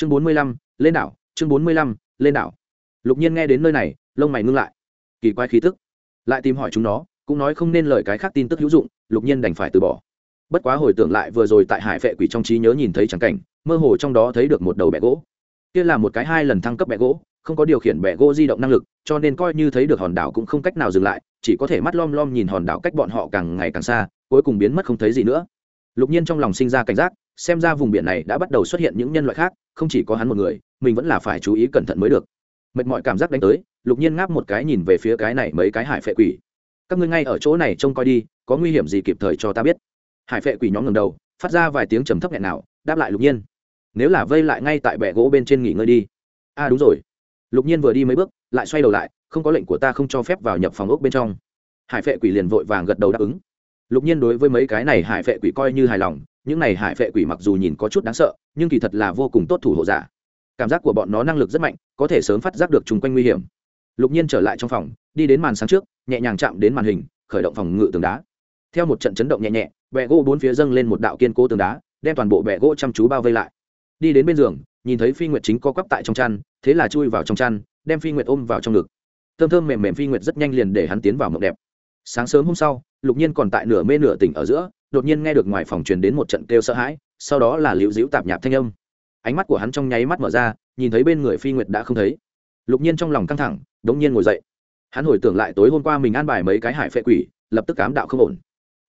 chương bốn mươi lăm, lên đảo, chương bốn mươi lăm, lên đảo. Lục nhiên nghe đến nơi này, lông mày ngưng lại. Kỳ quái khí tức. Lại tìm hỏi chúng nó, cũng nói không nên lời cái khác tin tức hữu dụng, lục nhiên đành phải từ bỏ. Bất quá hồi tưởng lại vừa rồi tại hải vệ quỷ trong trí nhớ nhìn thấy trắng cảnh, mơ hồ trong đó thấy được một đầu bẹ gỗ. Kia là một cái hai lần thăng cấp bẹ gỗ, không có điều khiển bẹ gỗ di động năng lực, cho nên coi như thấy được hòn đảo cũng không cách nào dừng lại, chỉ có thể mắt lom lom nhìn hòn đảo cách bọn họ càng ngày càng xa, cuối cùng biến mất không thấy gì nữa. Lục nhiên trong lòng sinh ra cảnh giác xem ra vùng biển này đã bắt đầu xuất hiện những nhân loại khác, không chỉ có hắn một người, mình vẫn là phải chú ý cẩn thận mới được. Mệt mỏi cảm giác đánh tới, lục nhiên ngáp một cái nhìn về phía cái này mấy cái hải phệ quỷ. Các ngươi ngay ở chỗ này trông coi đi, có nguy hiểm gì kịp thời cho ta biết. Hải phệ quỷ nhóm ngầm đầu, phát ra vài tiếng trầm thấp nghẹn nào, đáp lại lục nhiên. Nếu là vây lại ngay tại bệ gỗ bên trên nghỉ ngơi đi. A à đúng rồi. Lục nhiên vừa đi mấy bước, lại xoay đầu lại, không có lệnh của ta không cho phép vào nhập phòng ốc bên trong. Hải phệ quỷ liền vội vàng gật đầu đáp ứng. Lục nhiên đối với mấy cái này hải phệ quỷ coi như hài lòng những này hải vệ quỷ mặc dù nhìn có chút đáng sợ, nhưng kỳ thật là vô cùng tốt thủ hộ giả. Cảm giác của bọn nó năng lực rất mạnh, có thể sớm phát giác được chung quanh nguy hiểm. Lục nhiên trở lại trong phòng, đi đến màn sáng trước, nhẹ nhàng chạm đến màn hình, khởi động phòng ngự tường đá. Theo một trận chấn động nhẹ nhẹ bẹ gỗ bốn phía dâng lên một đạo kiên cố tường đá, đem toàn bộ bẹ gỗ chăm chú bao vây lại. Đi đến bên giường, nhìn thấy phi nguyệt chính co quắp tại trong chăn, thế là chui vào trong chăn, đem phi nguyệt ôm vào trong ngực. Thơm thơm mềm mềm phi nguyệt rất nhanh liền để hắn tiến vào mộng đẹp sáng sớm hôm sau, lục nhiên còn tại nửa mê nửa tỉnh ở giữa, đột nhiên nghe được ngoài phòng truyền đến một trận kêu sợ hãi, sau đó là liễu dĩu tạp nhạp thanh âm. Ánh mắt của hắn trong nháy mắt mở ra, nhìn thấy bên người phi nguyệt đã không thấy. Lục nhiên trong lòng căng thẳng, đống nhiên ngồi dậy. Hắn hồi tưởng lại tối hôm qua mình an bài mấy cái hải phệ quỷ, lập tức cám đạo không ổn.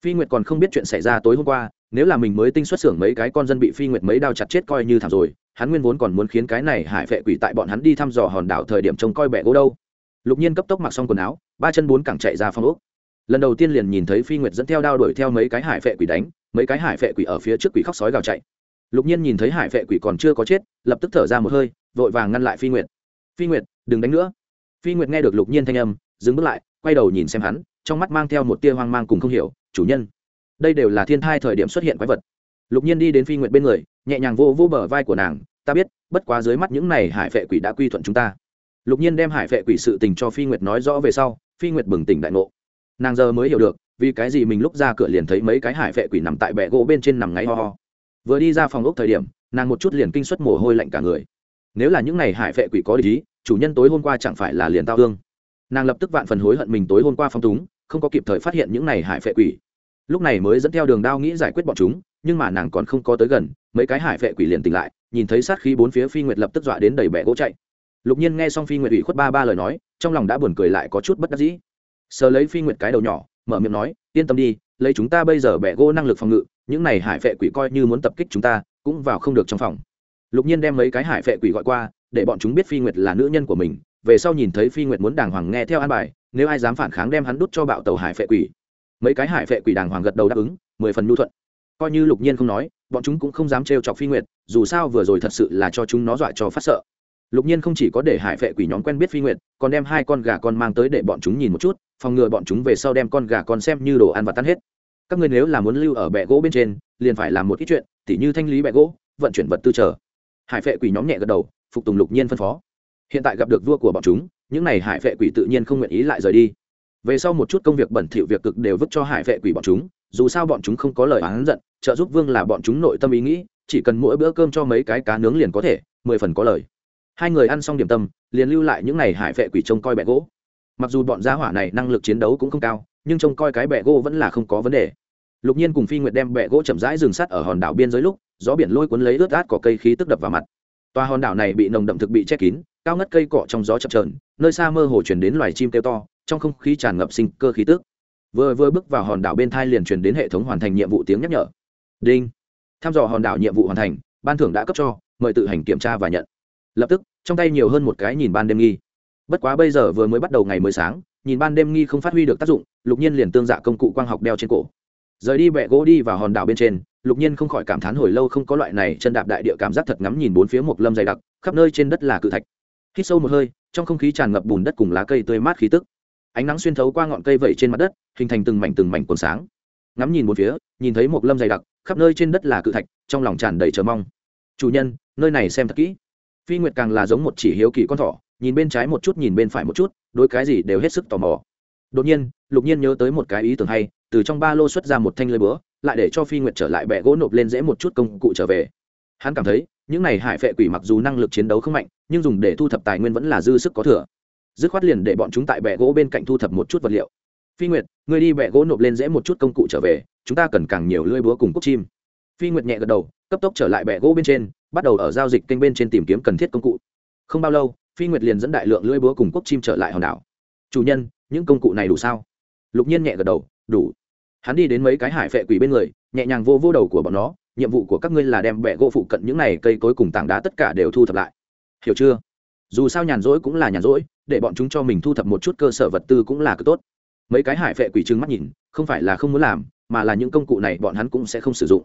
Phi nguyệt còn không biết chuyện xảy ra tối hôm qua, nếu là mình mới tinh xuất xưởng mấy cái con dân bị phi nguyệt mấy đao chặt chết coi như thảm rồi, hắn nguyên vốn còn muốn khiến cái này hải phệ quỷ tại bọn hắn đi thăm dò hòn đảo thời điểm trông coi bẹ gỗ đâu. Lục nhiên cấp tốc mặc xong quần áo, ba chân bốn cẳng chạy ra phòng úc lần đầu tiên liền nhìn thấy phi nguyệt dẫn theo đao đuổi theo mấy cái hải phệ quỷ đánh, mấy cái hải phệ quỷ ở phía trước quỷ khóc sói gào chạy. Lục nhiên nhìn thấy hải phệ quỷ còn chưa có chết, lập tức thở ra một hơi, vội vàng ngăn lại phi nguyệt. Phi nguyệt, đừng đánh nữa. Phi nguyệt nghe được lục nhiên thanh âm, dừng bước lại, quay đầu nhìn xem hắn, trong mắt mang theo một tia hoang mang cùng không hiểu, chủ nhân, đây đều là thiên thai thời điểm xuất hiện quái vật. Lục nhiên đi đến phi nguyệt bên người, nhẹ nhàng vô vô bờ vai của nàng, ta biết, bất quá dưới mắt những này hải phệ quỷ đã quy thuận chúng ta. Lục nhiên đem hải phệ quỷ sự tình cho phi nguyệt nói rõ về sau, phi nguyệt bừng tỉnh đại ngộ nàng giờ mới hiểu được, vì cái gì mình lúc ra cửa liền thấy mấy cái hải vệ quỷ nằm tại bệ gỗ bên trên nằm ngáy ho ho. Vừa đi ra phòng ốc thời điểm, nàng một chút liền kinh suất mồ hôi lạnh cả người. Nếu là những n à y hải vệ quỷ có lý, chủ nhân tối hôm qua chẳng phải là liền tao hương nàng lập tức vạn phần hối hận mình tối hôm qua phong túng, không có kịp thời phát hiện những n à y hải vệ quỷ. Lúc này mới dẫn theo đường đao nghĩ giải quyết bọn chúng, nhưng mà nàng còn không có tới gần, mấy cái hải vệ quỷ liền tỉnh lại, nhìn thấy sát khí bốn phía phi nguyệt lập tức dọa đến đầy bẹ gỗ chạy. Lục nhiên nghe xong phi nguyệt ủy khuất ba ba lời nói, trong lòng đã buồn cười lại có chút bất đắc dĩ sờ lấy phi nguyệt cái đầu nhỏ, mở miệng nói, yên tâm đi, lấy chúng ta bây giờ bẻ gỗ năng lực phòng ngự, những này hải phệ quỷ coi như muốn tập kích chúng ta, cũng vào không được trong phòng. Lục nhiên đem mấy cái hải phệ quỷ gọi qua, để bọn chúng biết phi nguyệt là nữ nhân của mình. Về sau nhìn thấy phi nguyệt muốn đàng hoàng nghe theo an bài, nếu ai dám phản kháng đem hắn đút cho bạo tàu hải phệ quỷ. Mấy cái hải phệ quỷ đàng hoàng gật đầu đáp ứng, mười phần nhu thuận. Coi như lục nhiên không nói, bọn chúng cũng không dám trêu chọc phi nguyệt, dù sao vừa rồi thật sự là cho chúng nó dọa cho phát sợ lục nhiên không chỉ có để hải phệ quỷ nhóm quen biết phi nguyện, còn đem hai con gà con mang tới để bọn chúng nhìn một chút phòng ngừa bọn chúng về sau đem con gà con xem như đồ ăn và tan hết. Các người nếu là muốn lưu ở bệ gỗ bên trên liền phải làm một ít chuyện tỉ như thanh lý bệ gỗ vận chuyển vật tư trở hải phệ quỷ nhóm nhẹ gật đầu phục tùng lục nhiên phân phó. Hiện tại gặp được vua của bọn chúng những n à y hải phệ quỷ tự nhiên không nguyện ý lại rời đi. Về sau một chút công việc bẩn thỉu việc cực đều vứt cho hải phệ quỷ bọn chúng dù sao bọn chúng không có lời oán giận trợ giúp vương là bọn chúng nội tâm ý nghĩ chỉ cần mỗi bữa cơm cho mấy cái cá nướng liền có thể mười phần có lời hai người ăn xong điểm tâm, liền lưu lại những n à y hải vệ quỷ trông coi bẹ gỗ. Mặc dù bọn gia hỏa này năng lực chiến đấu cũng không cao, nhưng trông coi cái bẹ gỗ vẫn là không có vấn đề. Lục nhiên cùng phi nguyệt đem bẹ gỗ chậm rãi rừng sắt ở hòn đảo biên giới lúc, gió biển lôi cuốn lấy ướt át cỏ cây khí tức đập vào mặt. Tòa hòn đảo này bị nồng đậm thực bị che kín, cao ngất cây cỏ trong gió chập trờn nơi xa mơ hồ chuyển đến loài chim kêu to, trong không khí tràn ngập sinh cơ khí tức. Vừa vừa bước vào hòn đảo bên thai liền truyền đến hệ thống hoàn thành nhiệm vụ tiếng nhắc nhở. Đinh. Tham dò hòn đảo nhiệm vụ hoàn thành, ban thưởng đã cấp cho, mời tự hành kiểm tra và nhận lập tức, trong tay nhiều hơn một cái nhìn ban đêm nghi. Bất quá bây giờ vừa mới bắt đầu ngày mới sáng, nhìn ban đêm nghi không phát huy được tác dụng, lục nhiên liền tương dạ công cụ quang học đeo trên cổ. Rời đi bẹ gỗ đi vào hòn đảo bên trên, lục nhiên không khỏi cảm thán hồi lâu không có loại này chân đạp đại địa cảm giác thật ngắm nhìn bốn phía một lâm dày đặc, khắp nơi trên đất là cự thạch. Hít sâu một hơi, trong không khí tràn ngập bùn đất cùng lá cây tươi mát khí tức. Ánh nắng xuyên thấu qua ngọn cây vẩy trên mặt đất, hình thành từng mảnh từng mảnh cuốn sáng. Ngắm nhìn một phía, nhìn thấy một lâm dày đặc, khắp nơi trên đất là cự thạch, trong lòng tràn đầy chờ mong. Chủ nhân, nơi này xem thật kỹ phi nguyệt càng là giống một chỉ hiếu kỳ con thỏ, nhìn bên trái một chút, nhìn bên phải một chút, đôi cái gì đều hết sức tò mò. Đột nhiên, lục nhiên nhớ tới một cái ý tưởng hay, từ trong ba lô xuất ra một thanh lưới búa, lại để cho phi nguyệt trở lại bẹ gỗ nộp lên dễ một chút công cụ trở về. Hắn cảm thấy, những này hải phệ quỷ mặc dù năng lực chiến đấu không mạnh, nhưng dùng để thu thập tài nguyên vẫn là dư sức có thừa. Dứt khoát liền để bọn chúng tại bệ gỗ bên cạnh thu thập một chút vật liệu. Phi nguyệt người đi bệ gỗ nộp lên dễ một chút công cụ trở về, chúng ta cần càng nhiều lưỡi búa cùng cúc chim. Phi nguyệt nhẹ gật đầu, cấp tốc trở lại bệ gỗ bên trên bắt đầu ở giao dịch kênh bên trên tìm kiếm cần thiết công cụ. Không bao lâu, phi nguyệt liền dẫn đại lượng lưỡi búa cùng quốc chim trở lại hòn đảo. Chủ nhân, những công cụ này đủ sao? Lục nhiên nhẹ gật đầu, đủ. Hắn đi đến mấy cái hải phệ quỷ bên người, nhẹ nhàng vô vô đầu của bọn nó, nhiệm vụ của các ngươi là đem bẹ gỗ phụ cận những này cây cối cùng tảng đá tất cả đều thu thập lại. Hiểu chưa? Dù sao nhàn rỗi cũng là nhàn rỗi, để bọn chúng cho mình thu thập một chút cơ sở vật tư cũng là cực tốt. Mấy cái hải phệ quỷ trừng mắt nhìn, không phải là không muốn làm, mà là những công cụ này bọn hắn cũng sẽ không sử dụng.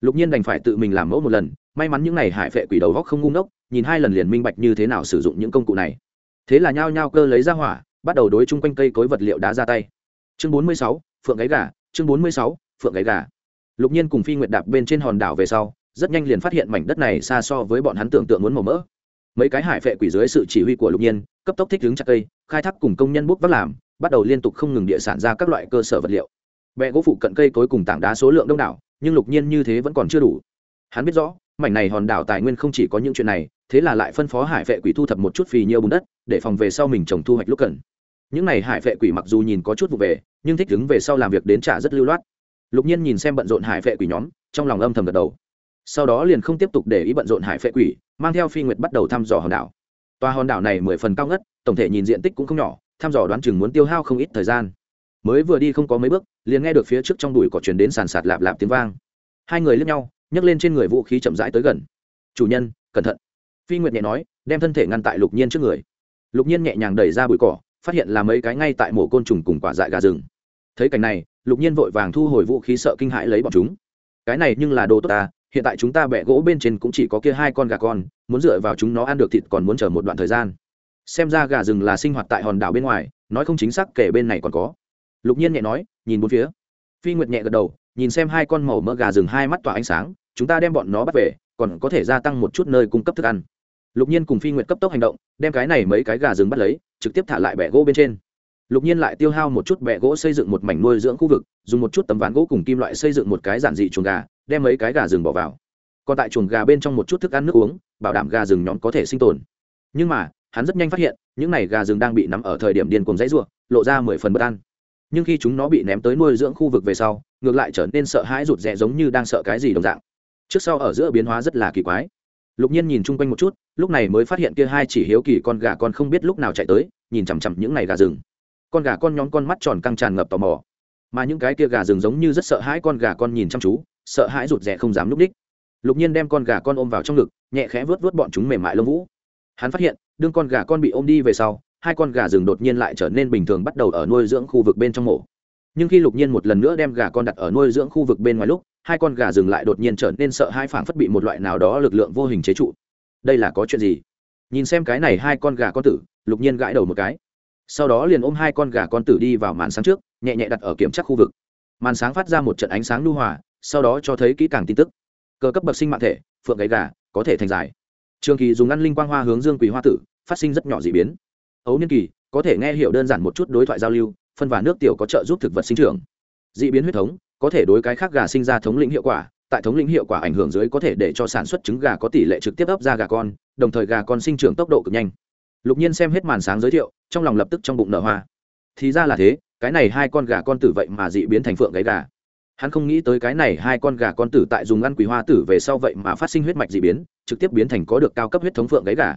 Lục nhiên đành phải tự mình làm mẫu một lần may mắn những n à y hải phệ quỷ đầu góc không ngu ngốc, nhìn hai lần liền minh bạch như thế nào sử dụng những công cụ này. Thế là nhao nhao cơ lấy ra hỏa, bắt đầu đối chung quanh cây cối vật liệu đá ra tay. Chương bốn mươi sáu, phượng gáy gà, chương bốn mươi sáu, phượng gáy gà. Lục nhiên cùng phi nguyệt đạp bên trên hòn đảo về sau, rất nhanh liền phát hiện mảnh đất này xa so với bọn hắn tưởng tượng muốn màu mỡ. Mấy cái hải phệ quỷ dưới sự chỉ huy của lục nhiên, cấp tốc thích ứng chặt cây, khai thác cùng công nhân bút vác làm, bắt đầu liên tục không ngừng địa sản ra các loại cơ sở vật liệu. Bẹ gỗ phụ cận cây cối cùng tảng đá số lượng đông đảo, nhưng lục nhiên như thế vẫn còn chưa đủ. Hắn biết rõ mảnh này hòn đảo tài nguyên không chỉ có những chuyện này, thế là lại phân phó hải vệ quỷ thu thập một chút phì nhiều bùn đất, để phòng về sau mình trồng thu hoạch lúc cần. Những này hải vệ quỷ mặc dù nhìn có chút vụ về, nhưng thích ứng về sau làm việc đến trả rất lưu loát. Lục nhiên nhìn xem bận rộn hải vệ quỷ nhóm, trong lòng âm thầm gật đầu. Sau đó liền không tiếp tục để ý bận rộn hải vệ quỷ, mang theo phi nguyệt bắt đầu thăm dò hòn đảo. Toa hòn đảo này mười phần cao ngất, tổng thể nhìn diện tích cũng không nhỏ, thăm dò đoán chừng muốn tiêu hao không ít thời gian. Mới vừa đi không có mấy bước, liền nghe được phía trước trong đùi cỏ chuyển đến sàn sạt lạp lạp tiếng vang. Hai người lướt nhau nhấc lên trên người vũ khí chậm rãi tới gần. Chủ nhân, cẩn thận. Phi nguyệt nhẹ nói, đem thân thể ngăn tại lục nhiên trước người. Lục nhiên nhẹ nhàng đẩy ra bụi cỏ, phát hiện là mấy cái ngay tại mổ côn trùng cùng quả dại gà rừng. Thấy cảnh này, lục nhiên vội vàng thu hồi vũ khí sợ kinh hãi lấy bọn chúng. Cái này nhưng là đồ tốt ta, hiện tại chúng ta bẻ gỗ bên trên cũng chỉ có kia hai con gà con, muốn dựa vào chúng nó ăn được thịt còn muốn chờ một đoạn thời gian. Xem ra gà rừng là sinh hoạt tại hòn đảo bên ngoài, nói không chính xác kể bên này còn có. Lục nhiên nhẹ nói, nhìn bốn phía. Phi nguyệt nhẹ gật đầu, nhìn xem hai con màu mỡ gà rừng hai mắt tỏa ánh sáng chúng ta đem bọn nó bắt về, còn có thể gia tăng một chút nơi cung cấp thức ăn. Lục nhiên cùng phi nguyệt cấp tốc hành động, đem cái này mấy cái gà rừng bắt lấy, trực tiếp thả lại bẻ gỗ bên trên. Lục nhiên lại tiêu hao một chút bẹ gỗ xây dựng một mảnh nuôi dưỡng khu vực, dùng một chút tấm ván gỗ cùng kim loại xây dựng một cái giản dị chuồng gà, đem mấy cái gà rừng bỏ vào. Còn tại chuồng gà bên trong một chút thức ăn nước uống, bảo đảm gà rừng nhóm có thể sinh tồn. Nhưng mà, hắn rất nhanh phát hiện, những n à y gà rừng đang bị nắm ở thời điểm điên cùng dãy ruộng, lộ ra mười phần bất an. Nhưng khi chúng nó bị ném tới nuôi dưỡng khu vực về sau, ngược lại trở nên sợ hãi rụt rè giống như đang sợ cái gì đồng dạng trước sau ở giữa biến hóa rất là kỳ quái. Lục nhiên nhìn chung quanh một chút, lúc này mới phát hiện kia hai chỉ hiếu kỳ con gà con không biết lúc nào chạy tới, nhìn chằm chằm những n à y gà rừng. Con gà con nhóm con mắt tròn căng tràn ngập tò mò. Mà những cái kia gà rừng giống như rất sợ hãi con gà con nhìn chăm chú, sợ hãi rụt rè không dám núp đích. Lục nhiên đem con gà con ôm vào trong ngực, nhẹ khẽ vớt vớt bọn chúng mềm mại lông vũ. Hắn phát hiện, đương con gà con bị ôm đi về sau, hai con gà rừng đột nhiên lại trở nên bình thường bắt đầu ở nuôi dưỡng khu vực bên trong mổ nhưng khi lục nhiên một lần nữa đem gà con đặt ở nuôi dưỡng khu vực bên ngoài lúc, hai con gà dừng lại đột nhiên trở nên sợ hai phảng phất bị một loại nào đó lực lượng vô hình chế trụ. Đây là có chuyện gì? Nhìn xem cái này hai con gà con tử, lục nhiên gãi đầu một cái. Sau đó liền ôm hai con gà con tử đi vào màn sáng trước, nhẹ nhẹ đặt ở kiểm tra khu vực. Màn sáng phát ra một trận ánh sáng lưu hòa, sau đó cho thấy kỹ càng tin tức. Cơ cấp bậc sinh mạng thể, phượng gáy gà, có thể thành dài. Trường kỳ dùng ngăn linh quang hoa hướng dương quỳ hoa tử, phát sinh rất nhỏ d ị biến. Ấu niên kỳ, có thể nghe hiểu đơn giản một chút đối thoại giao lưu phân và nước tiểu có trợ giúp thực vật sinh trưởng. D ị biến huyết thống, có thể đối cái khác gà sinh ra thống lĩnh hiệu quả, tại thống lĩnh hiệu quả ảnh hưởng dưới có thể để cho sản xuất trứng gà có tỷ lệ trực tiếp ấp ra gà con, đồng thời gà con sinh trưởng tốc độ cực nhanh. Lục nhiên xem hết màn sáng giới thiệu, trong lòng lập tức trong bụng nở hoa. Thì ra là thế, cái này hai con gà con tử vậy mà dị biến thành phượng gáy gà. Hắn không nghĩ tới cái này hai con gà con tử tại dùng ăn quỳ hoa tử về sau vậy mà phát sinh huyết mạch dị biến, trực tiếp biến thành có được cao cấp huyết thống phượng gáy gà.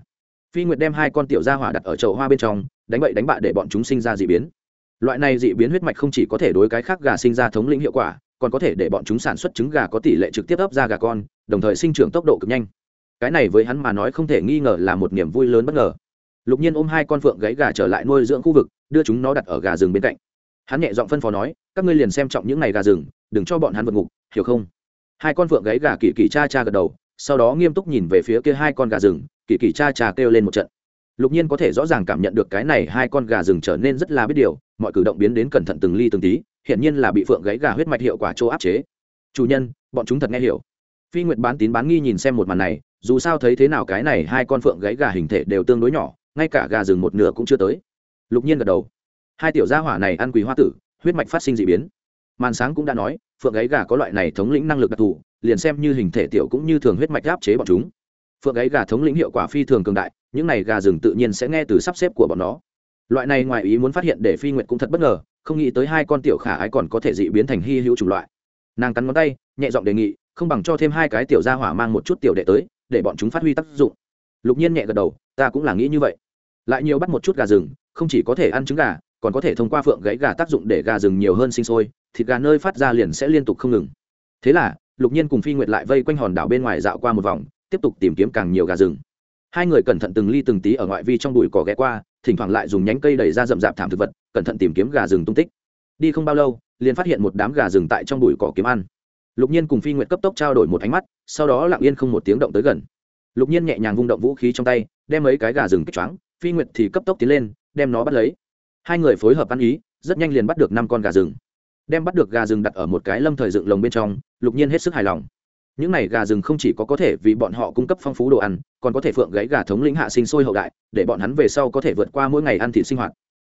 Phi nguyệt đem hai con tiểu gia hỏa đặt ở chậu hoa bên trong, đánh bậy đánh bạ để bọn chúng sinh ra dị biến loại này dị biến huyết mạch không chỉ có thể đối cái khác gà sinh ra thống lĩnh hiệu quả, còn có thể để bọn chúng sản xuất trứng gà có tỷ lệ trực tiếp ấp ra gà con, đồng thời sinh trưởng tốc độ cực nhanh. Cái này với hắn mà nói không thể nghi ngờ là một niềm vui lớn bất ngờ. Lục nhiên ôm hai con phượng gáy gà trở lại nuôi dưỡng khu vực, đưa chúng nó đặt ở gà rừng bên cạnh. Hắn nhẹ giọng phân phó nói, các ngươi liền xem trọng những ngày gà rừng, đừng cho bọn hắn vượt ngục, hiểu không? Hai con phượng gáy gà kỳ kỳ cha cha gật đầu, sau đó nghiêm túc nhìn về phía kia hai con gà rừng, kỳ kỳ cha cha kêu lên một trận lục nhiên có thể rõ ràng cảm nhận được cái này hai con gà rừng trở nên rất là biết điều, mọi cử động biến đến cẩn thận từng ly từng tí hiện nhiên là bị phượng gáy gà huyết mạch hiệu quả chỗ áp chế. Chủ nhân, bọn chúng thật nghe hiểu. Phi nguyệt bán tín bán nghi nhìn xem một màn này, dù sao thấy thế nào cái này hai con phượng gáy gà hình thể đều tương đối nhỏ, ngay cả gà rừng một nửa cũng chưa tới. Lục nhiên gật đầu. Hai tiểu gia hỏa này ăn quỳ hoa tử, huyết mạch phát sinh d ị biến. Màn sáng cũng đã nói, phượng gáy gà có loại này thống lĩnh năng lực đặc thù, liền xem như hình thể tiểu cũng như thường huyết mạch áp chế bọn chúng. Phượng gáy gà thống lĩnh hiệu quả phi thường cường đại những này gà rừng tự nhiên sẽ nghe từ sắp xếp của bọn nó. Loại này ngoài ý muốn phát hiện để phi Nguyệt cũng thật bất ngờ, không nghĩ tới hai con tiểu khả ái còn có thể dị biến thành hy hữu chủng loại. Nàng cắn ngón tay, nhẹ giọng đề nghị, không bằng cho thêm hai cái tiểu gia hỏa mang một chút tiểu đệ tới, để bọn chúng phát huy tác dụng. Lục nhiên nhẹ gật đầu, ta cũng là nghĩ như vậy. Lại nhiều bắt một chút gà rừng, không chỉ có thể ăn trứng gà, còn có thể thông qua phượng gãy gà tác dụng để gà rừng nhiều hơn sinh sôi, thịt gà nơi phát ra liền sẽ liên tục không ngừng. Thế là, lục nhiên cùng phi nguyệt lại vây quanh hòn đảo bên ngoài dạo qua một vòng, tiếp tục tìm kiếm càng nhiều gà rừng hai người cẩn thận từng ly từng tí ở ngoại vi trong bụi cỏ ghé qua, thỉnh thoảng lại dùng nhánh cây đẩy ra rậm rạp thảm thực vật, cẩn thận tìm kiếm gà rừng tung tích. Đi không bao lâu, liền phát hiện một đám gà rừng tại trong bụi cỏ kiếm ăn. Lục nhiên cùng phi nguyệt cấp tốc trao đổi một ánh mắt, sau đó lặng yên không một tiếng động tới gần. Lục nhiên nhẹ nhàng vung động vũ khí trong tay, đem mấy cái gà rừng kích choáng, phi nguyệt thì cấp tốc tiến lên, đem nó bắt lấy. Hai người phối hợp ăn ý, rất nhanh liền bắt được năm con gà rừng. Đem bắt được gà rừng đặt ở một cái lâm thời dựng lồng bên trong, lục nhiên hết sức hài lòng những này gà rừng không chỉ có có thể vì bọn họ cung cấp phong phú đồ ăn, còn có thể phượng gáy gà thống lĩnh hạ sinh sôi hậu đại, để bọn hắn về sau có thể vượt qua mỗi ngày ăn thịt sinh hoạt.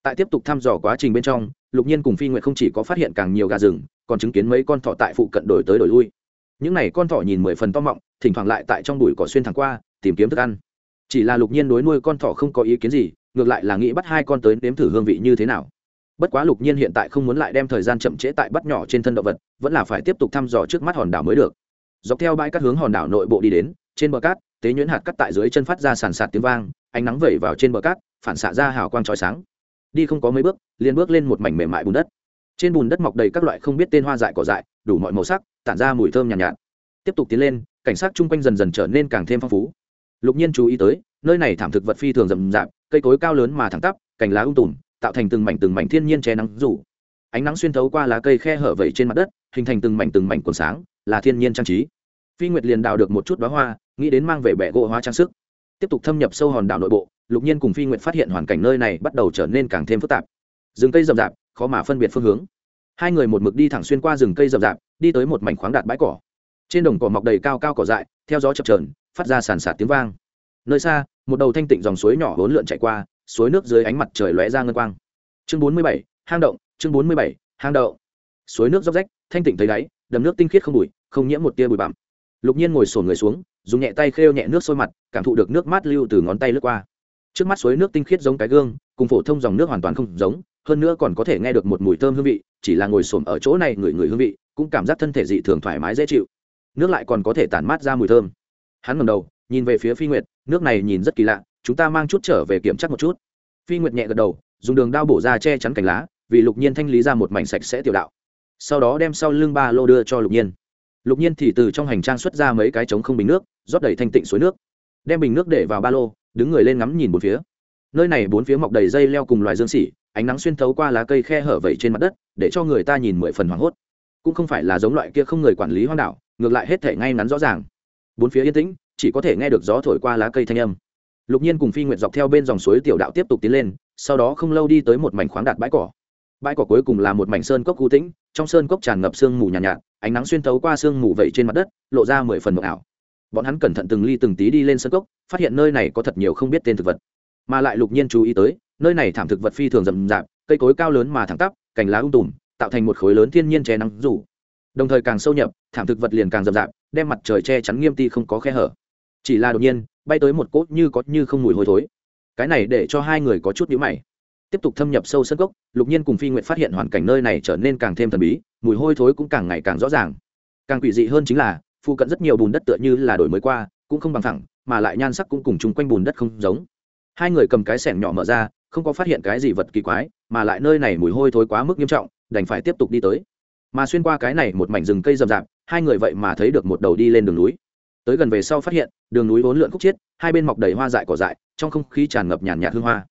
Tại tiếp tục thăm dò quá trình bên trong, lục nhiên cùng phi nguyện không chỉ có phát hiện càng nhiều gà rừng, còn chứng kiến mấy con thỏ tại phụ cận đổi tới đổi lui. Những này con thỏ nhìn mười phần to mọng, thỉnh thoảng lại tại trong bụi cỏ xuyên thẳng qua, tìm kiếm thức ăn. Chỉ là lục nhiên đối nuôi con thỏ không có ý kiến gì, ngược lại là nghĩ bắt hai con tới nếm thử hương vị như thế nào. Bất quá lục nhiên hiện tại không muốn lại đem thời gian chậm trễ tại bắt nhỏ trên thân động vật, vẫn là phải tiếp tục thăm dò trước mắt hòn đảo mới được dọc theo bãi cát hướng hòn đảo nội bộ đi đến trên bờ cát tế nhuyễn hạt cắt tại dưới chân phát ra sàn sạt tiếng vang ánh nắng vẩy vào trên bờ cát phản xạ ra hào quang trói sáng. Đi không có mấy bước liền bước lên một mảnh mềm mại bùn đất. Trên bùn đất mọc đầy các loại không biết tên hoa dại cỏ dại đủ mọi màu sắc tản ra mùi thơm nhàn nhạt, nhạt. Tiếp tục tiến lên cảnh sát chung quanh dần dần trở nên càng thêm phong phú. Lục nhiên chú ý tới nơi này thảm thực vật phi thường rậm rạp cây cối cao lớn mà thẳng tắp cành lá ung um tùm tạo thành từng mảnh từng mảnh thiên nhiên che nắng rủ. Ánh nắng xuyên thấu qua lá cây khe hở vẩy trên mặt đất hình thành từng mảnh từng mảnh cuốn sáng, là thiên nhiên trang trí. Phi nguyệt liền đào được một chút bá hoa, nghĩ đến mang về bẻ gỗ hóa trang sức. Tiếp tục thâm nhập sâu hòn đảo nội bộ, lục nhiên cùng phi nguyệt phát hiện hoàn cảnh nơi này bắt đầu trở nên càng thêm phức tạp. Rừng cây rậm rạp, khó mà phân biệt phương hướng. Hai người một mực đi thẳng xuyên qua rừng cây rậm rạp, đi tới một mảnh khoáng đạt bãi cỏ. Trên đồng cỏ mọc đầy cao cao cỏ dại, theo gió chập trờn phát ra sàn sạt tiếng vang. Nơi xa, một đầu thanh tịnh dòng suối nhỏ hỗn lượn chạy qua, suối nước dưới ánh mặt trời lóe ra ngân quang. Chương bốn mươi bảy, hang động, chương bốn mươi bảy, hang động suối nước róc rách, thanh tịnh thấy đáy, đầm nước tinh khiết không bụi, không nhiễm một tia bụi bặm. Lục nhiên ngồi sổn người xuống, dùng nhẹ tay khêu nhẹ nước sôi mặt, cảm thụ được nước mát lưu từ ngón tay lướt qua. Trước mắt suối nước tinh khiết giống cái gương, cùng phổ thông dòng nước hoàn toàn không giống, hơn nữa còn có thể nghe được một mùi thơm hương vị, chỉ là ngồi sổm ở chỗ này ngửi ngửi hương vị, cũng cảm giác thân thể dị thường thoải mái dễ chịu. Nước lại còn có thể tản mát ra mùi thơm. Hắn ngầm đầu, nhìn về phía phi nguyệt, nước này nhìn rất kỳ lạ, chúng ta mang chút trở về kiểm tra một chút. Phi nguyệt nhẹ gật đầu, dùng đường đao bổ ra che chắn cành lá, vì lục nhiên thanh lý ra một mảnh sạch sẽ tiểu đạo sau đó đem sau lưng ba lô đưa cho lục nhiên. Lục nhiên thì từ trong hành trang xuất ra mấy cái trống không bình nước, rót đầy thanh tịnh suối nước. Đem bình nước để vào ba lô, đứng người lên ngắm nhìn bốn phía. Nơi này bốn phía mọc đầy dây leo cùng loài dương xỉ ánh nắng xuyên thấu qua lá cây khe hở vẩy trên mặt đất, để cho người ta nhìn mười phần hoảng hốt. Cũng không phải là giống loại kia không người quản lý hoang đảo, ngược lại hết thể ngay ngắn rõ ràng. Bốn phía yên tĩnh, chỉ có thể nghe được gió thổi qua lá cây thanh âm. Lục nhiên cùng phi nguyện dọc theo bên dòng suối tiểu đạo tiếp tục tiến lên, sau đó không lâu đi tới một mảnh khoáng đạt bãi cỏ bãi cỏ cuối cùng là một mảnh sơn cốc cú tĩnh trong sơn cốc tràn ngập sương mù nhàn nhạt, nhạt ánh nắng xuyên thấu qua sương mù vẩy trên mặt đất lộ ra mười phần mộng ảo. Bọn hắn cẩn thận từng ly từng tí đi lên sơn cốc phát hiện nơi này có thật nhiều không biết tên thực vật. Mà lại lục nhiên chú ý tới nơi này thảm thực vật phi thường rậm rạp cây cối cao lớn mà thẳng tắp cành lá um tùm tạo thành một khối lớn thiên nhiên che nắng rủ đồng thời càng sâu nhập thảm thực vật liền càng rậm rạp đem mặt trời che chắn nghiêm ti không có khe hở. Chỉ là đột nhiên bay tới một cốt như có như không mùi hôi thối. Cái này để cho hai người có chút nhũ mày tiếp tục thâm nhập sâu sân gốc lục nhiên cùng phi nguyện phát hiện hoàn cảnh nơi này trở nên càng thêm thần bí, mùi hôi thối cũng càng ngày càng rõ ràng. Càng quỷ dị hơn chính là, phụ cận rất nhiều bùn đất tựa như là đổi mới qua, cũng không bằng thẳng mà lại nhan sắc cũng cùng chung quanh bùn đất không giống. Hai người cầm cái sẻng nhỏ mở ra, không có phát hiện cái gì vật kỳ quái, mà lại nơi này mùi hôi thối quá mức nghiêm trọng, đành phải tiếp tục đi tới. Mà xuyên qua cái này một mảnh rừng cây rậm rạp, hai người vậy mà thấy được một đầu đi lên đường núi. Tới gần về sau phát hiện, đường núi vốn lượn khúc chiết, hai bên mọc đầy hoa dại cỏ dại, trong không khí tràn ngập nhàn nhạt hương hoa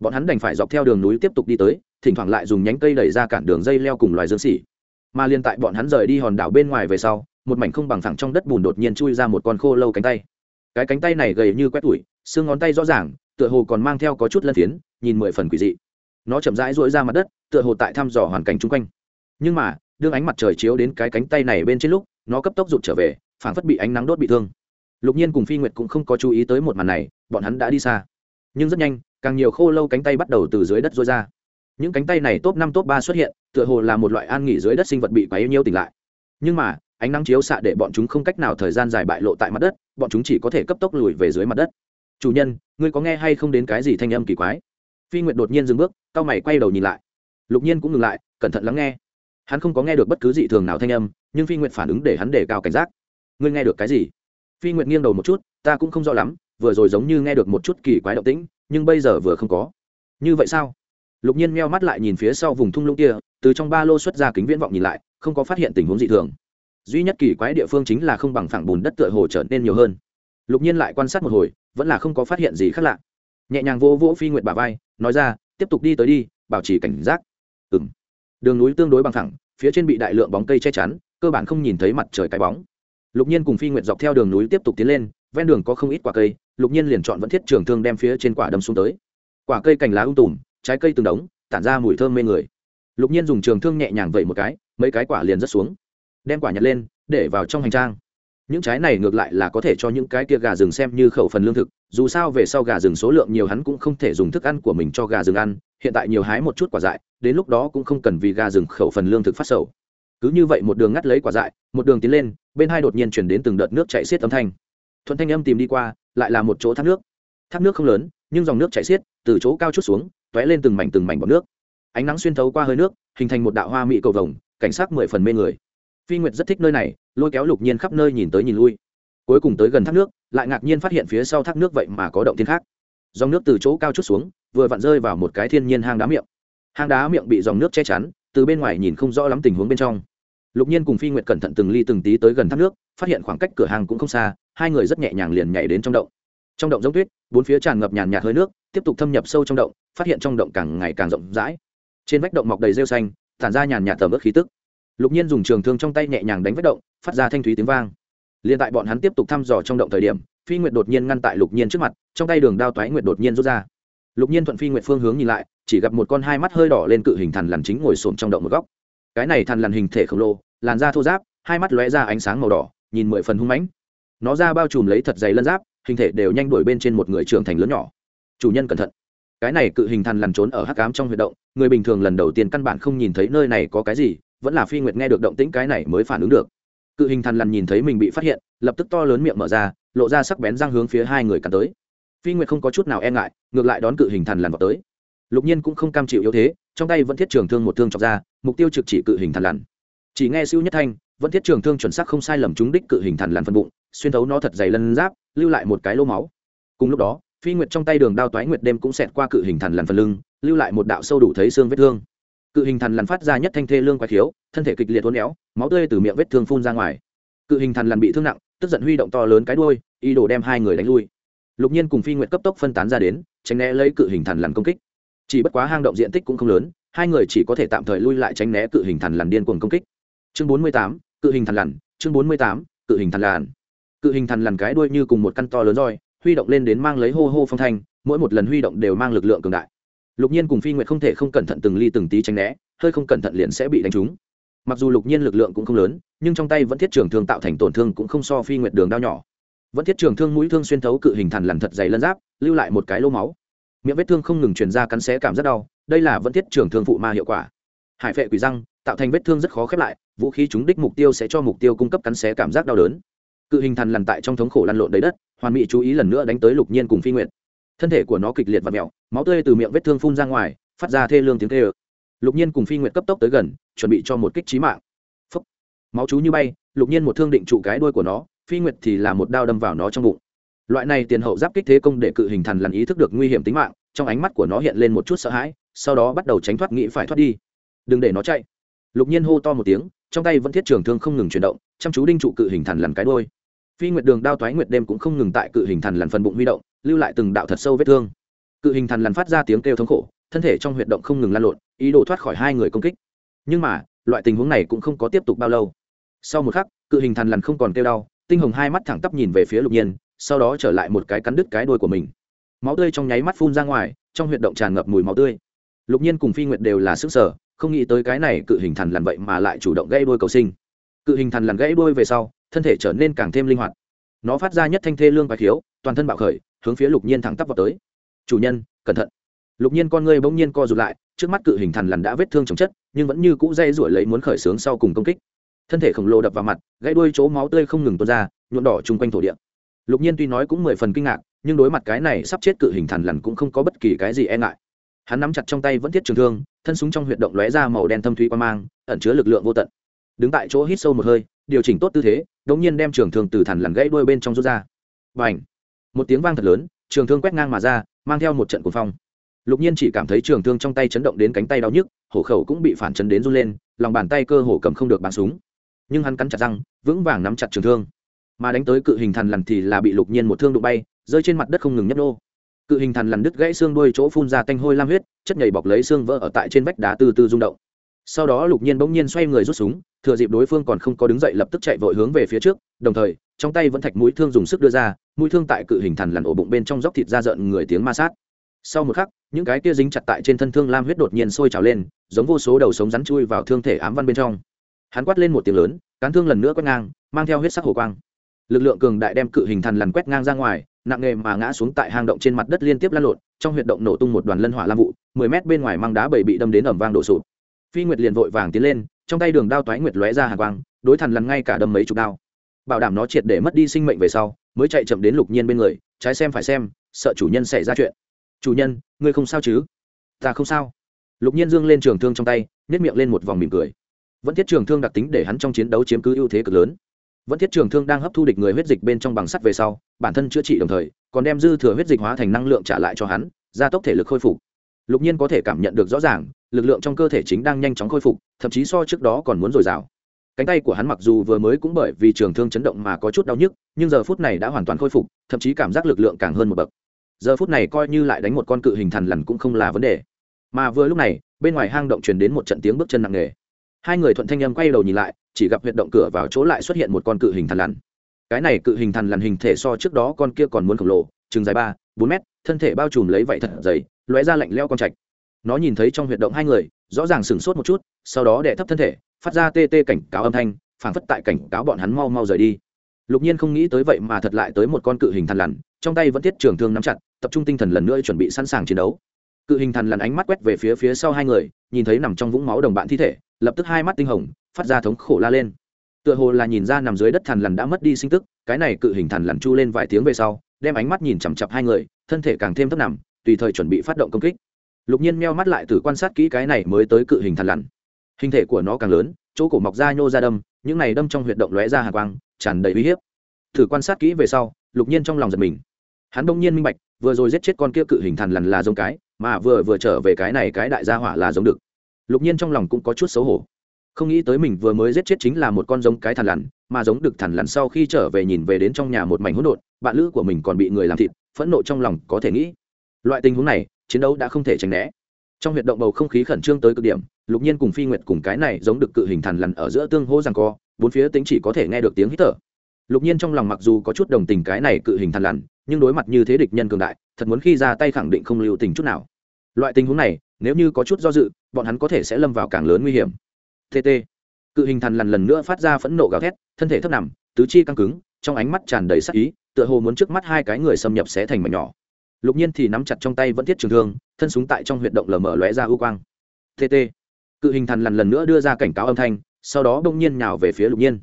bọn hắn đành phải dọc theo đường núi tiếp tục đi tới, thỉnh thoảng lại dùng nhánh cây đẩy ra cản đường dây leo cùng loài dương xỉ. Mà liên tại bọn hắn rời đi hòn đảo bên ngoài về sau, một mảnh không bằng thẳng trong đất bùn đột nhiên chui ra một con khô lâu cánh tay. Cái cánh tay này gầy như quét tủi, xương ngón tay rõ ràng, tựa hồ còn mang theo có chút lân phiến, nhìn mười phần quỷ dị. Nó chậm rãi rỗi ra mặt đất, tựa hồ tại thăm dò hoàn cảnh chung quanh. Nhưng mà, đương ánh mặt trời chiếu đến cái cánh tay này bên trên lúc, nó cấp tốc rụt trở về, phảng phất bị ánh nắng đốt bị thương. Lục nhiên cùng phi nguyệt cũng không có chú ý tới một màn này, bọn hắn đã đi xa. Nhưng rất nhanh càng nhiều khô lâu cánh tay bắt đầu từ dưới đất rối ra. Những cánh tay này top năm, top ba xuất hiện, tựa hồ là một loại an nghỉ dưới đất sinh vật bị quá yêu nhiêu tỉnh lại. Nhưng mà, ánh nắng chiếu xạ để bọn chúng không cách nào thời gian dài bại lộ tại mặt đất, bọn chúng chỉ có thể cấp tốc lùi về dưới mặt đất. Chủ nhân, ngươi có nghe hay không đến cái gì thanh âm kỳ quái? Phi nguyệt đột nhiên dừng bước, cao mày quay đầu nhìn lại. Lục nhiên cũng ngừng lại, cẩn thận lắng nghe. Hắn không có nghe được bất cứ dị thường nào thanh âm, nhưng phi nguyệt phản ứng để hắn đề cao cảnh giác. Ngươi nghe được cái gì? Phi nguyệt nghiêng đầu một chút, ta cũng không rõ lắm vừa rồi giống như nghe được một chút kỳ quái động tĩnh, nhưng bây giờ vừa không có. Như vậy sao? Lục nhiên meo mắt lại nhìn phía sau vùng thung lũng kia, từ trong ba lô xuất ra kính viễn vọng nhìn lại, không có phát hiện tình huống dị thường. Duy nhất kỳ quái địa phương chính là không bằng phẳng bùn đất tựa hồ trở nên nhiều hơn. Lục nhiên lại quan sát một hồi, vẫn là không có phát hiện gì khác lạ. Nhẹ nhàng vô vỗ phi nguyệt bà vai, nói ra, tiếp tục đi tới đi, bảo trì cảnh giác. Ừ m đường núi tương đối bằng thẳng phía trên bị đại lượng bóng cây che chắn, cơ bản không nhìn thấy mặt trời cái bóng. Lục nhiên cùng phi nguyệt dọc theo đường núi tiếp tục tiến lên, ven đường có không ít quả cây lục nhiên liền chọn vẫn thiết trường thương đem phía trên quả đâm xuống tới. Quả cây cành lá ung tùm, trái cây từng đống, tản ra mùi thơm mê người. Lục nhiên dùng trường thương nhẹ nhàng vẩy một cái, mấy cái quả liền rớt xuống. Đem quả nhặt lên, để vào trong hành trang. Những trái này ngược lại là có thể cho những cái kia gà rừng xem như khẩu phần lương thực, dù sao về sau gà rừng số lượng nhiều hắn cũng không thể dùng thức ăn của mình cho gà rừng ăn, hiện tại nhiều hái một chút quả dại, đến lúc đó cũng không cần vì gà rừng khẩu phần lương thực phát sầu. Cứ như vậy một đường ngắt lấy quả dại, một đường tiến lên, bên hai đột nhiên chuyển đến từng đợt nước chạy xiết âm thanh thuận thanh âm tìm đi qua, lại là một chỗ thác nước. Thác nước không lớn, nhưng dòng nước chảy xiết, từ chỗ cao chút xuống t ó é lên từng mảnh từng mảnh bọc nước. Ánh nắng xuyên thấu qua hơi nước, hình thành một đạo hoa mỹ cầu vồng, cảnh sắc mười phần mê người. Phi nguyệt rất thích nơi này, lôi kéo lục nhiên khắp nơi nhìn tới nhìn lui. Cuối cùng tới gần thác nước, lại ngạc nhiên phát hiện phía sau thác nước vậy mà có động thiên khác. Dòng nước từ chỗ cao chút xuống, vừa vặn rơi vào một cái thiên nhiên hang đá miệng. Hang đá miệng bị dòng nước che chắn, từ bên ngoài nhìn không rõ lắm tình huống bên trong. Lục nhiên cùng phi nguyệt cẩn thận từng ly từng tí tới gần thác nước, phát hiện khoảng cách cửa hàng cũng không xa hai người rất nhẹ nhàng liền nhảy đến trong động. Trong động giống tuyết, bốn phía tràn ngập nhàn nhạt hơi nước, tiếp tục thâm nhập sâu trong động, phát hiện trong động càng ngày càng rộng rãi. Trên vách động mọc đầy rêu xanh, tản ra nhàn nhạt tầm ướt khí tức. Lục nhiên dùng trường thương trong tay nhẹ nhàng đánh vách động, phát ra thanh thúy tiếng vang. Liền tại bọn hắn tiếp tục thăm dò trong động thời điểm, phi nguyệt đột nhiên ngăn tại lục nhiên trước mặt, trong tay đường đao toái nguyệt đột nhiên rút ra. Lục nhiên thuận phi nguyệt phương hướng nhìn lại, chỉ gặp một con hai mắt hơi đỏ lên cự hình thần lằn chính ngồi xổm trong động một góc. Cái này thần lằn hình thể khổng lồ, làn da thô giáp hai mắt lóe ra ánh sáng màu đỏ, nhìn mười phần hung mãnh nó ra bao trùm lấy thật dày lân giáp, hình thể đều nhanh đuổi bên trên một người trưởng thành lớn nhỏ. Chủ nhân cẩn thận. Cái này cự hình thần lằn trốn ở hắc cám trong huy động, người bình thường lần đầu tiên căn bản không nhìn thấy nơi này có cái gì, vẫn là phi nguyệt nghe được động tĩnh cái này mới phản ứng được. Cự hình thần lằn nhìn thấy mình bị phát hiện, lập tức to lớn miệng mở ra, lộ ra sắc bén răng hướng phía hai người cắn tới. Phi nguyệt không có chút nào e ngại, ngược lại đón cự hình thần lằn vào tới. Lục nhiên cũng không cam chịu yếu thế, trong tay vẫn thiết trường thương một thương chọc ra, mục tiêu trực chỉ cự hình thần lằn. Chỉ nghe siêu nhất thanh, vẫn thiết trường thương chuẩn xác không sai lầm trúng đích cự hình thần lằn phân bụng xuyên thấu nó thật dày lân giáp, lưu lại một cái lô máu. Cùng lúc đó, phi nguyệt trong tay đường đao toái nguyệt đêm cũng xẹt qua cự hình thần lằn phần lưng, lưu lại một đạo sâu đủ thấy xương vết thương. Cự hình thần lằn phát ra nhất thanh thê lương quái thiếu thân thể kịch liệt uốn éo, máu tươi từ miệng vết thương phun ra ngoài. Cự hình thần lằn bị thương nặng, tức giận huy động to lớn cái đuôi, ý đồ đem hai người đánh lui. Lục nhiên cùng phi nguyệt cấp tốc phân tán ra đến, tránh né lấy cự hình thần lằn công kích. Chỉ bất quá hang động diện tích cũng không lớn, hai người chỉ có thể tạm thời lui lại tránh né cự hình thần lằn điên cuồng công kích. Chương bốn mươi tám, cự hình thần lằn, chương bốn mươi tám, cự hình thần lằn cự hình thần lằn cái đuôi như cùng một căn to lớn roi, huy động lên đến mang lấy hô hô phong thanh, mỗi một lần huy động đều mang lực lượng cường đại. Lục nhiên cùng phi nguyệt không thể không cẩn thận từng ly từng tí tránh né, hơi không cẩn thận liền sẽ bị đánh trúng. Mặc dù lục nhiên lực lượng cũng không lớn, nhưng trong tay vẫn thiết trường thương tạo thành tổn thương cũng không so phi nguyệt đường đao nhỏ. Vẫn thiết trường thương mũi thương xuyên thấu cự hình thần lằn thật dày lân giáp, lưu lại một cái lô máu. Miệng vết thương không ngừng truyền ra cắn xé cảm rất đau, đây là vẫn thiết trường thương phụ ma hiệu quả. Hải phệ quỷ răng, tạo thành vết thương rất khó khép lại, vũ khí trúng đích mục tiêu sẽ cho mục tiêu cung cấp cắn xé cảm giác đau đớn cự hình thần lằn tại trong thống khổ lăn lộn đầy đất, hoàn mỹ chú ý lần nữa đánh tới lục nhiên cùng phi nguyện thân thể của nó kịch liệt và mẹo, máu tươi từ miệng vết thương phun ra ngoài, phát ra thê lương tiếng thê ơ lục nhiên cùng phi nguyện cấp tốc tới gần, chuẩn bị cho một kích trí mạng. Phúc. máu chú như bay, lục nhiên một thương định trụ cái đuôi của nó, phi nguyệt thì là một đao đâm vào nó trong bụng. Loại này tiền hậu giáp kích thế công để cự hình thần lằn ý thức được nguy hiểm tính mạng, trong ánh mắt của nó hiện lên một chút sợ hãi, sau đó bắt đầu tránh thoát nghĩ phải thoát đi. Đừng để nó chạy. Lục nhiên hô to một tiếng, trong tay vẫn thiết trường thương không ngừng chuyển động, chăm chú đinh trụ cự hình thần lằn cái đôi phi nguyệt đường đao toái nguyệt đêm cũng không ngừng tại cự hình thần lằn phần bụng huy động, lưu lại từng đạo thật sâu vết thương. Cự hình thần lằn phát ra tiếng kêu thống khổ, thân thể trong huyệt động không ngừng lan lộn, ý đồ thoát khỏi hai người công kích. Nhưng mà, loại tình huống này cũng không có tiếp tục bao lâu. Sau một khắc, cự hình thần lằn không còn kêu đau, tinh hồng hai mắt thẳng tắp nhìn về phía lục nhiên, sau đó trở lại một cái cắn đứt cái đuôi của mình. Máu tươi trong nháy mắt phun ra ngoài, trong huyệt động tràn ngập mùi máu tươi. Lục nhiên cùng phi nguyệt đều là sức sở, không nghĩ tới cái này cự hình thần lằn vậy mà lại chủ động gãy đuôi cầu sinh. Cự hình thần lằn gãy đuôi về sau thân thể trở nên càng thêm linh hoạt. Nó phát ra nhất thanh thê lương và khiếu, toàn thân bạo khởi, hướng phía lục nhiên thẳng tắp vào tới. Chủ nhân, cẩn thận. Lục nhiên con ngươi bỗng nhiên co rụt lại, trước mắt cự hình thằn lằn đã vết thương chồng chất, nhưng vẫn như cũ dây rủi lấy muốn khởi xướng sau cùng công kích. Thân thể khổng lồ đập vào mặt, gãy đuôi chỗ máu tươi không ngừng tuôn ra nhuộn đỏ chung quanh thổ địa. Lục nhiên tuy nói cũng mười phần kinh ngạc, nhưng đối mặt cái này sắp chết cự hình thằn lằn cũng không có bất kỳ cái gì e ngại. Hắn nắm chặt trong tay vẫn thiết trường thương, thân súng trong huyệt động lóe ra màu đen thâm thúy qua mang, ẩn chứa lực lượng vô tận. Đứng tại chỗ hít sâu một hơi, điều chỉnh tốt tư thế đống nhiên đem trường thương từ thằn lằn gãy đuôi bên trong rút ra. Và ảnh một tiếng vang thật lớn, trường thương quét ngang mà ra, mang theo một trận cuồng phong. Lục nhiên chỉ cảm thấy trường thương trong tay chấn động đến cánh tay đau nhức, hổ khẩu cũng bị phản chấn đến run lên, lòng bàn tay cơ hổ cầm không được bắn súng. Nhưng hắn cắn chặt răng, vững vàng nắm chặt trường thương. Mà đánh tới cự hình thằn lằn thì là bị lục nhiên một thương đụng bay, rơi trên mặt đất không ngừng nhấp nô. Cự hình thằn lằn đứt gãy xương đuôi chỗ phun ra tanh hôi lam huyết, chất nhảy bọc lấy xương vỡ ở tại trên vách đá từ từ rung động sau đó lục nhiên bỗng nhiên xoay người rút súng, thừa dịp đối phương còn không có đứng dậy lập tức chạy vội hướng về phía trước, đồng thời, trong tay vẫn thạch mũi thương dùng sức đưa ra, mũi thương tại cự hình thằn lằn ổ bụng bên trong dốc thịt ra rợn người tiếng ma sát. Sau một khắc, những cái kia dính chặt tại trên thân thương lam huyết đột nhiên sôi trào lên, giống vô số đầu sống rắn chui vào thương thể ám văn bên trong. Hắn quát lên một tiếng lớn, cán thương lần nữa quét ngang, mang theo huyết sắc hồ quang. Lực lượng cường đại đem cự hình thằn lằn quét ngang ra ngoài, nặng nghề mà ngã xuống tại hang động trên mặt đất liên tiếp lăn lộn, trong huyệt động nổ tung một đoàn lân hỏa lam vụ, mười mét bên ngoài mang đá bầy bị đâm đến ẩm vang đổ sụp phi nguyệt liền vội vàng tiến lên, trong tay đường đao toái nguyệt lóe ra hàng quang, đối thần lằn ngay cả đâm mấy chục đao. Bảo đảm nó triệt để mất đi sinh mệnh về sau, mới chạy chậm đến lục nhiên bên người, trái xem phải xem, sợ chủ nhân xảy ra chuyện. Chủ nhân, ngươi không sao chứ? Ta không sao. Lục nhiên dương lên trường thương trong tay nhét miệng lên một vòng mỉm cười. Vẫn thiết trường thương đặc tính để hắn trong chiến đấu chiếm cứ ưu thế cực lớn. Vẫn thiết trường thương đang hấp thu địch người huyết dịch bên trong bằng sắt về sau, bản thân chữa trị đồng thời, còn đem dư thừa huyết dịch hóa thành năng lượng trả lại cho hắn, gia tốc thể lực khôi phục lục nhiên có thể cảm nhận được rõ ràng, lực lượng trong cơ thể chính đang nhanh chóng khôi phục, thậm chí so trước đó còn muốn dồi dào. Cánh tay của hắn mặc dù vừa mới cũng bởi vì trường thương chấn động mà có chút đau nhức, nhưng giờ phút này đã hoàn toàn khôi phục, thậm chí cảm giác lực lượng càng hơn một bậc. Giờ phút này coi như lại đánh một con cự hình thằn lằn cũng không là vấn đề. Mà vừa lúc này, bên ngoài hang động truyền đến một trận tiếng bước chân nặng nề. Hai người thuận thanh âm quay đầu nhìn lại, chỉ gặp huyệt động cửa vào chỗ lại xuất hiện một con cự hình thằn lằn. Cái này cự hình thằn lằn hình thể so trước đó con kia còn muốn khổng lồ, chừng dài ba, bốn mét, thân thể bao trùm lấy vảy thật dày lóe ra lạnh leo con trạch. Nó nhìn thấy trong huyệt động hai người, rõ ràng sửng sốt một chút, sau đó đẻ thấp thân thể, phát ra tê tê cảnh cáo âm thanh, phảng phất tại cảnh cáo bọn hắn mau mau rời đi. Lục nhiên không nghĩ tới vậy mà thật lại tới một con cự hình thằn lằn, trong tay vẫn thiết trường thương nắm chặt, tập trung tinh thần lần nữa chuẩn bị sẵn sàng chiến đấu. Cự hình thằn lằn ánh mắt quét về phía phía sau hai người, nhìn thấy nằm trong vũng máu đồng bạn thi thể, lập tức hai mắt tinh hồng, phát ra thống khổ la lên. Tựa hồ là nhìn ra nằm dưới đất thằn lằn đã mất đi sinh tức, cái này cự hình thằn lằn chu lên vài tiếng về sau, đem ánh mắt nhìn chằm chặp hai người, thân thể càng thêm thấp nằm tùy thời chuẩn bị phát động công kích. Lục nhiên meo mắt lại từ quan sát kỹ cái này mới tới cự hình thằn lằn. Hình thể của nó càng lớn, chỗ cổ mọc ra nhô ra đâm, những này đâm trong huyệt động lóe ra hàng quang, tràn đầy uy hiếp. Thử quan sát kỹ về sau, lục nhiên trong lòng giật mình. Hắn đông nhiên minh bạch, vừa rồi giết chết con kia cự hình thằn lằn là giống cái, mà vừa vừa trở về cái này cái đại gia hỏa là giống được. Lục nhiên trong lòng cũng có chút xấu hổ. Không nghĩ tới mình vừa mới giết chết chính là một con giống cái thằn lằn, mà giống được thằn lằn sau khi trở về nhìn về đến trong nhà một mảnh hỗn độn, bạn lữ của mình còn bị người làm thịt, phẫn nộ trong lòng có thể nghĩ loại tình huống này, chiến đấu đã không thể tránh né. Trong huyệt động bầu không khí khẩn trương tới cực điểm, lục nhiên cùng phi nguyệt cùng cái này giống được cự hình thằn lằn ở giữa tương hô rằng co, bốn phía tính chỉ có thể nghe được tiếng hít thở. Lục nhiên trong lòng mặc dù có chút đồng tình cái này cự hình thằn lằn, nhưng đối mặt như thế địch nhân cường đại, thật muốn khi ra tay khẳng định không lưu tình chút nào. Loại tình huống này, nếu như có chút do dự, bọn hắn có thể sẽ lâm vào càng lớn nguy hiểm. Tt cự hình thằn lằn lần nữa phát ra phẫn nộ gào thét, thân thể thấp nằm, tứ chi căng cứng, trong ánh mắt tràn đầy sắc ý, tựa hồ muốn trước mắt hai cái người xâm nhập sẽ thành mảnh nhỏ lục nhiên thì nắm chặt trong tay vẫn thiết trường thương, thân súng tại trong huyệt động lờ mờ lóe ra ưu quang. Tt cự hình thằn lằn lần nữa đưa ra cảnh cáo âm thanh, sau đó đông nhiên nhào về phía lục nhiên.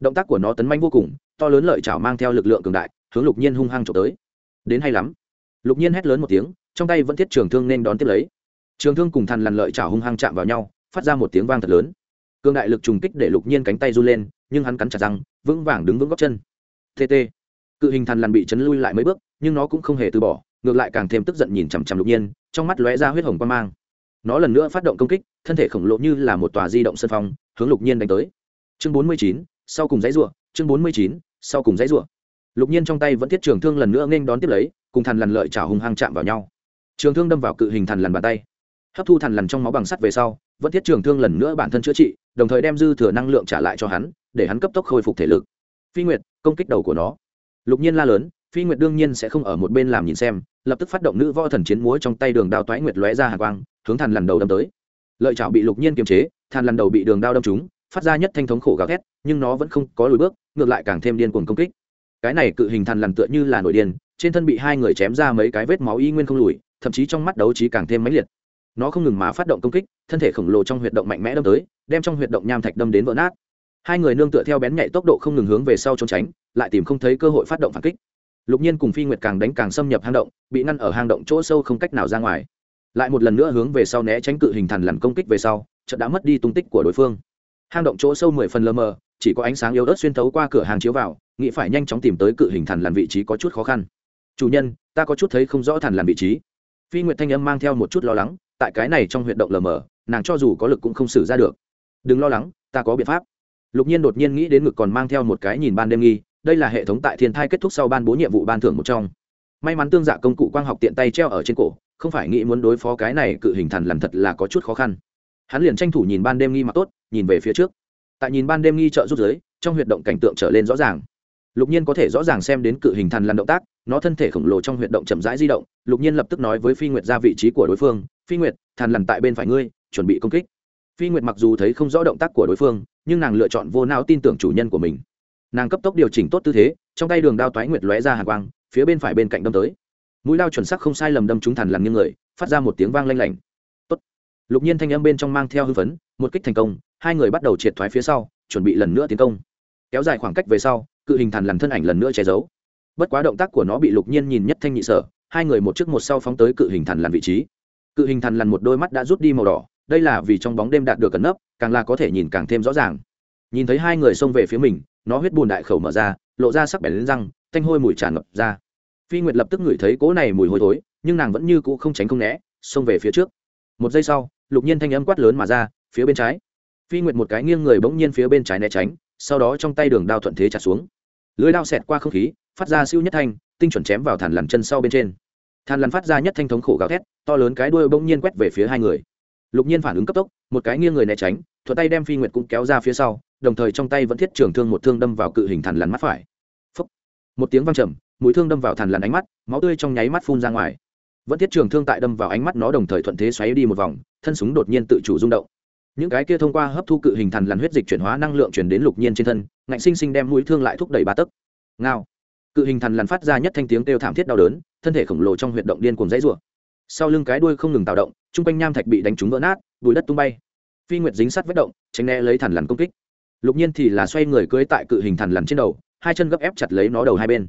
Động tác của nó tấn manh vô cùng, to lớn lợi chảo mang theo lực lượng cường đại, hướng lục nhiên hung hăng trộm tới. Đến hay lắm. Lục nhiên hét lớn một tiếng, trong tay vẫn thiết trường thương nên đón tiếp lấy. Trường thương cùng thằn lằn lợi chảo hung hăng chạm vào nhau, phát ra một tiếng vang thật lớn. Cường đại lực trùng kích để lục nhiên cánh tay run lên, nhưng hắn cắn chặt răng, vững vàng đứng vững góc chân. Tt cự hình thằn lằn bị chấn lui lại mấy bước, nhưng nó cũng không hề từ bỏ ngược lại càng thêm tức giận nhìn chằm chằm lục nhiên, trong mắt lóe ra huyết hồng quan mang. Nó lần nữa phát động công kích, thân thể khổng lồ như là một tòa di động sân phong, hướng lục nhiên đánh tới. Chương bốn mươi chín, sau cùng dãy r chương bốn mươi chín, sau cùng dãy r lục nhiên trong tay vẫn thiết trường thương lần nữa nghênh đón tiếp lấy, cùng thằn lằn lợi chảo hung hăng chạm vào nhau. Trường thương đâm vào cự hình thằn lằn bàn tay. Hấp thu thằn lằn trong máu bằng sắt về sau, vẫn thiết trường thương lần nữa bản thân chữa trị, đồng thời đem dư thừa năng lượng trả lại cho hắn, để hắn cấp tốc khôi phục thể lực. Phi nguyệt, công kích đầu của nó. Lục nhiên la lớn, phi nguyệt đương nhiên sẽ không ở một bên làm nhìn xem lập tức phát động nữ võ thần chiến múa trong tay đường đao toái nguyệt lóe ra hàng quang, hướng thàn lần đầu đâm tới. Lợi chảo bị lục nhiên kiềm chế thàn lần đầu bị đường đao đâm trúng, phát ra nhất thanh thống khổ gào thét, nhưng nó vẫn không có lùi bước, ngược lại càng thêm điên cuồng công kích. Cái này cự hình thàn lần tựa như là nổi điên, trên thân bị hai người chém ra mấy cái vết máu y nguyên không lùi, thậm chí trong mắt đấu trí càng thêm mãnh liệt. Nó không ngừng má phát động công kích, thân thể khổng lồ trong huyệt động mạnh mẽ đâm tới, đem trong huyệt động nham thạch đâm đến vỡ nát. Hai người nương tựa theo bén nhạy tốc độ không ngừng hướng về sau trốn tránh, lại tìm không thấy cơ hội phát động phản kích lục nhiên cùng phi nguyệt càng đánh càng xâm nhập hang động, bị ngăn ở hang động chỗ sâu không cách nào ra ngoài. Lại một lần nữa hướng về sau né tránh cự hình thần lằn công kích về sau, chợt đã mất đi tung tích của đối phương. Hang động chỗ sâu mười phần lờ mờ, chỉ có ánh sáng yếu ớt xuyên thấu qua cửa hàng chiếu vào, nghĩ phải nhanh chóng tìm tới cự hình thần lằn vị trí có chút khó khăn. Chủ nhân, ta có chút thấy không rõ thần lằn vị trí. Phi nguyệt thanh âm mang theo một chút lo lắng, tại cái này trong huyệt động lờ mờ, nàng cho dù có lực cũng không xử ra được. Đừng lo lắng, ta có biện pháp. Lục nhiên đột nhiên nghĩ đến ngực còn mang theo một cái nhìn ban đêm nghi đây là hệ thống tại thiên thai kết thúc sau ban bố nhiệm vụ ban thưởng một trong. May mắn tương dạ công cụ quang học tiện tay treo ở trên cổ, không phải nghĩ muốn đối phó cái này cự hình thần lần thật là có chút khó khăn. Hắn liền tranh thủ nhìn ban đêm nghi mặc tốt, nhìn về phía trước. Tại nhìn ban đêm nghi trợ rút giới, trong huyệt động cảnh tượng trở lên rõ ràng. Lục nhiên có thể rõ ràng xem đến cự hình thần lần động tác, nó thân thể khổng lồ trong huyệt động chậm rãi di động, lục nhiên lập tức nói với phi nguyệt ra vị trí của đối phương, phi nguyệt, thần lần tại bên phải ngươi, chuẩn bị công kích. Phi nguyệt mặc dù thấy không rõ động tác của đối phương, nhưng nàng lựa chọn vô não tin tưởng chủ nhân của mình nàng cấp tốc điều chỉnh tốt tư thế, trong tay đường đao toái nguyệt lóe ra hàng quang, phía bên phải bên cạnh đâm tới. Mũi lao chuẩn sắc không sai lầm đâm trúng thần làm nghiêng người, phát ra một tiếng vang lanh lảnh. Tốt. lục nhiên thanh âm bên trong mang theo hư vấn một kích thành công, hai người bắt đầu triệt thoái phía sau, chuẩn bị lần nữa tiến công. Kéo dài khoảng cách về sau, cự hình thần làm thân ảnh lần nữa che giấu. Bất quá động tác của nó bị lục nhiên nhìn nhất thanh nhị sở, hai người một trước một sau phóng tới cự hình thần làm vị trí. Cự hình thần lằn một đôi mắt đã rút đi màu đỏ, đây là vì trong bóng đêm đạt được cẩn nấp, càng là có thể nhìn càng thêm rõ ràng. Nhìn thấy hai người xông về phía mình nó huyết bùn đại khẩu mở ra, lộ ra sắc bén lên răng, thanh hôi mùi tràn ngập ra. Phi nguyệt lập tức ngửi thấy cỗ này mùi hôi thối, nhưng nàng vẫn như cũ không tránh không né, xông về phía trước. Một giây sau, lục nhiên thanh âm quát lớn mà ra, phía bên trái. Phi nguyệt một cái nghiêng người bỗng nhiên phía bên trái né tránh, sau đó trong tay đường đao thuận thế chặt xuống. Lưới đao xẹt qua không khí, phát ra siêu nhất thanh, tinh chuẩn chém vào thàn lằn chân sau bên trên. Thàn lằn phát ra nhất thanh thống khổ gào thét, to lớn cái đuôi bỗng nhiên quét về phía hai người. Lục nhiên phản ứng cấp tốc, một cái nghiêng người né tránh, thuận tay đem phi nguyệt cũng kéo ra phía sau đồng thời trong tay vẫn thiết trường thương một thương đâm vào cự hình thằn lằn mắt phải. Phúc. một tiếng vang trầm, mũi thương đâm vào thằn lằn ánh mắt, máu tươi trong nháy mắt phun ra ngoài. Vẫn thiết trường thương tại đâm vào ánh mắt nó đồng thời thuận thế xoáy đi một vòng, thân súng đột nhiên tự chủ rung động. Những cái kia thông qua hấp thu cự hình thằn lằn huyết dịch chuyển hóa năng lượng chuyển đến lục nhiên trên thân, ngạnh sinh sinh đem mũi thương lại thúc đẩy ba tấc. Ngao. Cự hình thằn lằn phát ra nhất thanh tiếng kêu thảm thiết đau đớn, thân thể khổng lồ trong huyệt động điên cuồng dãy rủa. Sau lưng cái đuôi không ngừng tạo động chung quanh nham thạch bị đánh trúng vỡ nát, bùi đất tung bay. Phi nguyệt dính sát vết động, tránh né lấy thằn lằn công kích lục nhiên thì là xoay người cưới tại cự hình thằn lằn trên đầu, hai chân gấp ép chặt lấy nó đầu hai bên.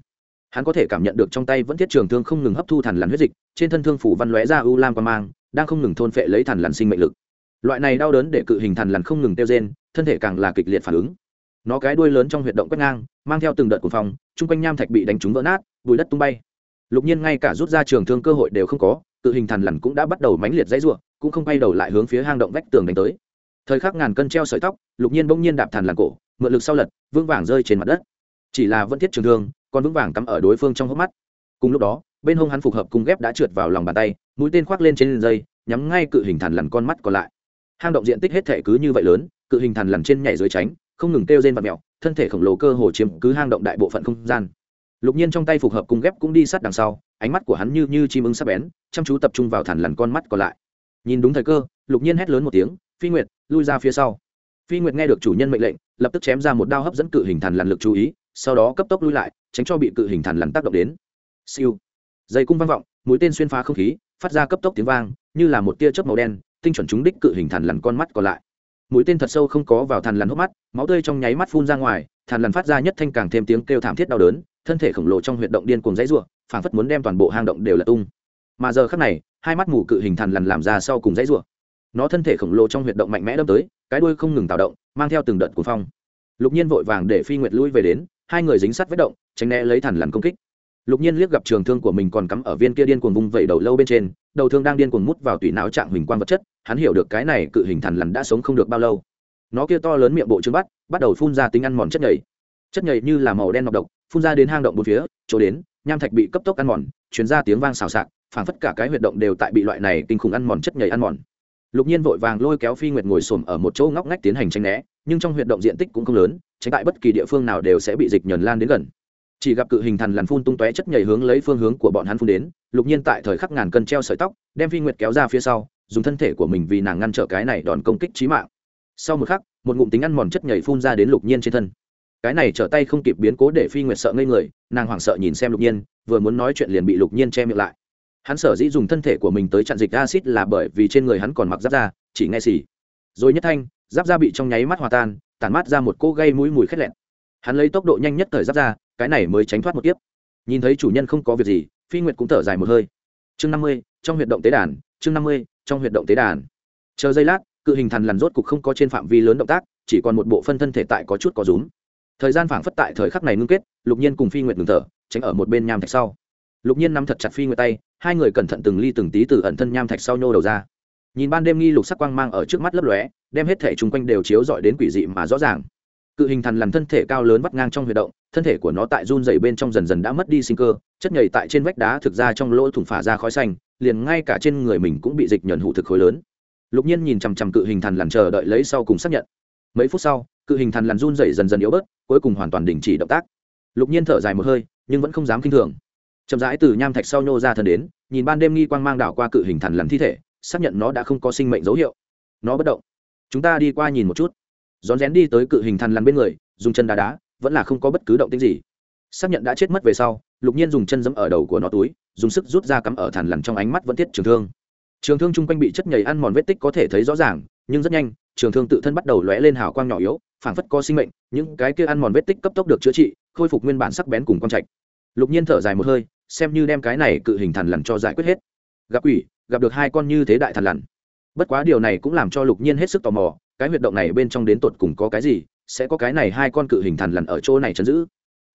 Hắn có thể cảm nhận được trong tay vẫn thiết trường thương không ngừng hấp thu thằn lằn huyết dịch, trên thân thương phủ văn lóe ra u lam qua mang, đang không ngừng thôn phệ lấy thằn lằn sinh mệnh lực. Loại này đau đớn để cự hình thằn lằn không ngừng tiêu rên, thân thể càng là kịch liệt phản ứng. Nó cái đuôi lớn trong huyệt động quét ngang, mang theo từng đợt cuồng phong, chung quanh nham thạch bị đánh trúng vỡ nát bùi đất tung bay. Lục nhiên ngay cả rút ra trường thương cơ hội đều không có, cự hình thằn lằn cũng đã bắt đầu mãnh liệt dãy ruộng cũng không quay đầu lại hướng phía hang động vách tường đánh tới thời khắc ngàn cân treo sợi tóc, lục nhiên bỗng nhiên đạp thàn lằn cổ, mượn lực sau lật, vững vàng rơi trên mặt đất. Chỉ là vẫn thiết trường thương, còn vững vàng cắm ở đối phương trong hốc mắt. Cùng lúc đó, bên hông hắn phục hợp cung ghép đã trượt vào lòng bàn tay, mũi tên khoác lên trên dây, nhắm ngay cự hình thằn lằn con mắt còn lại. Hang động diện tích hết thể cứ như vậy lớn, cự hình thằn lằn trên nhảy dưới tránh, không ngừng kêu rên và mẹo thân thể khổng lồ cơ hồ chiếm cứ hang động đại bộ phận không gian. Lục nhiên trong tay phục hợp cung ghép cũng đi sát đằng sau, ánh mắt của hắn như như chim ưng sắp bén, chăm chú tập trung vào thằn lằn con mắt còn lại. Nhìn đúng thời cơ, lục nhiên hét lớn một tiếng phi nguyệt, lui ra phía sau. Phi nguyệt nghe được chủ nhân mệnh lệnh, lập tức chém ra một đao hấp dẫn cự hình thằn lằn lực chú ý, sau đó cấp tốc lui lại, tránh cho bị cự hình thằn lằn tác động đến. Siêu. Dây cung vang vọng, mũi tên xuyên phá không khí, phát ra cấp tốc tiếng vang, như là một tia chớp màu đen, tinh chuẩn trúng đích cự hình thằn lằn con mắt còn lại. Mũi tên thật sâu không có vào thằn lằn hốc mắt, máu tươi trong nháy mắt phun ra ngoài thằn lằn phát ra nhất thanh càng thêm tiếng kêu thảm thiết đau đớn, thân thể khổng lồ trong huyệt động điên cuồng dãy ruộng phảng phất muốn đem toàn bộ hang động đều là tung. Mà giờ khắc này, hai mắt mù cự hình thằn lằn làm ra sau cùng dãy ruộng nó thân thể khổng lồ trong huyệt động mạnh mẽ đâm tới, cái đuôi không ngừng tạo động, mang theo từng đợt cuồng phong. Lục nhiên vội vàng để phi nguyệt lui về đến, hai người dính sát vết động, tránh né lấy thằn lằn công kích. Lục nhiên liếc gặp trường thương của mình còn cắm ở viên kia điên cuồng vung vẩy đầu lâu bên trên, đầu thương đang điên cuồng mút vào tủy não trạng huỳnh quang vật chất, hắn hiểu được cái này cự hình thằn lằn đã sống không được bao lâu. Nó kia to lớn miệng bộ trứng bắt bắt đầu phun ra tính ăn mòn chất nhầy. Chất nhầy như là màu đen nọc độc, phun ra đến hang động bốn phía, chỗ đến, nham thạch bị cấp tốc ăn mòn chuyển ra tiếng vang xào xạc, phảng phất cả cái huyệt động đều tại bị loại này kinh khủng ăn mòn chất nhầy ăn mòn lục nhiên vội vàng lôi kéo phi nguyệt ngồi xổm ở một chỗ ngóc ngách tiến hành tranh né, nhưng trong huyệt động diện tích cũng không lớn, tránh tại bất kỳ địa phương nào đều sẽ bị dịch nhờn lan đến gần. Chỉ gặp cự hình thần lằn phun tung tóe chất nhầy hướng lấy phương hướng của bọn hắn phun đến, lục nhiên tại thời khắc ngàn cân treo sợi tóc, đem phi nguyệt kéo ra phía sau, dùng thân thể của mình vì nàng ngăn trở cái này đòn công kích trí mạng. Sau một khắc, một ngụm tính ăn mòn chất nhảy phun ra đến lục nhiên trên thân. Cái này trở tay không kịp biến cố để phi nguyệt sợ ngây người, nàng hoảng sợ nhìn xem lục nhiên, vừa muốn nói chuyện liền bị lục nhiên che miệng lại hắn sở dĩ dùng thân thể của mình tới chặn dịch acid là bởi vì trên người hắn còn mặc giáp da chỉ nghe xì. Rồi nhất thanh giáp da bị trong nháy mắt hòa tan tản mát ra một cỗ gây mũi mùi khét lẹn. Hắn lấy tốc độ nhanh nhất thời giáp da, cái này mới tránh thoát một kiếp. Nhìn thấy chủ nhân không có việc gì phi nguyệt cũng thở dài một hơi. Chương năm mươi trong huyệt động tế đàn chương năm mươi trong huyệt động tế đàn. Chờ giây lát cự hình thần lằn rốt cục không có trên phạm vi lớn động tác chỉ còn một bộ phân thân thể tại có chút có rúm. Thời gian phảng phất tại thời khắc này ngưng kết lục nhiên cùng phi nguyệt ngừng thở tránh ở một bên nham thạch sau lục nhiên nắm thật chặt phi nguyệt tay, hai người cẩn thận từng ly từng tí từ ẩn thân nham thạch sau nhô đầu ra. Nhìn ban đêm nghi lục sắc quang mang ở trước mắt lấp lóe, đem hết thể chung quanh đều chiếu dọi đến quỷ dị mà rõ ràng. Cự hình thần lằn thân thể cao lớn vắt ngang trong huy động, thân thể của nó tại run dày bên trong dần dần đã mất đi sinh cơ, chất nhảy tại trên vách đá thực ra trong lỗ thủng phả ra khói xanh, liền ngay cả trên người mình cũng bị dịch nhẫn hụ thực khối lớn. Lục nhiên nhìn chằm chằm cự hình thần lằn chờ đợi lấy sau cùng xác nhận. Mấy phút sau, cự hình thần lằn run dày dần dần yếu bớt, cuối cùng hoàn toàn đình chỉ động tác. Lục nhiên thở dài một hơi, nhưng vẫn không dám k i n h thường chậm rãi từ nham thạch sau nhô ra thân đến, nhìn ban đêm nghi quang mang đảo qua cự hình thần lằn thi thể, xác nhận nó đã không có sinh mệnh dấu hiệu. Nó bất động. Chúng ta đi qua nhìn một chút. Rón rén đi tới cự hình thần lằn bên người, dùng chân đá đá, vẫn là không có bất cứ động tĩnh gì. Xác nhận đã chết mất về sau, lục nhiên dùng chân giẫm ở đầu của nó túi, dùng sức rút ra cắm ở thằn lằn trong ánh mắt vẫn thiết trường thương. Trường thương chung quanh bị chất nhầy ăn mòn vết tích có thể thấy rõ ràng, nhưng rất nhanh, trường thương tự thân bắt đầu lóe lên hào quang nhỏ yếu, phảng phất có sinh mệnh, những cái kia ăn mòn vết tích cấp tốc được chữa trị, khôi phục nguyên bản sắc bén cùng quang trạch. Lục nhiên thở dài một hơi xem như đem cái này cự hình thằn lằn cho giải quyết hết. Gặp quỷ, gặp được hai con như thế đại thằn lằn. Bất quá điều này cũng làm cho lục nhiên hết sức tò mò, cái huyệt động này bên trong đến tột cùng có cái gì, sẽ có cái này hai con cự hình thằn lằn ở chỗ này chấn giữ.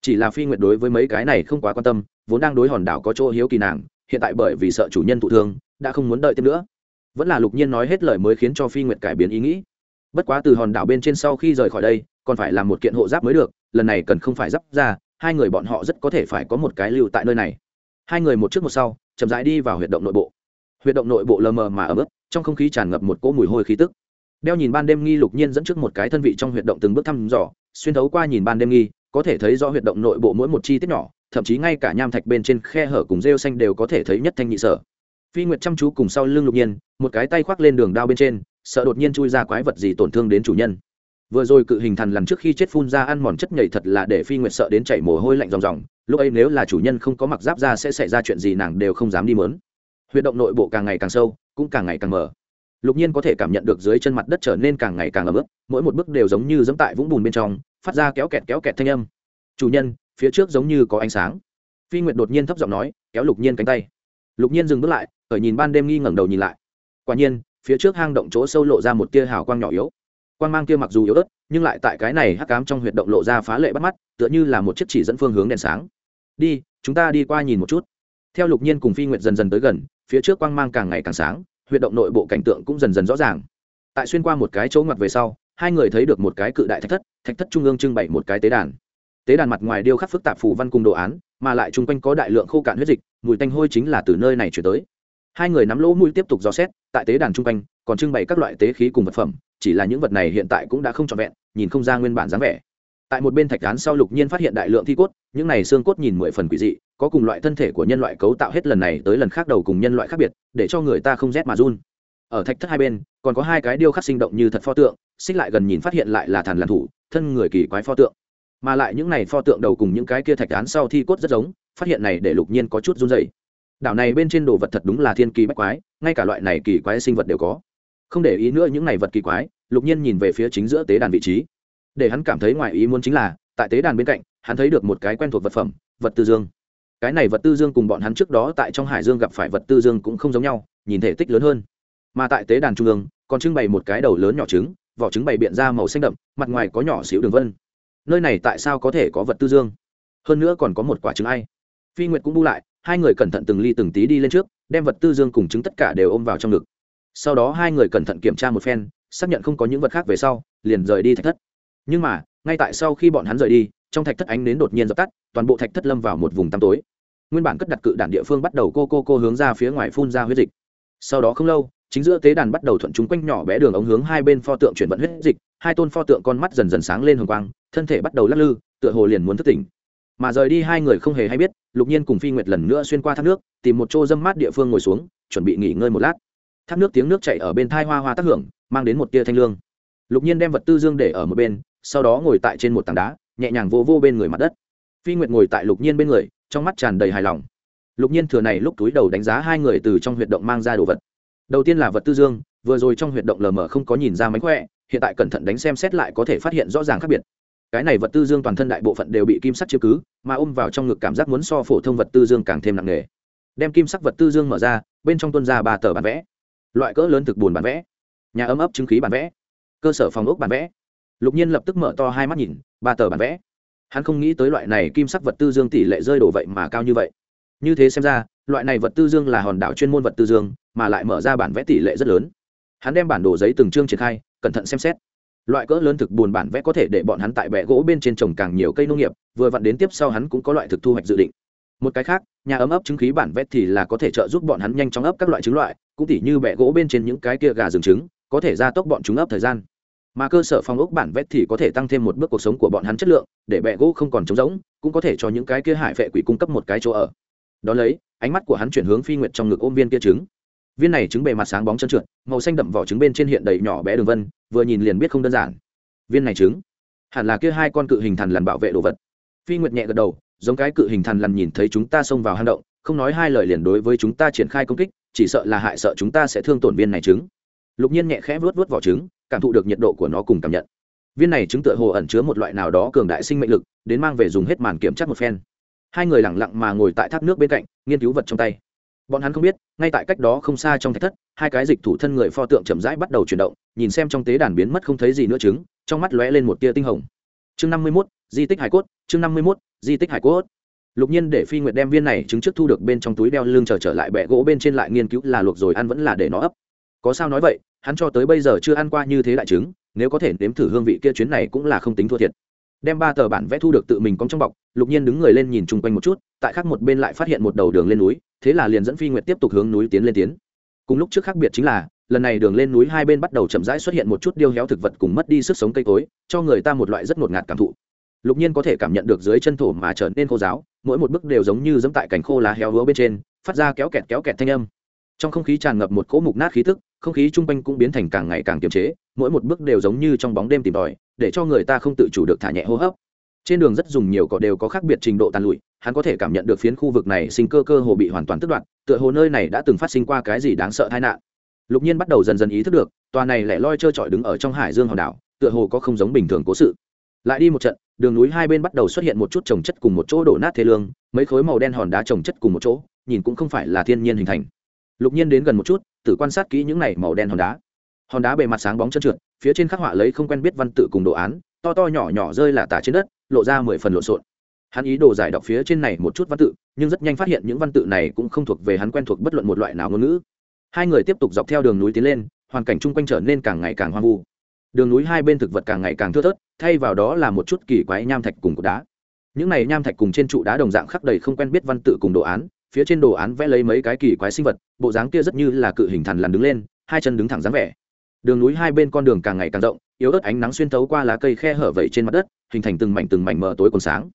Chỉ là phi nguyệt đối với mấy cái này không quá quan tâm, vốn đang đối hòn đảo có chỗ hiếu kỳ nàng, hiện tại bởi vì sợ chủ nhân thụ thương, đã không muốn đợi thêm nữa. Vẫn là lục nhiên nói hết lời mới khiến cho phi nguyệt cải biến ý nghĩ. Bất quá từ hòn đảo bên trên sau khi rời khỏi đây, còn phải làm một kiện hộ giáp mới được, lần này cần không phải giáp ra, hai người bọn họ rất có thể phải có một cái lưu tại nơi này hai người một trước một sau, chậm rãi đi vào huyệt động nội bộ. Huyệt động nội bộ lờ mờ mà ấm ức, trong không khí tràn ngập một cỗ mùi hôi khí tức. Đeo nhìn ban đêm nghi lục nhiên dẫn trước một cái thân vị trong huyệt động từng bước thăm dò, xuyên thấu qua nhìn ban đêm nghi, có thể thấy rõ huyệt động nội bộ mỗi một chi tiết nhỏ, thậm chí ngay cả nham thạch bên trên khe hở cùng rêu xanh đều có thể thấy nhất thanh nhị sở. Phi nguyệt chăm chú cùng sau lưng lục nhiên, một cái tay khoác lên đường đao bên trên, sợ đột nhiên chui ra quái vật gì tổn thương đến chủ nhân vừa rồi cự hình thần lần trước khi chết phun ra ăn mòn chất nhảy thật là để phi nguyệt sợ đến chảy mồ hôi lạnh ròng ròng, lúc ấy nếu là chủ nhân không có mặc giáp ra sẽ xảy ra chuyện gì nàng đều không dám đi mớn. Huyệt động nội bộ càng ngày càng sâu, cũng càng ngày càng mở lục nhiên có thể cảm nhận được dưới chân mặt đất trở nên càng ngày càng ấm ức mỗi một bước đều giống như dẫm tại vũng bùn bên trong, phát ra kéo kẹt kéo kẹt thanh âm. Chủ nhân, phía trước giống như có ánh sáng. Phi nguyệt đột nhiên thấp giọng nói, kéo lục nhiên cánh tay. Lục nhiên dừng bước lại, ở nhìn ban đêm nghi ngẩng đầu nhìn lại. Quả nhiên, phía trước hang động chỗ sâu lộ ra một tia hào quang nhỏ yếu quang mang kia mặc dù yếu ớt, nhưng lại tại cái này hắc cám trong huyệt động lộ ra phá lệ bắt mắt, tựa như là một chiếc chỉ dẫn phương hướng đèn sáng. Đi, chúng ta đi qua nhìn một chút. Theo lục nhiên cùng phi nguyệt dần dần tới gần, phía trước quang mang càng ngày càng sáng, huyệt động nội bộ cảnh tượng cũng dần dần rõ ràng. Tại xuyên qua một cái chỗ ngoặt về sau, hai người thấy được một cái cự đại thạch thất thạch thất trung ương trưng bày một cái tế đàn. Tế đàn mặt ngoài điêu khắc phức tạp phù văn cùng đồ án, mà lại chung quanh có đại lượng khô cạn huyết dịch, mùi tanh hôi chính là từ nơi này chuyển tới. Hai người nắm lỗ mũi tiếp tục dò xét, tại tế đàn chung quanh còn trưng bày các loại tế khí cùng vật phẩm chỉ là những vật này hiện tại cũng đã không trọn vẹn, nhìn không ra nguyên bản dáng vẻ. Tại một bên thạch án sau lục nhiên phát hiện đại lượng thi cốt, những này xương cốt nhìn mười phần quỷ dị, có cùng loại thân thể của nhân loại cấu tạo hết lần này tới lần khác đầu cùng nhân loại khác biệt, để cho người ta không rét mà run. Ở thạch thất hai bên, còn có hai cái điêu khắc sinh động như thật pho tượng, xích lại gần nhìn phát hiện lại là thàn làm thủ, thân người kỳ quái pho tượng. Mà lại những này pho tượng đầu cùng những cái kia thạch án sau thi cốt rất giống, phát hiện này để lục nhiên có chút run dày đảo này bên trên đồ vật thật đúng là thiên kỳ bách quái, ngay cả loại này kỳ quái sinh vật đều có không để ý nữa những này vật kỳ quái, lục nhiên nhìn về phía chính giữa tế đàn vị trí. Để hắn cảm thấy ngoài ý muốn chính là, tại tế đàn bên cạnh, hắn thấy được một cái quen thuộc vật phẩm, vật tư dương. Cái này vật tư dương cùng bọn hắn trước đó tại trong hải dương gặp phải vật tư dương cũng không giống nhau, nhìn thể tích lớn hơn. Mà tại tế đàn trung ương, còn trưng bày một cái đầu lớn nhỏ trứng, vỏ trứng bày biện ra màu xanh đậm, mặt ngoài có nhỏ xíu đường vân. Nơi này tại sao có thể có vật tư dương? Hơn nữa còn có một quả trứng ai? Phi nguyệt cũng bu lại, hai người cẩn thận từng ly từng tí đi lên trước, đem vật tư dương cùng trứng tất cả đều ôm vào trong ngực sau đó hai người cẩn thận kiểm tra một phen, xác nhận không có những vật khác về sau, liền rời đi thạch thất. Nhưng mà, ngay tại sau khi bọn hắn rời đi, trong thạch thất ánh đến đột nhiên dập tắt, toàn bộ thạch thất lâm vào một vùng tăm tối. Nguyên bản cất đặt cự đản địa phương bắt đầu cô cô cô hướng ra phía ngoài phun ra huyết dịch. Sau đó không lâu, chính giữa tế đàn bắt đầu thuận chúng quanh nhỏ bé đường ống hướng hai bên pho tượng chuyển vận huyết dịch, hai tôn pho tượng con mắt dần dần sáng lên hồng quang, thân thể bắt đầu lắc lư, tựa hồ liền muốn thức tỉnh. Mà rời đi hai người không hề hay biết, lục nhiên cùng phi nguyệt lần nữa xuyên qua thác nước, tìm một chỗ dâm mát địa phương ngồi xuống, chuẩn bị nghỉ ngơi một lát thác nước tiếng nước chảy ở bên thai hoa hoa tác hưởng, mang đến một tia thanh lương. Lục nhiên đem vật tư dương để ở một bên, sau đó ngồi tại trên một tảng đá, nhẹ nhàng vô vô bên người mặt đất. Phi nguyệt ngồi tại lục nhiên bên người, trong mắt tràn đầy hài lòng. Lục nhiên thừa này lúc túi đầu đánh giá hai người từ trong huyệt động mang ra đồ vật. Đầu tiên là vật tư dương, vừa rồi trong huyệt động lờ mờ không có nhìn ra mánh khỏe, hiện tại cẩn thận đánh xem xét lại có thể phát hiện rõ ràng khác biệt. Cái này vật tư dương toàn thân đại bộ phận đều bị kim sắc chiếm cứ, mà ôm vào trong ngực cảm giác muốn so phổ thông vật tư dương càng thêm nặng nề. Đem kim sắc vật tư dương mở ra, bên trong tuân ra ba tờ bản vẽ loại cỡ lớn thực buồn bản vẽ. Nhà ấm ấp chứng khí bản vẽ. Cơ sở phòng ốc bản vẽ. Lục nhiên lập tức mở to hai mắt nhìn, ba tờ bản vẽ. Hắn không nghĩ tới loại này kim sắc vật tư dương tỷ lệ rơi đổ vậy mà cao như vậy. Như thế xem ra, loại này vật tư dương là hòn đảo chuyên môn vật tư dương, mà lại mở ra bản vẽ tỷ lệ rất lớn. Hắn đem bản đồ giấy từng chương triển khai, cẩn thận xem xét. Loại cỡ lớn thực buồn bản vẽ có thể để bọn hắn tại bẹ gỗ bên trên trồng càng nhiều cây nông nghiệp, vừa vặn đến tiếp sau hắn cũng có loại thực thu hoạch dự định một cái khác, nhà ấm ấp trứng khí bản vẽ thì là có thể trợ giúp bọn hắn nhanh chóng ấp các loại trứng loại, cũng tỉ như bẹ gỗ bên trên những cái kia gà rừng trứng, có thể gia tốc bọn chúng ấp thời gian. Mà cơ sở phong ốc bản vét thì có thể tăng thêm một bước cuộc sống của bọn hắn chất lượng, để bẹ gỗ không còn trống rỗng, cũng có thể cho những cái kia hải vệ quỷ cung cấp một cái chỗ ở. Đó lấy, ánh mắt của hắn chuyển hướng phi nguyệt trong ngực ôm viên kia trứng. Viên này trứng bề mặt sáng bóng chân trượt, màu xanh đậm vỏ trứng bên trên hiện đầy nhỏ bé đường vân, vừa nhìn liền biết không đơn giản. Viên này trứng, hẳn là kia hai con cự hình thần lằn bảo vệ đồ vật. Phi nguyệt nhẹ gật đầu giống cái cự hình thần lằn nhìn thấy chúng ta xông vào hang động, không nói hai lời liền đối với chúng ta triển khai công kích, chỉ sợ là hại sợ chúng ta sẽ thương tổn viên này trứng. Lục nhiên nhẹ khẽ vuốt vuốt vỏ trứng, cảm thụ được nhiệt độ của nó cùng cảm nhận. Viên này trứng tựa hồ ẩn chứa một loại nào đó cường đại sinh mệnh lực, đến mang về dùng hết màn kiểm tra một phen. Hai người lẳng lặng mà ngồi tại thác nước bên cạnh, nghiên cứu vật trong tay. Bọn hắn không biết, ngay tại cách đó không xa trong thạch thất, hai cái dịch thủ thân người pho tượng chậm rãi bắt đầu chuyển động, nhìn xem trong tế đàn biến mất không thấy gì nữa trứng, trong mắt lóe lên một tia tinh hồng. Chương năm mươi mốt, di tích hải cốt, chương năm mươi mốt di tích hải cốt. Lục nhiên để phi nguyệt đem viên này trứng trước thu được bên trong túi đeo lưng chờ trở lại bẹ gỗ bên trên lại nghiên cứu là luộc rồi ăn vẫn là để nó ấp. Có sao nói vậy, hắn cho tới bây giờ chưa ăn qua như thế đại trứng, nếu có thể nếm thử hương vị kia chuyến này cũng là không tính thua thiệt. Đem ba tờ bản vẽ thu được tự mình cong trong bọc, lục nhiên đứng người lên nhìn chung quanh một chút, tại khác một bên lại phát hiện một đầu đường lên núi, thế là liền dẫn phi nguyệt tiếp tục hướng núi tiến lên tiến. Cùng lúc trước khác biệt chính là, lần này đường lên núi hai bên bắt đầu chậm rãi xuất hiện một chút điêu héo thực vật cùng mất đi sức sống cây cối, cho người ta một loại rất ngột ngạt cảm thụ lục nhiên có thể cảm nhận được dưới chân thổ mà trở nên khô giáo mỗi một bước đều giống như dẫm tại cành khô lá héo hứa bên trên, phát ra kéo kẹt kéo kẹt thanh âm. Trong không khí tràn ngập một cỗ mục nát khí thức không khí chung quanh cũng biến thành càng ngày càng kiềm chế, mỗi một bước đều giống như trong bóng đêm tìm tòi, để cho người ta không tự chủ được thả nhẹ hô hấp. Trên đường rất dùng nhiều cỏ đều có khác biệt trình độ tàn lụi, hắn có thể cảm nhận được phiến khu vực này sinh cơ cơ hồ bị hoàn toàn tức đoạt, tựa hồ nơi này đã từng phát sinh qua cái gì đáng sợ tai nạn. Lục nhiên bắt đầu dần dần ý thức được, tòa này lẻ loi trơ trọi đứng ở trong hải dương hòn đảo, tựa hồ có không giống bình thường cố sự lại đi một trận, đường núi hai bên bắt đầu xuất hiện một chút trồng chất cùng một chỗ đổ nát thế lương, mấy khối màu đen hòn đá trồng chất cùng một chỗ, nhìn cũng không phải là thiên nhiên hình thành. Lục nhiên đến gần một chút tự quan sát kỹ những này màu đen hòn đá. Hòn đá bề mặt sáng bóng chân trượt, phía trên khắc họa lấy không quen biết văn tự cùng đồ án, to to nhỏ nhỏ rơi là tả trên đất, lộ ra mười phần lộn xộn. Hắn ý đồ giải đọc phía trên này một chút văn tự, nhưng rất nhanh phát hiện những văn tự này cũng không thuộc về hắn quen thuộc bất luận một loại nào ngôn ngữ. Hai người tiếp tục dọc theo đường núi tiến lên, hoàn cảnh chung quanh trở nên càng ngày càng hoang vu đường núi hai bên thực vật càng ngày càng thưa thớt, thay vào đó là một chút kỳ quái nham thạch cùng cột đá. Những này nham thạch cùng trên trụ đá đồng dạng khắc đầy không quen biết văn tự cùng đồ án, phía trên đồ án vẽ lấy mấy cái kỳ quái sinh vật, bộ dáng kia rất như là cự hình thằn lằn đứng lên, hai chân đứng thẳng dáng vẻ. Đường núi hai bên con đường càng ngày càng rộng, yếu ớt ánh nắng xuyên thấu qua lá cây khe hở vẩy trên mặt đất, hình thành từng mảnh từng mảnh mờ tối còn sáng.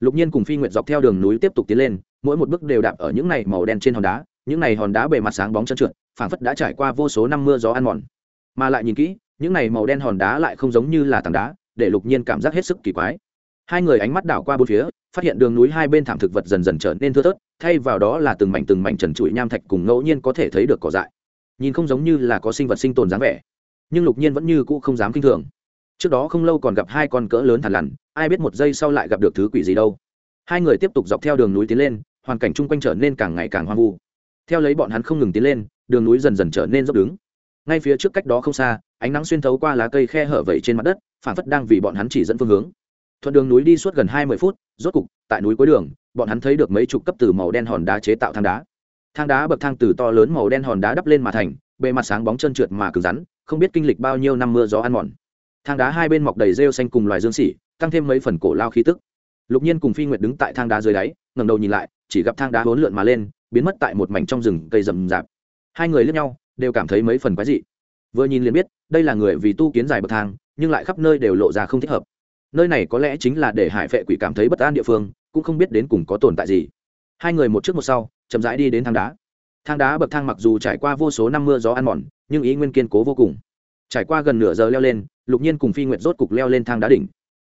Lục nhiên cùng phi nguyện dọc theo đường núi tiếp tục tiến lên, mỗi một bước đều đạp ở những này màu đen trên hòn đá, những này hòn đá bề mặt sáng bóng trơn trượt, phảng phất đã trải qua vô số năm mưa gió ăn mòn. Mà lại nhìn kỹ những này màu đen hòn đá lại không giống như là tảng đá, để lục nhiên cảm giác hết sức kỳ quái. Hai người ánh mắt đảo qua bốn phía, phát hiện đường núi hai bên thảm thực vật dần dần trở nên thưa thớt, thay vào đó là từng mảnh từng mảnh trần trụi nham thạch cùng ngẫu nhiên có thể thấy được cỏ dại. Nhìn không giống như là có sinh vật sinh tồn dáng vẻ, nhưng lục nhiên vẫn như cũ không dám kinh thường. Trước đó không lâu còn gặp hai con cỡ lớn thằn lằn, ai biết một giây sau lại gặp được thứ quỷ gì đâu. Hai người tiếp tục dọc theo đường núi tiến lên, hoàn cảnh chung quanh trở nên càng ngày càng hoang vu. Theo lấy bọn hắn không ngừng tiến lên, đường núi dần dần trở nên dốc đứng ngay phía trước cách đó không xa, ánh nắng xuyên thấu qua lá cây khe hở vẩy trên mặt đất phản phất đang vì bọn hắn chỉ dẫn phương hướng. Thuận đường núi đi suốt gần hai mươi phút, rốt cục, tại núi cuối đường, bọn hắn thấy được mấy chục cấp từ màu đen hòn đá chế tạo thang đá. Thang đá bậc thang từ to lớn màu đen hòn đá đắp lên mà thành, bề mặt sáng bóng chân trượt mà cứng rắn, không biết kinh lịch bao nhiêu năm mưa gió ăn mòn. Thang đá hai bên mọc đầy rêu xanh cùng loài dương xỉ, tăng thêm mấy phần cổ lao khí tức. Lục nhiên cùng phi nguyệt đứng tại thang đá dưới đáy, ngẩng đầu nhìn lại, chỉ gặp thang đá hỗn lượn mà lên, biến mất tại một mảnh trong rừng cây rậm rạp. Hai người lướt nhau đều cảm thấy mấy phần quái dị. Vừa nhìn liền biết đây là người vì tu kiến dài bậc thang nhưng lại khắp nơi đều lộ ra không thích hợp. Nơi này có lẽ chính là để hải vệ quỷ cảm thấy bất an địa phương cũng không biết đến cùng có tồn tại gì. Hai người một trước một sau chậm rãi đi đến thang đá. Thang đá bậc thang mặc dù trải qua vô số năm mưa gió ăn mòn nhưng ý nguyên kiên cố vô cùng. Trải qua gần nửa giờ leo lên lục nhiên cùng phi nguyện rốt cục leo lên thang đá đỉnh.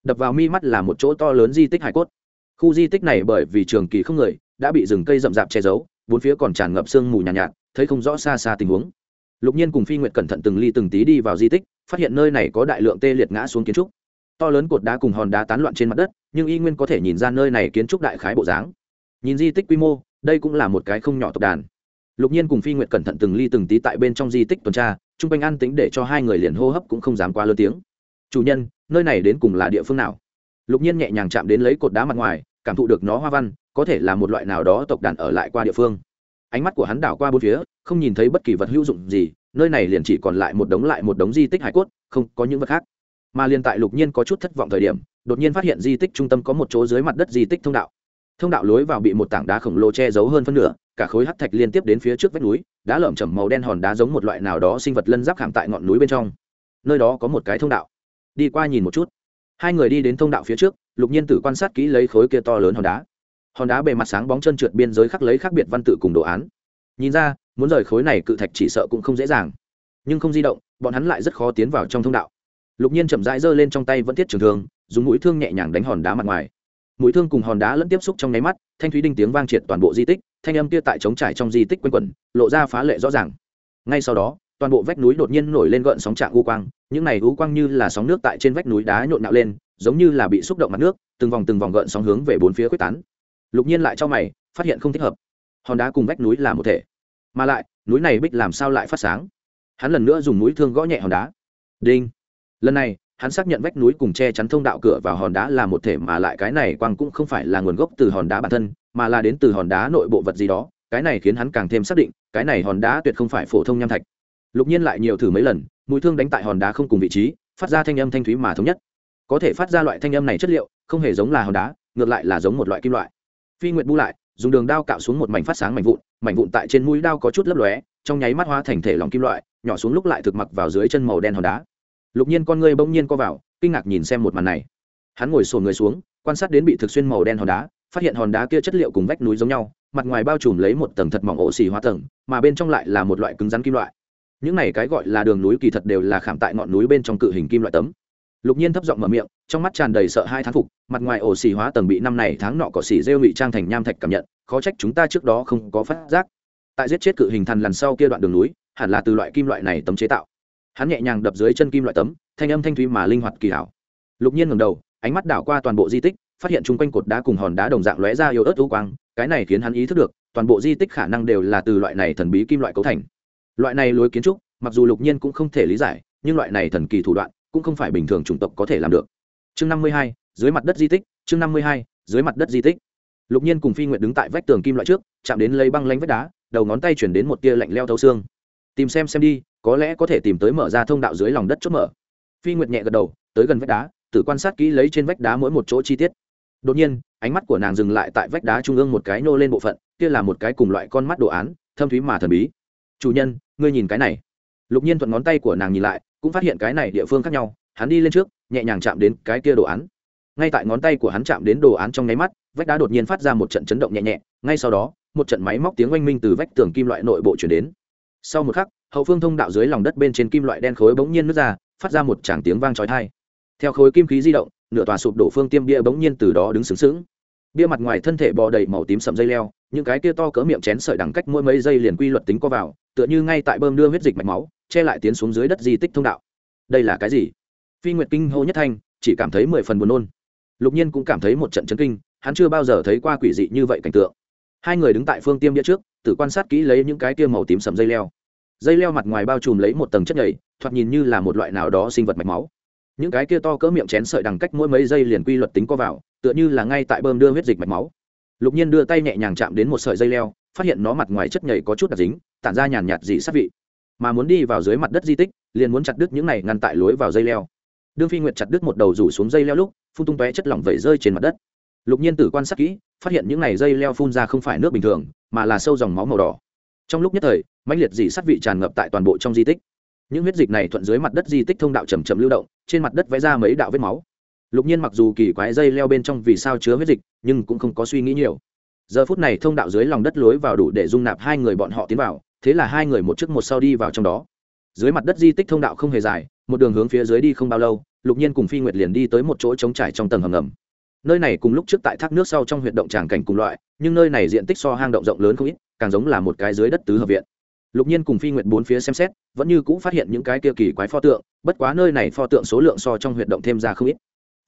Đập vào mi mắt là một chỗ to lớn di tích hải cốt. Khu di tích này bởi vì trường kỳ không người đã bị rừng cây rậm rạp che giấu bốn phía còn tràn ngập sương mù nhàn nhạt, nhạt thấy không rõ xa xa tình huống. Lục nhiên cùng phi nguyệt cẩn thận từng ly từng tí đi vào di tích, phát hiện nơi này có đại lượng tê liệt ngã xuống kiến trúc. To lớn cột đá cùng hòn đá tán loạn trên mặt đất, nhưng y nguyên có thể nhìn ra nơi này kiến trúc đại khái bộ dáng. Nhìn di tích quy mô, đây cũng là một cái không nhỏ tộc đàn. Lục nhiên cùng phi nguyệt cẩn thận từng ly từng tí tại bên trong di tích tuần tra t r u n g quanh an tính để cho hai người liền hô hấp cũng không dám quá lớn tiếng. Chủ nhân, nơi này đến cùng là địa phương nào? Lục nhiên nhẹ nhàng chạm đến lấy cột đá mặt ngoài, cảm thụ được nó hoa văn, có thể là một loại nào đó tộc đàn ở lại qua địa phương ánh mắt của hắn đảo qua bốn phía, không nhìn thấy bất kỳ vật hữu dụng gì, nơi này liền chỉ còn lại một đống lại một đống di tích hải cốt, không có những vật khác. Mà liền tại lục nhiên có chút thất vọng thời điểm, đột nhiên phát hiện di tích trung tâm có một chỗ dưới mặt đất di tích thông đạo. Thông đạo lối vào bị một tảng đá khổng lồ che giấu hơn phân nửa, cả khối hắc thạch liên tiếp đến phía trước vách núi, đá lởm chởm màu đen hòn đá giống một loại nào đó sinh vật lân giáp khảm tại ngọn núi bên trong. Nơi đó có một cái thông đạo. Đi qua nhìn một chút. Hai người đi đến thông đạo phía trước, lục nhiên tử quan sát kỹ lấy khối kia to lớn hòn đá hòn đá bề mặt sáng bóng chân trượt biên giới khắc lấy khác biệt văn tự cùng đồ án. Nhìn ra, muốn rời khối này cự thạch chỉ sợ cũng không dễ dàng. Nhưng không di động, bọn hắn lại rất khó tiến vào trong thông đạo. Lục nhiên chậm rãi giơ lên trong tay vẫn thiết trường thương, dùng mũi thương nhẹ nhàng đánh hòn đá mặt ngoài. Mũi thương cùng hòn đá lẫn tiếp xúc trong nháy mắt, thanh thúy đinh tiếng vang triệt toàn bộ di tích, thanh âm kia tại trống trải trong di tích quanh quẩn, lộ ra phá lệ rõ ràng. Ngay sau đó, toàn bộ vách núi đột nhiên nổi lên gợn sóng trạng u quang, những này u quang như là sóng nước tại trên vách núi đá nhộn nạo lên, giống như là bị xúc động mặt nước, từng vòng từng vòng gợn sóng hướng về bốn phía quyết tán lục nhiên lại cho mày, phát hiện không thích hợp. Hòn đá cùng vách núi là một thể. Mà lại, núi này bích làm sao lại phát sáng? Hắn lần nữa dùng mũi thương gõ nhẹ hòn đá. Đinh. Lần này, hắn xác nhận vách núi cùng che chắn thông đạo cửa vào hòn đá là một thể mà lại cái này quang cũng không phải là nguồn gốc từ hòn đá bản thân, mà là đến từ hòn đá nội bộ vật gì đó. Cái này khiến hắn càng thêm xác định, cái này hòn đá tuyệt không phải phổ thông nham thạch. Lục nhiên lại nhiều thử mấy lần, mũi thương đánh tại hòn đá không cùng vị trí, phát ra thanh âm thanh thúy mà thống nhất. Có thể phát ra loại thanh âm này chất liệu, không hề giống là hòn đá, ngược lại là giống một loại kim loại phi nguyệt bu lại, dùng đường đao cạo xuống một mảnh phát sáng mảnh vụn mảnh vụn tại trên mũi đao có chút lấp lóe, trong nháy mắt hóa thành thể lòng kim loại, nhỏ xuống lúc lại thực mặc vào dưới chân màu đen hòn đá. Lục nhiên con ngươi bỗng nhiên co vào, kinh ngạc nhìn xem một màn này. Hắn ngồi sồn người xuống, quan sát đến bị thực xuyên màu đen hòn đá, phát hiện hòn đá kia chất liệu cùng vách núi giống nhau, mặt ngoài bao trùm lấy một tầng thật mỏng ổ xì hóa tầng, mà bên trong lại là một loại cứng rắn kim loại. Những này cái gọi là đường núi kỳ thật đều là khảm tại ngọn núi bên trong cự hình kim loại tấm lục nhiên thấp giọng mở miệng, trong mắt tràn đầy sợ hai thán phục, mặt ngoài ổ xì hóa tầng bị năm này tháng nọ cỏ xỉ rêu ngụy trang thành nham thạch cảm nhận, khó trách chúng ta trước đó không có phát giác. Tại giết chết cự hình thần lần sau kia đoạn đường núi, hẳn là từ loại kim loại này tấm chế tạo. Hắn nhẹ nhàng đập dưới chân kim loại tấm, thanh âm thanh thúy mà linh hoạt kỳ hảo. Lục nhiên ngầm đầu, ánh mắt đảo qua toàn bộ di tích, phát hiện chung quanh cột đá cùng hòn đá đồng dạng lóe ra yếu ớt u quang, cái này khiến hắn ý thức được, toàn bộ di tích khả năng đều là từ loại này thần bí kim loại cấu thành. Loại này lối kiến trúc, mặc dù lục nhiên cũng không thể lý giải, nhưng loại này thần kỳ thủ đoạn cũng không phải bình thường chủng tộc có thể làm được. Chương năm mươi hai, dưới mặt đất di tích, chương năm mươi hai, dưới mặt đất di tích. Lục nhiên cùng phi nguyệt đứng tại vách tường kim loại trước, chạm đến lấy băng lánh vách đá, đầu ngón tay chuyển đến một tia lạnh leo thấu xương. Tìm xem xem đi, có lẽ có thể tìm tới mở ra thông đạo dưới lòng đất chốt mở. Phi nguyệt nhẹ gật đầu, tới gần vách đá, tự quan sát kỹ lấy trên vách đá mỗi một chỗ chi tiết. Đột nhiên, ánh mắt của nàng dừng lại tại vách đá trung ương một cái nô lên bộ phận, kia là một cái cùng loại con mắt đồ án, thâm thúy mà thần bí. Chủ nhân, ngươi nhìn cái này lục nhiên thuận ngón tay của nàng nhìn lại, cũng phát hiện cái này địa phương khác nhau, hắn đi lên trước, nhẹ nhàng chạm đến cái kia đồ án. Ngay tại ngón tay của hắn chạm đến đồ án trong nháy mắt, vách đá đột nhiên phát ra một trận chấn động nhẹ nhẹ, ngay sau đó, một trận máy móc tiếng oanh minh từ vách tường kim loại nội bộ chuyển đến. Sau một khắc, hậu phương thông đạo dưới lòng đất bên trên kim loại đen khối bỗng nhiên nứt ra, phát ra một tràng tiếng vang trói thai theo khối kim khí di động, nửa tòa sụp đổ phương tiêm bia bỗng nhiên từ đó đứng sướng sướng bia mặt ngoài thân thể bò đầy màu tím sậm dây leo, những cái kia to cỡ miệng chén sợi đẳng cách mỗi mấy giây liền quy luật tính co vào, tựa như ngay tại bơm đưa huyết dịch mạch máu che lại tiến xuống dưới đất di tích thông đạo. Đây là cái gì? Phi nguyệt kinh hô nhất thanh, chỉ cảm thấy mười phần buồn nôn. Lục nhiên cũng cảm thấy một trận chấn kinh, hắn chưa bao giờ thấy qua quỷ dị như vậy cảnh tượng. Hai người đứng tại phương tiêm đĩa trước, tự quan sát kỹ lấy những cái tiêm màu tím sầm dây leo. Dây leo mặt ngoài bao trùm lấy một tầng chất nhầy, thoạt nhìn như là một loại nào đó sinh vật mạch máu. Những cái kia to cỡ miệng chén sợi đằng cách mỗi mấy giây liền quy luật tính co vào, tựa như là ngay tại bơm đưa huyết dịch mạch máu. Lục nhiên đưa tay nhẹ nhàng chạm đến một sợi dây leo, phát hiện nó mặt ngoài chất nhầy có chút đặc dính, tản ra nhàn nhạt dị sát vị mà muốn đi vào dưới mặt đất di tích, liền muốn chặt đứt những này ngăn tại lối vào dây leo. Đương phi nguyệt chặt đứt một đầu rủ xuống dây leo lúc, phun tung tóe chất lỏng vẩy rơi trên mặt đất. Lục nhiên tử quan sát kỹ, phát hiện những này dây leo phun ra không phải nước bình thường, mà là sâu dòng máu màu đỏ. Trong lúc nhất thời, mãnh liệt dị sát vị tràn ngập tại toàn bộ trong di tích. Những huyết dịch này thuận dưới mặt đất di tích thông đạo chầm chậm lưu động, trên mặt đất vẽ ra mấy đạo vết máu. Lục nhiên mặc dù kỳ quái dây leo bên trong vì sao chứa huyết dịch, nhưng cũng không có suy nghĩ nhiều. Giờ phút này thông đạo dưới lòng đất lối vào đủ để dung nạp hai người bọn họ tiến vào thế là hai người một trước một sau đi vào trong đó. Dưới mặt đất di tích thông đạo không hề dài, một đường hướng phía dưới đi không bao lâu, lục nhiên cùng phi nguyệt liền đi tới một chỗ trống trải trong tầng hầm ngầm. Nơi này cùng lúc trước tại thác nước sau trong huyệt động tràng cảnh cùng loại, nhưng nơi này diện tích so hang động rộng lớn không ít, càng giống là một cái dưới đất tứ hợp viện. Lục nhiên cùng phi nguyệt bốn phía xem xét, vẫn như cũ phát hiện những cái kia kỳ quái pho tượng, bất quá nơi này pho tượng số lượng so trong huyệt động thêm ra không ít.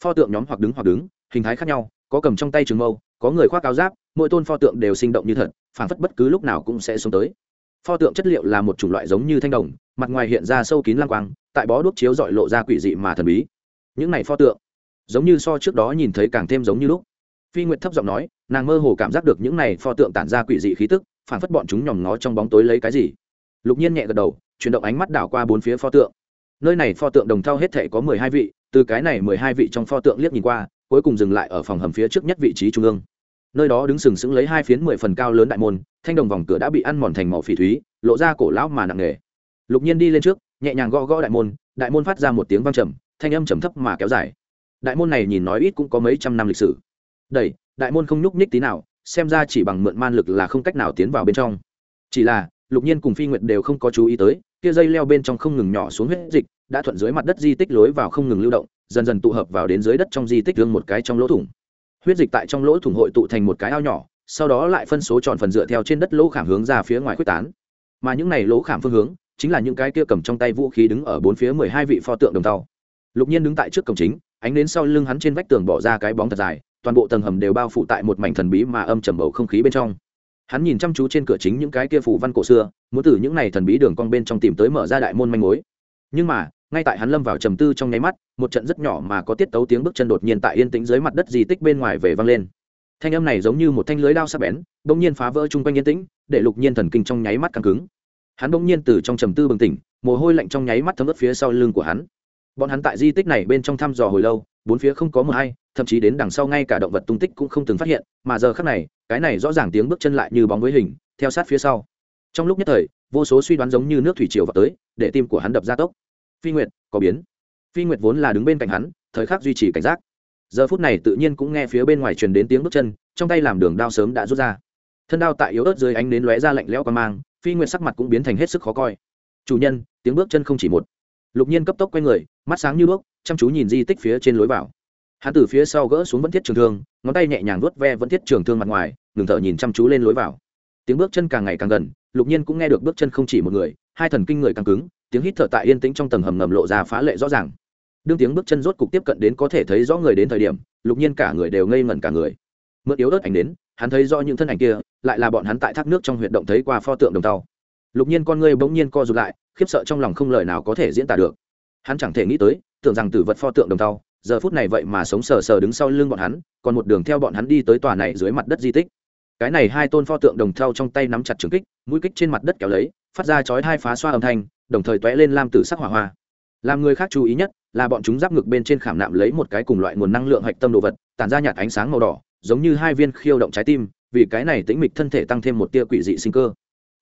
Pho tượng nhóm hoặc đứng hoặc đứng, hình thái khác nhau, có cầm trong tay trường mâu, có người khoác áo giáp, mỗi tôn pho tượng đều sinh động như thật phản phất bất cứ lúc nào cũng sẽ xuống tới pho tượng chất liệu là một chủng loại giống như thanh đồng, mặt ngoài hiện ra sâu kín lang quang, tại bó đuốc chiếu dọi lộ ra quỷ dị mà thần bí. Những này pho tượng, giống như so trước đó nhìn thấy càng thêm giống như lúc. Phi nguyệt thấp giọng nói, nàng mơ hồ cảm giác được những này pho tượng tản ra quỷ dị khí tức phản phất bọn chúng nhòm ngó trong bóng tối lấy cái gì. Lục nhiên nhẹ gật đầu, chuyển động ánh mắt đảo qua bốn phía pho tượng. Nơi này pho tượng đồng thau hết thể có mười hai vị, từ cái này mười hai vị trong pho tượng liếc nhìn qua, cuối cùng dừng lại ở phòng hầm phía trước nhất vị trí trung ương nơi đó đứng sừng sững lấy hai phiến mười phần cao lớn đại môn, thanh đồng vòng cửa đã bị ăn mòn thành màu phỉ thúy, lộ ra cổ lão mà nặng nề. Lục nhiên đi lên trước, nhẹ nhàng gõ gõ đại môn đại môn phát ra một tiếng vang trầm, thanh âm trầm thấp mà kéo dài. Đại môn này nhìn nói ít cũng có mấy trăm năm lịch sử. Đẩy, đại môn không nhúc nhích tí nào, xem ra chỉ bằng mượn man lực là không cách nào tiến vào bên trong. Chỉ là, lục nhiên cùng phi nguyệt đều không có chú ý tới, kia dây leo bên trong không ngừng nhỏ xuống huyết dịch, đã thuận dưới mặt đất di tích lối vào không ngừng lưu động, dần dần tụ hợp vào đến dưới đất trong di tích gương một cái trong lỗ thủng huyết dịch tại trong lỗ thủng hội tụ thành một cái ao nhỏ, sau đó lại phân số tròn phần dựa theo trên đất lỗ khảm hướng ra phía ngoài quyết tán. Mà những này lỗ khảm phương hướng, chính là những cái kia cầm trong tay vũ khí đứng ở bốn phía mười hai vị pho tượng đồng tàu. Lục nhiên đứng tại trước cổng chính, ánh đến sau lưng hắn trên vách tường bỏ ra cái bóng thật dài, toàn bộ tầng hầm đều bao phủ tại một mảnh thần bí mà âm trầm bầu không khí bên trong. Hắn nhìn chăm chú trên cửa chính những cái kia phủ văn cổ xưa, muốn từ những này thần bí đường cong bên trong tìm tới mở ra đại môn manh mối. Nhưng mà ngay tại hắn lâm vào trầm tư trong nháy mắt, một trận rất nhỏ mà có tiết tấu tiếng bước chân đột nhiên tại yên tĩnh dưới mặt đất di tích bên ngoài về vang lên. Thanh âm này giống như một thanh lưới đao sắc bén, bỗng nhiên phá vỡ chung quanh yên tĩnh, để lục nhiên thần kinh trong nháy mắt căng cứng. Hắn bỗng nhiên từ trong trầm tư bừng tỉnh, mồ hôi lạnh trong nháy mắt thấm ướt phía sau lưng của hắn. Bọn hắn tại di tích này bên trong thăm dò hồi lâu, bốn phía không có mờ hay, thậm chí đến đằng sau ngay cả động vật tung tích cũng không từng phát hiện, mà giờ khác này, cái này rõ ràng tiếng bước chân lại như bóng với hình, theo sát phía sau. Trong lúc nhất thời, vô số suy đoán giống như nước thủy triều vào tới, để tim của hắn đập ra tốc phi nguyệt, có biến. Phi nguyệt vốn là đứng bên cạnh hắn, thời khắc duy trì cảnh giác. Giờ phút này tự nhiên cũng nghe phía bên ngoài truyền đến tiếng bước chân, trong tay làm đường đao sớm đã rút ra. Thân đao tại yếu ớt dưới ánh đến lóe ra lạnh lẽo qua mang, phi nguyệt sắc mặt cũng biến thành hết sức khó coi. Chủ nhân, tiếng bước chân không chỉ một. Lục nhiên cấp tốc quay người, mắt sáng như bước chăm chú nhìn di tích phía trên lối vào. Hắn từ phía sau gỡ xuống vẫn thiết trường thương, ngón tay nhẹ nhàng vuốt ve vẫn thiết trường thương mặt ngoài, ngừng thở nhìn chăm chú lên lối vào. Tiếng bước chân càng ngày càng gần, lục nhiên cũng nghe được bước chân không chỉ một người, hai thần kinh người càng cứng tiếng hít thở tại yên tĩnh trong tầng hầm ngầm lộ ra phá lệ rõ ràng. Đương tiếng bước chân rốt cục tiếp cận đến có thể thấy rõ người đến thời điểm, lục nhiên cả người đều ngây ngẩn cả người. Mượn yếu ớt ảnh đến, hắn thấy rõ những thân ảnh kia, lại là bọn hắn tại thác nước trong huyện động thấy qua pho tượng đồng tàu. Lục nhiên con ngươi bỗng nhiên co rụt lại, khiếp sợ trong lòng không lời nào có thể diễn tả được. Hắn chẳng thể nghĩ tới, tưởng rằng tử vật pho tượng đồng tàu, giờ phút này vậy mà sống sờ sờ đứng sau lưng bọn hắn, còn một đường theo bọn hắn đi tới tòa này dưới mặt đất di tích. Cái này hai tôn pho tượng đồng thau trong tay nắm chặt trường kích, mũi kích trên mặt đất kéo lấy, phát ra chói hai phá xoa âm thanh đồng thời t lên lam tử sắc hỏa hoa. Làm người khác chú ý nhất là bọn chúng giáp ngực bên trên khảm nạm lấy một cái cùng loại nguồn năng lượng hạch tâm đồ vật, tản ra nhạt ánh sáng màu đỏ, giống như hai viên khiêu động trái tim, vì cái này tĩnh mịch thân thể tăng thêm một tia quỷ dị sinh cơ.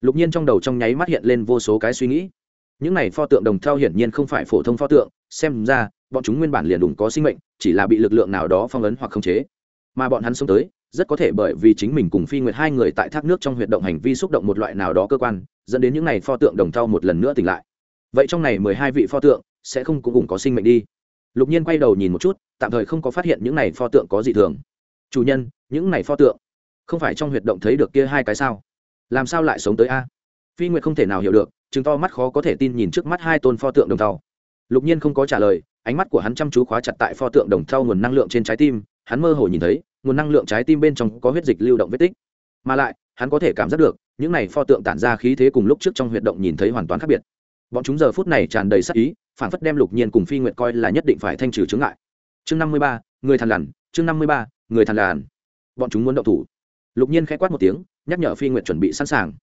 Lục nhiên trong đầu trong nháy mắt hiện lên vô số cái suy nghĩ. Những này pho tượng đồng theo hiển nhiên không phải phổ thông pho tượng, xem ra, bọn chúng nguyên bản liền đủng có sinh mệnh, chỉ là bị lực lượng nào đó phong ấn hoặc khống chế. Mà bọn hắn sống tới rất có thể bởi vì chính mình cùng phi nguyệt hai người tại thác nước trong huyệt động hành vi xúc động một loại nào đó cơ quan, dẫn đến những này pho tượng đồng thau một lần nữa tỉnh lại. Vậy trong này mười hai vị pho tượng sẽ không cũng cùng có sinh mệnh đi. Lục nhiên quay đầu nhìn một chút, tạm thời không có phát hiện những này pho tượng có gì thường. Chủ nhân, những này pho tượng không phải trong huyệt động thấy được kia hai cái sao? Làm sao lại sống tới a? Phi nguyệt không thể nào hiểu được chứng to mắt khó có thể tin nhìn trước mắt hai tôn pho tượng đồng thau. Lục nhiên không có trả lời, ánh mắt của hắn chăm chú khóa chặt tại pho tượng đồng thau nguồn năng lượng trên trái tim, hắn mơ hồ nhìn thấy nguồn năng lượng trái tim bên trong có huyết dịch lưu động vết tích. Mà lại, hắn có thể cảm giác được, những này pho tượng tản ra khí thế cùng lúc trước trong huyệt động nhìn thấy hoàn toàn khác biệt. Bọn chúng giờ phút này tràn đầy sắc ý, phản phất đem lục nhiên cùng phi nguyện coi là nhất định phải thanh trừ chướng ngại. Chương năm mươi ba, người thằn lằn, chương năm mươi ba, người thằn lằn. Bọn chúng muốn động thủ. Lục nhiên khẽ quát một tiếng, nhắc nhở phi nguyện chuẩn bị sẵn sàng.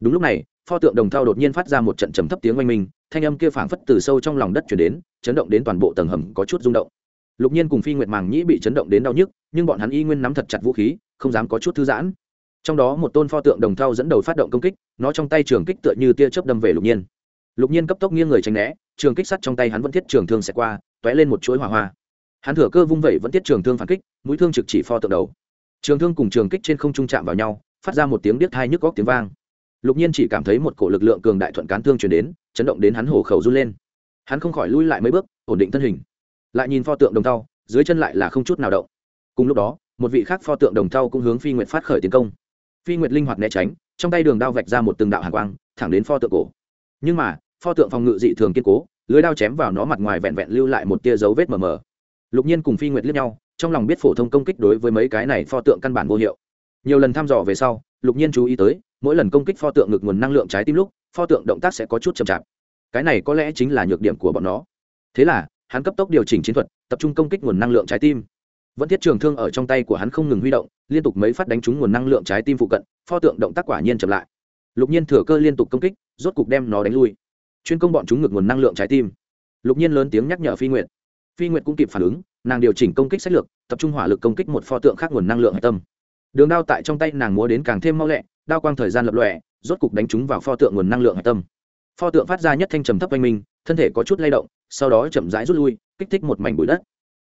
Đúng lúc này, pho tượng đồng thau đột nhiên phát ra một trận trầm thấp tiếng oanh minh, thanh âm kia phảng phất từ sâu trong lòng đất chuyển đến, chấn động đến toàn bộ tầng hầm có chút rung động lục nhiên cùng phi nguyệt màng nhĩ bị chấn động đến đau nhức, nhưng bọn hắn y nguyên nắm thật chặt vũ khí, không dám có chút thư giãn. Trong đó một tôn pho tượng đồng thau dẫn đầu phát động công kích, nó trong tay trường kích tựa như tia chớp đâm về lục nhiên. Lục nhiên cấp tốc nghiêng người tránh né, trường kích sắt trong tay hắn vẫn thiết trường thương xẹt qua t ó é lên một chuỗi hỏa hoa. Hắn thừa cơ vung vẩy vẫn thiết trường thương phản kích, mũi thương trực chỉ pho tượng đầu. Trường thương cùng trường kích trên không trung chạm vào nhau, phát ra một tiếng điếc thai nhức góc tiếng vang. Lục nhiên chỉ cảm thấy một cổ lực lượng cường đại thuận cán thương chuyển đến, chấn động đến hắn hổ khẩu run lên. Hắn không khỏi lui lại mấy bước, ổn định thân hình lại nhìn pho tượng đồng thau, dưới chân lại là không chút nào động. Cùng lúc đó, một vị khác pho tượng đồng thau cũng hướng phi nguyệt phát khởi tiến công. Phi nguyệt linh hoạt né tránh, trong tay đường đao vạch ra một từng đạo hàng quang, thẳng đến pho tượng cổ. Nhưng mà, pho tượng phòng ngự dị thường kiên cố, lưới đao chém vào nó mặt ngoài vẹn vẹn lưu lại một tia dấu vết mờ mờ. Lục nhiên cùng phi nguyệt liếc nhau, trong lòng biết phổ thông công kích đối với mấy cái này pho tượng căn bản vô hiệu. Nhiều lần thăm dò về sau, lục nhiên chú ý tới, mỗi lần công kích pho tượng ngực nguồn năng lượng trái tim lúc, pho tượng động tác sẽ có chút chậm chạp. Cái này có lẽ chính là nhược điểm của bọn nó. Thế là hắn cấp tốc điều chỉnh chiến thuật, tập trung công kích nguồn năng lượng trái tim. Vẫn thiết trường thương ở trong tay của hắn không ngừng huy động, liên tục mấy phát đánh trúng nguồn năng lượng trái tim phụ cận, pho tượng động tác quả nhiên chậm lại. Lục nhiên thừa cơ liên tục công kích, rốt cục đem nó đánh lui. Chuyên công bọn chúng ngược nguồn năng lượng trái tim. Lục nhiên lớn tiếng nhắc nhở phi nguyệt. Phi nguyệt cũng kịp phản ứng, nàng điều chỉnh công kích sách lược, tập trung hỏa lực công kích một pho tượng khác nguồn năng lượng hạch tâm. Đường đao tại trong tay nàng múa đến càng thêm mau lẹ, đao quang thời gian lập lọe rốt cục đánh trúng vào pho tượng nguồn năng lượng hạch tâm. Pho tượng phát ra nhất thanh trầm thấp oanh minh thân thể có chút lay động, sau đó chậm rãi rút lui, kích thích một mảnh bụi đất.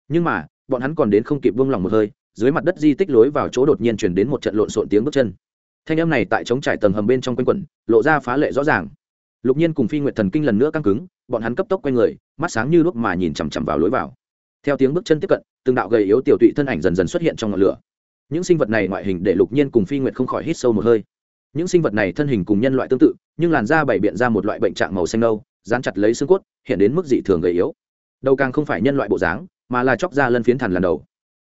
Nhưng mà, bọn hắn còn đến không kịp buông lỏng một hơi, dưới mặt đất di tích lối vào chỗ đột nhiên chuyển đến một trận lộn xộn tiếng bước chân. Thanh âm này tại chống trải tầng hầm bên trong quanh quẩn, lộ ra phá lệ rõ ràng. Lục nhiên cùng phi nguyệt thần kinh lần nữa căng cứng, bọn hắn cấp tốc quanh người, mắt sáng như lúc mà nhìn chằm chằm vào lối vào. Theo tiếng bước chân tiếp cận, từng đạo gầy yếu tiểu tụy thân ảnh dần dần xuất hiện trong ngọn lửa. Những sinh vật này ngoại hình để lục nhiên cùng phi nguyệt không khỏi hít sâu một hơi. Những sinh vật này thân hình cùng nhân loại tương tự, nhưng làn da bày biện ra một loại bệnh trạng màu xanh nâu dán chặt lấy xương cốt, hiện đến mức dị thường gầy yếu. Đầu càng không phải nhân loại bộ dáng, mà là chóc ra lân phiến thằn lần đầu.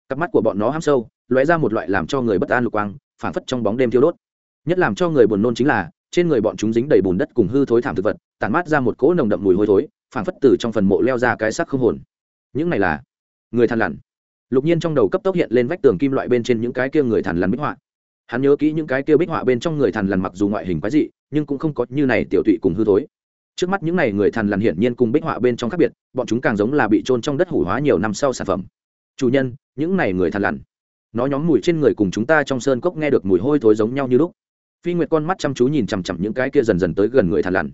Cặp mắt của bọn nó ham sâu, lóe ra một loại làm cho người bất an lục quang, phảng phất trong bóng đêm thiêu đốt. Nhất làm cho người buồn nôn chính là, trên người bọn chúng dính đầy bùn đất cùng hư thối thảm thực vật, tản mát ra một cỗ nồng đậm mùi hôi thối, phảng phất từ trong phần mộ leo ra cái sắc không hồn. Những này là người thằn lằn. Lục nhiên trong đầu cấp tốc hiện lên vách tường kim loại bên trên những cái kia người thằn lằn bích họa. Hắn nhớ kỹ những cái kia bích họa bên trong người thằn lằn mặc dù ngoại hình quái dị, nhưng cũng không có như này tiểu tụy cùng hư thối trước mắt những này người thằn lằn hiển nhiên cùng bích họa bên trong khác biệt, bọn chúng càng giống là bị trôn trong đất hủ hóa nhiều năm sau sản phẩm. Chủ nhân, những này người thằn lằn, nó nhóm mùi trên người cùng chúng ta trong sơn cốc nghe được mùi hôi thối giống nhau như lúc. Phi nguyệt con mắt chăm chú nhìn chằm chằm những cái kia dần dần tới gần người thằn lằn.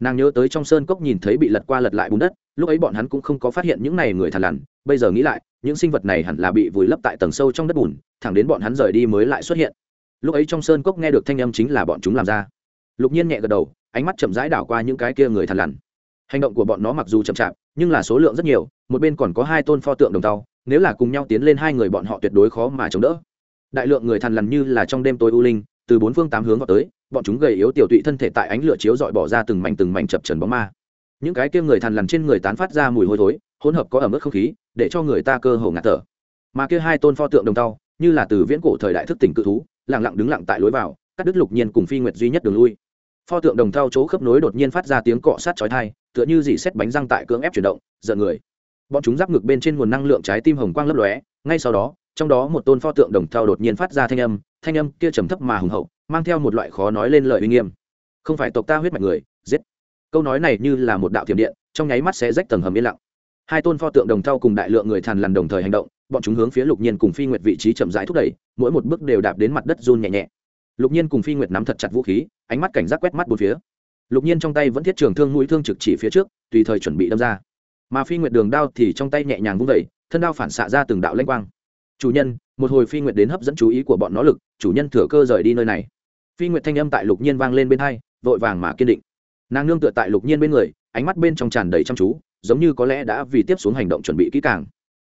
Nàng nhớ tới trong sơn cốc nhìn thấy bị lật qua lật lại bùn đất, lúc ấy bọn hắn cũng không có phát hiện những này người thằn lằn, bây giờ nghĩ lại, những sinh vật này hẳn là bị vùi lấp tại tầng sâu trong đất bùn, thẳng đến bọn hắn rời đi mới lại xuất hiện. Lúc ấy trong sơn cốc nghe được thanh âm chính là bọn chúng làm ra. Lục nhiên nhẹ gật đầu ánh mắt chậm rãi đảo qua những cái kia người thằn lằn. Hành động của bọn nó mặc dù chậm chạp, nhưng là số lượng rất nhiều, một bên còn có hai tôn pho tượng đồng tàu, nếu là cùng nhau tiến lên hai người bọn họ tuyệt đối khó mà chống đỡ. Đại lượng người thằn lằn như là trong đêm tối u linh, từ bốn phương tám hướng vào tới, bọn chúng gầy yếu tiểu tụy thân thể tại ánh lửa chiếu dọi bỏ ra từng mảnh từng mảnh chập trần bóng ma. Những cái kia người thằn lằn trên người tán phát ra mùi hôi thối, hỗn hợp có ẩm ướt không khí, để cho người ta cơ hồ ngạt thở. Mà kia hai tôn pho tượng đồng tàu, như là từ viễn cổ thời đại thức tỉnh cự thú, lặng lặng đứng lặng tại lối vào, cắt đứt lục nhiên cùng phi nguyệt duy nhất đường lui pho tượng đồng thau chỗ khớp nối đột nhiên phát ra tiếng cọ sát chói thai tựa như dỉ xét bánh răng tại cưỡng ép chuyển động, giận người. Bọn chúng giáp ngực bên trên nguồn năng lượng trái tim hồng quang lấp lóe, ngay sau đó, trong đó một tôn pho tượng đồng thau đột nhiên phát ra thanh âm thanh âm kia trầm thấp mà hùng hậu, mang theo một loại khó nói lên lời uy nghiêm. Không phải tộc ta huyết mạch người, giết. Câu nói này như là một đạo thiểm điện, trong nháy mắt sẽ rách tầng hầm yên lặng. Hai tôn pho tượng đồng thau cùng đại lượng người thàn lằn đồng thời hành động, bọn chúng hướng phía lục nhiên cùng phi nguyệt vị trí chậm rãi thúc đẩy, mỗi một bước đều đạp đến mặt đất run nhẹ nhẹ. Lục nhiên cùng phi nguyệt nắm thật chặt vũ khí ánh mắt cảnh giác quét mắt bốn phía. Lục nhiên trong tay vẫn thiết trường thương mũi thương trực chỉ phía trước, tùy thời chuẩn bị đâm ra. Mà phi nguyệt đường đao thì trong tay nhẹ nhàng vung vẩy thân đao phản xạ ra từng đạo lanh quang. Chủ nhân, một hồi phi nguyệt đến hấp dẫn chú ý của bọn nó lực, chủ nhân thừa cơ rời đi nơi này. Phi nguyệt thanh âm tại lục nhiên vang lên bên hai, vội vàng mà kiên định. Nàng nương tựa tại lục nhiên bên người, ánh mắt bên trong tràn đầy chăm chú, giống như có lẽ đã vì tiếp xuống hành động chuẩn bị kỹ càng.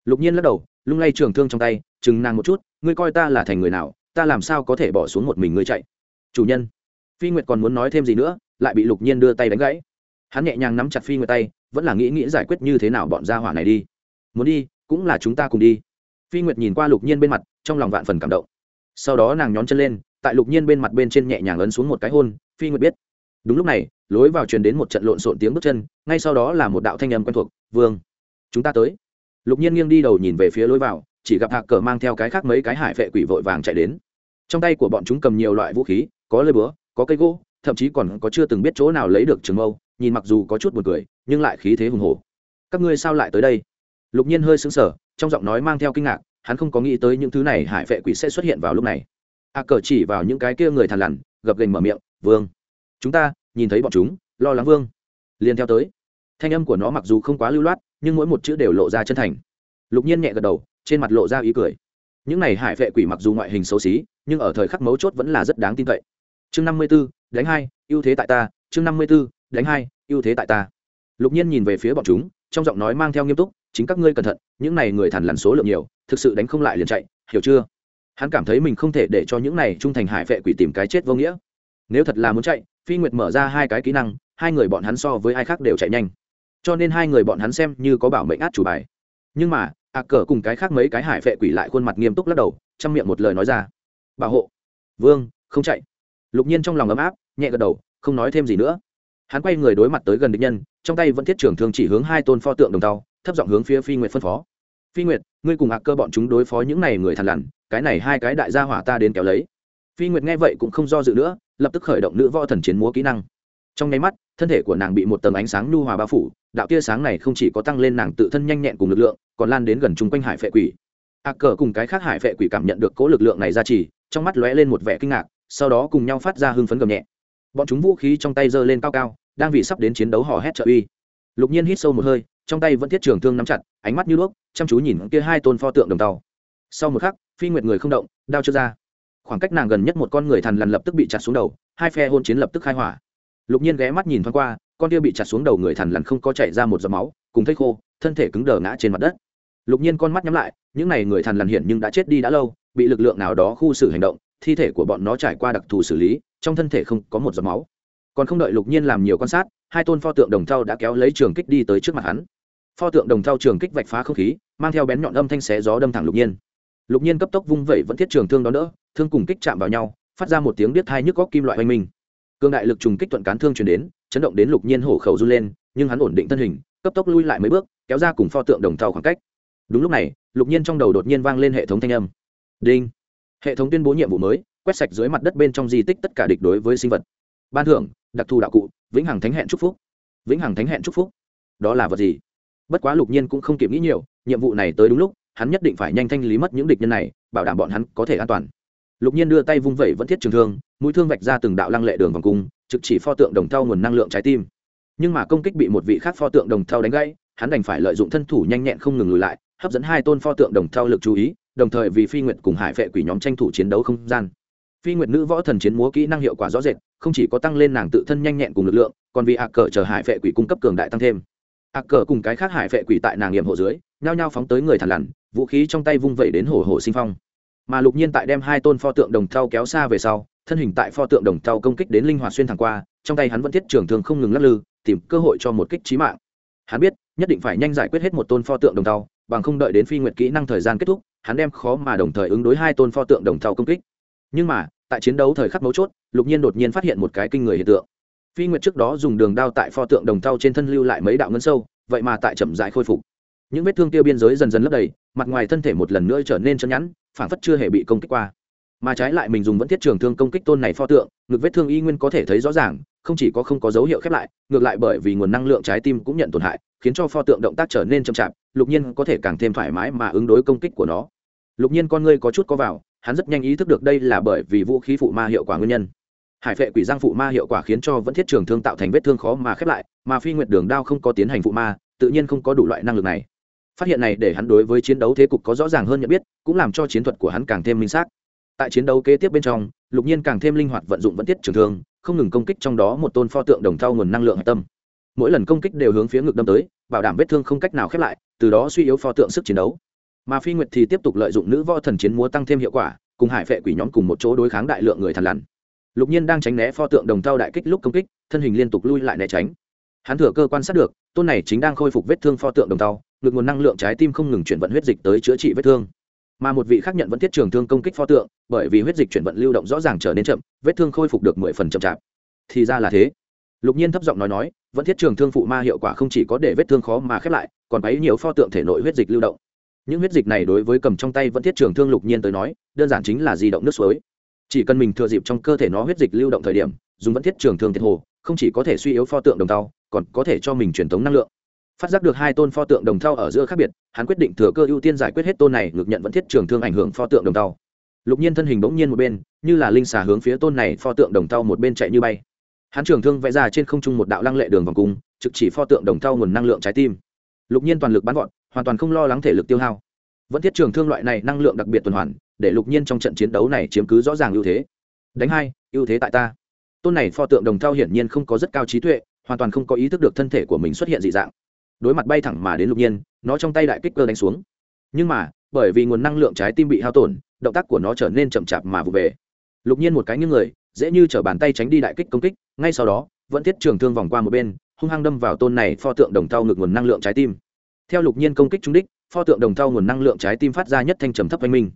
Lục nhiên lắc đầu, lung lay trường thương trong tay, chừng nàng một chút, ngươi coi ta là thành người nào, ta làm sao có thể bỏ xuống một mình ngươi chạy? Chủ nhân phi nguyệt còn muốn nói thêm gì nữa, lại bị lục nhiên đưa tay đánh gãy. Hắn nhẹ nhàng nắm chặt phi nguyệt tay, vẫn là nghĩ nghĩ giải quyết như thế nào bọn gia hỏa này đi. Muốn đi, cũng là chúng ta cùng đi. Phi nguyệt nhìn qua lục nhiên bên mặt, trong lòng vạn phần cảm động. Sau đó nàng nhón chân lên, tại lục nhiên bên mặt bên trên nhẹ nhàng ấn xuống một cái hôn, phi nguyệt biết. Đúng lúc này, lối vào truyền đến một trận lộn xộn tiếng bước chân, ngay sau đó là một đạo thanh âm quen thuộc, vương, chúng ta tới. Lục nhiên nghiêng đi đầu nhìn về phía lối vào, chỉ gặp hạ cờ mang theo cái khác mấy cái hải vệ quỷ vội vàng chạy đến. Trong tay của bọn chúng cầm nhiều loại vũ khí, có lơi búa có cây gỗ, thậm chí còn có chưa từng biết chỗ nào lấy được trường mâu, nhìn mặc dù có chút buồn cười, nhưng lại khí thế hùng hổ. Các ngươi sao lại tới đây? Lục nhiên hơi sững sờ, trong giọng nói mang theo kinh ngạc, hắn không có nghĩ tới những thứ này hải vệ quỷ sẽ xuất hiện vào lúc này. A cờ chỉ vào những cái kia người thằn lằn, gập gành mở miệng, vương, chúng ta, nhìn thấy bọn chúng, lo lắng vương. Liền theo tới. Thanh âm của nó mặc dù không quá lưu loát, nhưng mỗi một chữ đều lộ ra chân thành. Lục nhiên nhẹ gật đầu, trên mặt lộ ra ý cười. Những này hải vệ quỷ mặc dù ngoại hình xấu xí, nhưng ở thời khắc mấu chốt vẫn là rất đáng tin cậy chương năm mươi b ố đánh hai, ưu thế tại ta, chương năm mươi b ố đánh hai, ưu thế tại ta. Lục nhiên nhìn về phía bọn chúng, trong giọng nói mang theo nghiêm túc, chính các ngươi cẩn thận, những này người thằn lằn số lượng nhiều, thực sự đánh không lại liền chạy, hiểu chưa? Hắn cảm thấy mình không thể để cho những này trung thành hải vệ quỷ tìm cái chết vô nghĩa. Nếu thật là muốn chạy, phi nguyệt mở ra hai cái kỹ năng, hai người bọn hắn so với ai khác đều chạy nhanh. Cho nên hai người bọn hắn xem như có bảo mệnh át chủ bài. Nhưng mà, ạ cờ cùng cái khác mấy cái hải vệ quỷ lại khuôn mặt nghiêm túc lắc đầu chăm miệng một lời nói ra. Bảo hộ. Vương, không chạy lục nhiên trong lòng ấm áp, nhẹ gật đầu, không nói thêm gì nữa. Hắn quay người đối mặt tới gần địch nhân, trong tay vẫn thiết trưởng thương chỉ hướng hai tôn pho tượng đồng tàu, thấp giọng hướng phía phi nguyệt phân phó. Phi nguyệt, ngươi cùng hạc cơ bọn chúng đối phó những này người thằn lằn, cái này hai cái đại gia hỏa ta đến kéo lấy. Phi nguyệt nghe vậy cũng không do dự nữa, lập tức khởi động nữ võ thần chiến múa kỹ năng. Trong nháy mắt, thân thể của nàng bị một tầng ánh sáng nhu hòa bao phủ, đạo tia sáng này không chỉ có tăng lên nàng tự thân nhanh nhẹn cùng lực lượng, còn lan đến gần chung quanh hải phệ quỷ. Hạc cờ cùng cái khác hải phệ quỷ cảm nhận được cố lực lượng này ra trì trong mắt lóe lên một vẻ kinh ngạc sau đó cùng nhau phát ra hưng phấn gầm nhẹ. Bọn chúng vũ khí trong tay giơ lên cao cao, đang vì sắp đến chiến đấu hò hét trợ uy. Lục nhiên hít sâu một hơi, trong tay vẫn thiết trường thương nắm chặt, ánh mắt như đuốc, chăm chú nhìn kia hai tôn pho tượng đồng tàu. Sau một khắc, phi nguyệt người không động, đao chưa ra. Khoảng cách nàng gần nhất một con người thằn lằn lập tức bị chặt xuống đầu, hai phe hôn chiến lập tức khai hỏa. Lục nhiên ghé mắt nhìn thoáng qua, con kia bị chặt xuống đầu người thằn lằn không có chảy ra một giọt máu, cùng thấy khô, thân thể cứng đờ ngã trên mặt đất. Lục nhiên con mắt nhắm lại, những n à y người thằn lằn hiện nhưng đã chết đi đã lâu, bị lực lượng nào đó khu xử hành động thi thể của bọn nó trải qua đặc thù xử lý, trong thân thể không có một giọt máu. Còn không đợi lục nhiên làm nhiều quan sát, hai tôn pho tượng đồng thau đã kéo lấy trường kích đi tới trước mặt hắn. Pho tượng đồng thau trường kích vạch phá không khí, mang theo bén nhọn âm thanh xé gió đâm thẳng lục nhiên. Lục nhiên cấp tốc vung vẩy vẫn thiết trường thương đó đỡ, thương cùng kích chạm vào nhau, phát ra một tiếng biết thai nhức góc kim loại oanh minh. Cương đại lực trùng kích thuận cán thương chuyển đến, chấn động đến lục nhiên hổ khẩu run lên, nhưng hắn ổn định thân hình, cấp tốc lui lại mấy bước, kéo ra cùng pho tượng đồng thau khoảng cách. Đúng lúc này, lục nhiên trong đầu đột nhiên vang lên hệ thống thanh âm. Đinh! Hệ thống tuyên bố nhiệm vụ mới, quét sạch dưới mặt đất bên trong di tích tất cả địch đối với sinh vật. Ban thưởng, đặc thù đạo cụ, vĩnh hằng thánh hẹn chúc phúc. Vĩnh hằng thánh hẹn chúc phúc. Đó là vật gì? Bất quá lục nhiên cũng không kịp nghĩ nhiều, nhiệm vụ này tới đúng lúc, hắn nhất định phải nhanh thanh lý mất những địch nhân này, bảo đảm bọn hắn có thể an toàn. Lục nhiên đưa tay vung vẩy vẫn thiết trường thương, mũi thương vạch ra từng đạo lăng lệ đường vòng cung, trực chỉ pho tượng đồng thau nguồn năng lượng trái tim. Nhưng mà công kích bị một vị khác pho tượng đồng thau đánh gãy, hắn đành phải lợi dụng thân thủ nhanh nhẹn không ngừng lùi lại, hấp dẫn hai tôn pho tượng đồng thau lực chú ý đồng thời vì phi nguyện cùng hải vệ quỷ nhóm tranh thủ chiến đấu không gian. Phi nguyện nữ võ thần chiến múa kỹ năng hiệu quả rõ rệt, không chỉ có tăng lên nàng tự thân nhanh nhẹn cùng lực lượng, còn vì ạ cờ chờ hải vệ quỷ cung cấp cường đại tăng thêm. ạ cờ cùng cái khác hải vệ quỷ tại nàng nghiệm hộ dưới, nhao nhao phóng tới người thằn lằn, vũ khí trong tay vung vẩy đến hổ hổ sinh phong. Mà lục nhiên tại đem hai tôn pho tượng đồng thau kéo xa về sau, thân hình tại pho tượng đồng thau công kích đến linh hoạt xuyên thẳng qua, trong tay hắn vẫn thiết trường thường không ngừng lắc lư, tìm cơ hội cho một kích trí mạng. Hắn biết, nhất định phải nhanh giải quyết hết một tôn pho tượng đồng thau, bằng không đợi đến phi nguyệt kỹ năng thời gian kết thúc hắn đem khó mà đồng thời ứng đối hai tôn pho tượng đồng thau công kích. Nhưng mà, tại chiến đấu thời khắc mấu chốt, lục nhiên đột nhiên phát hiện một cái kinh người hiện tượng. Phi nguyệt trước đó dùng đường đao tại pho tượng đồng thau trên thân lưu lại mấy đạo ngân sâu, vậy mà tại chậm dại khôi phục. Những vết thương tiêu biên giới dần dần lấp đầy, mặt ngoài thân thể một lần nữa trở nên chân nhẵn phản phất chưa hề bị công kích qua. Mà trái lại mình dùng vẫn thiết trường thương công kích tôn này pho tượng, ngực vết thương y nguyên có thể thấy rõ ràng, không chỉ có không có dấu hiệu khép lại, ngược lại bởi vì nguồn năng lượng trái tim cũng nhận tổn hại, khiến cho pho tượng động tác trở nên chậm chạp, lục nhiên có thể càng thêm thoải mái mà ứng đối công kích của nó lục nhiên con ngươi có chút có vào, hắn rất nhanh ý thức được đây là bởi vì vũ khí phụ ma hiệu quả nguyên nhân. Hải phệ quỷ giang phụ ma hiệu quả khiến cho vẫn thiết trường thương tạo thành vết thương khó mà khép lại, mà phi nguyệt đường đao không có tiến hành phụ ma, tự nhiên không có đủ loại năng lực này. Phát hiện này để hắn đối với chiến đấu thế cục có rõ ràng hơn nhận biết, cũng làm cho chiến thuật của hắn càng thêm minh xác. Tại chiến đấu kế tiếp bên trong, lục nhiên càng thêm linh hoạt vận dụng vẫn tiết trường thương, không ngừng công kích trong đó một tôn pho tượng đồng thau nguồn năng lượng hạch tâm. Mỗi lần công kích đều hướng phía ngực đâm tới, bảo đảm vết thương không cách nào khép lại, từ đó suy yếu pho tượng sức chiến đấu mà phi nguyệt thì tiếp tục lợi dụng nữ võ thần chiến múa tăng thêm hiệu quả, cùng hải phệ quỷ nhóm cùng một chỗ đối kháng đại lượng người thằn lằn. Lục nhiên đang tránh né pho tượng đồng thao đại kích lúc công kích, thân hình liên tục lui lại né tránh. Hắn thừa cơ quan sát được, tôn này chính đang khôi phục vết thương pho tượng đồng thau ngược nguồn năng lượng trái tim không ngừng chuyển vận huyết dịch tới chữa trị vết thương. Mà một vị khác nhận vẫn thiết trường thương công kích pho tượng, bởi vì huyết dịch chuyển vận lưu động rõ ràng trở nên chậm, vết thương khôi phục được mười phần chậm chạp. Thì ra là thế. Lục nhiên thấp giọng nói nói, vẫn thiết trường thương phụ ma hiệu quả không chỉ có để vết thương khó mà khép lại, còn bấy nhiều pho tượng thể nội huyết dịch lưu động những huyết dịch này đối với cầm trong tay vẫn thiết trường thương lục nhiên tới nói, đơn giản chính là di động nước suối. Chỉ cần mình thừa dịp trong cơ thể nó huyết dịch lưu động thời điểm, dùng vẫn thiết trường thương thiệt hồ, không chỉ có thể suy yếu pho tượng đồng tàu còn có thể cho mình truyền tống năng lượng. Phát giác được hai tôn pho tượng đồng thau ở giữa khác biệt, hắn quyết định thừa cơ ưu tiên giải quyết hết tôn này ngược nhận vẫn thiết trường thương ảnh hưởng pho tượng đồng thau. Lục nhiên thân hình bỗng nhiên một bên, như là linh xà hướng phía tôn này pho tượng đồng thau một bên chạy như bay. Hắn trường thương vẽ ra trên không trung một đạo lăng lệ đường vòng cung, trực chỉ pho tượng đồng thau nguồn năng lượng trái tim. Lục nhiên toàn lực bắn gọn hoàn toàn không lo lắng thể lực tiêu hao. Vẫn thiết trường thương loại này năng lượng đặc biệt tuần hoàn, để lục nhiên trong trận chiến đấu này chiếm cứ rõ ràng ưu thế. Đánh hai, ưu thế tại ta. Tôn này pho tượng đồng thau hiển nhiên không có rất cao trí tuệ, hoàn toàn không có ý thức được thân thể của mình xuất hiện dị dạng. Đối mặt bay thẳng mà đến lục nhiên, nó trong tay đại kích cơ đánh xuống. Nhưng mà, bởi vì nguồn năng lượng trái tim bị hao tổn, động tác của nó trở nên chậm chạp mà vụ về. Lục nhiên một cái những người, dễ như t bàn tay tránh đi đại kích công kích, ngay sau đó, vẫn thiết trường thương vòng qua một bên, hung hăng đâm vào tôn này pho tượng đồng thau ngược nguồn năng lượng trái tim theo lục nhiên công kích trung đích, pho tượng đồng thau nguồn năng lượng trái tim phát ra nhất thanh trầm thấp oanh minh.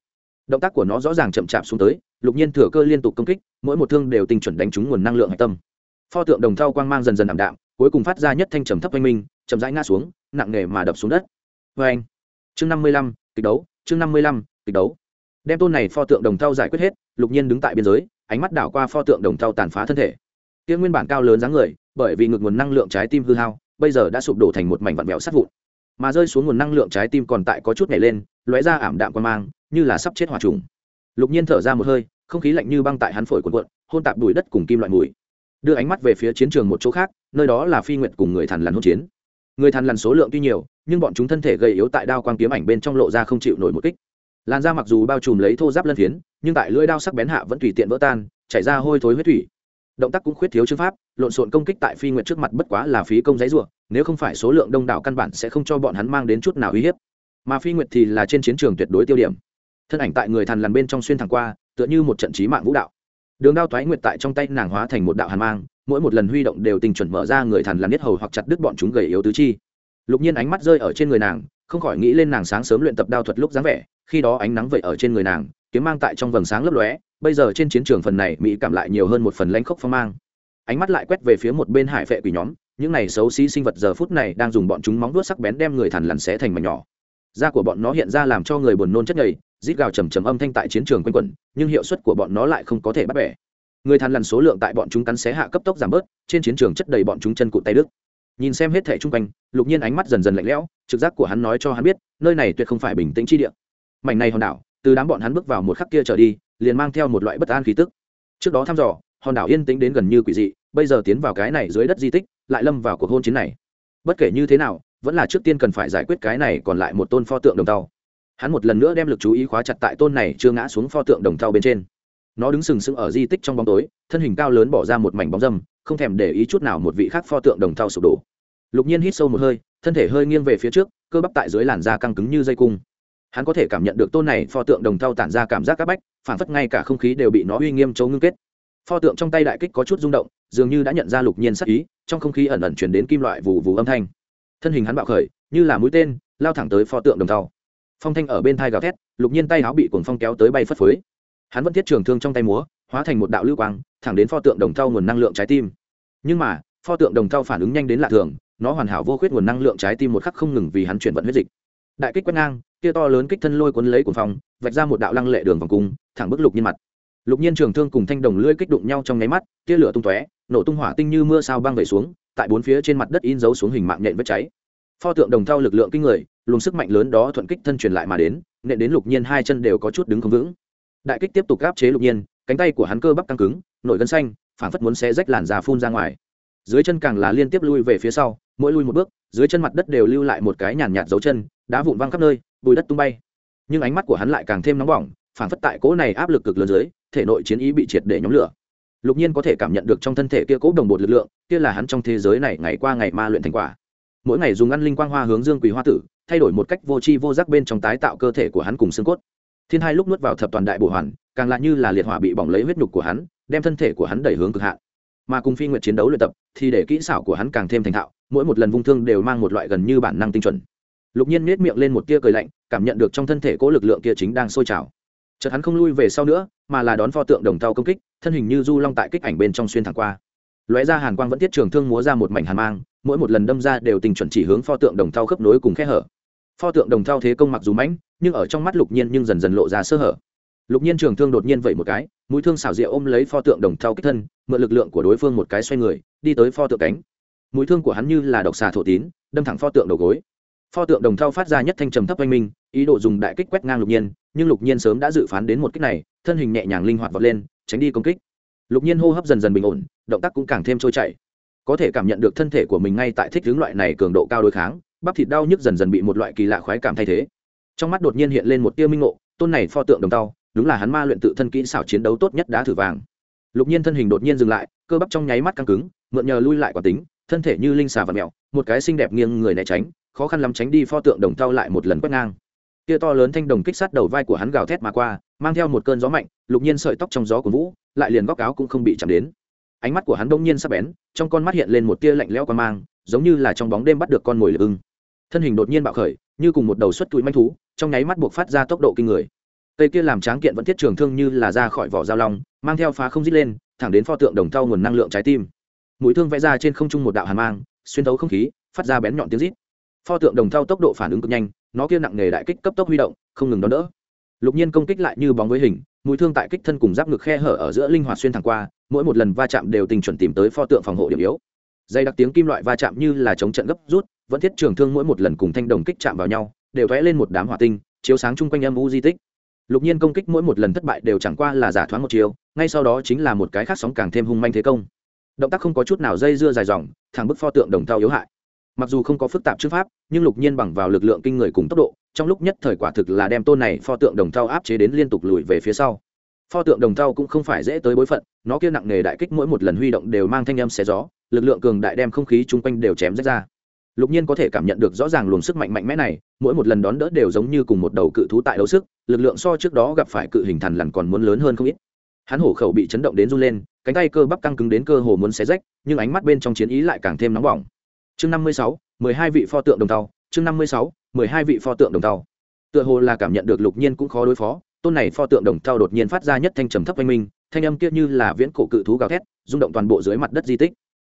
Động tác của nó rõ ràng chậm chạp xuống tới, lục nhiên thừa cơ liên tục công kích, mỗi một thương đều tinh chuẩn đánh trúng nguồn năng lượng hạch tâm. Pho tượng đồng thau quang mang dần dần ảm đạm, cuối cùng phát ra nhất thanh trầm thấp oanh minh, chậm rãi ngã xuống, nặng nề mà đập xuống đất. Vê anh, chương năm mươi lăm, kịch đấu, chương năm mươi lăm, kịch đấu. Đem tôn này pho tượng đồng thau giải quyết hết, lục nhiên đứng tại biên giới, ánh mắt đảo qua pho tượng đồng thau tàn phá thân thể. Tiên nguyên bản cao lớn dáng người, bởi vì ngược nguồn năng lượng trái tim hư hao, bây giờ đã sụp đổ thành một mảnh vặn vẹo sát vụn mà rơi xuống nguồn năng lượng trái tim còn tại có chút nhảy lên, lóe ra ảm đạm quan mang, như là sắp chết hòa trùng. Lục nhiên thở ra một hơi, không khí lạnh như băng tại hắn phổi cuộn cuộn, hôn tạp bụi đất cùng kim loại mùi. Đưa ánh mắt về phía chiến trường một chỗ khác, nơi đó là phi nguyện cùng người thằn lằn hỗn chiến. Người thằn lằn số lượng tuy nhiều, nhưng bọn chúng thân thể gầy yếu tại đao quang kiếm ảnh bên trong lộ ra không chịu nổi một kích. Làn da mặc dù bao trùm lấy thô giáp lân phiến, nhưng tại lưỡi đao sắc bén hạ vẫn tùy tiện vỡ tan, chảy ra hôi thối huyết thủy động tác cũng khuyết thiếu chữ pháp, lộn xộn công kích tại phi nguyệt trước mặt bất quá là phí công giấy ruộng nếu không phải số lượng đông đảo căn bản sẽ không cho bọn hắn mang đến chút nào uy hiếp. Mà phi nguyệt thì là trên chiến trường tuyệt đối tiêu điểm. Thân ảnh tại người thằn lằn bên trong xuyên thẳng qua, tựa như một trận trí mạng vũ đạo. Đường đao thoái nguyệt tại trong tay nàng hóa thành một đạo hàn mang, mỗi một lần huy động đều tình chuẩn mở ra người thằn lằn nhất hầu hoặc chặt đứt bọn chúng gầy yếu tứ chi. Lục nhiên ánh mắt rơi ở trên người nàng, không khỏi nghĩ lên nàng sáng sớm luyện tập đao thuật lúc dáng vẻ, khi đó ánh nắng vậy ở trên người nàng, kiếm mang tại trong vầng sáng lấp lóe bây giờ trên chiến trường phần này mỹ cảm lại nhiều hơn một phần lãnh khốc phong mang. Ánh mắt lại quét về phía một bên hải vệ quỷ nhóm, những này xấu xí sinh vật giờ phút này đang dùng bọn chúng móng vuốt sắc bén đem người thằn lằn xé thành mảnh nhỏ. Da của bọn nó hiện ra làm cho người buồn nôn chất nhầy, rít gào trầm trầm âm thanh tại chiến trường quanh quẩn, nhưng hiệu suất của bọn nó lại không có thể bắt bẻ. Người thằn lằn số lượng tại bọn chúng cắn xé hạ cấp tốc giảm bớt, trên chiến trường chất đầy bọn chúng chân cụt tay đức nhìn xem hết thẻ chung quanh, lục nhiên ánh mắt dần dần lạnh lẽo, trực giác của hắn nói cho hắn biết, nơi này tuyệt không phải bình tĩnh chi địa. Mảnh này hòn đảo, từ đám bọn hắn bước vào một khắc kia trở đi liền mang theo một loại bất an khí tức. Trước đó thăm dò, hòn đảo yên tĩnh đến gần như quỷ dị, bây giờ tiến vào cái này dưới đất di tích, lại lâm vào cuộc hôn chiến này. Bất kể như thế nào, vẫn là trước tiên cần phải giải quyết cái này còn lại một tôn pho tượng đồng tàu. Hắn một lần nữa đem lực chú ý khóa chặt tại tôn này chưa ngã xuống pho tượng đồng tàu bên trên. Nó đứng sừng sững ở di tích trong bóng tối, thân hình cao lớn bỏ ra một mảnh bóng dâm, không thèm để ý chút nào một vị khác pho tượng đồng tàu sụp đổ. Lục nhiên hít sâu một hơi, thân thể hơi nghiêng về phía trước, cơ bắp tại dưới làn da căng cứng như dây cung. Hắn có thể cảm nhận được tôn này pho tượng đồng thau tản ra cảm giác c áp bách phản phất ngay cả không khí đều bị nó uy nghiêm chấu ngưng kết. Pho tượng trong tay đại kích có chút rung động, dường như đã nhận ra lục nhiên sắc ý, trong không khí ẩn ẩn chuyển đến kim loại vù vù âm thanh. Thân hình hắn bạo khởi, như là mũi tên, lao thẳng tới pho tượng đồng thau. Phong thanh ở bên thai gào thét, lục nhiên tay áo bị cuồng phong kéo tới bay phất phới. Hắn vẫn thiết trường thương trong tay múa, hóa thành một đạo lưu quang, thẳng đến pho tượng đồng thau nguồn năng lượng trái tim. Nhưng mà, pho tượng đồng thau phản ứng nhanh đến lạ thường, nó hoàn hảo vô khuyết nguồn năng lượng trái tim một khắc không ngừng vì hắn chuyển vận huyết dịch. Đại kích quét ngang kia to lớn kích thân lôi cuốn lấy cuồng phong, vạch ra một đạo lăng lệ đường vòng cung thẳng bức lục nhiên mặt. Lục nhiên trường thương cùng thanh đồng lưỡi kích đụng nhau trong nháy mắt, tia lửa tung tóe, nổ tung hỏa tinh như mưa sao băng về xuống, tại bốn phía trên mặt đất in dấu xuống hình mạng nhện vết cháy. Pho tượng đồng thau lực lượng kinh người, luồng sức mạnh lớn đó thuận kích thân truyền lại mà đến, nện đến lục nhiên hai chân đều có chút đứng không vững. Đại kích tiếp tục áp chế lục nhiên, cánh tay của hắn cơ bắp căng cứng, nội gân xanh phản phất muốn xé rách làn da phun ra ngoài. Dưới chân càng là liên tiếp lui về phía sau, mỗi lui một bước, dưới chân mặt đất đều lưu lại một cái nhàn nhạt dấu chân, đá vụn văng khắp nơi bùi đất tung bay. Nhưng ánh mắt của hắn lại càng thêm nóng bỏng phản phất tại cỗ này áp lực cực lớn dưới, thể nội chiến ý bị triệt để nhóm lửa. Lục nhiên có thể cảm nhận được trong thân thể kia cỗ đồng bột lực lượng, kia là hắn trong thế giới này ngày qua ngày ma luyện thành quả. Mỗi ngày dùng ăn linh quang hoa hướng dương quỳ hoa tử, thay đổi một cách vô tri vô giác bên trong tái tạo cơ thể của hắn cùng xương cốt. Thiên hai lúc nuốt vào thập toàn đại bổ hoàn, càng lại như là liệt hỏa bị bỏng lấy huyết nhục của hắn, đem thân thể của hắn đẩy hướng cực hạn. Mà cùng phi nguyện chiến đấu luyện tập, thì để kỹ xảo của hắn càng thêm thành thạo, mỗi một lần vung thương đều mang một loại gần như bản năng tinh chuẩn. Lục nhiên nết miệng lên một tia cười lạnh, cảm nhận được trong thân thể cố lực lượng kia chính đang sôi trào chợt hắn không lui về sau nữa, mà là đón pho tượng đồng tàu công kích, thân hình như du long tại kích ảnh bên trong xuyên thẳng qua. Lóe ra hàn quang vẫn tiết trường thương múa ra một mảnh hàn mang, mỗi một lần đâm ra đều tình chuẩn chỉ hướng pho tượng đồng thau khớp nối cùng khe hở. Pho tượng đồng thau thế công mặc dù mãnh, nhưng ở trong mắt lục nhiên nhưng dần dần lộ ra sơ hở. Lục nhiên trường thương đột nhiên vậy một cái, mũi thương xảo diệu ôm lấy pho tượng đồng thau kích thân, mượn lực lượng của đối phương một cái xoay người, đi tới pho tượng cánh. Mũi thương của hắn như là độc xà thổ tín, đâm thẳng pho tượng đầu gối. Pho tượng đồng thau phát ra nhất thanh trầm thấp oanh minh ý đồ dùng đại kích quét ngang lục nhiên nhưng lục nhiên sớm đã dự phán đến một kích này thân hình nhẹ nhàng linh hoạt vọt lên tránh đi công kích. Lục nhiên hô hấp dần dần bình ổn động tác cũng càng thêm trôi chảy. Có thể cảm nhận được thân thể của mình ngay tại thích hướng loại này cường độ cao đối kháng bắp thịt đau nhức dần dần bị một loại kỳ lạ khoái cảm thay thế. Trong mắt đột nhiên hiện lên một tia minh ngộ tôn này pho tượng đồng tao đúng là hắn ma luyện tự thân kỹ xảo chiến đấu tốt nhất đã thử vàng. Lục nhiên thân hình đột nhiên dừng lại cơ bắp trong nháy mắt căng cứng mượn nhờ lui lại quả tính thân thể như linh xà và mèo, một cái xinh đẹp nghiêng người né tránh khó khăn lắm tránh đi pho tượng đồng thau lại một lần quét ngang kia to lớn thanh đồng kích sát đầu vai của hắn gào thét mà qua, mang theo một cơn gió mạnh, lục nhiên sợi tóc trong gió của vũ, lại liền góc áo cũng không bị chạm đến. Ánh mắt của hắn đông nhiên sắp bén, trong con mắt hiện lên một tia lạnh lẽo qua mang, giống như là trong bóng đêm bắt được con mồi lửa ưng. Thân hình đột nhiên bạo khởi, như cùng một đầu xuất tụi manh thú, trong nháy mắt buộc phát ra tốc độ kinh người. Cây kia làm tráng kiện vẫn thiết trường thương như là ra khỏi vỏ dao long, mang theo phá không dít lên, thẳng đến pho tượng đồng thau nguồn năng lượng trái tim. Mũi thương vẽ ra trên không trung một đạo hàn mang, xuyên thấu không khí, phát ra bén nhọn tiếng rít. Pho tượng đồng thau tốc độ phản ứng cực nhanh nó kia nặng nghề đại kích cấp tốc huy động, không ngừng đón đỡ. Lục nhiên công kích lại như bóng với hình, mũi thương tại kích thân cùng giáp ngực khe hở ở giữa linh hoạt xuyên thẳng qua, mỗi một lần va chạm đều tình chuẩn tìm tới pho tượng phòng hộ điểm yếu. Dây đặc tiếng kim loại va chạm như là chống trận gấp rút, vẫn thiết trường thương mỗi một lần cùng thanh đồng kích chạm vào nhau, đều vẽ lên một đám hỏa tinh, chiếu sáng chung quanh âm u di tích. Lục nhiên công kích mỗi một lần thất bại đều chẳng qua là giả thoáng một chiều ngay sau đó chính là một cái khác sóng càng thêm hung manh thế công. Động tác không có chút nào dây dưa dài dòng, thẳng bức pho tượng đồng thau yếu hại mặc dù không có phức tạp chữ pháp, nhưng lục nhiên bằng vào lực lượng kinh người cùng tốc độ, trong lúc nhất thời quả thực là đem tôn này pho tượng đồng thau áp chế đến liên tục lùi về phía sau. Pho tượng đồng thau cũng không phải dễ tới bối phận, nó kia nặng nề đại kích mỗi một lần huy động đều mang thanh âm xé gió, lực lượng cường đại đem không khí chung quanh đều chém rách ra. Lục nhiên có thể cảm nhận được rõ ràng luồng sức mạnh mạnh mẽ này, mỗi một lần đón đỡ đều giống như cùng một đầu cự thú tại đấu sức, lực lượng so trước đó gặp phải cự hình thần lằn còn muốn lớn hơn không ít. Hắn hổ khẩu bị chấn động đến run lên, cánh tay cơ bắp căng cứng đến cơ hồ muốn xé rách, nhưng ánh mắt bên trong chiến ý lại càng thêm nóng bỏng chương năm mươi sáu, mười hai vị pho tượng đồng tàu. Chương năm mươi sáu, mười hai vị pho tượng đồng tàu. Tựa hồ là cảm nhận được lục nhiên cũng khó đối phó, tôn này pho tượng đồng tàu đột nhiên phát ra nhất thanh trầm thấp oanh minh, thanh âm kia như là viễn cổ cự thú gào thét, rung động toàn bộ dưới mặt đất di tích.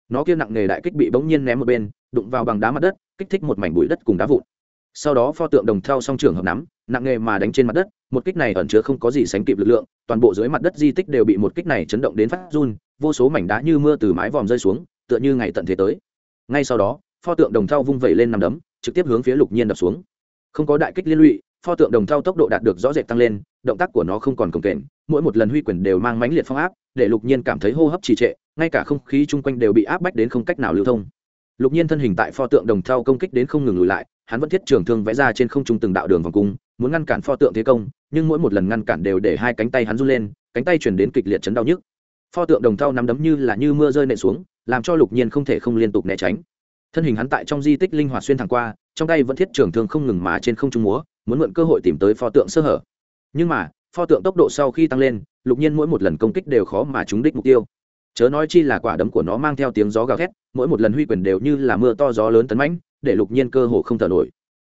Nó kia nặng nề đại kích bị bỗng nhiên ném một bên, đụng vào bằng đá mặt đất, kích thích một mảnh bụi đất cùng đá vụn. Sau đó pho tượng đồng theo song trường hợp nắm, nặng nề mà đánh trên mặt đất, một kích này ẩn chứa không có gì sánh kịp lực lượng, toàn bộ dưới mặt đất di tích đều bị một kích này chấn động đến phát run, vô số mảnh đá như mưa từ mái vòm rơi xuống, tựa như ngày tận thế tới ngay sau đó, pho tượng đồng thau vung vẩy lên nằm đấm, trực tiếp hướng phía lục nhiên đập xuống. Không có đại kích liên lụy, pho tượng đồng thau tốc độ đạt được rõ rệt tăng lên, động tác của nó không còn cồng kềnh, mỗi một lần huy quyền đều mang mãnh liệt phong áp, để lục nhiên cảm thấy hô hấp trì trệ, ngay cả không khí chung quanh đều bị áp bách đến không cách nào lưu thông. Lục nhiên thân hình tại pho tượng đồng thau công kích đến không ngừng lùi lại, hắn vẫn thiết trường thương vẽ ra trên không trung từng đạo đường vòng cung, muốn ngăn cản pho tượng thế công, nhưng mỗi một lần ngăn cản đều để hai cánh tay hắn run lên, cánh tay chuyển đến kịch liệt chấn đau nhức. Pho tượng đồng thau nắm đấm như là như mưa rơi nện xuống làm cho lục nhiên không thể không liên tục né tránh. Thân hình hắn tại trong di tích linh hoạt xuyên thẳng qua, trong tay vẫn thiết trường thương không ngừng mà trên không trung múa, muốn mượn cơ hội tìm tới pho tượng sơ hở. Nhưng mà, pho tượng tốc độ sau khi tăng lên, lục nhiên mỗi một lần công kích đều khó mà trúng đích mục tiêu. Chớ nói chi là quả đấm của nó mang theo tiếng gió gào thét, mỗi một lần huy quyền đều như là mưa to gió lớn tấn mãnh, để lục nhiên cơ hồ không thở nổi.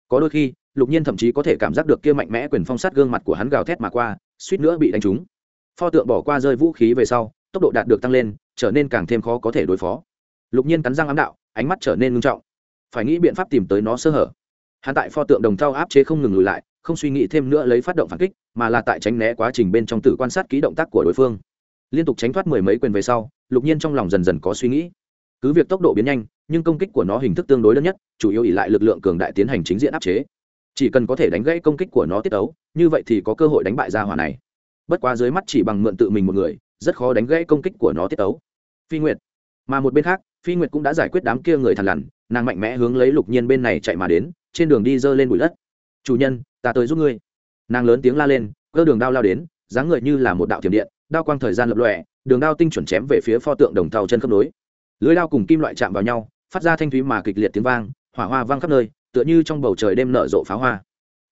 Có đôi khi, lục nhiên thậm chí có thể cảm giác được kia mạnh mẽ quyền phong sát gương mặt của hắn gào thét mà qua, suýt nữa bị đánh trúng. Pho tượng bỏ qua rơi vũ khí về sau, tốc độ đạt được tăng lên trở nên càng thêm khó có thể đối phó. Lục nhiên cắn răng ám đạo, ánh mắt trở nên ngưng trọng. Phải nghĩ biện pháp tìm tới nó sơ hở. Hắn tại pho tượng đồng thau áp chế không ngừng lùi lại, không suy nghĩ thêm nữa lấy phát động phản kích, mà là tại tránh né quá trình bên trong tử quan sát kỹ động tác của đối phương. Liên tục tránh thoát mười mấy quyền về sau, lục nhiên trong lòng dần dần có suy nghĩ. Cứ việc tốc độ biến nhanh, nhưng công kích của nó hình thức tương đối đơn nhất, chủ yếu ỉ lại lực lượng cường đại tiến hành chính diện áp chế. Chỉ cần có thể đánh gãy công kích của nó tiết ấu như vậy thì có cơ hội đánh bại ra hỏa này. Bất quá dưới mắt chỉ bằng mượn tự mình một người rất khó đánh gãy công kích của nó tiết tấu. phi nguyệt. Mà một bên khác, phi nguyệt cũng đã giải quyết đám kia người thằn lằn, nàng mạnh mẽ hướng lấy lục nhiên bên này chạy mà đến, trên đường đi dơ lên bụi đất. Chủ nhân, ta tới giúp ngươi. Nàng lớn tiếng la lên, cơ đường đao lao đến, dáng người như là một đạo thiểm điện, đao quang thời gian lập lòe, đường đao tinh chuẩn chém về phía pho tượng đồng thau chân khớp nối. Lưới đao cùng kim loại chạm vào nhau, phát ra thanh thúy mà kịch liệt tiếng vang, hỏa hoa vang khắp nơi, tựa như trong bầu trời đêm nở rộ pháo hoa.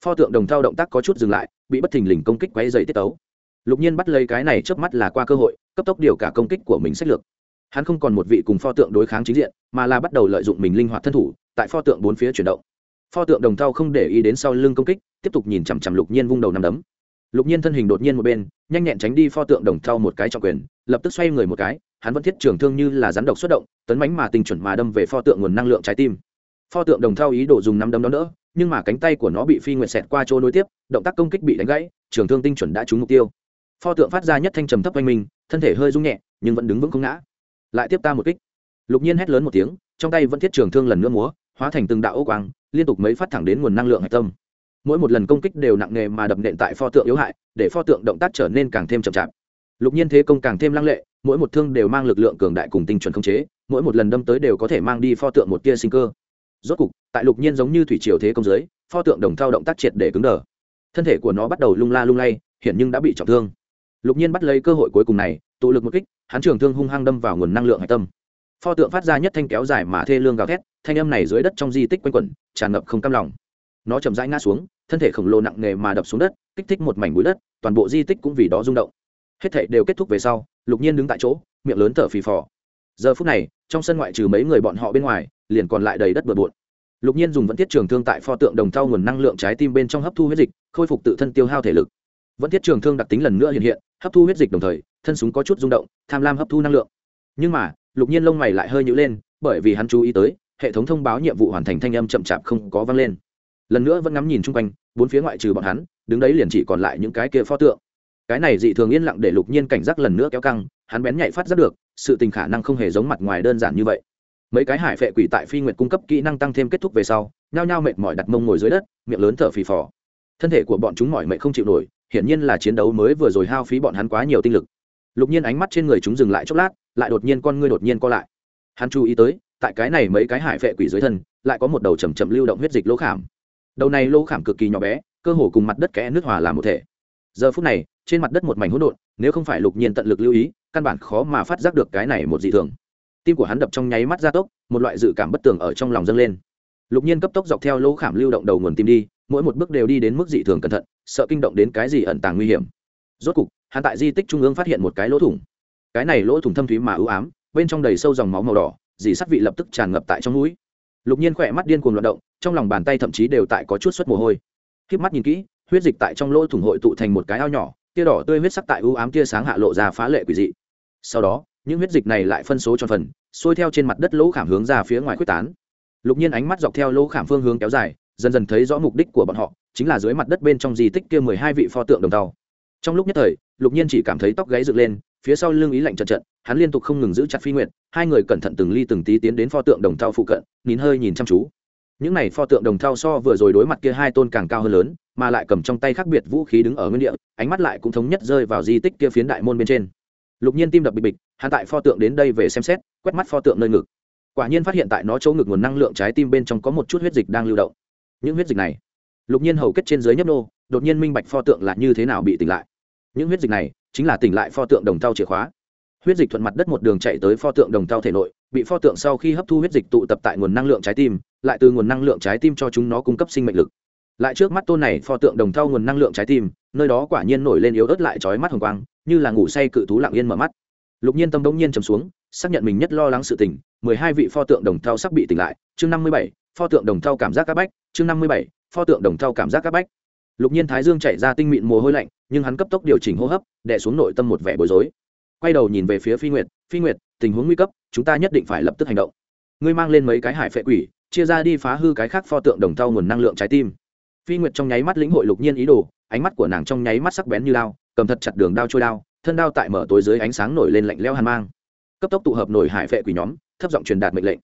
Pho tượng đồng thau động tác có chút dừng lại, bị bất thình lình công kích quay dày tiết tấu lục nhiên bắt lấy cái này trước mắt là qua cơ hội, cấp tốc điều cả công kích của mình sách lược. Hắn không còn một vị cùng pho tượng đối kháng chính diện, mà là bắt đầu lợi dụng mình linh hoạt thân thủ, tại pho tượng bốn phía chuyển động. Pho tượng đồng thau không để ý đến sau lưng công kích, tiếp tục nhìn chằm chằm lục nhiên vung đầu nằm đấm. Lục nhiên thân hình đột nhiên một bên, nhanh nhẹn tránh đi pho tượng đồng thau một cái trọng quyền, lập tức xoay người một cái, hắn vẫn thiết trường thương như là rắn độc xuất động, tấn bánh mà tình chuẩn mà đâm về pho tượng nguồn năng lượng trái tim. Pho tượng đồng thau ý đồ dùng nắm đấm đó nữa nhưng mà cánh tay của nó bị phi nguyệt xẹt qua chỗ nối tiếp, động tác công kích bị đánh gãy, trường thương tinh chuẩn đã trúng mục tiêu pho tượng phát ra nhất thanh trầm thấp quanh mình, thân thể hơi rung nhẹ, nhưng vẫn đứng vững không ngã. Lại tiếp ta một kích. Lục nhiên hét lớn một tiếng, trong tay vẫn thiết trường thương lần nữa múa, hóa thành từng đạo ô quang, liên tục mấy phát thẳng đến nguồn năng lượng hạch tâm. Mỗi một lần công kích đều nặng nề mà đập nện tại pho tượng yếu hại, để pho tượng động tác trở nên càng thêm chậm chạp. Lục nhiên thế công càng thêm lăng lệ, mỗi một thương đều mang lực lượng cường đại cùng tinh chuẩn không chế, mỗi một lần đâm tới đều có thể mang đi pho tượng một tia sinh cơ. Rốt cục, tại lục nhiên giống như thủy triều thế công giới, pho tượng đồng thao động tác triệt để cứng đờ. Thân thể của nó bắt đầu lung la lung lay hiện nhưng đã bị trọng thương lục nhiên bắt lấy cơ hội cuối cùng này, tụ lực một kích, hắn trường thương hung hăng đâm vào nguồn năng lượng hạch tâm. Pho tượng phát ra nhất thanh kéo dài mà thê lương gào thét, thanh âm này dưới đất trong di tích quanh quẩn, tràn ngập không cam lòng. Nó chậm rãi ngã xuống, thân thể khổng lồ nặng nề mà đập xuống đất, kích thích một mảnh bụi đất, toàn bộ di tích cũng vì đó rung động. Hết thảy đều kết thúc về sau, lục nhiên đứng tại chỗ, miệng lớn thở phì phò. Giờ phút này, trong sân ngoại trừ mấy người bọn họ bên ngoài, liền còn lại đầy đất bừa bộn. Lục nhiên dùng vẫn thiết trường thương tại pho tượng đồng thau nguồn năng lượng trái tim bên trong hấp thu huyết dịch, khôi phục tự thân tiêu hao thể lực vẫn thiết trường thương đặc tính lần nữa hiện hiện, hấp thu huyết dịch đồng thời, thân súng có chút rung động, tham lam hấp thu năng lượng. Nhưng mà, lục nhiên lông mày lại hơi nhữ lên, bởi vì hắn chú ý tới, hệ thống thông báo nhiệm vụ hoàn thành thanh âm chậm chạp không có vang lên. Lần nữa vẫn ngắm nhìn chung quanh, bốn phía ngoại trừ bọn hắn, đứng đấy liền chỉ còn lại những cái kia pho tượng. Cái này dị thường yên lặng để lục nhiên cảnh giác lần nữa kéo căng, hắn bén nhạy phát giác được, sự tình khả năng không hề giống mặt ngoài đơn giản như vậy. Mấy cái hải phệ quỷ tại phi nguyệt cung cấp kỹ năng tăng thêm kết thúc về sau, nhao nhao mệt mỏi đặt mông ngồi dưới đất, miệng lớn thở phì phò. Thân thể của bọn chúng mỏi mệt không chịu nổi hiển nhiên là chiến đấu mới vừa rồi hao phí bọn hắn quá nhiều tinh lực. Lục nhiên ánh mắt trên người chúng dừng lại chốc lát, lại đột nhiên con ngươi đột nhiên co lại. Hắn chú ý tới, tại cái này mấy cái hải vệ quỷ dưới thân, lại có một đầu chầm chậm lưu động huyết dịch lỗ khảm. Đầu này lỗ khảm cực kỳ nhỏ bé, cơ hồ cùng mặt đất kẽ nước hòa làm một thể. Giờ phút này, trên mặt đất một mảnh hỗn độn, nếu không phải lục nhiên tận lực lưu ý, căn bản khó mà phát giác được cái này một dị thường. Tim của hắn đập trong nháy mắt gia tốc, một loại dự cảm bất tường ở trong lòng dâng lên. Lục nhiên cấp tốc dọc theo lỗ khảm lưu động đầu nguồn tim đi mỗi một bước đều đi đến mức dị thường cẩn thận, sợ kinh động đến cái gì ẩn tàng nguy hiểm. Rốt cục, hắn tại di tích trung ương phát hiện một cái lỗ thủng. Cái này lỗ thủng thâm thúy mà ưu ám, bên trong đầy sâu dòng máu màu đỏ dì sắt vị lập tức tràn ngập tại trong núi. lục nhiên khỏe mắt điên cuồng loạt động, trong lòng bàn tay thậm chí đều tại có chút suất mồ hôi. Khiếp mắt nhìn kỹ, huyết dịch tại trong lỗ thủng hội tụ thành một cái ao nhỏ, tia đỏ tươi huyết sắc tại ưu ám tia sáng hạ lộ ra phá lệ quỷ dị. Sau đó, những huyết dịch này lại phân số cho phần, xuôi theo trên mặt đất lỗ khảm hướng ra phía ngoài quyết tán. Lục nhiên ánh mắt dọc theo lỗ khảm phương hướng kéo dài dần dần thấy rõ mục đích của bọn họ, chính là dưới mặt đất bên trong di tích kia mười hai vị pho tượng đồng tàu. Trong lúc nhất thời, lục nhiên chỉ cảm thấy tóc gáy dựng lên, phía sau lưng ý lạnh trận trận, hắn liên tục không ngừng giữ chặt phi nguyệt, hai người cẩn thận từng ly từng tí tiến đến pho tượng đồng thau phụ cận, nín hơi nhìn chăm chú. Những này pho tượng đồng thau so vừa rồi đối mặt kia hai tôn càng cao hơn lớn, mà lại cầm trong tay khác biệt vũ khí đứng ở nguyên địa, ánh mắt lại cũng thống nhất rơi vào di tích kia phiến đại môn bên trên. Lục nhiên tim đập bịch bịch, hắn tại pho tượng đến đây về xem xét, quét mắt pho tượng nơi ngực. Quả nhiên phát hiện tại nó chỗ ngực nguồn năng lượng trái tim bên trong có một chút huyết dịch đang lưu động những huyết dịch này, lục nhiên hầu kết trên dưới nhấp nô, đột nhiên minh bạch pho tượng là như thế nào bị tỉnh lại. Những huyết dịch này chính là tỉnh lại pho tượng đồng thau chìa khóa. Huyết dịch thuận mặt đất một đường chạy tới pho tượng đồng thau thể nội, bị pho tượng sau khi hấp thu huyết dịch tụ tập tại nguồn năng lượng trái tim, lại từ nguồn năng lượng trái tim cho chúng nó cung cấp sinh mệnh lực. Lại trước mắt tôn này pho tượng đồng thau nguồn năng lượng trái tim, nơi đó quả nhiên nổi lên yếu ớt lại trói mắt hồng quang, như là ngủ say cự thú lặng yên mở mắt. Lục nhiên tâm đống nhiên trầm xuống, xác nhận mình nhất lo lắng sự tình, mười hai vị pho tượng đồng thau sắp bị tỉnh lại, chương năm mươi bảy pho tượng đồng thau cảm giác các bách, chương năm mươi bảy, pho tượng đồng thau cảm giác các bách. Lục nhiên thái dương chạy ra tinh mịn mồ hôi lạnh, nhưng hắn cấp tốc điều chỉnh hô hấp, đè xuống nội tâm một vẻ bối rối. Quay đầu nhìn về phía phi nguyệt phi nguyệt, tình huống nguy cấp, chúng ta nhất định phải lập tức hành động. Ngươi mang lên mấy cái hải phệ quỷ, chia ra đi phá hư cái khác pho tượng đồng thau nguồn năng lượng trái tim. Phi nguyệt trong nháy mắt lĩnh hội lục nhiên ý đồ, ánh mắt của nàng trong nháy mắt sắc bén như lao cầm thật chặt đường đao trôi đao, thân đao tại mở tối dưới ánh sáng nổi lên lạnh leo hàn mang. Cấp tốc tụ hợp nổi hải phệ quỷ nhóm, thấp giọng truyền đạt mệnh lệnh.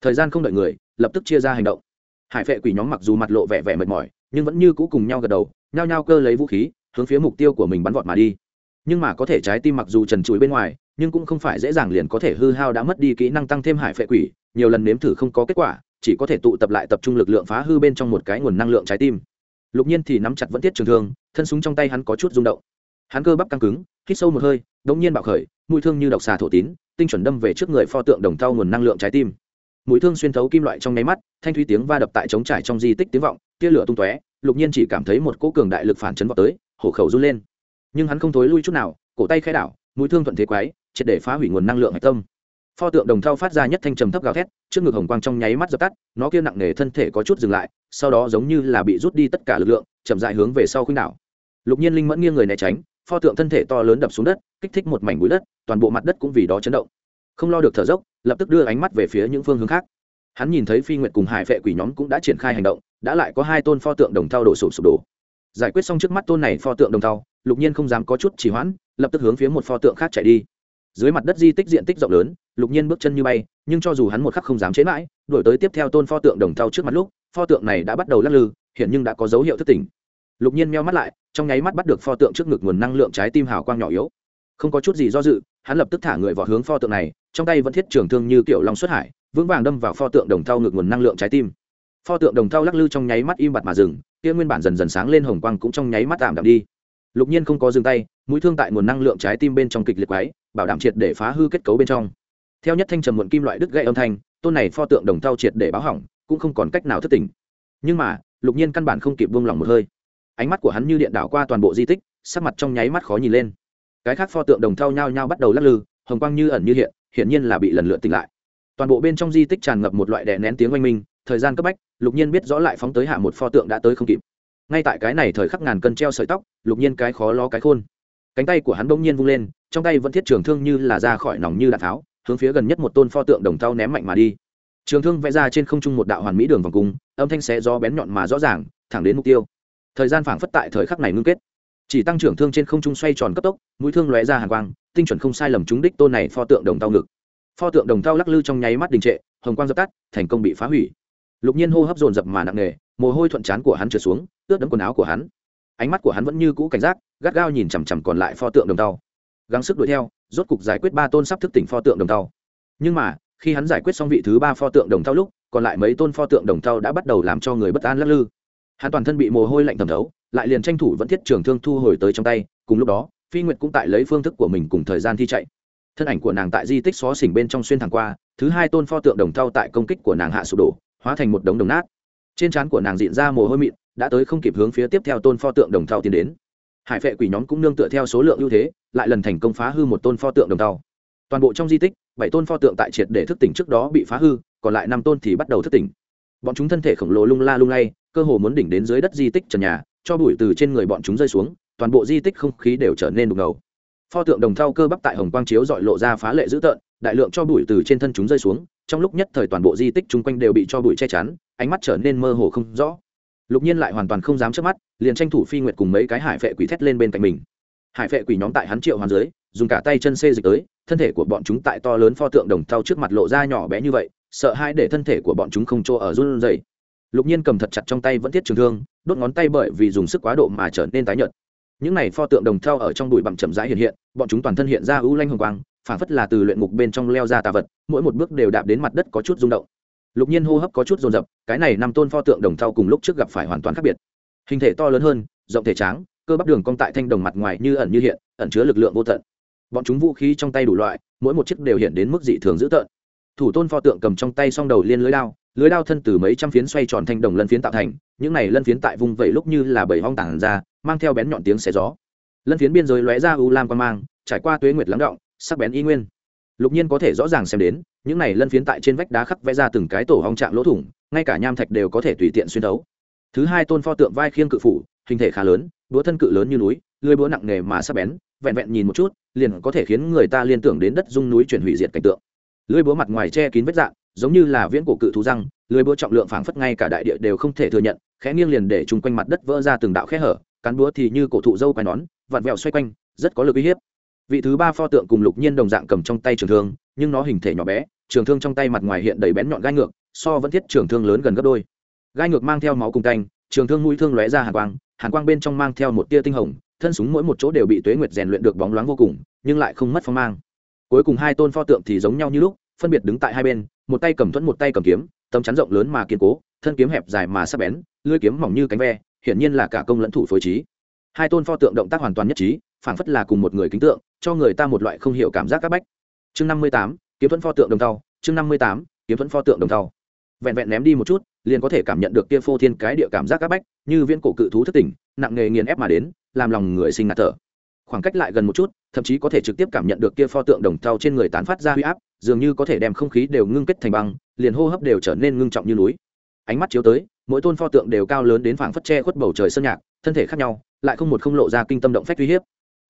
Thời gian không đợi người lập tức chia ra hành động. Hải phệ quỷ nhóm mặc dù mặt lộ vẻ vẻ mệt mỏi, nhưng vẫn như cũ cùng nhau gật đầu, nhao nhao cơ lấy vũ khí, hướng phía mục tiêu của mình bắn vọt mà đi. Nhưng mà có thể trái tim mặc dù trần trụi bên ngoài, nhưng cũng không phải dễ dàng liền có thể hư hao đã mất đi kỹ năng tăng thêm hải phệ quỷ, nhiều lần nếm thử không có kết quả, chỉ có thể tụ tập lại tập trung lực lượng phá hư bên trong một cái nguồn năng lượng trái tim. Lục nhiên thì nắm chặt vẫn tiết trường thương, thân súng trong tay hắn có chút rung động. Hắn cơ bắp căng cứng, hít sâu một hơi, đống nhiên bạo khởi, mũi thương như độc xà thổ tín, tinh chuẩn đâm về trước người pho tượng đồng thau nguồn năng lượng trái tim mũi thương xuyên thấu kim loại trong nháy mắt, thanh thúy tiếng va đập tại trống trải trong di tích tiếng vọng, tia lửa tung tóe, lục nhiên chỉ cảm thấy một cỗ cường đại lực phản chấn vào tới, hổ khẩu run lên. Nhưng hắn không thối lui chút nào, cổ tay khai đảo, mũi thương thuận thế quái, triệt để phá hủy nguồn năng lượng hạch tâm. Pho tượng đồng thau phát ra nhất thanh trầm thấp gào thét, trước ngực hồng quang trong nháy mắt dập tắt, nó kia nặng nề thân thể có chút dừng lại, sau đó giống như là bị rút đi tất cả lực lượng, chậm dại hướng về sau khuynh đảo. Lục nhiên linh mẫn nghiêng người né tránh, pho tượng thân thể to lớn đập xuống đất, kích thích một mảnh bụi đất, toàn bộ mặt đất cũng vì đó chấn động. Không lo được thở dốc lập tức đưa ánh mắt về phía những phương hướng khác. Hắn nhìn thấy phi nguyệt cùng hải vệ quỷ nhóm cũng đã triển khai hành động, đã lại có hai tôn pho tượng đồng thau đổ sụp sụp đổ. Giải quyết xong trước mắt tôn này pho tượng đồng thau, lục nhiên không dám có chút trì hoãn, lập tức hướng phía một pho tượng khác chạy đi. Dưới mặt đất di tích diện tích rộng lớn, lục nhiên bước chân như bay, nhưng cho dù hắn một khắc không dám chế mãi, đổi tới tiếp theo tôn pho tượng đồng thau trước mặt lúc, pho tượng này đã bắt đầu lắc lư, hiện nhưng đã có dấu hiệu thất tỉnh. Lục nhiên meo mắt lại, trong nháy mắt bắt được pho tượng trước ngực nguồn năng lượng trái tim hào quang nhỏ yếu. Không có chút gì do dự hắn lập tức thả người vào hướng pho tượng này, trong tay vẫn thiết trường thương như kiểu long xuất hải, vững vàng đâm vào pho tượng đồng thau ngược nguồn năng lượng trái tim. Pho tượng đồng thau lắc lư trong nháy mắt im bặt mà dừng, kia nguyên bản dần dần sáng lên hồng quang cũng trong nháy mắt tạm đạm đi. Lục nhiên không có dừng tay, mũi thương tại nguồn năng lượng trái tim bên trong kịch liệt quái bảo đảm triệt để phá hư kết cấu bên trong. Theo nhất thanh trầm muộn kim loại đứt gãy âm thanh, tôn này pho tượng đồng thau triệt để báo hỏng, cũng không còn cách nào thất tình. Nhưng mà, lục nhiên căn bản không kịp buông lỏng một hơi. Ánh mắt của hắn như điện đảo qua toàn bộ di tích, sắc mặt trong nháy mắt khó nhìn lên cái khác pho tượng đồng thau nhau nhau bắt đầu lắc lư, hồng quang như ẩn như hiện, hiển nhiên là bị lần lượt tỉnh lại. Toàn bộ bên trong di tích tràn ngập một loại đè nén tiếng oanh minh, thời gian cấp bách, lục nhiên biết rõ lại phóng tới hạ một pho tượng đã tới không kịp. Ngay tại cái này thời khắc ngàn cân treo sợi tóc, lục nhiên cái khó lo cái khôn. Cánh tay của hắn bỗng nhiên vung lên, trong tay vẫn thiết trường thương như là ra khỏi nòng như đạn tháo, hướng phía gần nhất một tôn pho tượng đồng thau ném mạnh mà đi. Trường thương vẽ ra trên không trung một đạo hoàn mỹ đường vòng cung, âm thanh xé do bén nhọn mà rõ ràng, thẳng đến mục tiêu. Thời gian phảng phất tại thời khắc này ngưng kết chỉ tăng trưởng thương trên không trung xoay tròn cấp tốc, mũi thương lóe ra hàng quang, tinh chuẩn không sai lầm trúng đích tôn này pho tượng đồng thau ngực. Pho tượng đồng thau lắc lư trong nháy mắt đình trệ, hồng quang dập tắt, thành công bị phá hủy. Lục nhiên hô hấp dồn dập mà nặng nề, mồ hôi thuận chán của hắn trượt xuống, ướt đẫm quần áo của hắn. Ánh mắt của hắn vẫn như cũ cảnh giác, gắt gao nhìn chằm chằm còn lại pho tượng đồng tàu gắng sức đuổi theo, rốt cục giải quyết ba tôn sắp thức tỉnh pho tượng đồng tàu nhưng mà, khi hắn giải quyết xong vị thứ ba pho tượng đồng tàu lúc, còn lại mấy tôn pho tượng đồng tàu đã bắt đầu làm cho người bất an lắc lư hắn toàn thân bị mồ hôi lạnh thẩm thấu, lại liền tranh thủ vẫn thiết trường thương thu hồi tới trong tay, cùng lúc đó, phi nguyệt cũng tại lấy phương thức của mình cùng thời gian thi chạy. Thân ảnh của nàng tại di tích xó xỉnh bên trong xuyên thẳng qua, thứ hai tôn pho tượng đồng thau tại công kích của nàng hạ sụp đổ, hóa thành một đống đồng nát. Trên trán của nàng diện ra mồ hôi mịn, đã tới không kịp hướng phía tiếp theo tôn pho tượng đồng thau tiến đến. Hải vệ quỷ nhóm cũng nương tựa theo số lượng ưu thế, lại lần thành công phá hư một tôn pho tượng đồng thau. Toàn bộ trong di tích, bảy tôn pho tượng tại triệt để thức tỉnh trước đó bị phá hư, còn lại năm tôn thì bắt đầu thức tỉnh. Bọn chúng thân thể khổng lồ lung la lung lay cơ hồ muốn đỉnh đến dưới đất di tích trần nhà, cho bụi từ trên người bọn chúng rơi xuống, toàn bộ di tích không khí đều trở nên đục ngầu pho tượng đồng thau cơ bắp tại hồng quang chiếu dọi lộ ra phá lệ dữ tợn, đại lượng cho bụi từ trên thân chúng rơi xuống, trong lúc nhất thời toàn bộ di tích chung quanh đều bị cho bụi che chắn, ánh mắt trở nên mơ hồ không rõ. Lục nhiên lại hoàn toàn không dám trước mắt, liền tranh thủ phi nguyệt cùng mấy cái hải vệ quỷ thét lên bên cạnh mình. Hải vệ quỷ nhóm tại hắn triệu hoàn dưới, dùng cả tay chân xê dịch tới, thân thể của bọn chúng tại to lớn pho tượng đồng thau trước mặt lộ ra nhỏ bé như vậy, sợ hai để thân thể của bọn chúng không chỗ ở run rẩy lục nhiên cầm thật chặt trong tay vẫn thiết trường thương, đốt ngón tay bởi vì dùng sức quá độ mà trở nên tái nhợt. Những này pho tượng đồng thau ở trong bụi bặm chậm rãi hiện hiện, bọn chúng toàn thân hiện ra ưu lanh hồng quang phản phất là từ luyện ngục bên trong leo ra tà vật, mỗi một bước đều đạp đến mặt đất có chút rung động. Lục nhiên hô hấp có chút rồn rập cái này năm tôn pho tượng đồng thau cùng lúc trước gặp phải hoàn toàn khác biệt. Hình thể to lớn hơn, rộng thể tráng, cơ bắp đường cong tại thanh đồng mặt ngoài như ẩn như hiện, ẩn chứa lực lượng vô tận. Bọn chúng vũ khí trong tay đủ loại, mỗi một chiếc đều hiện đến mức dị thường dữ tợn. Thủ tôn pho tượng cầm trong tay song đầu liên lưới đao lưới đao thân từ mấy trăm phiến xoay tròn thanh đồng lân phiến tạo thành, những này lân phiến tại vùng vẩy lúc như là bảy hong tảng ra, mang theo bén nhọn tiếng xé gió. Lân phiến biên giới lóe ra u lam quan mang, trải qua tuế nguyệt lắng động, sắc bén y nguyên. Lục nhiên có thể rõ ràng xem đến, những này lân phiến tại trên vách đá khắc vẽ ra từng cái tổ hong trạng lỗ thủng, ngay cả nham thạch đều có thể tùy tiện xuyên thấu. Thứ hai tôn pho tượng vai khiêng cự phủ, hình thể khá lớn, búa thân cự lớn như núi, lưới búa nặng nề mà sắc bén, vẹn vẹn nhìn một chút, liền có thể khiến người ta liên tưởng đến đất dung núi chuyển hủy diệt cảnh tượng. Lưới búa mặt ngoài che kín vết dạng giống như là viễn cổ cự thú răng, lưới búa trọng lượng phảng phất ngay cả đại địa đều không thể thừa nhận, khẽ nghiêng liền để chung quanh mặt đất vỡ ra từng đạo khe hở, cán búa thì như cổ thụ dâu quai nón, vặn vẹo xoay quanh, rất có lực uy hiếp. Vị thứ ba pho tượng cùng lục nhiên đồng dạng cầm trong tay trường thương, nhưng nó hình thể nhỏ bé, trường thương trong tay mặt ngoài hiện đầy bén nhọn gai ngược, so vẫn thiết trường thương lớn gần gấp đôi. Gai ngược mang theo máu cùng canh, trường thương mũi thương lóe ra hàn quang hàn quang bên trong mang theo một tia tinh hồng, thân súng mỗi một chỗ đều bị tuế nguyệt rèn luyện được bóng loáng vô cùng, nhưng lại không mất phong mang. Cuối cùng hai tôn pho tượng thì giống nhau như lúc, phân biệt đứng tại hai bên một tay cầm thuẫn một tay cầm kiếm, tấm chắn rộng lớn mà kiên cố, thân kiếm hẹp dài mà sắc bén, lưỡi kiếm mỏng như cánh ve, hiển nhiên là cả công lẫn thủ phối trí. Hai tôn pho tượng động tác hoàn toàn nhất trí, phảng phất là cùng một người kính tượng, cho người ta một loại không hiểu cảm giác các bách. Chương năm mươi tám, kiếm thuẫn pho tượng đồng thau, chương năm mươi tám, kiếm thuẫn pho tượng đồng thau. Vẹn vẹn ném đi một chút, liền có thể cảm nhận được kia phô thiên cái địa cảm giác các bách, như viên cổ cự thú thất tỉnh, nặng nghề nghiền ép mà đến, làm lòng người sinh ngạt thở khoảng cách lại gần một chút, thậm chí có thể trực tiếp cảm nhận được kia pho tượng đồng thau trên người tán phát ra huy áp, dường như có thể đem không khí đều ngưng kết thành băng, liền hô hấp đều trở nên ngưng trọng như núi. Ánh mắt chiếu tới, mỗi tôn pho tượng đều cao lớn đến phảng phất che khuất bầu trời sơn nhạc, thân thể khác nhau, lại không một không lộ ra kinh tâm động phách uy hiếp.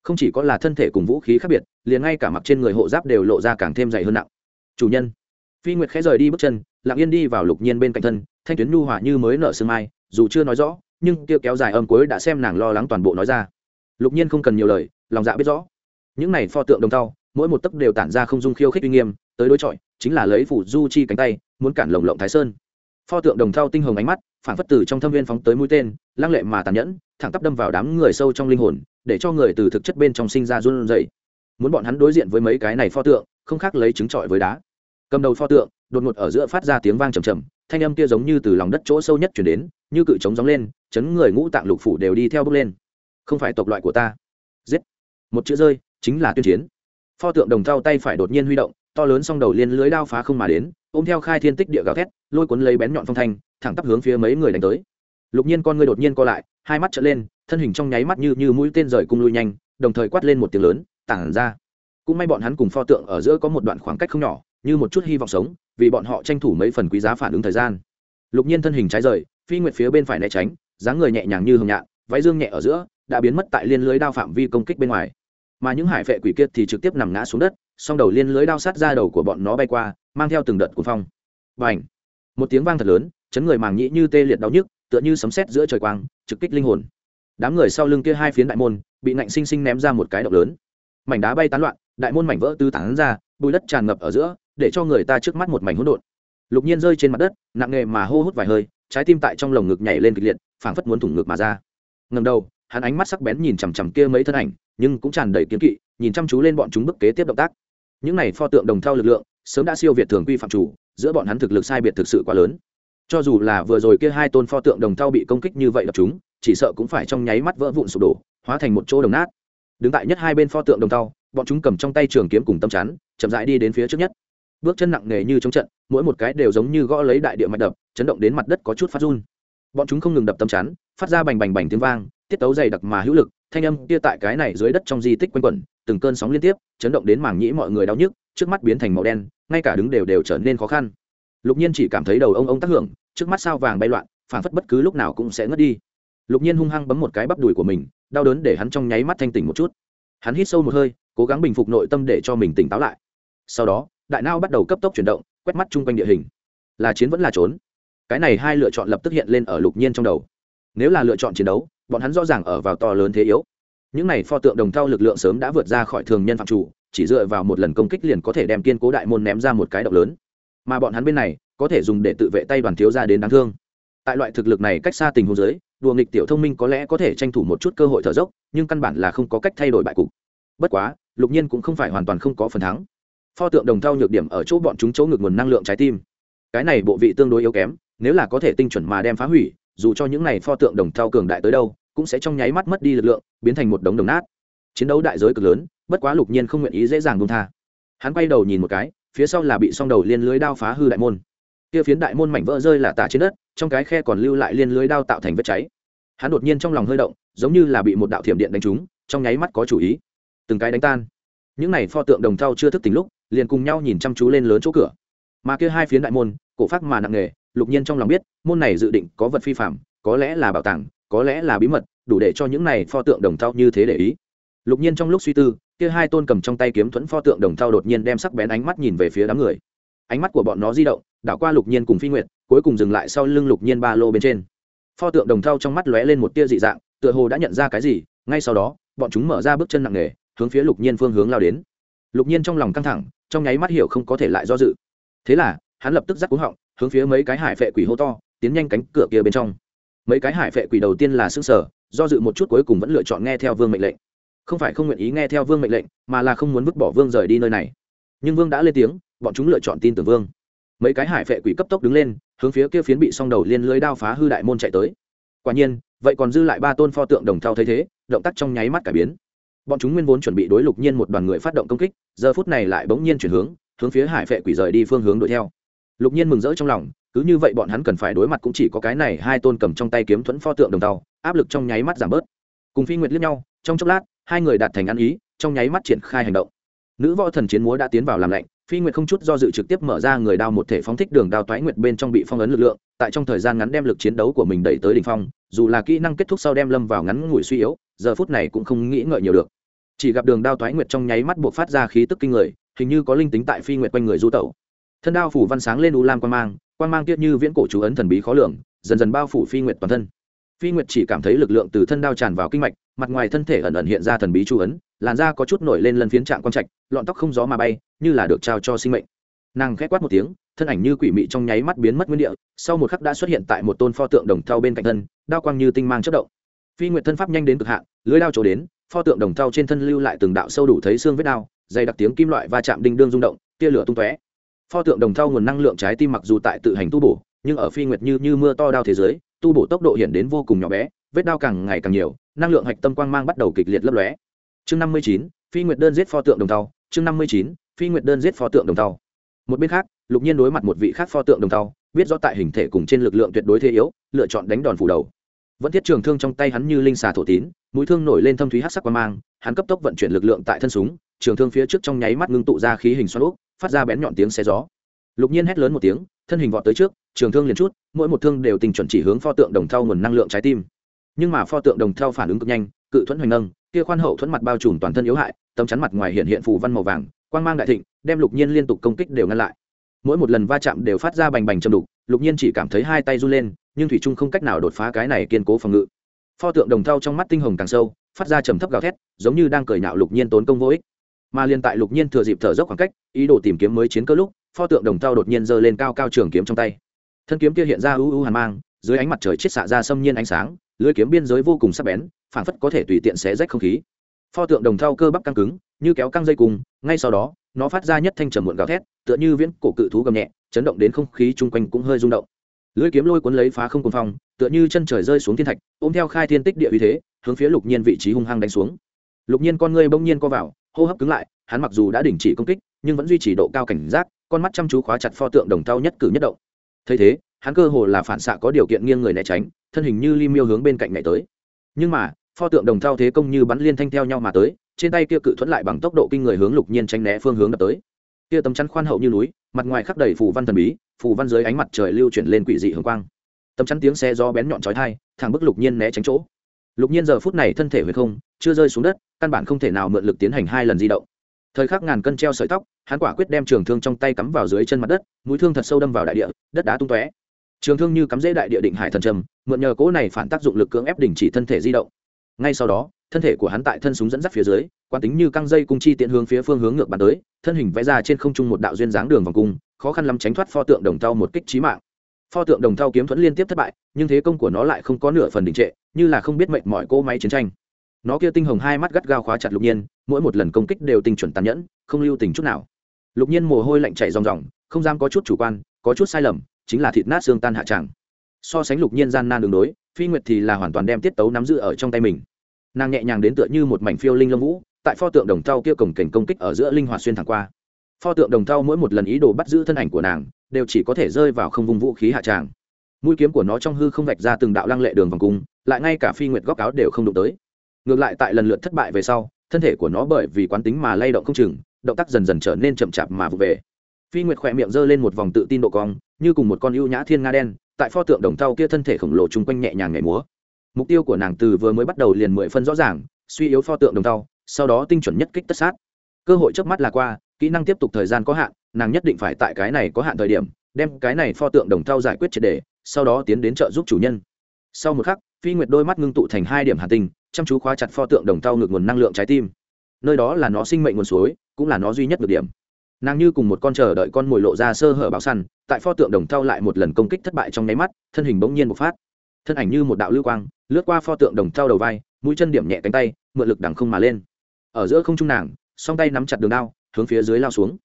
Không chỉ có là thân thể cùng vũ khí khác biệt, liền ngay cả mặt trên người hộ giáp đều lộ ra càng thêm dày hơn nặng. Chủ nhân, phi nguyệt khẽ rời đi bước chân, lặng yên đi vào lục nhiên bên cạnh thân, thanh tuyến nhu hòa như mới nở sương mai, dù chưa nói rõ, nhưng kia kéo dài âm cuối đã xem nàng lo lắng toàn bộ nói ra lục nhiên không cần nhiều lời, lòng dạ biết rõ. Những này pho tượng đồng thau, mỗi một tấc đều tản ra không dung khiêu khích uy nghiêm, tới đối chọi, chính là lấy phủ du chi cánh tay, muốn cản lồng lộng thái sơn. Pho tượng đồng thau tinh hồng ánh mắt phản phất từ trong thâm viên phóng tới mũi tên, lăng lệ mà tàn nhẫn, thẳng tắp đâm vào đám người sâu trong linh hồn, để cho người từ thực chất bên trong sinh ra run rẩy. Muốn bọn hắn đối diện với mấy cái này pho tượng, không khác lấy trứng trọi với đá. Cầm đầu pho tượng, đột ngột ở giữa phát ra tiếng vang trầm trầm, thanh âm kia giống như từ lòng đất chỗ sâu nhất chuyển đến, như cự trống gióng lên, chấn người ngũ tạng lục phủ đều đi theo bước lên không phải tộc loại của ta. Giết. Một chữ rơi, chính là tuyên chiến. Pho tượng đồng thao tay phải đột nhiên huy động, to lớn song đầu liên lưới đao phá không mà đến, ôm theo khai thiên tích địa gào thét, lôi cuốn lấy bén nhọn phong thanh, thẳng tắp hướng phía mấy người đánh tới. Lục nhiên con người đột nhiên co lại, hai mắt trở lên, thân hình trong nháy mắt như như mũi tên rời cung lui nhanh, đồng thời quát lên một tiếng lớn, tản ra. Cũng may bọn hắn cùng pho tượng ở giữa có một đoạn khoảng cách không nhỏ, như một chút hy vọng sống, vì bọn họ tranh thủ mấy phần quý giá phản ứng thời gian. Lục nhiên thân hình trái rời, phi nguyệt phía bên phải né tránh, dáng người nhẹ nhàng như hồng nhạn, váy dương nhẹ ở giữa đã biến mất tại liên lưới đao phạm vi công kích bên ngoài. Mà những hải vệ quỷ kiệt thì trực tiếp nằm ngã xuống đất, song đầu liên lưới đao sát ra đầu của bọn nó bay qua, mang theo từng đợt cuồng phong. Và ảnh một tiếng vang thật lớn, chấn người màng nhĩ như tê liệt đau nhức, tựa như sấm sét giữa trời quang, trực kích linh hồn. Đám người sau lưng kia hai phiến đại môn, bị nạnh sinh sinh ném ra một cái động lớn. Mảnh đá bay tán loạn, đại môn mảnh vỡ tư tán ra, bụi đất tràn ngập ở giữa, để cho người ta trước mắt một mảnh hỗn độn. Lục nhiên rơi trên mặt đất, nặng nghề mà hô hút vài hơi, trái tim tại trong lồng ngực nhảy lên kịch liệt, phảng phất muốn thủng ngực mà ra. Ngầm đầu hắn ánh mắt sắc bén nhìn chằm chằm kia mấy thân ảnh, nhưng cũng tràn đầy kiến kỵ, nhìn chăm chú lên bọn chúng bức kế tiếp động tác. Những này pho tượng đồng thau lực lượng, sớm đã siêu việt thường quy phạm chủ, giữa bọn hắn thực lực sai biệt thực sự quá lớn. Cho dù là vừa rồi kia hai tôn pho tượng đồng thau bị công kích như vậy đập chúng, chỉ sợ cũng phải trong nháy mắt vỡ vụn sụp đổ, hóa thành một chỗ đồng nát. Đứng tại nhất hai bên pho tượng đồng thau bọn chúng cầm trong tay trường kiếm cùng tâm chắn, chậm rãi đi đến phía trước nhất. Bước chân nặng nề như chống trận, mỗi một cái đều giống như gõ lấy đại địa mạch đập, chấn động đến mặt đất có chút phát run. Bọn chúng không ngừng đập tâm chắn, phát ra bành bành bành tiếng vang tiết tấu dày đặc mà hữu lực, thanh âm kia tại cái này dưới đất trong di tích quanh quẩn, từng cơn sóng liên tiếp, chấn động đến mảng nhĩ mọi người đau nhức, trước mắt biến thành màu đen, ngay cả đứng đều đều trở nên khó khăn. Lục nhiên chỉ cảm thấy đầu ông ông tác hưởng, trước mắt sao vàng bay loạn, phảng phất bất cứ lúc nào cũng sẽ ngất đi. Lục nhiên hung hăng bấm một cái bắp đùi của mình, đau đớn để hắn trong nháy mắt thanh tỉnh một chút. Hắn hít sâu một hơi, cố gắng bình phục nội tâm để cho mình tỉnh táo lại. Sau đó, đại não bắt đầu cấp tốc chuyển động, quét mắt chung quanh địa hình. Là chiến vẫn là trốn. Cái này hai lựa chọn lập tức hiện lên ở lục nhiên trong đầu. Nếu là lựa chọn chiến đấu bọn hắn rõ ràng ở vào to lớn thế yếu. Những này pho tượng đồng thau lực lượng sớm đã vượt ra khỏi thường nhân phạm chủ, chỉ dựa vào một lần công kích liền có thể đem kiên cố đại môn ném ra một cái động lớn. Mà bọn hắn bên này, có thể dùng để tự vệ tay đoàn thiếu ra đến đáng thương. Tại loại thực lực này cách xa tình huống giới đùa nghịch tiểu thông minh có lẽ có thể tranh thủ một chút cơ hội thở dốc, nhưng căn bản là không có cách thay đổi bại cục. Bất quá, lục nhiên cũng không phải hoàn toàn không có phần thắng. Pho tượng đồng thau nhược điểm ở chỗ bọn chúng chỗ ngược nguồn năng lượng trái tim. Cái này bộ vị tương đối yếu kém, nếu là có thể tinh chuẩn mà đem phá hủy dù cho những này pho tượng đồng thau cường đại tới đâu, cũng sẽ trong nháy mắt mất đi lực lượng, biến thành một đống đồng nát. Chiến đấu đại giới cực lớn, bất quá lục nhiên không nguyện ý dễ dàng buông tha. Hắn quay đầu nhìn một cái, phía sau là bị song đầu liên lưới đao phá hư đại môn. Kia phiến đại môn mảnh vỡ rơi là tả trên đất, trong cái khe còn lưu lại liên lưới đao tạo thành vết cháy. Hắn đột nhiên trong lòng hơi động, giống như là bị một đạo thiểm điện đánh trúng, trong nháy mắt có chủ ý. Từng cái đánh tan. Những này pho tượng đồng thau chưa thức tỉnh lúc, liền cùng nhau nhìn chăm chú lên lớn chỗ cửa. Mà kia hai phiến đại môn, cổ phát mà nặng nghề lục nhiên trong lòng biết, môn này dự định có vật phi phạm có lẽ là bảo tàng, có lẽ là bí mật, đủ để cho những này pho tượng đồng thau như thế để ý. Lục nhiên trong lúc suy tư, kia hai tôn cầm trong tay kiếm thuẫn pho tượng đồng thau đột nhiên đem sắc bén ánh mắt nhìn về phía đám người. Ánh mắt của bọn nó di động, đảo qua lục nhiên cùng phi nguyệt, cuối cùng dừng lại sau lưng lục nhiên ba lô bên trên. Pho tượng đồng thau trong mắt lóe lên một tia dị dạng, tựa hồ đã nhận ra cái gì, ngay sau đó, bọn chúng mở ra bước chân nặng nề, hướng phía lục nhiên phương hướng lao đến. Lục nhiên trong lòng căng thẳng, trong nháy mắt hiểu không có thể lại do dự. Thế là, hắn lập tức giắt cúng họng hướng phía mấy cái hải phệ quỷ hô to, tiến nhanh cánh cửa kia bên trong. Mấy cái hải phệ quỷ đầu tiên là xương sở do dự một chút cuối cùng vẫn lựa chọn nghe theo vương mệnh lệnh. Không phải không nguyện ý nghe theo vương mệnh lệnh, mà là không muốn vứt bỏ vương rời đi nơi này. Nhưng vương đã lên tiếng, bọn chúng lựa chọn tin tưởng vương. Mấy cái hải phệ quỷ cấp tốc đứng lên, hướng phía kia phiến bị song đầu liên lưới đao phá hư đại môn chạy tới. Quả nhiên, vậy còn dư lại ba tôn pho tượng đồng thau thấy thế, động tác trong nháy mắt cải biến. Bọn chúng nguyên vốn chuẩn bị đối lục nhiên một đoàn người phát động công kích, giờ phút này lại bỗng nhiên chuyển hướng hướng phía hải phệ quỷ rời đi phương hướng đuổi theo lục nhiên mừng rỡ trong lòng, cứ như vậy bọn hắn cần phải đối mặt cũng chỉ có cái này hai tôn cầm trong tay kiếm thuẫn pho tượng đồng tàu, áp lực trong nháy mắt giảm bớt. Cùng phi nguyệt liếc nhau, trong chốc lát, hai người đạt thành ăn ý, trong nháy mắt triển khai hành động. Nữ võ thần chiến múa đã tiến vào làm lạnh, phi nguyệt không chút do dự trực tiếp mở ra người đao một thể phóng thích đường đao toái nguyệt bên trong bị phong ấn lực lượng, tại trong thời gian ngắn đem lực chiến đấu của mình đẩy tới đỉnh phong, dù là kỹ năng kết thúc sau đem lâm vào ngắn ngủi suy yếu, giờ phút này cũng không nghĩ ngợi nhiều được. Chỉ gặp đường đao toái nguyệt trong nháy mắt buộc phát ra khí tức kinh người, hình như có linh tính tại phi nguyệt quanh người du tẩu thân đao phủ văn sáng lên u lam quan mang quan mang tiết như viễn cổ chú ấn thần bí khó lường, dần dần bao phủ phi nguyệt toàn thân. Phi nguyệt chỉ cảm thấy lực lượng từ thân đao tràn vào kinh mạch, mặt ngoài thân thể ẩn ẩn hiện ra thần bí chú ấn, làn da có chút nổi lên lần phiến trạng quang trạch, lọn tóc không gió mà bay, như là được trao cho sinh mệnh. Nàng khẽ quát một tiếng, thân ảnh như quỷ mị trong nháy mắt biến mất nguyên địa, sau một khắc đã xuất hiện tại một tôn pho tượng đồng thau bên cạnh thân, đao quang như tinh mang chất động. Phi nguyệt thân pháp nhanh đến cực hạn, lưới đao trổ đến, pho tượng đồng thau trên thân lưu lại từng đạo sâu đủ thấy xương vết đao, dày đặc tiếng kim loại va chạm đinh đương rung động, tia lửa tung tóe pho tượng đồng thau nguồn năng lượng trái tim mặc dù tại tự hành tu bổ, nhưng ở phi nguyệt như như mưa to đao thế giới, tu bổ tốc độ hiện đến vô cùng nhỏ bé, vết đao càng ngày càng nhiều, năng lượng hạch tâm quang mang bắt đầu kịch liệt lấp lóe. Chương năm mươi chín, phi nguyệt đơn giết pho tượng đồng thau. Chương năm mươi chín, phi nguyệt đơn giết pho tượng đồng thau. Một bên khác, lục nhiên đối mặt một vị khác pho tượng đồng thau, biết rõ tại hình thể cùng trên lực lượng tuyệt đối thế yếu, lựa chọn đánh đòn phủ đầu. Vẫn thiết trường thương trong tay hắn như linh xà thổ tín, mũi thương nổi lên thâm thúy hát sắc quang mang, hắn cấp tốc vận chuyển lực lượng tại thân súng, trường thương phía trước trong nháy mắt ngưng tụ ra khí hình xoắn úp phát ra bén nhọn tiếng xe gió. Lục nhiên hét lớn một tiếng, thân hình vọt tới trước, trường thương liền chút, mỗi một thương đều tình chuẩn chỉ hướng pho tượng đồng thau nguồn năng lượng trái tim. Nhưng mà pho tượng đồng thau phản ứng cực nhanh, cự thuẫn hoành nâng, kia khoan hậu thuẫn mặt bao trùm toàn thân yếu hại, tấm chắn mặt ngoài hiện hiện phù văn màu vàng, quang mang đại thịnh, đem lục nhiên liên tục công kích đều ngăn lại. Mỗi một lần va chạm đều phát ra bành bành châm đục, lục nhiên chỉ cảm thấy hai tay run lên, nhưng thủy trung không cách nào đột phá cái này kiên cố phòng ngự. Pho tượng đồng thau trong mắt tinh hồng càng sâu, phát ra trầm thấp gào thét, giống như đang cười nhạo lục nhiên tốn công vô ích mà liên tại lục nhiên thừa dịp thở dốc khoảng cách, ý đồ tìm kiếm mới chiến cơ lúc, pho tượng đồng thau đột nhiên giơ lên cao cao trường kiếm trong tay. Thân kiếm kia hiện ra ưu ưu hàn mang, dưới ánh mặt trời chiết xạ ra xâm nhiên ánh sáng, lưới kiếm biên giới vô cùng sắc bén, phảng phất có thể tùy tiện xé rách không khí. Pho tượng đồng thau cơ bắp căng cứng, như kéo căng dây cùng, ngay sau đó, nó phát ra nhất thanh trầm muộn gào thét, tựa như viễn cổ cự thú gầm nhẹ, chấn động đến không khí chung quanh cũng hơi rung động. Lưới kiếm lôi cuốn lấy phá không cùng phong, tựa như chân trời rơi xuống thiên thạch, ôm theo khai thiên tích địa uy thế, hướng phía lục nhiên vị trí hung hăng đánh xuống. Lục nhiên con ngươi bỗng nhiên co vào hô hấp cứng lại, hắn mặc dù đã đình chỉ công kích, nhưng vẫn duy trì độ cao cảnh giác, con mắt chăm chú khóa chặt pho tượng đồng thau nhất cử nhất động. Thấy thế, hắn cơ hồ là phản xạ có điều kiện nghiêng người né tránh, thân hình như lim miêu hướng bên cạnh nhảy tới. Nhưng mà, pho tượng đồng thau thế công như bắn liên thanh theo nhau mà tới, trên tay kia cự thuẫn lại bằng tốc độ kinh người hướng lục nhiên tránh né phương hướng đập tới. Kia tấm chắn khoan hậu như núi, mặt ngoài khắc đầy phù văn thần bí, phù văn dưới ánh mặt trời lưu chuyển lên quỷ dị hương quang. Tấm chắn tiếng xe do bén nhọn chói thai thẳng bức lục nhiên né tránh chỗ lục nhiên giờ phút này thân thể huyệt không, chưa rơi xuống đất, căn bản không thể nào mượn lực tiến hành hai lần di động. Thời khắc ngàn cân treo sợi tóc, hắn quả quyết đem trường thương trong tay cắm vào dưới chân mặt đất, mũi thương thật sâu đâm vào đại địa, đất đá tung tóe. Trường thương như cắm dễ đại địa định hải thần trầm, mượn nhờ cỗ này phản tác dụng lực cưỡng ép đình chỉ thân thể di động. Ngay sau đó, thân thể của hắn tại thân súng dẫn dắt phía dưới quan tính như căng dây cung chi tiện hướng phía phương hướng ngược bàn tới, thân hình vẽ ra trên không trung một đạo duyên dáng đường vòng cung, khó khăn lắm tránh thoát pho tượng đồng thau một kích trí mạng pho tượng đồng thau kiếm thuẫn liên tiếp thất bại, nhưng thế công của nó lại không có nửa phần đình trệ, như là không biết mệnh mọi cỗ máy chiến tranh. Nó kia tinh hồng hai mắt gắt gao khóa chặt lục nhiên, mỗi một lần công kích đều tinh chuẩn tàn nhẫn, không lưu tình chút nào. Lục nhiên mồ hôi lạnh chảy ròng ròng, không dám có chút chủ quan, có chút sai lầm, chính là thịt nát xương tan hạ tràng. So sánh lục nhiên gian nan đường đối, phi nguyệt thì là hoàn toàn đem tiết tấu nắm giữ ở trong tay mình. Nàng nhẹ nhàng đến tựa như một mảnh phiêu linh lâm vũ, tại pho tượng đồng thau kia cổng cảnh công kích ở giữa linh hoạt xuyên thẳng qua. Pho tượng đồng thau mỗi một lần ý đồ bắt giữ thân ảnh của nàng đều chỉ có thể rơi vào không vùng vũ khí hạ tràng. Mũi kiếm của nó trong hư không vạch ra từng đạo lăng lệ đường vòng cung, lại ngay cả phi nguyệt góc áo đều không đụng tới. Ngược lại tại lần lượt thất bại về sau, thân thể của nó bởi vì quán tính mà lay động không chừng, động tác dần dần trở nên chậm chạp mà vụ về. Phi nguyệt khỏe miệng giơ lên một vòng tự tin độ cong, như cùng một con ưu nhã thiên nga đen, tại pho tượng đồng thau kia thân thể khổng lồ chung quanh nhẹ nhàng nhảy múa. Mục tiêu của nàng từ vừa mới bắt đầu liền mười phân rõ ràng, suy yếu pho tượng đồng thau, sau đó tinh chuẩn nhất kích tất sát. Cơ hội trước mắt là qua, kỹ năng tiếp tục thời gian có hạn nàng nhất định phải tại cái này có hạn thời điểm, đem cái này pho tượng đồng thau giải quyết triệt đề, sau đó tiến đến trợ giúp chủ nhân. Sau một khắc, phi nguyệt đôi mắt ngưng tụ thành hai điểm hàn tinh, chăm chú khóa chặt pho tượng đồng thau ngược nguồn năng lượng trái tim. Nơi đó là nó sinh mệnh nguồn suối, cũng là nó duy nhất được điểm. Nàng như cùng một con chờ đợi con mồi lộ ra sơ hở báo săn, tại pho tượng đồng thau lại một lần công kích thất bại trong nháy mắt, thân hình bỗng nhiên bộc phát. Thân ảnh như một đạo lưu quang, lướt qua pho tượng đồng thau đầu vai, mũi chân điểm nhẹ cánh tay, mượn lực đằng không mà lên. Ở giữa không trung nàng, song tay nắm chặt đường đao, hướng phía dưới lao xuống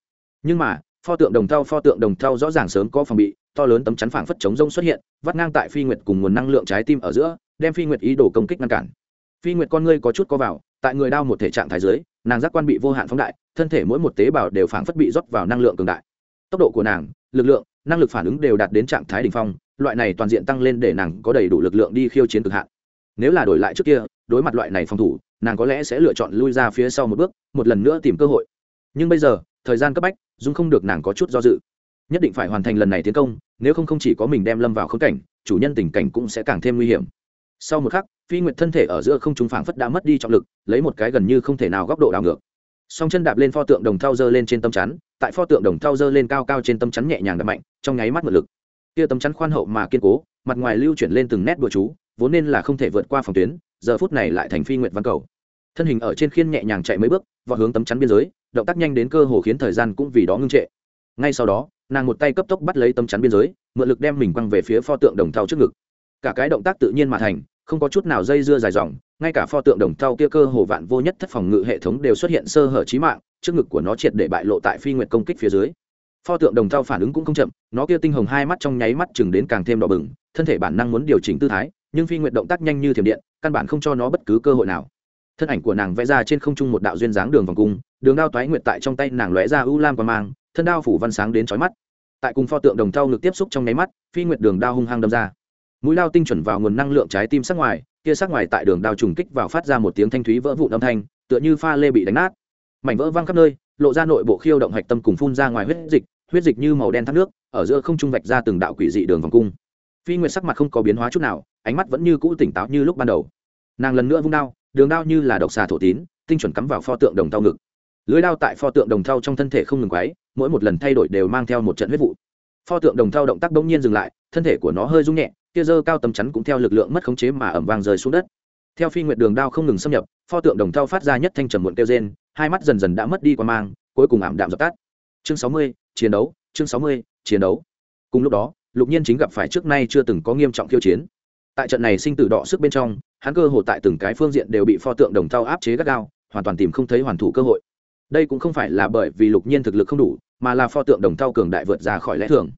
nhưng mà, pho tượng đồng thau, pho tượng đồng thau rõ ràng sớm có phòng bị, to lớn tấm chắn phảng phất chống rông xuất hiện, vắt ngang tại phi nguyệt cùng nguồn năng lượng trái tim ở giữa, đem phi nguyệt ý đồ công kích ngăn cản. Phi nguyệt con ngươi có chút có vào, tại người đau một thể trạng thái dưới, nàng giác quan bị vô hạn phóng đại, thân thể mỗi một tế bào đều phảng phất bị rót vào năng lượng cường đại. Tốc độ của nàng, lực lượng, năng lực phản ứng đều đạt đến trạng thái đ ỉ n h phong, loại này toàn diện tăng lên để nàng có đầy đủ lực lượng đi khiêu chiến cực hạn. Nếu là đổi lại trước kia, đối mặt loại này phòng thủ, nàng có lẽ sẽ lựa chọn lui ra phía sau một bước, một lần nữa tìm cơ hội. Nhưng bây giờ thời gian cấp bách, dung không được nàng có chút do dự. Nhất định phải hoàn thành lần này tiến công, nếu không không chỉ có mình đem lâm vào khống cảnh, chủ nhân tình cảnh cũng sẽ càng thêm nguy hiểm. Sau một khắc, phi nguyệt thân thể ở giữa không trung phảng phất đã mất đi trọng lực, lấy một cái gần như không thể nào góc độ đảo ngược. Song chân đạp lên pho tượng đồng thau dơ lên trên tâm chắn, tại pho tượng đồng thau dơ lên cao cao trên tâm chắn nhẹ nhàng đập mạnh, trong nháy mắt mượt lực. Kia tâm chắn khoan hậu mà kiên cố, mặt ngoài lưu chuyển lên từng nét bùa chú, vốn nên là không thể vượt qua phòng tuyến, giờ phút này lại thành phi nguyệt văn cầu. Thân hình ở trên khiên nhẹ nhàng chạy mấy bước và hướng tấm chắn biên giới động tác nhanh đến cơ hồ khiến thời gian cũng vì đó ngưng trệ. Ngay sau đó, nàng một tay cấp tốc bắt lấy tấm chắn biên giới, mượn lực đem mình quăng về phía pho tượng đồng thau trước ngực. Cả cái động tác tự nhiên mà thành, không có chút nào dây dưa dài dòng, ngay cả pho tượng đồng thau kia cơ hồ vạn vô nhất thất phòng ngự hệ thống đều xuất hiện sơ hở trí mạng, trước ngực của nó triệt để bại lộ tại phi nguyệt công kích phía dưới. Pho tượng đồng thau phản ứng cũng không chậm, nó kia tinh hồng hai mắt trong nháy mắt chừng đến càng thêm đỏ bừng, thân thể bản năng muốn điều chỉnh tư thái, nhưng phi nguyệt động tác nhanh như thiểm điện, căn bản không cho nó bất cứ cơ hội nào thân ảnh của nàng vẽ ra trên không trung một đạo duyên dáng đường vòng cung, đường đao toái nguyệt tại trong tay nàng lóe ra u lam và mang, thân đao phủ văn sáng đến chói mắt. Tại cùng pho tượng đồng thau ngực tiếp xúc trong nháy mắt, phi nguyệt đường đao hung hăng đâm ra. Mũi lao tinh chuẩn vào nguồn năng lượng trái tim sắc ngoài, kia sắc ngoài tại đường đao trùng kích vào phát ra một tiếng thanh thúy vỡ vụn âm thanh, tựa như pha lê bị đánh nát. Mảnh vỡ văng khắp nơi, lộ ra nội bộ khiêu động hạch tâm cùng phun ra ngoài huyết dịch huyết dịch như màu đen thác nước, ở giữa không trung vạch ra từng đạo quỷ dị đường vòng cung. Phi nguyệt sắc mặt không có biến hóa chút nào, ánh mắt vẫn như cũ tỉnh táo như lúc ban đầu. Nàng lần nữa vung đao đường đao như là độc xà thổ tín, tinh chuẩn cắm vào pho tượng đồng thau ngực. Lưới đao tại pho tượng đồng thau trong thân thể không ngừng quáy mỗi một lần thay đổi đều mang theo một trận huyết vụ. Pho tượng đồng thau động tác bỗng nhiên dừng lại, thân thể của nó hơi rung nhẹ, kia dơ cao tầm chắn cũng theo lực lượng mất khống chế mà ẩm vang rơi xuống đất. Theo phi nguyện đường đao không ngừng xâm nhập, pho tượng đồng thau phát ra nhất thanh trầm muộn kêu trên hai mắt dần dần đã mất đi qua mang, cuối cùng ảm đạm dập tắt. Chương sáu mươi, chiến đấu, chương sáu mươi, chiến đấu. Cùng lúc đó, lục nhiên chính gặp phải trước nay chưa từng có nghiêm trọng khiêu chiến tại trận này sinh tử đọ sức bên trong, hắn cơ hội tại từng cái phương diện đều bị pho tượng đồng thau áp chế gắt gao, hoàn toàn tìm không thấy hoàn thủ cơ hội. Đây cũng không phải là bởi vì lục nhiên thực lực không đủ, mà là pho tượng đồng thau cường đại vượt ra khỏi lẽ thường.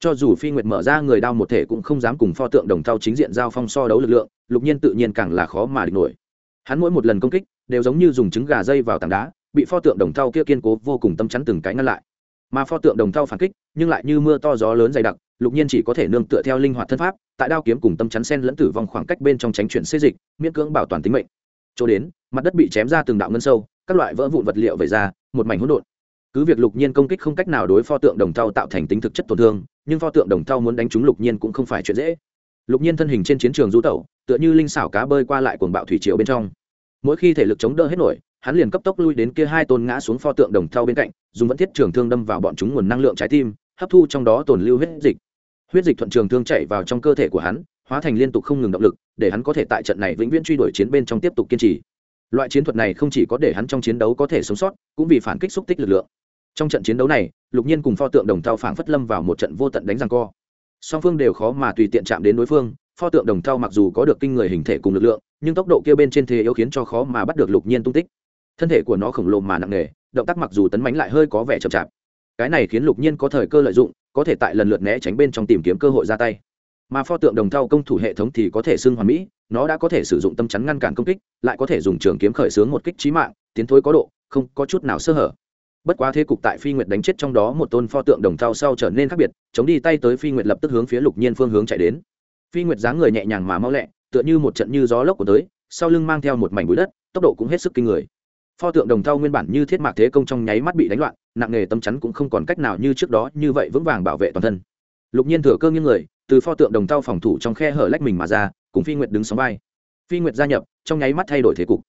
Cho dù phi nguyệt mở ra người đao một thể cũng không dám cùng pho tượng đồng thau chính diện giao phong so đấu lực lượng, lục nhiên tự nhiên càng là khó mà địch nổi. Hắn mỗi một lần công kích, đều giống như dùng trứng gà dây vào tảng đá, bị pho tượng đồng thau kia kiên cố vô cùng tâm chắn từng cái ngăn lại. Mà pho tượng đồng thau phản kích, nhưng lại như mưa to gió lớn dày đặc lục nhiên chỉ có thể nương tựa theo linh hoạt thân pháp, tại đao kiếm cùng tâm chắn sen lẫn tử vong khoảng cách bên trong tránh chuyển xê dịch, miễn cưỡng bảo toàn tính mệnh. Chỗ đến, mặt đất bị chém ra từng đạo ngân sâu, các loại vỡ vụn vật liệu về ra, một mảnh hỗn độn. Cứ việc lục nhiên công kích không cách nào đối pho tượng đồng thau tạo thành tính thực chất tổn thương, nhưng pho tượng đồng thau muốn đánh trúng lục nhiên cũng không phải chuyện dễ. Lục nhiên thân hình trên chiến trường du tẩu, tựa như linh xảo cá bơi qua lại cuồng bạo thủy triều bên trong. Mỗi khi thể lực chống đỡ hết nổi, hắn liền cấp tốc lui đến kia hai tôn ngã xuống pho tượng đồng thau bên cạnh, dùng vẫn thiết trường thương đâm vào bọn chúng nguồn năng lượng trái tim, hấp thu trong đó tồn lưu huyết dịch huyết dịch thuận trường thương chảy vào trong cơ thể của hắn, hóa thành liên tục không ngừng động lực, để hắn có thể tại trận này vĩnh viễn truy đuổi chiến bên trong tiếp tục kiên trì. Loại chiến thuật này không chỉ có để hắn trong chiến đấu có thể sống sót, cũng vì phản kích xúc tích lực lượng. Trong trận chiến đấu này, lục nhiên cùng pho tượng đồng Thao phảng phất lâm vào một trận vô tận đánh răng co. Song phương đều khó mà tùy tiện chạm đến đối phương, pho tượng đồng Thao mặc dù có được kinh người hình thể cùng lực lượng, nhưng tốc độ kia bên trên thế yếu khiến cho khó mà bắt được lục nhiên tung tích. Thân thể của nó khổng lồ mà nặng nề, động tác mặc dù tấn mánh lại hơi có vẻ chậm chạp cái này khiến lục nhiên có thời cơ lợi dụng, có thể tại lần lượt né tránh bên trong tìm kiếm cơ hội ra tay. Mà pho tượng đồng thau công thủ hệ thống thì có thể xưng hoàn mỹ, nó đã có thể sử dụng tâm chắn ngăn cản công kích, lại có thể dùng trường kiếm khởi xướng một kích trí mạng, tiến thối có độ, không có chút nào sơ hở. Bất quá thế cục tại phi nguyệt đánh chết trong đó một tôn pho tượng đồng thau sau trở nên khác biệt, chống đi tay tới phi nguyệt lập tức hướng phía lục nhiên phương hướng chạy đến. Phi nguyệt dáng người nhẹ nhàng mà mau lẹ, tựa như một trận như gió lốc của tới, sau lưng mang theo một mảnh bụi đất, tốc độ cũng hết sức kinh người pho tượng đồng thau nguyên bản như thiết mạc thế công trong nháy mắt bị đánh loạn, nặng nghề tâm chắn cũng không còn cách nào như trước đó như vậy vững vàng bảo vệ toàn thân. Lục nhiên thừa cơ những người, từ pho tượng đồng thau phòng thủ trong khe hở lách mình mà ra, cùng phi nguyệt đứng sóng vai. Phi nguyệt gia nhập, trong nháy mắt thay đổi thế cục.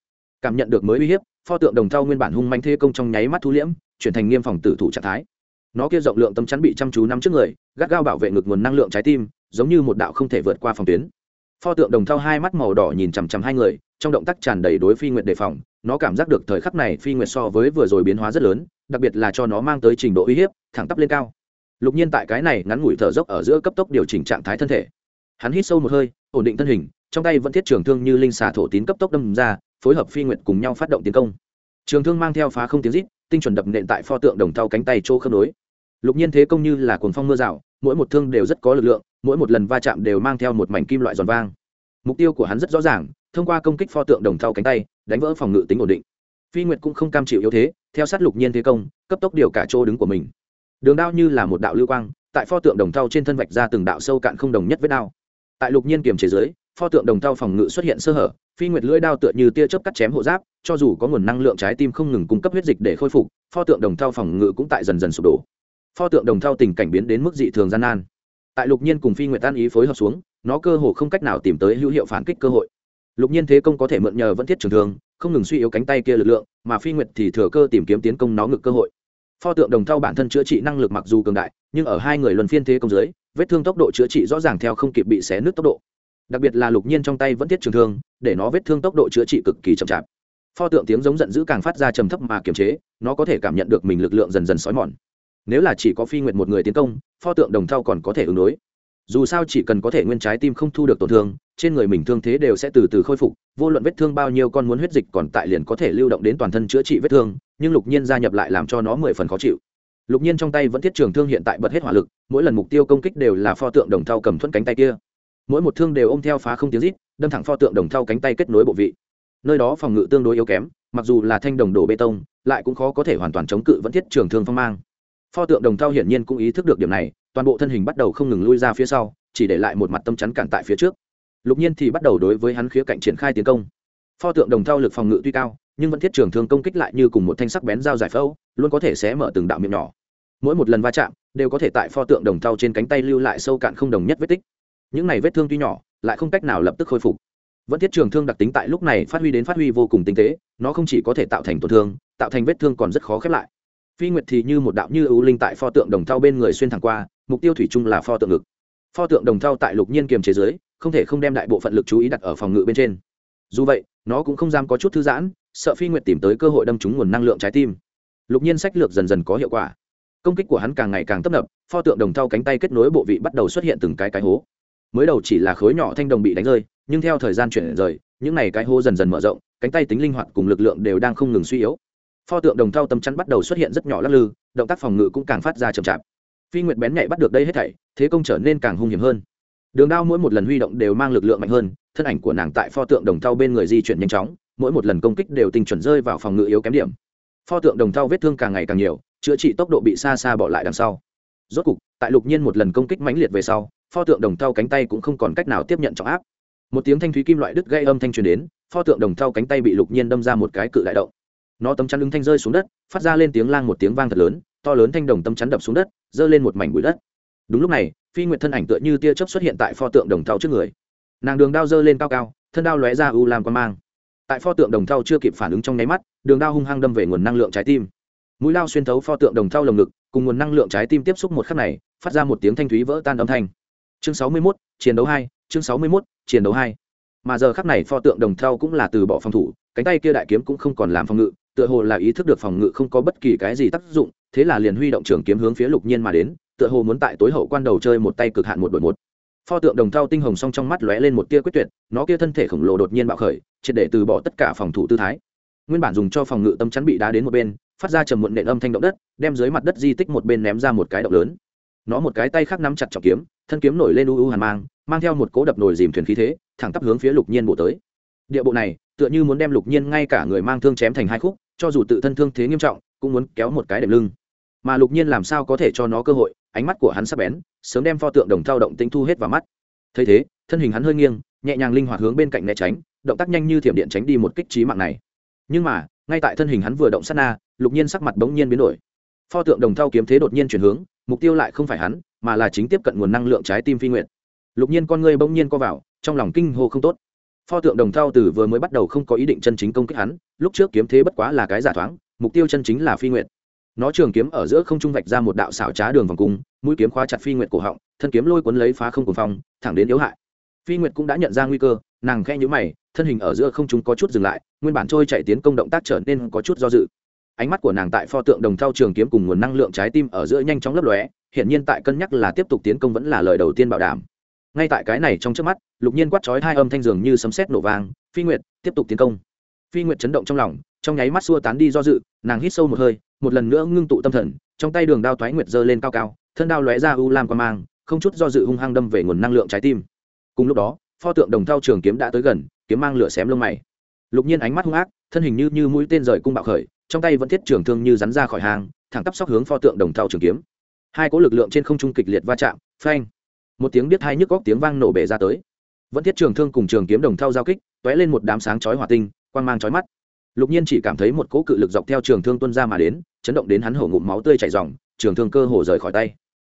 Cảm nhận được mới uy hiếp, pho tượng đồng thau nguyên bản hung manh thế công trong nháy mắt thu liễm, chuyển thành nghiêm phòng tử thủ trạng thái. Nó kia rộng lượng tâm chắn bị chăm chú nắm trước người, gắt gao bảo vệ ngực nguồn năng lượng trái tim, giống như một đạo không thể vượt qua phòng tuyến. Pho tượng đồng thau hai mắt màu đỏ nhìn chằm chằm hai người, trong động tác tràn đầy đối phi nguyệt đề phòng nó cảm giác được thời khắc này phi nguyệt so với vừa rồi biến hóa rất lớn, đặc biệt là cho nó mang tới trình độ uy hiếp, thẳng tắp lên cao. Lục nhiên tại cái này ngắn ngủi thở dốc ở giữa cấp tốc điều chỉnh trạng thái thân thể. Hắn hít sâu một hơi, ổn định thân hình, trong tay vẫn thiết trường thương như linh xà thổ tín cấp tốc đâm ra, phối hợp phi nguyệt cùng nhau phát động tiến công. Trường thương mang theo phá không tiếng rít, tinh chuẩn đập nện tại pho tượng đồng thau cánh tay chỗ khớp nối. Lục nhiên thế công như là cuồng phong mưa rào, mỗi một thương đều rất có lực lượng, mỗi một lần va chạm đều mang theo một mảnh kim loại giòn vang. Mục tiêu của hắn rất rõ ràng thông qua công kích pho tượng đồng thau cánh tay, đánh vỡ phòng ngự tính ổn định. Phi nguyệt cũng không cam chịu yếu thế, theo sát lục nhiên thế công, cấp tốc điều cả chỗ đứng của mình. Đường đao như là một đạo lưu quang, tại pho tượng đồng thau trên thân vạch ra từng đạo sâu cạn không đồng nhất với đao. Tại lục nhiên kiềm chế giới pho tượng đồng thau phòng ngự xuất hiện sơ hở, phi nguyệt lưỡi đao tựa như tia chớp cắt chém hộ giáp, cho dù có nguồn năng lượng trái tim không ngừng cung cấp huyết dịch để khôi phục, pho tượng đồng thau phòng ngự cũng tại dần dần sụp đổ. Pho tượng đồng thau tình cảnh biến đến mức dị thường gian nan. Tại lục nhiên cùng phi nguyệt tan ý phối hợp xuống, nó cơ hồ không cách nào tìm tới hữu hiệu phản kích cơ hội lục nhiên thế công có thể mượn nhờ vẫn thiết trường thường không ngừng suy yếu cánh tay kia lực lượng, mà phi nguyệt thì thừa cơ tìm kiếm tiến công nó ngực cơ hội. Pho tượng đồng thau bản thân chữa trị năng lực mặc dù cường đại, nhưng ở hai người luân phiên thế công dưới, vết thương tốc độ chữa trị rõ ràng theo không kịp bị xé nứt tốc độ. Đặc biệt là lục nhiên trong tay vẫn thiết trường thương, để nó vết thương tốc độ chữa trị cực kỳ chậm chạp. Pho tượng tiếng giống giận dữ càng phát ra trầm thấp mà kiềm chế, nó có thể cảm nhận được mình lực lượng dần dần xói mòn. Nếu là chỉ có phi nguyệt một người tiến công, pho tượng đồng thau còn có thể ứng đối. Dù sao chỉ cần có thể nguyên trái tim không thu được tổn thương trên người mình thương thế đều sẽ từ từ khôi phục, vô luận vết thương bao nhiêu con muốn huyết dịch còn tại liền có thể lưu động đến toàn thân chữa trị vết thương, nhưng lục nhiên gia nhập lại làm cho nó mười phần khó chịu. Lục nhiên trong tay vẫn thiết trường thương hiện tại bật hết hỏa lực, mỗi lần mục tiêu công kích đều là pho tượng đồng thau cầm thuẫn cánh tay kia. Mỗi một thương đều ôm theo phá không tiếng rít, đâm thẳng pho tượng đồng thau cánh tay kết nối bộ vị. Nơi đó phòng ngự tương đối yếu kém, mặc dù là thanh đồng đổ bê tông, lại cũng khó có thể hoàn toàn chống cự vẫn thiết trường thương phong mang. Pho tượng đồng thau hiển nhiên cũng ý thức được điểm này, toàn bộ thân hình bắt đầu không ngừng lui ra phía sau, chỉ để lại một mặt tâm chắn cản tại phía trước lục nhiên thì bắt đầu đối với hắn khía cạnh triển khai tiến công. Pho tượng đồng thau lực phòng ngự tuy cao, nhưng vẫn thiết trường thương công kích lại như cùng một thanh sắc bén dao giải phẫu, luôn có thể xé mở từng đạo miệng nhỏ. Mỗi một lần va chạm, đều có thể tại pho tượng đồng thau trên cánh tay lưu lại sâu cạn không đồng nhất vết tích. Những này vết thương tuy nhỏ, lại không cách nào lập tức khôi phục. Vẫn thiết trường thương đặc tính tại lúc này phát huy đến phát huy vô cùng tinh tế, nó không chỉ có thể tạo thành tổn thương, tạo thành vết thương còn rất khó khép lại. Phi nguyệt thì như một đạo như ưu linh tại pho tượng đồng thau bên người xuyên thẳng qua, mục tiêu thủy chung là pho tượng ngực. Pho tượng đồng thau tại lục nhiên kiềm chế giới không thể không đem đại bộ phận lực chú ý đặt ở phòng ngự bên trên. Dù vậy, nó cũng không dám có chút thư giãn, sợ phi nguyệt tìm tới cơ hội đâm trúng nguồn năng lượng trái tim. Lục nhiên sách lược dần dần có hiệu quả. Công kích của hắn càng ngày càng tấp nập, pho tượng đồng thau cánh tay kết nối bộ vị bắt đầu xuất hiện từng cái cái hố. Mới đầu chỉ là khối nhỏ thanh đồng bị đánh rơi, nhưng theo thời gian chuyển rời, những n à y cái hố dần dần mở rộng, cánh tay tính linh hoạt cùng lực lượng đều đang không ngừng suy yếu. Pho tượng đồng thau tầm chắn bắt đầu xuất hiện rất nhỏ lắc lư, động tác phòng ngự cũng càng phát ra chậm chạp. Phi nguyệt bén nhạy bắt được đây hết thảy, thế công trở nên càng hung hiểm hơn đường đao mỗi một lần huy động đều mang lực lượng mạnh hơn, thân ảnh của nàng tại pho tượng đồng thau bên người di chuyển nhanh chóng, mỗi một lần công kích đều tinh chuẩn rơi vào phòng ngự yếu kém điểm. Pho tượng đồng thau vết thương càng ngày càng nhiều, chữa trị tốc độ bị xa xa bỏ lại đằng sau. Rốt cục, tại lục nhiên một lần công kích mãnh liệt về sau, pho tượng đồng thau cánh tay cũng không còn cách nào tiếp nhận trọng áp. Một tiếng thanh thúy kim loại đứt gây âm thanh truyền đến, pho tượng đồng thau cánh tay bị lục nhiên đâm ra một cái cự đại động. Nó tấm chắn ứng thanh rơi xuống đất, phát ra lên tiếng lang một tiếng vang thật lớn, to lớn thanh đồng tấm chắn đập xuống đất, giơ lên một mảnh bụi đất. Đúng lúc này phi nguyệt thân ảnh tựa như tia chớp xuất hiện tại pho tượng đồng thau trước người. Nàng đường đao giơ lên cao cao thân đao lóe ra u làm quan mang. Tại pho tượng đồng thau chưa kịp phản ứng trong nháy mắt đường đao hung hăng đâm về nguồn năng lượng trái tim. Mũi lao xuyên thấu pho tượng đồng thau lồng ngực cùng nguồn năng lượng trái tim tiếp xúc một khắc này phát ra một tiếng thanh thúy vỡ tan âm thanh. Chương sáu mươi 61, chiến đấu hai chương sáu mươi 61, chiến đấu hai. Mà giờ khắc này pho tượng đồng thau cũng là từ bỏ phòng thủ cánh tay kia đại kiếm cũng không còn làm phòng ngự tựa hồ là ý thức được phòng ngự không có bất kỳ cái gì tác dụng thế là liền huy động trường kiếm hướng phía lục nhiên mà đến tựa hồ muốn tại tối hậu quan đầu chơi một tay cực hạn một đội một. Pho tượng đồng thau tinh hồng song trong mắt lóe lên một tia quyết tuyệt, nó kia thân thể khổng lồ đột nhiên bạo khởi, triệt để từ bỏ tất cả phòng thủ tư thái. Nguyên bản dùng cho phòng ngự tâm chắn bị đá đến một bên, phát ra trầm muộn nện âm thanh động đất, đem dưới mặt đất di tích một bên ném ra một cái động lớn. Nó một cái tay khác nắm chặt trọng kiếm, thân kiếm nổi lên u u hàn mang mang theo một cố đập nổi dìm thuyền khí thế, thẳng tắp hướng phía lục nhiên bộ tới. Địa bộ này, tựa như muốn đem lục nhiên ngay cả người mang thương chém thành hai khúc, cho dù tự thân thương thế nghiêm trọng, cũng muốn kéo một cái đệm lưng mà lục nhiên làm sao có thể cho nó cơ hội, ánh mắt của hắn sắp bén, sớm đem pho tượng đồng thao động tính thu hết vào mắt. Thấy thế, thân hình hắn hơi nghiêng, nhẹ nhàng linh hoạt hướng bên cạnh né tránh, động tác nhanh như thiểm điện tránh đi một kích trí mạng này. Nhưng mà, ngay tại thân hình hắn vừa động sát na, lục nhiên sắc mặt bỗng nhiên biến đổi. Pho tượng đồng thao kiếm thế đột nhiên chuyển hướng, mục tiêu lại không phải hắn, mà là chính tiếp cận nguồn năng lượng trái tim phi nguyện lục nhiên con ngươi bỗng nhiên co vào, trong lòng kinh hô không tốt. Pho tượng đồng thao từ vừa mới bắt đầu không có ý định chân chính công kích hắn, lúc trước kiếm thế bất quá là cái giả thoáng, mục tiêu chân chính là phi nguyện nó trường kiếm ở giữa không trung vạch ra một đạo xảo trá đường vòng cung, mũi kiếm khóa chặt phi nguyệt cổ họng, thân kiếm lôi cuốn lấy phá không cùng phong, thẳng đến yếu hại. Phi nguyệt cũng đã nhận ra nguy cơ, nàng khe nhữ mày, thân hình ở giữa không trung có chút dừng lại, nguyên bản trôi chạy tiến công động tác trở nên có chút do dự. Ánh mắt của nàng tại pho tượng đồng thao trường kiếm cùng nguồn năng lượng trái tim ở giữa nhanh chóng lấp lóe hiện nhiên tại cân nhắc là tiếp tục tiến công vẫn là lời đầu tiên bảo đảm. Ngay tại cái này trong trước mắt, lục nhiên quát chói hai âm thanh dường như sấm sét nổ vang, phi nguyệt, tiếp tục tiến công. Phi nguyệt chấn động trong lòng trong nháy mắt xua tán đi do dự, nàng hít sâu một hơi, một lần nữa ngưng tụ tâm thần, trong tay đường đao thoái nguyệt giơ lên cao cao, thân đao lóe ra u lam qua mang, không chút do dự hung hăng đâm về nguồn năng lượng trái tim. Cùng lúc đó, pho tượng đồng thao trường kiếm đã tới gần, kiếm mang lửa xém lông mày. Lục nhiên ánh mắt hung ác, thân hình như như mũi tên rời cung bạo khởi, trong tay vẫn thiết trường thương như rắn ra khỏi hàng, thẳng tắp sóc hướng pho tượng đồng thao trường kiếm. Hai cỗ lực lượng trên không trung kịch liệt va chạm, phanh. Một tiếng biết hai nhức góc tiếng vang nổ bể ra tới. Vẫn thiết trường thương cùng trường kiếm đồng thao giao kích t lên một đám sáng chói hỏa tinh, quang mang chói mắt lục nhiên chỉ cảm thấy một cỗ cự lực dọc theo trường thương tuân ra mà đến, chấn động đến hắn hổ ngụm máu tươi chảy dòng trường thương cơ hồ rời khỏi tay.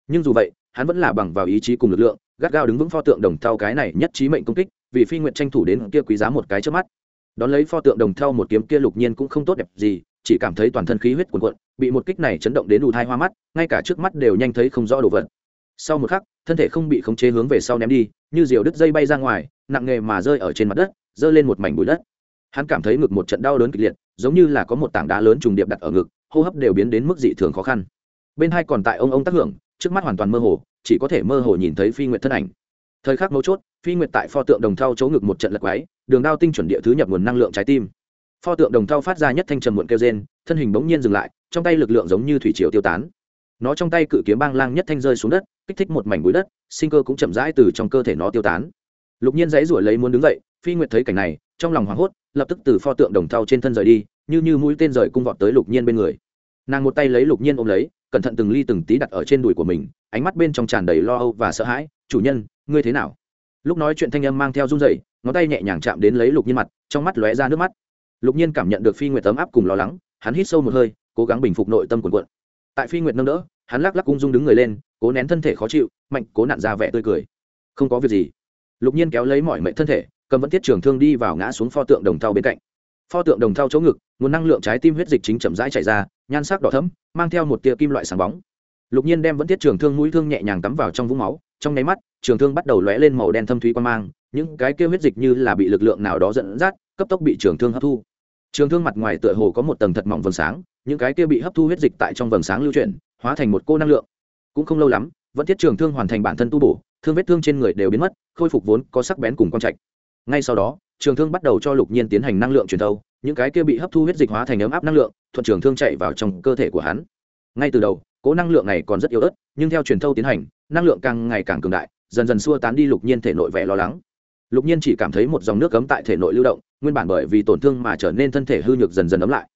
Nhưng dù vậy, hắn vẫn là bằng vào ý chí cùng lực lượng, gắt gao đứng vững pho tượng đồng thau cái này nhất trí mệnh công kích, vì phi nguyện tranh thủ đến kia quý giá một cái trước mắt. Đón lấy pho tượng đồng thau một kiếm kia lục nhiên cũng không tốt đẹp gì, chỉ cảm thấy toàn thân khí huyết cuồn cuộn, bị một kích này chấn động đến đủ thai hoa mắt, ngay cả trước mắt đều nhanh thấy không rõ đồ vật. Sau một khắc, thân thể không bị khống chế hướng về sau ném đi, như diều đứt dây bay ra ngoài, nặng nghề mà rơi ở trên mặt đất, giơ lên một mảnh bụi đất hắn cảm thấy ngực một trận đau đớn kịch liệt, giống như là có một tảng đá lớn trùng điệp đặt ở ngực, hô hấp đều biến đến mức dị thường khó khăn. Bên hai còn tại ông ông tác hưởng, trước mắt hoàn toàn mơ hồ, chỉ có thể mơ hồ nhìn thấy phi nguyệt thân ảnh. Thời khắc mấu chốt, phi nguyệt tại pho tượng đồng thau chỗ ngực một trận lật quáy đường đao tinh chuẩn địa thứ nhập nguồn năng lượng trái tim. Pho tượng đồng thau phát ra nhất thanh trầm muộn kêu rên, thân hình bỗng nhiên dừng lại, trong tay lực lượng giống như thủy triều tiêu tán. Nó trong tay cự kiếm bang lang nhất thanh rơi xuống đất, kích thích một mảnh bụi đất, sinh cơ cũng chậm rãi từ trong cơ thể nó tiêu tán. Lục nhiên dãy ruổi lấy muốn đứng dậy, phi nguyệt thấy cảnh này, trong lòng hoảng hốt lập tức từ pho tượng đồng thau trên thân rời đi, như như mũi tên rời cung vọt tới lục nhiên bên người. Nàng một tay lấy lục nhiên ôm lấy, cẩn thận từng ly từng tí đặt ở trên đùi của mình, ánh mắt bên trong tràn đầy lo âu và sợ hãi, chủ nhân, ngươi thế nào? Lúc nói chuyện thanh âm mang theo run rẩy, ngón tay nhẹ nhàng chạm đến lấy lục nhiên mặt, trong mắt lóe ra nước mắt. Lục nhiên cảm nhận được phi nguyệt tấm áp cùng lo lắng, hắn hít sâu một hơi, cố gắng bình phục nội tâm cuộn cuộn. Tại phi nguyệt nâng đỡ, hắn lắc lắc cung dung đứng người lên, cố nén thân thể khó chịu, mạnh cố nặn ra vẻ tươi cười. Không có việc gì. Lục nhiên kéo lấy mọi mệnh thân thể cầm vẫn tiết trường thương đi vào ngã xuống pho tượng đồng thau bên cạnh. Pho tượng đồng thau chỗ ngực, nguồn năng lượng trái tim huyết dịch chính chậm rãi chạy ra, nhan sắc đỏ thấm mang theo một tia kim loại sáng bóng. Lục nhiên đem vẫn tiết trường thương mũi thương nhẹ nhàng cắm vào trong vũng máu, trong nháy mắt, trường thương bắt đầu lóe lên màu đen thâm thúy quan mang, những cái kêu huyết dịch như là bị lực lượng nào đó dẫn dắt, cấp tốc bị trường thương hấp thu. Trường thương mặt ngoài tựa hồ có một tầng thật mỏng vầng sáng, những cái kia bị hấp thu huyết dịch tại trong vầng sáng lưu chuyển, hóa thành một cô năng lượng. Cũng không lâu lắm, vẫn thiết trường thương hoàn thành bản thân tu bổ, thương vết thương trên người đều biến mất, khôi phục vốn có sắc bén cùng quang trạch ngay sau đó, trường thương bắt đầu cho lục nhiên tiến hành năng lượng truyền thâu, những cái kia bị hấp thu huyết dịch hóa thành ấm áp năng lượng, thuận trường thương chạy vào trong cơ thể của hắn. Ngay từ đầu, cố năng lượng này còn rất yếu ớt, nhưng theo truyền thâu tiến hành, năng lượng càng ngày càng cường đại, dần dần xua tán đi lục nhiên thể nội vẻ lo lắng. Lục nhiên chỉ cảm thấy một dòng nước cấm tại thể nội lưu động, nguyên bản bởi vì tổn thương mà trở nên thân thể hư nhược dần dần ấm lại.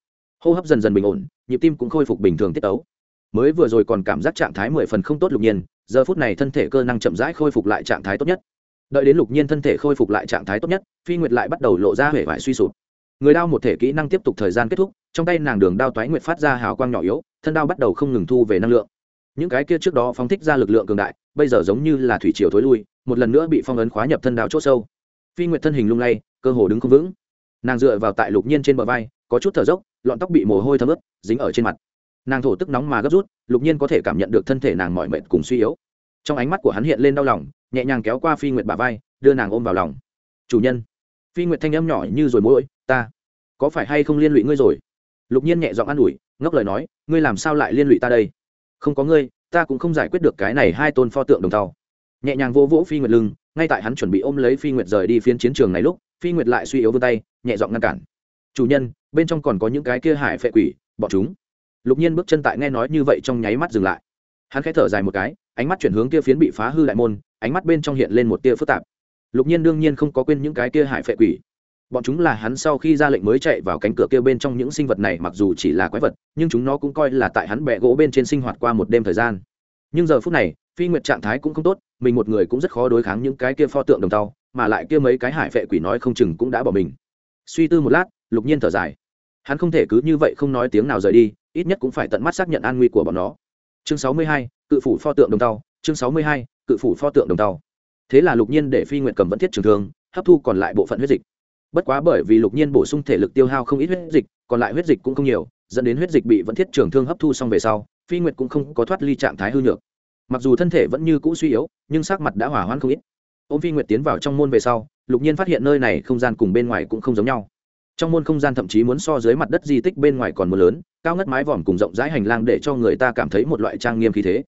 Hô hấp dần dần bình ổn, nhịp tim cũng khôi phục bình thường tiết ấu. mới vừa rồi còn cảm giác trạng thái mười phần không tốt lục nhiên, giờ phút này thân thể cơ năng chậm rãi khôi phục lại trạng thái tốt nhất đợi đến lục nhiên thân thể khôi phục lại trạng thái tốt nhất, phi nguyệt lại bắt đầu lộ ra huệ vải suy sụp. Người đao một thể kỹ năng tiếp tục thời gian kết thúc, trong tay nàng đường đao toái nguyệt phát ra hào quang nhỏ yếu, thân đao bắt đầu không ngừng thu về năng lượng. Những cái kia trước đó phóng thích ra lực lượng cường đại, bây giờ giống như là thủy triều thối lui, một lần nữa bị phong ấn khóa nhập thân đao c h ỗ sâu. Phi nguyệt thân hình lung lay, cơ hồ đứng không vững. Nàng dựa vào tại lục nhiên trên bờ vai, có chút thở dốc, lọn tóc bị mồ hôi thấm ướt, dính ở trên mặt. Nàng thổ tức nóng mà gấp rút, lục nhiên có thể cảm nhận được thân thể nàng mỏi mệt cùng suy yếu trong ánh mắt của hắn hiện lên đau lòng, nhẹ nhàng kéo qua phi nguyệt bà vai, đưa nàng ôm vào lòng. Chủ nhân. Phi nguyệt thanh âm nhỏ như rồi mỗi ta, có phải hay không liên lụy ngươi rồi? Lục nhiên nhẹ giọng an ủi, ngốc lời nói, ngươi làm sao lại liên lụy ta đây? Không có ngươi, ta cũng không giải quyết được cái này hai tôn pho tượng đồng tàu. Nhẹ nhàng vỗ vỗ phi nguyệt lưng, ngay tại hắn chuẩn bị ôm lấy phi nguyệt rời đi phiến chiến trường này lúc, phi nguyệt lại suy yếu vươn tay, nhẹ giọng ngăn cản. Chủ nhân, bên trong còn có những cái kia hải phệ quỷ, bọn chúng. Lục nhiên bước chân tại nghe nói như vậy trong nháy mắt dừng lại. Hắn khẽ thở dài một cái ánh mắt chuyển hướng kia phiến bị phá hư đại môn, ánh mắt bên trong hiện lên một tia phức tạp. Lục nhiên đương nhiên không có quên những cái kia hải phệ quỷ. Bọn chúng là hắn sau khi ra lệnh mới chạy vào cánh cửa kia bên trong những sinh vật này, mặc dù chỉ là quái vật, nhưng chúng nó cũng coi là tại hắn bẹ gỗ bên trên sinh hoạt qua một đêm thời gian. Nhưng giờ phút này, phi nguyệt trạng thái cũng không tốt, mình một người cũng rất khó đối kháng những cái kia pho tượng đồng tàu, mà lại kia mấy cái hải phệ quỷ nói không chừng cũng đã bỏ mình. Suy tư một lát, lục nhiên thở dài. Hắn không thể cứ như vậy không nói tiếng nào rời đi, ít nhất cũng phải tận mắt xác nhận an nguy của bọn nó. Chương sáu mươi hai cự phủ pho tượng đồng tàu, chương sáu mươi hai, cự phủ pho tượng đồng tàu. Thế là lục nhiên để phi nguyện cầm vẫn thiết trường thương, hấp thu còn lại bộ phận huyết dịch. Bất quá bởi vì lục nhiên bổ sung thể lực tiêu hao không ít huyết dịch, còn lại huyết dịch cũng không nhiều, dẫn đến huyết dịch bị vẫn thiết trường thương hấp thu xong về sau, phi nguyệt cũng không có thoát ly trạng thái hư nhược. Mặc dù thân thể vẫn như cũ suy yếu, nhưng sắc mặt đã hỏa hoãn không ít. Ô m phi nguyệt tiến vào trong môn về sau, lục nhiên phát hiện nơi này không gian cùng bên ngoài cũng không giống nhau. Trong môn không gian thậm chí muốn so dưới mặt đất di tích bên ngoài còn mưa lớn, cao ngất mái vòm cùng rộng rãi hành lang để cho người ta cảm thấy một loại trang nghiêm khí thế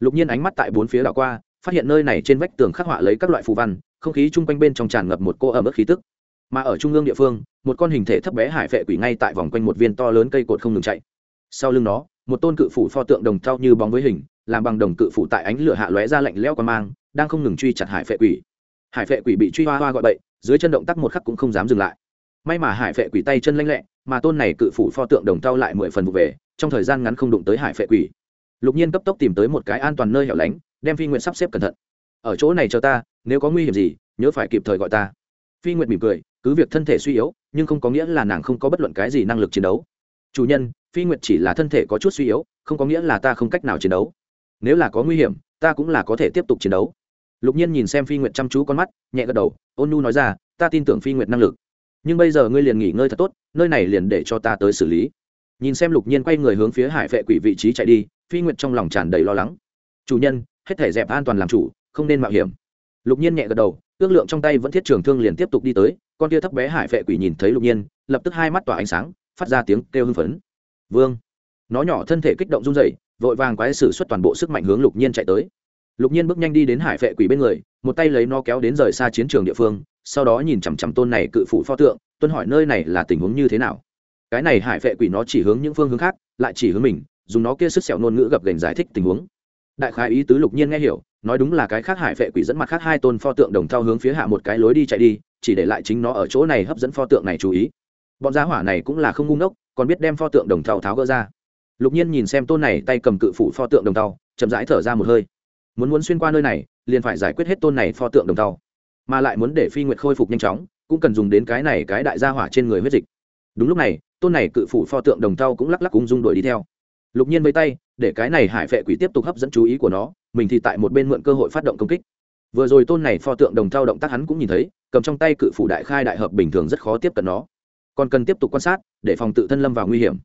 lục nhiên ánh mắt tại bốn phía đảo qua, phát hiện nơi này trên vách tường khắc họa lấy các loại phù văn, không khí chung quanh bên trong tràn ngập một cô ẩm ướt khí tức. Mà ở trung ương địa phương, một con hình thể thấp bé hải vệ quỷ ngay tại vòng quanh một viên to lớn cây cột không ngừng chạy. Sau lưng nó, một tôn cự phủ pho tượng đồng thau như bóng với hình, làm bằng đồng cự phủ tại ánh lửa hạ lóe ra lạnh leo qua mang, đang không ngừng truy chặt hải vệ quỷ. Hải vệ quỷ bị truy hoa hoa gọi bậy, dưới chân động tác một khắc cũng không dám dừng lại. May mà hải vệ quỷ tay chân lanh lẹ, mà tôn này cự phủ pho tượng đồng thau lại mười phần vụ về, trong thời gian ngắn không đụng tới hải vệ quỷ lục nhiên cấp tốc tìm tới một cái an toàn nơi hẻo lánh, đem phi nguyện sắp xếp cẩn thận. Ở chỗ này cho ta, nếu có nguy hiểm gì, nhớ phải kịp thời gọi ta. Phi nguyện mỉm cười, cứ việc thân thể suy yếu, nhưng không có nghĩa là nàng không có bất luận cái gì năng lực chiến đấu. Chủ nhân, phi nguyện chỉ là thân thể có chút suy yếu, không có nghĩa là ta không cách nào chiến đấu. Nếu là có nguy hiểm, ta cũng là có thể tiếp tục chiến đấu. Lục nhiên nhìn xem phi nguyện chăm chú con mắt, nhẹ gật đầu, ôn nu nói ra, ta tin tưởng phi nguyện năng lực. Nhưng bây giờ ngươi liền nghỉ ngơi thật tốt, nơi này liền để cho ta tới xử lý. Nhìn xem lục nhiên quay người hướng phía hải vệ quỷ vị trí chạy đi phi nguyệt trong lòng tràn đầy lo lắng. Chủ nhân, hết thể dẹp an toàn làm chủ, không nên mạo hiểm. Lục nhiên nhẹ gật đầu, ước lượng trong tay vẫn thiết trường thương liền tiếp tục đi tới, con kia thấp bé hải vệ quỷ nhìn thấy lục nhiên, lập tức hai mắt tỏa ánh sáng, phát ra tiếng kêu hưng phấn. Vương. Nó nhỏ thân thể kích động run dậy vội vàng quái sử xuất toàn bộ sức mạnh hướng lục nhiên chạy tới. Lục nhiên bước nhanh đi đến hải vệ quỷ bên người, một tay lấy nó kéo đến rời xa chiến trường địa phương, sau đó nhìn chằm chằm tôn này cự phủ pho tượng, tuân hỏi nơi này là tình huống như thế nào. Cái này hải vệ quỷ nó chỉ hướng những phương hướng khác, lại chỉ hướng mình dùng nó kia sức sẹo ngôn ngữ gập gành giải thích tình huống. Đại khái ý tứ lục nhiên nghe hiểu, nói đúng là cái khác hải vệ quỷ dẫn mặt khác hai tôn pho tượng đồng thao hướng phía hạ một cái lối đi chạy đi, chỉ để lại chính nó ở chỗ này hấp dẫn pho tượng này chú ý. Bọn giá hỏa này cũng là không ngu ngốc, còn biết đem pho tượng đồng thau tháo gỡ ra. Lục nhiên nhìn xem tôn này tay cầm cự phủ pho tượng đồng thau, chậm rãi thở ra một hơi. Muốn muốn xuyên qua nơi này, liền phải giải quyết hết tôn này pho tượng đồng thau. Mà lại muốn để phi nguyệt khôi phục nhanh chóng, cũng cần dùng đến cái này cái đại gia hỏa trên người huyết dịch. Đúng lúc này, tôn này cự phủ pho tượng đồng thau cũng lắc lắc cung dung đuổi đi theo lục nhiên với tay để cái này hải vệ quỷ tiếp tục hấp dẫn chú ý của nó mình thì tại một bên mượn cơ hội phát động công kích. Vừa rồi tôn này pho tượng đồng thao động tác hắn cũng nhìn thấy cầm trong tay cự phủ đại khai đại hợp bình thường rất khó tiếp cận nó. Còn cần tiếp tục quan sát để phòng tự thân lâm vào nguy hiểm.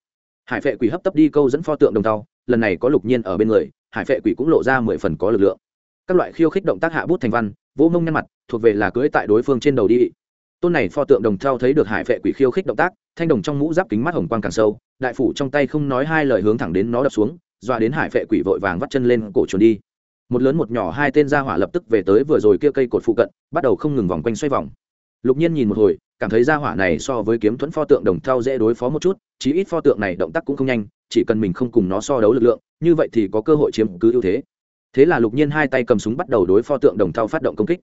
Hải vệ quỷ hấp tấp đi câu dẫn pho tượng đồng thao, lần này có lục nhiên ở bên người hải vệ quỷ cũng lộ ra mười phần có lực lượng. Các loại khiêu khích động tác hạ bút thành văn vỗ mông nhăn mặt thuộc về là cưỡi tại đối phương trên đầu đi. Tôn này pho tượng đồng thao thấy được hải vệ quỷ khiêu khích động tác thanh đồng trong mũ giáp kính mắt hồng quang càng sâu đại phủ trong tay không nói hai lời hướng thẳng đến nó đập xuống dọa đến hải vệ quỷ vội vàng vắt chân lên cổ chuồn đi. Một lớn một nhỏ hai tên ra hỏa lập tức về tới vừa rồi kia cây cột phụ cận, bắt đầu không ngừng vòng quanh xoay vòng. Lục nhiên nhìn một hồi, cảm thấy ra hỏa này so với kiếm thuẫn pho tượng đồng thau dễ đối phó một chút, chí ít pho tượng này động tác cũng không nhanh, chỉ cần mình không cùng nó so đấu lực lượng, như vậy thì có cơ hội chiếm cứ ưu thế. Thế là lục nhiên hai tay cầm súng bắt đầu đối pho tượng đồng thau phát động công kích.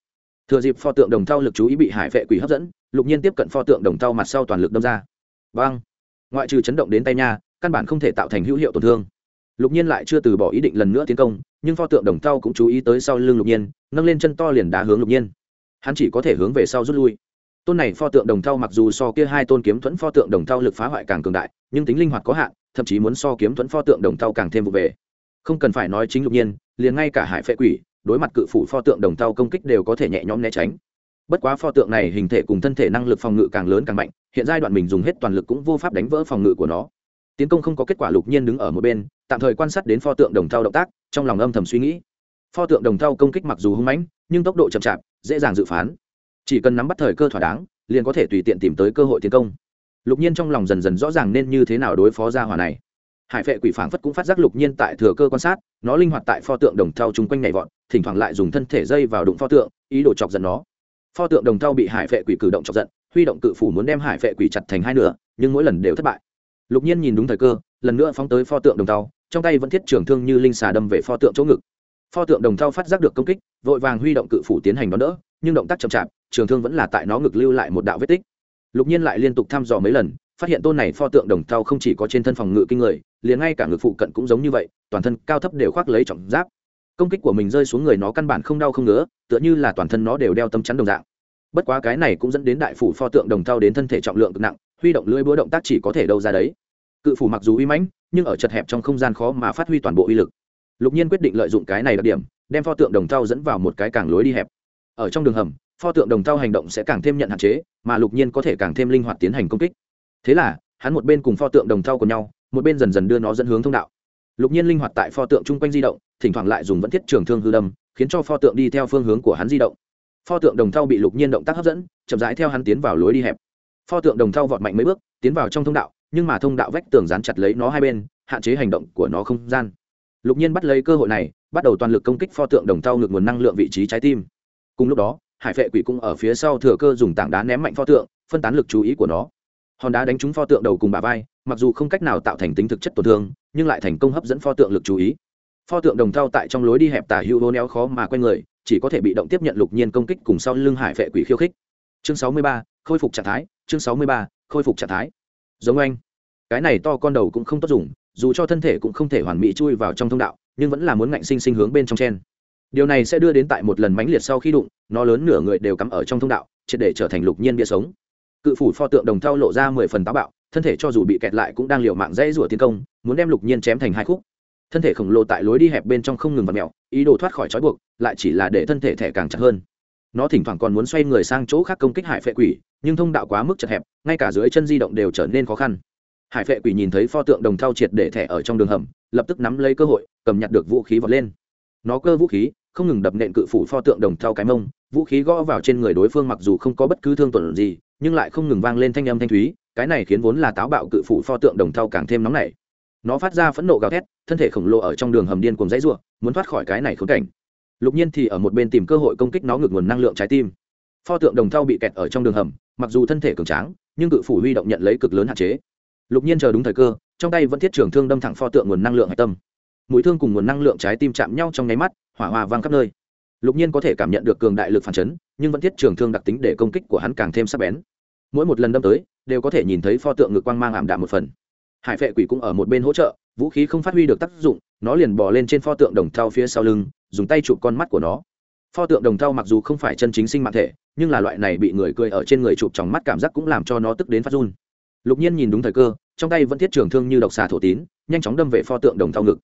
Thừa dịp pho tượng đồng thau lực chú ý bị hải vệ quỷ hấp dẫn, lục nhiên tiếp cận pho tượng đồng thau mặt sau toàn lực đâm ra. Vang ngoại trừ chấn động đến tay nha, căn bản không thể tạo thành hữu hiệu tổn thương. Lục nhiên lại chưa từ bỏ ý định lần nữa tiến công, nhưng pho tượng đồng thau cũng chú ý tới sau lưng lục nhiên, nâng lên chân to liền đá hướng lục nhiên. Hắn chỉ có thể hướng về sau rút lui. Tôn này pho tượng đồng thau mặc dù so kia hai tôn kiếm thuẫn pho tượng đồng thau lực phá hoại càng cường đại, nhưng tính linh hoạt có hạn, thậm chí muốn so kiếm thuẫn pho tượng đồng thau càng thêm vụ về. Không cần phải nói chính lục nhiên, liền ngay cả hải phệ quỷ, đối mặt cự phủ pho tượng đồng thau công kích đều có thể nhẹ nhõm né tránh. Bất quá pho tượng này hình thể cùng thân thể năng lực phòng ngự càng lớn càng mạnh hiện giai đoạn mình dùng hết toàn lực cũng vô pháp đánh vỡ phòng ngự của nó. Tiến công không có kết quả lục nhiên đứng ở một bên, tạm thời quan sát đến pho tượng đồng thau động tác, trong lòng âm thầm suy nghĩ. Pho tượng đồng thau công kích mặc dù hung mãnh, nhưng tốc độ chậm chạp, dễ dàng dự phán. Chỉ cần nắm bắt thời cơ thỏa đáng, liền có thể tùy tiện tìm tới cơ hội tiến công. Lục nhiên trong lòng dần dần rõ ràng nên như thế nào đối phó ra hỏa này. Hải vệ quỷ phảng phất cũng phát giác lục nhiên tại thừa cơ quan sát, nó linh hoạt tại pho tượng đồng thau chung quanh nhảy vọt, thỉnh thoảng lại dùng thân thể dây vào đụng pho tượng, ý đồ chọc giận nó. Pho tượng đồng thau bị hải vệ quỷ cử động chọc giận huy động cự phủ muốn đem hải vệ quỷ chặt thành hai nửa, nhưng mỗi lần đều thất bại. Lục nhiên nhìn đúng thời cơ, lần nữa phóng tới pho tượng đồng thau, trong tay vẫn thiết trưởng thương như linh xà đâm về pho tượng chỗ ngực. Pho tượng đồng thau phát giác được công kích, vội vàng huy động cự phủ tiến hành đón đỡ, nhưng động tác chậm chạp, trường thương vẫn là tại nó ngực lưu lại một đạo vết tích. Lục nhiên lại liên tục thăm dò mấy lần, phát hiện tôn này pho tượng đồng thau không chỉ có trên thân phòng ngự kinh người, liền ngay cả ngực phụ cận cũng giống như vậy, toàn thân cao thấp đều khoác lấy trọng giáp. Công kích của mình rơi xuống người nó căn bản không đau không ngứa, tựa như là toàn thân nó đều đeo tấm chắn đồng dạng bất quá cái này cũng dẫn đến đại phủ pho tượng đồng thau đến thân thể trọng lượng cực nặng, huy động lưỡi búa động tác chỉ có thể đâu ra đấy. Cự phủ mặc dù uy mãnh, nhưng ở chật hẹp trong không gian khó mà phát huy toàn bộ uy lực. Lục nhiên quyết định lợi dụng cái này đặc điểm, đem pho tượng đồng thau dẫn vào một cái càng lối đi hẹp. Ở trong đường hầm, pho tượng đồng thau hành động sẽ càng thêm nhận hạn chế, mà lục nhiên có thể càng thêm linh hoạt tiến hành công kích. Thế là, hắn một bên cùng pho tượng đồng thau của nhau, một bên dần dần đưa nó dẫn hướng thông đạo. Lục nhiên linh hoạt tại pho tượng chung quanh di động, thỉnh thoảng lại dùng vẫn thiết trường thương hư đâm, khiến cho pho tượng đi theo phương hướng của hắn di động pho tượng đồng thau bị lục nhiên động tác hấp dẫn, chậm rãi theo hắn tiến vào lối đi hẹp. pho tượng đồng thau vọt mạnh mấy bước, tiến vào trong thông đạo, nhưng mà thông đạo vách tường dán chặt lấy nó hai bên, hạn chế hành động của nó không gian. lục nhiên bắt lấy cơ hội này, bắt đầu toàn lực công kích pho tượng đồng thau ngược nguồn năng lượng vị trí trái tim. cùng lúc đó, hải phệ quỷ cũng ở phía sau thừa cơ dùng tảng đá ném mạnh pho tượng, phân tán lực chú ý của nó. hòn đá đánh trúng pho tượng đầu cùng bà vai, mặc dù không cách nào tạo thành tính thực chất tổn thương, nhưng lại thành công hấp dẫn pho tượng lực chú ý. pho tượng đồng thau tại trong lối đi hẹp tả hữu hô néo khó mà q u a n người chỉ có thể bị động tiếp nhận lục nhiên công kích cùng sau lưng hải vệ quỷ khiêu khích. Chương sáu mươi ba, khôi phục trạng thái, chương sáu mươi ba, khôi phục trạng thái. Giống anh, cái này to con đầu cũng không tốt dùng, dù cho thân thể cũng không thể hoàn mỹ chui vào trong thông đạo, nhưng vẫn là muốn ngạnh sinh sinh hướng bên trong chen. Điều này sẽ đưa đến tại một lần mãnh liệt sau khi đụng, nó lớn nửa người đều cắm ở trong thông đạo, triệt để trở thành lục nhiên bia sống. Cự phủ pho tượng đồng thau lộ ra mười phần táo bạo, thân thể cho dù bị kẹt lại cũng đang liều mạng dãy rủa tiến công, muốn đem lục nhiên chém thành hai khúc thân thể khổng lồ tại lối đi hẹp bên trong không ngừng vặt mẹo ý đồ thoát khỏi trói buộc, lại chỉ là để thân thể thẻ càng chặt hơn. Nó thỉnh thoảng còn muốn xoay người sang chỗ khác công kích hải phệ quỷ, nhưng thông đạo quá mức chật hẹp, ngay cả dưới chân di động đều trở nên khó khăn. Hải phệ quỷ nhìn thấy pho tượng đồng thau triệt để thẻ ở trong đường hầm, lập tức nắm lấy cơ hội, cầm nhặt được vũ khí vọt lên. Nó cơ vũ khí, không ngừng đập nện cự phủ pho tượng đồng thau cái mông, vũ khí gõ vào trên người đối phương mặc dù không có bất cứ thương tuần gì, nhưng lại không ngừng vang lên thanh âm thanh thúy, cái này khiến vốn là táo bạo cự phủ pho tượng đồng thau càng thêm nóng nảy nó phát ra phẫn nộ gào thét, thân thể khổng lồ ở trong đường hầm điên cùng dãy ruộng muốn thoát khỏi cái này khốn cảnh. Lục nhiên thì ở một bên tìm cơ hội công kích nó ngược nguồn năng lượng trái tim. Pho tượng đồng thau bị kẹt ở trong đường hầm, mặc dù thân thể cường tráng, nhưng cự phủ huy động nhận lấy cực lớn hạn chế. Lục nhiên chờ đúng thời cơ, trong tay vẫn thiết trường thương đâm thẳng pho tượng nguồn năng lượng hạch tâm. Mũi thương cùng nguồn năng lượng trái tim chạm nhau trong nháy mắt, hỏa hoa vang khắp nơi. Lục nhiên có thể cảm nhận được cường đại lực phản chấn, nhưng vẫn thiết trường thương đặc tính để công kích của hắn càng thêm sắc bén. Mỗi một lần đâm tới, đều có thể nhìn thấy pho tượng ngực quang mang ảm đạm một phần hải vệ quỷ cũng ở một bên hỗ trợ, vũ khí không phát huy được tác dụng, nó liền bỏ lên trên pho tượng đồng thau phía sau lưng, dùng tay chụp con mắt của nó. Pho tượng đồng thau mặc dù không phải chân chính sinh mạng thể, nhưng là loại này bị người cười ở trên người chụp trong mắt cảm giác cũng làm cho nó tức đến phát run. Lục nhiên nhìn đúng thời cơ, trong tay vẫn thiết trường thương như độc xà thổ tín, nhanh chóng đâm về pho tượng đồng thau ngực.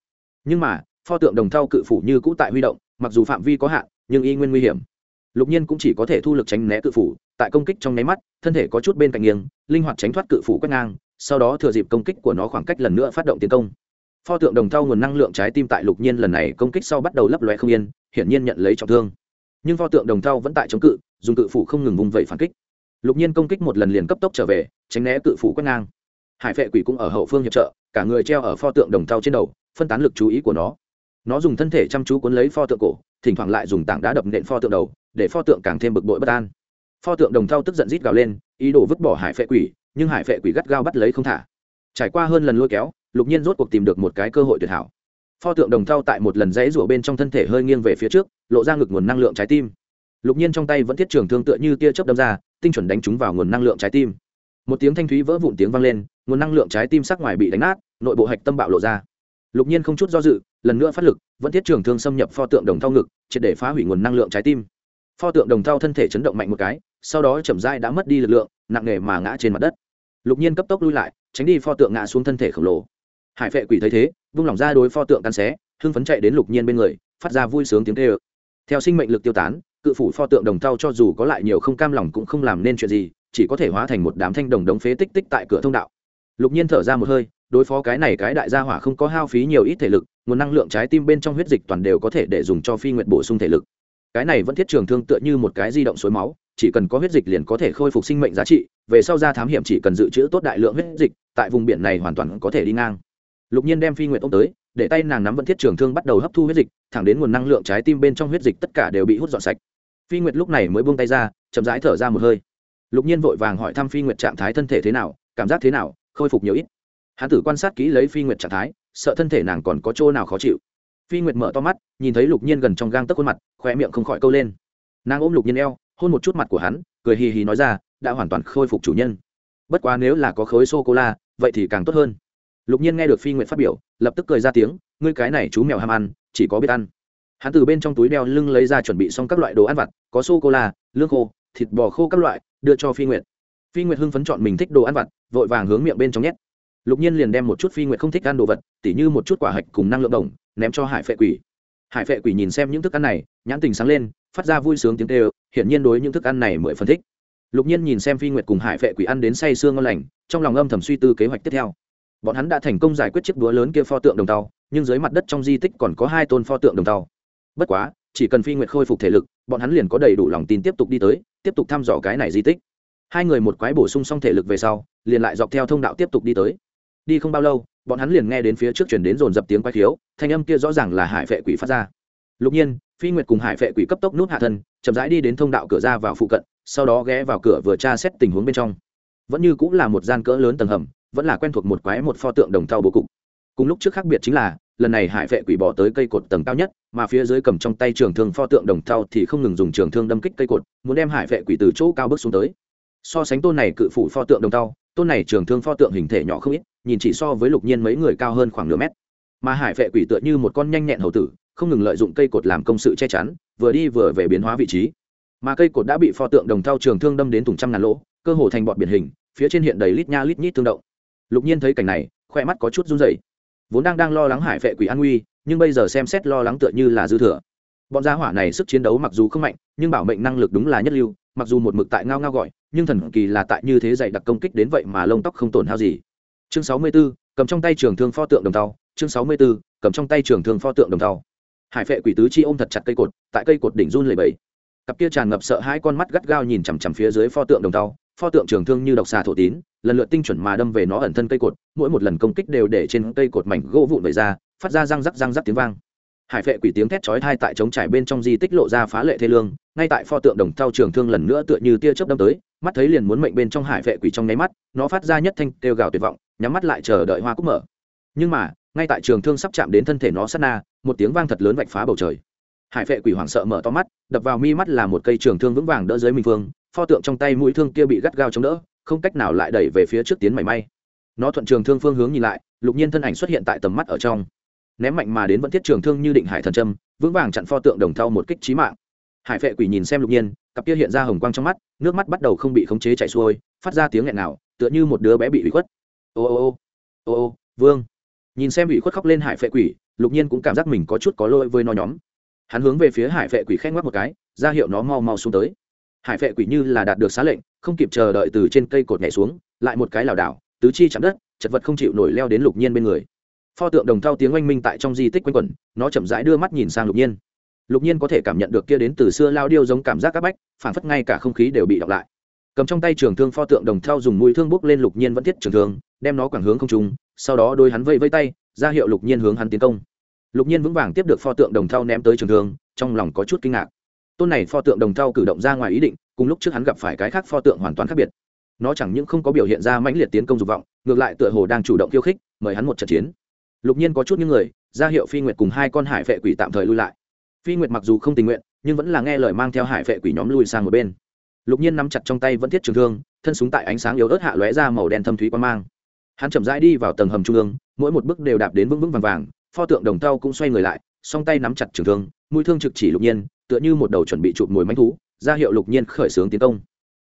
Nhưng mà, pho tượng đồng thau cự phủ như cũ tại huy động, mặc dù phạm vi có hạn, nhưng y nguyên nguy hiểm. Lục nhiên cũng chỉ có thể thu lực tránh né cự phủ, tại công kích trong nháy mắt, thân thể có chút bên cạnh nghiêng, linh hoạt tránh thoát cự phủ quét ngang sau đó thừa dịp công kích của nó khoảng cách lần nữa phát động tiến công. Pho tượng đồng thau nguồn năng lượng trái tim tại lục nhiên lần này công kích sau bắt đầu lấp loe không yên, hiển nhiên nhận lấy trọng thương. Nhưng pho tượng đồng thau vẫn tại chống cự, dùng cự phủ không ngừng vùng vẫy phản kích. Lục nhiên công kích một lần liền cấp tốc trở về, tránh né cự phủ quét ngang. Hải phệ quỷ cũng ở hậu phương hiệp trợ, cả người treo ở pho tượng đồng thau trên đầu, phân tán lực chú ý của nó. Nó dùng thân thể chăm chú cuốn lấy pho tượng cổ, thỉnh thoảng lại dùng tảng đá đập nện pho tượng đầu, để pho tượng càng thêm bực bội bất an. Pho tượng đồng thau tức giận rít gào lên, ý đồ vứt bỏ hải phệ quỷ nhưng hải phệ quỷ gắt gao bắt lấy không thả. Trải qua hơn lần lôi kéo, lục nhiên rốt cuộc tìm được một cái cơ hội tuyệt hảo. Pho tượng đồng thau tại một lần dãy rủa bên trong thân thể hơi nghiêng về phía trước, lộ ra ngực nguồn năng lượng trái tim. Lục nhiên trong tay vẫn thiết trường thương tựa như tia chớp đâm ra, tinh chuẩn đánh trúng vào nguồn năng lượng trái tim. Một tiếng thanh thúy vỡ vụn tiếng vang lên, nguồn năng lượng trái tim sắc ngoài bị đánh nát, nội bộ hạch tâm bạo lộ ra. Lục nhiên không chút do dự, lần nữa phát lực, vẫn thiết trường thương xâm nhập pho tượng đồng thau ngực, triệt để phá hủy nguồn năng lượng trái tim. Pho tượng đồng thau thân thể chấn động mạnh một cái, sau đó chậm dai đã mất đi lực lượng, nặng nề mà ngã trên mặt đất lục nhiên cấp tốc lui lại, tránh đi pho tượng ngã xuống thân thể khổng lồ. Hải phệ quỷ thấy thế, vung lòng ra đối pho tượng căn xé, hưng phấn chạy đến lục nhiên bên người, phát ra vui sướng tiếng tê ơ theo sinh mệnh lực tiêu tán, cự phủ pho tượng đồng thau cho dù có lại nhiều không cam lòng cũng không làm nên chuyện gì, chỉ có thể hóa thành một đám thanh đồng đống phế tích tích tại cửa thông đạo. Lục nhiên thở ra một hơi, đối phó cái này cái đại gia hỏa không có hao phí nhiều ít thể lực, nguồn năng lượng trái tim bên trong huyết dịch toàn đều có thể để dùng cho phi nguyện bổ sung thể lực cái này vẫn thiết trường thương tựa như một cái di động suối máu, chỉ cần có huyết dịch liền có thể khôi phục sinh mệnh giá trị, về sau ra thám hiểm chỉ cần dự trữ tốt đại lượng huyết dịch, tại vùng biển này hoàn toàn có thể đi ngang. Lục nhiên đem phi nguyện ôm tới, để tay nàng nắm vẫn thiết trường thương bắt đầu hấp thu huyết dịch, thẳng đến nguồn năng lượng trái tim bên trong huyết dịch tất cả đều bị hút dọn sạch. Phi nguyệt lúc này mới buông tay ra, chậm rãi thở ra một hơi. Lục nhiên vội vàng hỏi thăm phi nguyệt trạng thái thân thể thế nào, cảm giác thế nào, khôi phục nhiều ít. Hán tử quan sát kỹ lấy phi nguyệt trạng thái, sợ thân thể nàng còn có chỗ nào khó chịu. Phi nguyệt mở to mắt, nhìn thấy lục nhiên gần trong gang tấc khuôn mặt khoe miệng không khỏi câu lên. Nàng ôm lục nhiên eo, hôn một chút mặt của hắn, cười hì hì nói ra, đã hoàn toàn khôi phục chủ nhân. Bất quá nếu là có khối sô cô la vậy thì càng tốt hơn. Lục nhiên nghe được phi nguyệt phát biểu, lập tức cười ra tiếng, ngươi cái này chú mèo ham ăn, chỉ có biết ăn. Hắn từ bên trong túi đeo lưng lấy ra chuẩn bị xong các loại đồ ăn vặt, có sô cô la lương khô, thịt bò khô các loại, đưa cho phi nguyệt. Phi nguyệt hưng phấn chọn mình thích đồ ăn vặt, vội vàng hướng miệng bên trong nhét. Lục nhiên liền đem một chút phi nguyệt không thích ăn đồ vật, tỉ như một chút quả hạch cùng năng lượng đồng, ném cho hải phệ quỷ hải phệ quỷ nhìn xem những thức ăn này, nhãn tình sáng lên, phát ra vui sướng tiếng kêu, hiển nhiên đối những thức ăn này mười phân thích. Lục nhiên nhìn xem phi nguyệt cùng hải phệ quỷ ăn đến say sương ngon lành, trong lòng âm thầm suy tư kế hoạch tiếp theo. Bọn hắn đã thành công giải quyết chiếc búa lớn kia pho tượng đồng tàu, nhưng dưới mặt đất trong di tích còn có hai tôn pho tượng đồng tàu. Bất quá, chỉ cần phi nguyệt khôi phục thể lực, bọn hắn liền có đầy đủ lòng tin tiếp tục đi tới, tiếp tục thăm dò cái này di tích. Hai người một quái bổ sung xong thể lực về sau, liền lại dọc theo thông đạo tiếp tục đi tới. Đi không bao lâu bọn hắn liền nghe đến phía trước chuyển đến dồn dập tiếng quay khiếu, thanh âm kia rõ ràng là hải vệ quỷ phát ra. Lục nhiên, phi nguyệt cùng hải vệ quỷ cấp tốc nút hạ thân, chậm rãi đi đến thông đạo cửa ra vào phụ cận, sau đó ghé vào cửa vừa tra xét tình huống bên trong. Vẫn như cũng là một gian cỡ lớn tầng hầm, vẫn là quen thuộc một quái một pho tượng đồng thau bố cục. Cùng lúc trước khác biệt chính là, lần này hải vệ quỷ bỏ tới cây cột tầng cao nhất, mà phía dưới cầm trong tay trường thương pho tượng đồng thau thì không ngừng dùng trường thương đâm kích cây cột, muốn đem hải vệ quỷ từ chỗ cao bước xuống tới. So sánh tôn này cự phủ pho tượng đồng thau, tôn này trường thương pho tượng hình thể nhỏ không ít nhìn chỉ so với lục nhiên mấy người cao hơn khoảng nửa mét. Mà hải vệ quỷ tựa như một con nhanh nhẹn hầu tử, không ngừng lợi dụng cây cột làm công sự che chắn, vừa đi vừa về biến hóa vị trí. Mà cây cột đã bị pho tượng đồng thau trường thương đâm đến thùng trăm ngàn lỗ, cơ hồ thành bọt biển hình, phía trên hiện đầy lít nha lít nhít tương động. Lục nhiên thấy cảnh này khoe mắt có chút run rẩy. Vốn đang đang lo lắng hải vệ quỷ an nguy, nhưng bây giờ xem xét lo lắng tựa như là dư thừa. Bọn gia hỏa này sức chiến đấu mặc dù không mạnh, nhưng bảo mệnh năng lực đúng là nhất lưu, mặc dù một mực tại ngao ngao gọi, nhưng thần kỳ là tại như thế dạy đặc công kích đến vậy mà lông tóc không tổn hao gì chương sáu mươi 64, cầm trong tay trường thương pho tượng đồng tàu chương sáu mươi 64, cầm trong tay trường thương pho tượng đồng tàu hải vệ quỷ tứ chi ôm thật chặt cây cột tại cây cột đỉnh run lẩy bẩy. cặp kia tràn ngập sợ hai con mắt gắt gao nhìn chằm chằm phía dưới pho tượng đồng tàu pho tượng trường thương như độc xà thổ tín lần lượt tinh chuẩn mà đâm về nó ẩn thân cây cột. Mỗi một lần công kích đều để trên cây cột mảnh gỗ vụn vẩy ra phát ra răng rắc răng rắc tiếng vang hải vệ quỷ tiếng thét chói thai tại trống trải bên trong di tích lộ ra phá lệ thê lương, ngay tại pho tượng đồng thao trường thương lần nữa tựa như tia chớp đâm tới, mắt thấy liền muốn mệnh bên trong hải vệ quỷ trong nháy mắt, nó phát ra nhất thanh kêu gào tuyệt vọng, nhắm mắt lại chờ đợi hoa cúc mở. Nhưng mà, ngay tại trường thương sắp chạm đến thân thể nó sát na, một tiếng vang thật lớn vạch phá bầu trời. Hải vệ quỷ hoảng sợ mở to mắt, đập vào mi mắt là một cây trường thương vững vàng đỡ dưới minh phương pho tượng trong tay mũi thương kia bị gắt gao chống đỡ, không cách nào lại đẩy về phía trước tiến mảy may. Nó thuận trường thương phương hướng nhìn lại, lục nhiên thân ảnh xuất hiện tại tầm mắt ở trong ném mạnh mà đến vẫn thiết trường thương như định hải thần trâm vững vàng chặn pho tượng đồng thau một kích trí mạng. Hải vệ quỷ nhìn xem lục nhiên, cặp kia hiện ra hồng quang trong mắt, nước mắt bắt đầu không bị khống chế chạy xuôi, phát ra tiếng nghẹn nào tựa như một đứa bé bị ủy khuất. Ô ô ô ô ô, vương. Nhìn xem bị khuất khóc lên hải phệ quỷ, lục nhiên cũng cảm giác mình có chút có lỗi với nó nhóm. Hắn hướng về phía hải phệ quỷ khen ngoắc một cái, ra hiệu nó mau mau xuống tới. Hải phệ quỷ như là đạt được xá lệnh, không kịp chờ đợi từ trên cây cột nhảy xuống, lại một cái lảo đảo, tứ chi chạm đất, chật vật không chịu nổi leo đến lục nhiên bên người pho tượng đồng thau tiếng oanh minh tại trong di tích quanh quẩn, nó chậm rãi đưa mắt nhìn sang lục nhiên. Lục nhiên có thể cảm nhận được kia đến từ xưa lao điêu giống cảm giác áp bách phản phất ngay cả không khí đều bị đọc lại. Cầm trong tay trường thương pho tượng đồng thau dùng mũi thương bốc lên lục nhiên vẫn thiết trường thương, đem nó quảng hướng không trung, sau đó đôi hắn vây vây tay, ra hiệu lục nhiên hướng hắn tiến công. Lục nhiên vững vàng tiếp được pho tượng đồng thau ném tới trường thương, trong lòng có chút kinh ngạc. Tôn này pho tượng đồng thau cử động ra ngoài ý định, cùng lúc trước hắn gặp phải cái khác pho tượng hoàn toàn khác biệt. Nó chẳng những không có biểu hiện ra mãnh liệt tiến công dục vọng, ngược lại tựa hồ đang chủ động khiêu khích, mời hắn một trận chiến lục nhiên có chút những người, ra hiệu phi nguyệt cùng hai con hải vệ quỷ tạm thời lui lại. Phi nguyệt mặc dù không tình nguyện, nhưng vẫn là nghe lời mang theo hải vệ quỷ nhóm lui sang một bên. Lục nhiên nắm chặt trong tay vẫn thiết trường thương, thân súng tại ánh sáng yếu ớt hạ lóe ra màu đen thâm thúy quan mang. Hắn chậm rãi đi vào tầng hầm trung ương, mỗi một bước đều đạp đến vững vững vàng vàng, pho tượng đồng tao cũng xoay người lại, song tay nắm chặt trường thương, mũi thương trực chỉ lục nhiên, tựa như một đầu chuẩn bị chụp mồi mánh thú, ra hiệu lục nhiên khởi xướng tiến công.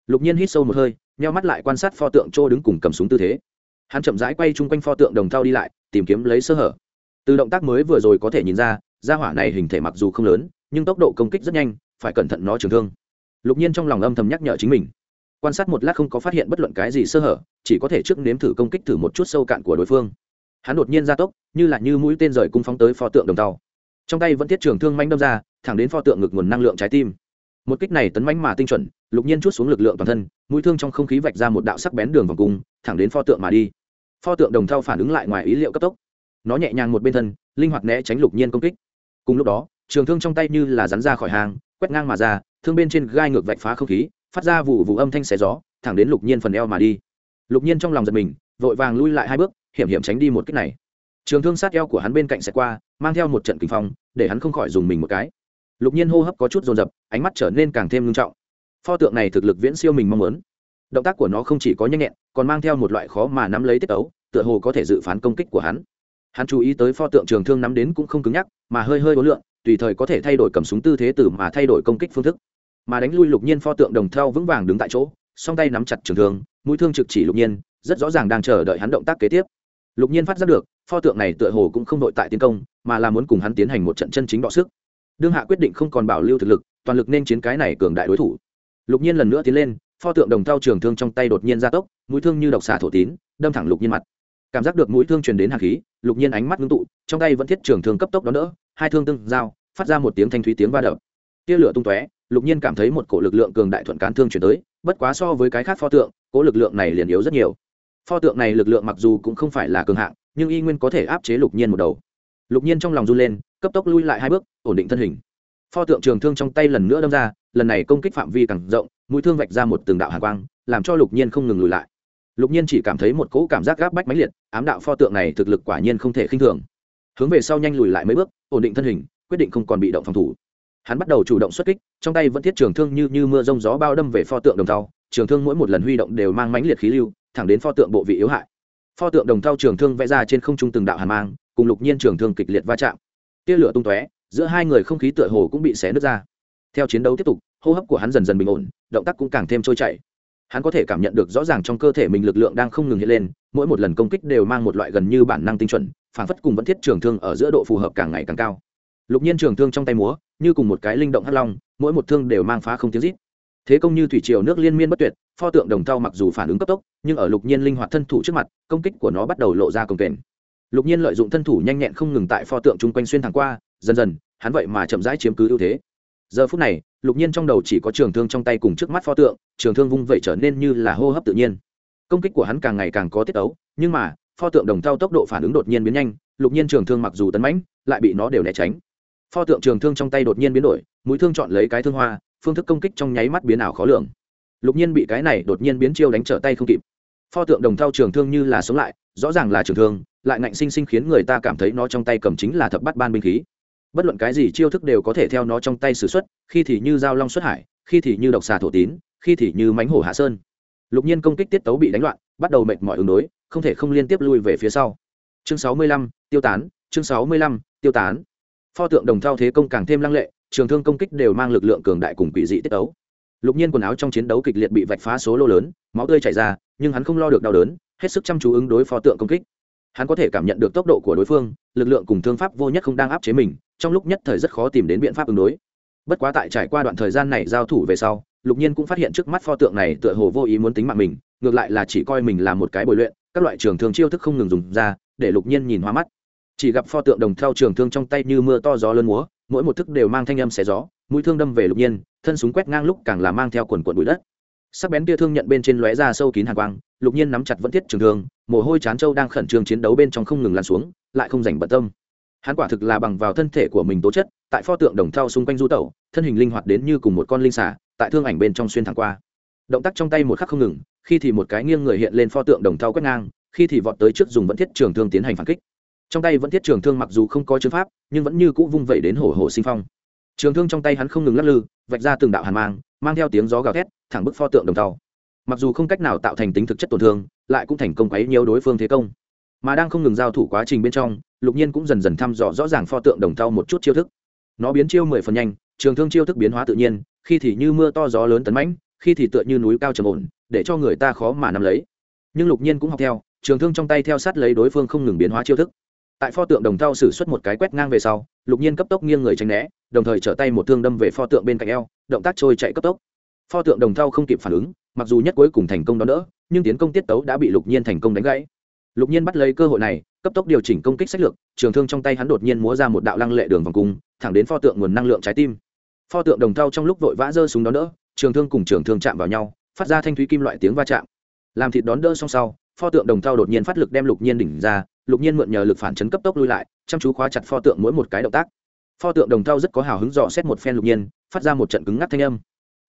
Lục nhiên hít sâu một hơi, nheo mắt lại quan sát pho tượng trô đứng cùng cầm súng tư thế hắn chậm rãi quay chung quanh pho tượng đồng thau đi lại, tìm kiếm lấy sơ hở. Từ động tác mới vừa rồi có thể nhìn ra, gia hỏa này hình thể mặc dù không lớn, nhưng tốc độ công kích rất nhanh, phải cẩn thận nó trường thương. Lục nhiên trong lòng âm thầm nhắc nhở chính mình. Quan sát một lát không có phát hiện bất luận cái gì sơ hở, chỉ có thể trước nếm thử công kích thử một chút sâu cạn của đối phương. Hắn đột nhiên ra tốc, như là như mũi tên rời cung phóng tới pho tượng đồng tàu trong tay vẫn thiết trường thương manh đâm ra, thẳng đến pho tượng ngực nguồn năng lượng trái tim. Một kích này tấn manh mà tinh chuẩn, lục nhiên chút xuống lực lượng toàn thân, mũi thương trong không khí vạch ra một đạo sắc bén đường vòng cung, thẳng đến pho tượng mà đi pho tượng đồng thau phản ứng lại ngoài ý liệu cấp tốc. Nó nhẹ nhàng một bên thân, linh hoạt né tránh lục nhiên công kích. Cùng lúc đó, trường thương trong tay như là rắn ra khỏi hàng quét ngang mà ra, thương bên trên gai ngược vạch phá không khí, phát ra vụ vụ âm thanh xé gió, thẳng đến lục nhiên phần eo mà đi. Lục nhiên trong lòng giật mình, vội vàng lui lại hai bước, hiểm hiểm tránh đi một kích này. Trường thương sát eo của hắn bên cạnh sẽ qua, mang theo một trận kinh phong, để hắn không khỏi dùng mình một cái. Lục nhiên hô hấp có chút dồn dập, ánh mắt trở nên càng thêm ngưng trọng. Pho tượng này thực lực viễn siêu mình mong muốn động tác của nó không chỉ có nhanh nhẹn, còn mang theo một loại khó mà nắm lấy tiết tấu, tựa hồ có thể dự phán công kích của hắn. Hắn chú ý tới pho tượng trường thương nắm đến cũng không cứng nhắc, mà hơi hơi ối lượng, tùy thời có thể thay đổi cầm súng tư thế từ mà thay đổi công kích phương thức. Mà đánh lui lục nhiên pho tượng đồng theo vững vàng đứng tại chỗ, song tay nắm chặt trường thương, mũi thương trực chỉ lục nhiên, rất rõ ràng đang chờ đợi hắn động tác kế tiếp. Lục nhiên phát giác được, pho tượng này tựa hồ cũng không nội tại tiến công, mà là muốn cùng hắn tiến hành một trận chân chính đọ sức. Đương hạ quyết định không còn bảo lưu thực lực, toàn lực nên chiến cái này cường đại đối thủ. Lục nhiên lần nữa tiến lên pho tượng đồng thao trường thương trong tay đột nhiên ra tốc, mũi thương như độc xà thổ tín, đâm thẳng lục nhiên mặt. Cảm giác được mũi thương truyền đến hạt khí, lục nhiên ánh mắt ngưng tụ, trong tay vẫn thiết trường thương cấp tốc đón đỡ, hai thương tương giao, phát ra một tiếng thanh thúy tiếng va đập. Tia lửa tung tóe, lục nhiên cảm thấy một cổ lực lượng cường đại thuận cán thương chuyển tới, bất quá so với cái khác pho tượng cỗ lực lượng này liền yếu rất nhiều. Pho tượng này lực lượng mặc dù cũng không phải là cường hạng, nhưng y nguyên có thể áp chế lục nhiên một đầu. Lục nhiên trong lòng run lên, cấp tốc lui lại hai bước, ổn định thân hình. Pho tượng trường thương trong tay lần nữa đâm ra, lần này công kích phạm vi càng rộng mũi thương vạch ra một từng đạo hàn quang, làm cho lục nhiên không ngừng lùi lại. Lục nhiên chỉ cảm thấy một cỗ cảm giác gáp bách mãnh liệt, ám đạo pho tượng này thực lực quả nhiên không thể khinh thường. Hướng về sau nhanh lùi lại mấy bước, ổn định thân hình, quyết định không còn bị động phòng thủ. Hắn bắt đầu chủ động xuất kích, trong tay vẫn thiết trường thương như như mưa rông gió bao đâm về pho tượng đồng thau, trường thương mỗi một lần huy động đều mang mãnh liệt khí lưu, thẳng đến pho tượng bộ vị yếu hại. Pho tượng đồng thau trường thương vẽ ra trên không trung từng đạo hàn mang, cùng lục nhiên trường thương kịch liệt va chạm. Tia lửa tung tóe, giữa hai người không khí tựa hồ cũng bị xé nứt ra. Theo chiến đấu tiếp tục, hô hấp của hắn dần dần bình ổn động tác cũng càng thêm trôi chảy. Hắn có thể cảm nhận được rõ ràng trong cơ thể mình lực lượng đang không ngừng hiện lên, mỗi một lần công kích đều mang một loại gần như bản năng tinh chuẩn, phản phất cùng vẫn thiết trường thương ở giữa độ phù hợp càng ngày càng cao. Lục nhiên trường thương trong tay múa, như cùng một cái linh động hắc long, mỗi một thương đều mang phá không tiếng rít. Thế công như thủy triều nước liên miên bất tuyệt, pho tượng đồng tao mặc dù phản ứng cấp tốc, nhưng ở lục nhiên linh hoạt thân thủ trước mặt, công kích của nó bắt đầu lộ ra công kềnh. Lục nhiên lợi dụng thân thủ nhanh nhẹn không ngừng tại pho tượng chung quanh xuyên thẳng qua, dần dần, hắn vậy mà chậm rãi chiếm cứ ưu thế giờ phút này, lục nhiên trong đầu chỉ có trường thương trong tay cùng trước mắt pho tượng, trường thương vung vậy trở nên như là hô hấp tự nhiên. Công kích của hắn càng ngày càng có tiết ấu nhưng mà, pho tượng đồng thao tốc độ phản ứng đột nhiên biến nhanh, lục nhiên trường thương mặc dù tấn mãnh, lại bị nó đều né tránh. Pho tượng trường thương trong tay đột nhiên biến đổi, mũi thương chọn lấy cái thương hoa, phương thức công kích trong nháy mắt biến ảo khó lường. Lục nhiên bị cái này đột nhiên biến chiêu đánh trở tay không kịp. Pho tượng đồng thao trường thương như là sống lại, rõ ràng là trường thương, lại ngạnh sinh sinh khiến người ta cảm thấy nó trong tay cầm chính là thập bắt ban binh khí bất luận cái gì chiêu thức đều có thể theo nó trong tay sử x khi thì như dao long xuất hải, khi thì như độc xà thổ tín, khi thì như mánh hổ hạ sơn. Lục nhiên công kích tiết tấu bị đánh loạn, bắt đầu mệt mỏi ứng đối, không thể không liên tiếp lui về phía sau. Chương sáu mươi lăm, tiêu tán, chương sáu mươi lăm, tiêu tán. Pho tượng đồng thao thế công càng thêm lăng lệ, trường thương công kích đều mang lực lượng cường đại cùng quỷ dị tiết tấu. Lục nhiên quần áo trong chiến đấu kịch liệt bị vạch phá số lô lớn, máu tươi chảy ra, nhưng hắn không lo được đau đớn, hết sức chăm chú ứng đối pho tượng công kích hắn có thể cảm nhận được tốc độ của đối phương, lực lượng cùng thương pháp vô nhất không đang áp chế mình, trong lúc nhất thời rất khó tìm đến biện pháp ứng đối. Bất quá tại trải qua đoạn thời gian này giao thủ về sau, lục nhiên cũng phát hiện trước mắt pho tượng này tựa hồ vô ý muốn tính mạng mình, ngược lại là chỉ coi mình là một cái bồi luyện, các loại trường thương chiêu thức không ngừng dùng ra, để lục nhiên nhìn hoa mắt. Chỉ gặp pho tượng đồng theo trường thương trong tay như mưa to gió lớn múa, mỗi một thức đều mang thanh âm xé gió, mũi thương đâm về lục nhiên, thân súng quét ngang lúc càng là mang theo quần quần bụi đất. Sắc bén tia thương nhận bên trên lóe ra sâu kín hàng quang lục nhiên nắm chặt vẫn thiết trường thương, mồ hôi chán châu đang khẩn trương chiến đấu bên trong không ngừng lan xuống, lại không rảnh bận tâm. Hắn quả thực là bằng vào thân thể của mình tố chất, tại pho tượng đồng thau xung quanh du tẩu, thân hình linh hoạt đến như cùng một con linh xả tại thương ảnh bên trong xuyên thẳng qua. Động tác trong tay một khắc không ngừng, khi thì một cái nghiêng người hiện lên pho tượng đồng thau quét ngang, khi thì vọt tới trước dùng vẫn thiết trường thương tiến hành phản kích. Trong tay vẫn thiết trường thương mặc dù không có chứng pháp, nhưng vẫn như cũ vung vẩy đến hổ hổ sinh phong. Trường thương trong tay hắn không ngừng lắc lư, vạch ra từng đạo hàn mang mang theo tiếng gió gào thét, thẳng bức pho tượng đồng tàu mặc dù không cách nào tạo thành tính thực chất tổn thương, lại cũng thành công quấy nhiều đối phương thế công. Mà đang không ngừng giao thủ quá trình bên trong, lục nhiên cũng dần dần thăm dò rõ ràng pho tượng đồng thau một chút chiêu thức. Nó biến chiêu mười phần nhanh, trường thương chiêu thức biến hóa tự nhiên, khi thì như mưa to gió lớn tấn mãnh, khi thì tựa như núi cao trầm ổn, để cho người ta khó mà nắm lấy. Nhưng lục nhiên cũng học theo, trường thương trong tay theo sát lấy đối phương không ngừng biến hóa chiêu thức. Tại pho tượng đồng thau xử suất một cái quét ngang về sau, lục nhiên cấp tốc nghiêng người tránh né, đồng thời trở tay một thương đâm về pho tượng bên cạnh eo, động tác trôi chạy cấp tốc pho tượng đồng thau không kịp phản ứng, mặc dù nhất cuối cùng thành công đón đỡ, nhưng tiến công tiết tấu đã bị lục nhiên thành công đánh gãy. Lục nhiên bắt lấy cơ hội này, cấp tốc điều chỉnh công kích sách lược, trường thương trong tay hắn đột nhiên múa ra một đạo lăng lệ đường vòng cung, thẳng đến pho tượng nguồn năng lượng trái tim. Pho tượng đồng thau trong lúc vội vã giơ súng đón đỡ, trường thương cùng trường thương chạm vào nhau, phát ra thanh thúy kim loại tiếng va chạm. Làm thịt đón đỡ xong sau, pho tượng đồng thau đột nhiên phát lực đem lục nhiên đỉnh ra, lục nhiên mượn nhờ lực phản chấn cấp tốc lui lại, chăm chú khóa chặt pho tượng mỗi một cái động tác. Pho tượng đồng thau rất có hào hứng dò xét một phen lục nhiên, phát ra một trận cứng ngắc thanh âm.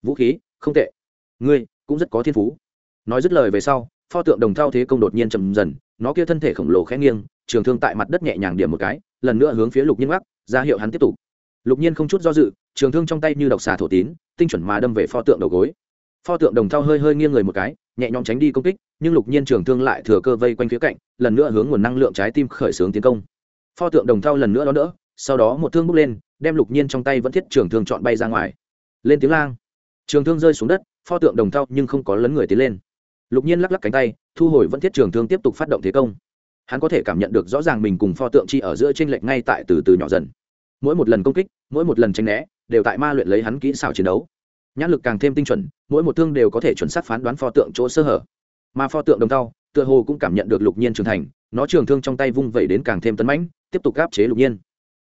Vũ khí không tệ. Ngươi cũng rất có thiên phú. Nói dứt lời về sau pho tượng đồng thau thế công đột nhiên chậm dần nó kia thân thể khổng lồ khẽ nghiêng trường thương tại mặt đất nhẹ nhàng điểm một cái lần nữa hướng phía lục nhiên gác ra hiệu hắn tiếp tục. Lục nhiên không chút do dự trường thương trong tay như độc xà thổ tín tinh chuẩn mà đâm về pho tượng đầu gối. Pho tượng đồng thau hơi hơi nghiêng người một cái nhẹ nhõm tránh đi công kích nhưng lục nhiên trường thương lại thừa cơ vây quanh phía cạnh lần nữa hướng nguồn năng lượng trái tim khởi xướng tiến công. Pho tượng đồng thau lần nữa đó nữa, sau đó một thương bước lên đem lục nhiên trong tay vẫn thiết trường thương chọn bay ra ngoài. Lên tiếng lang trường thương rơi xuống đất, pho tượng đồng thau nhưng không có lấn người tiến lên. Lục nhiên lắc lắc cánh tay, thu hồi vẫn thiết trường thương tiếp tục phát động thế công. Hắn có thể cảm nhận được rõ ràng mình cùng pho tượng chi ở giữa t r ê n lệch ngay tại từ từ nhỏ dần. Mỗi một lần công kích, mỗi một lần tranh né, đều tại ma luyện lấy hắn kỹ xảo chiến đấu. Nhãn lực càng thêm tinh chuẩn, mỗi một thương đều có thể chuẩn xác phán đoán pho tượng chỗ sơ hở. Mà pho tượng đồng thau, tựa hồ cũng cảm nhận được lục nhiên trưởng thành, nó trường thương trong tay vung vẩy đến càng thêm tấn mãnh, tiếp tục gáp chế lục nhiên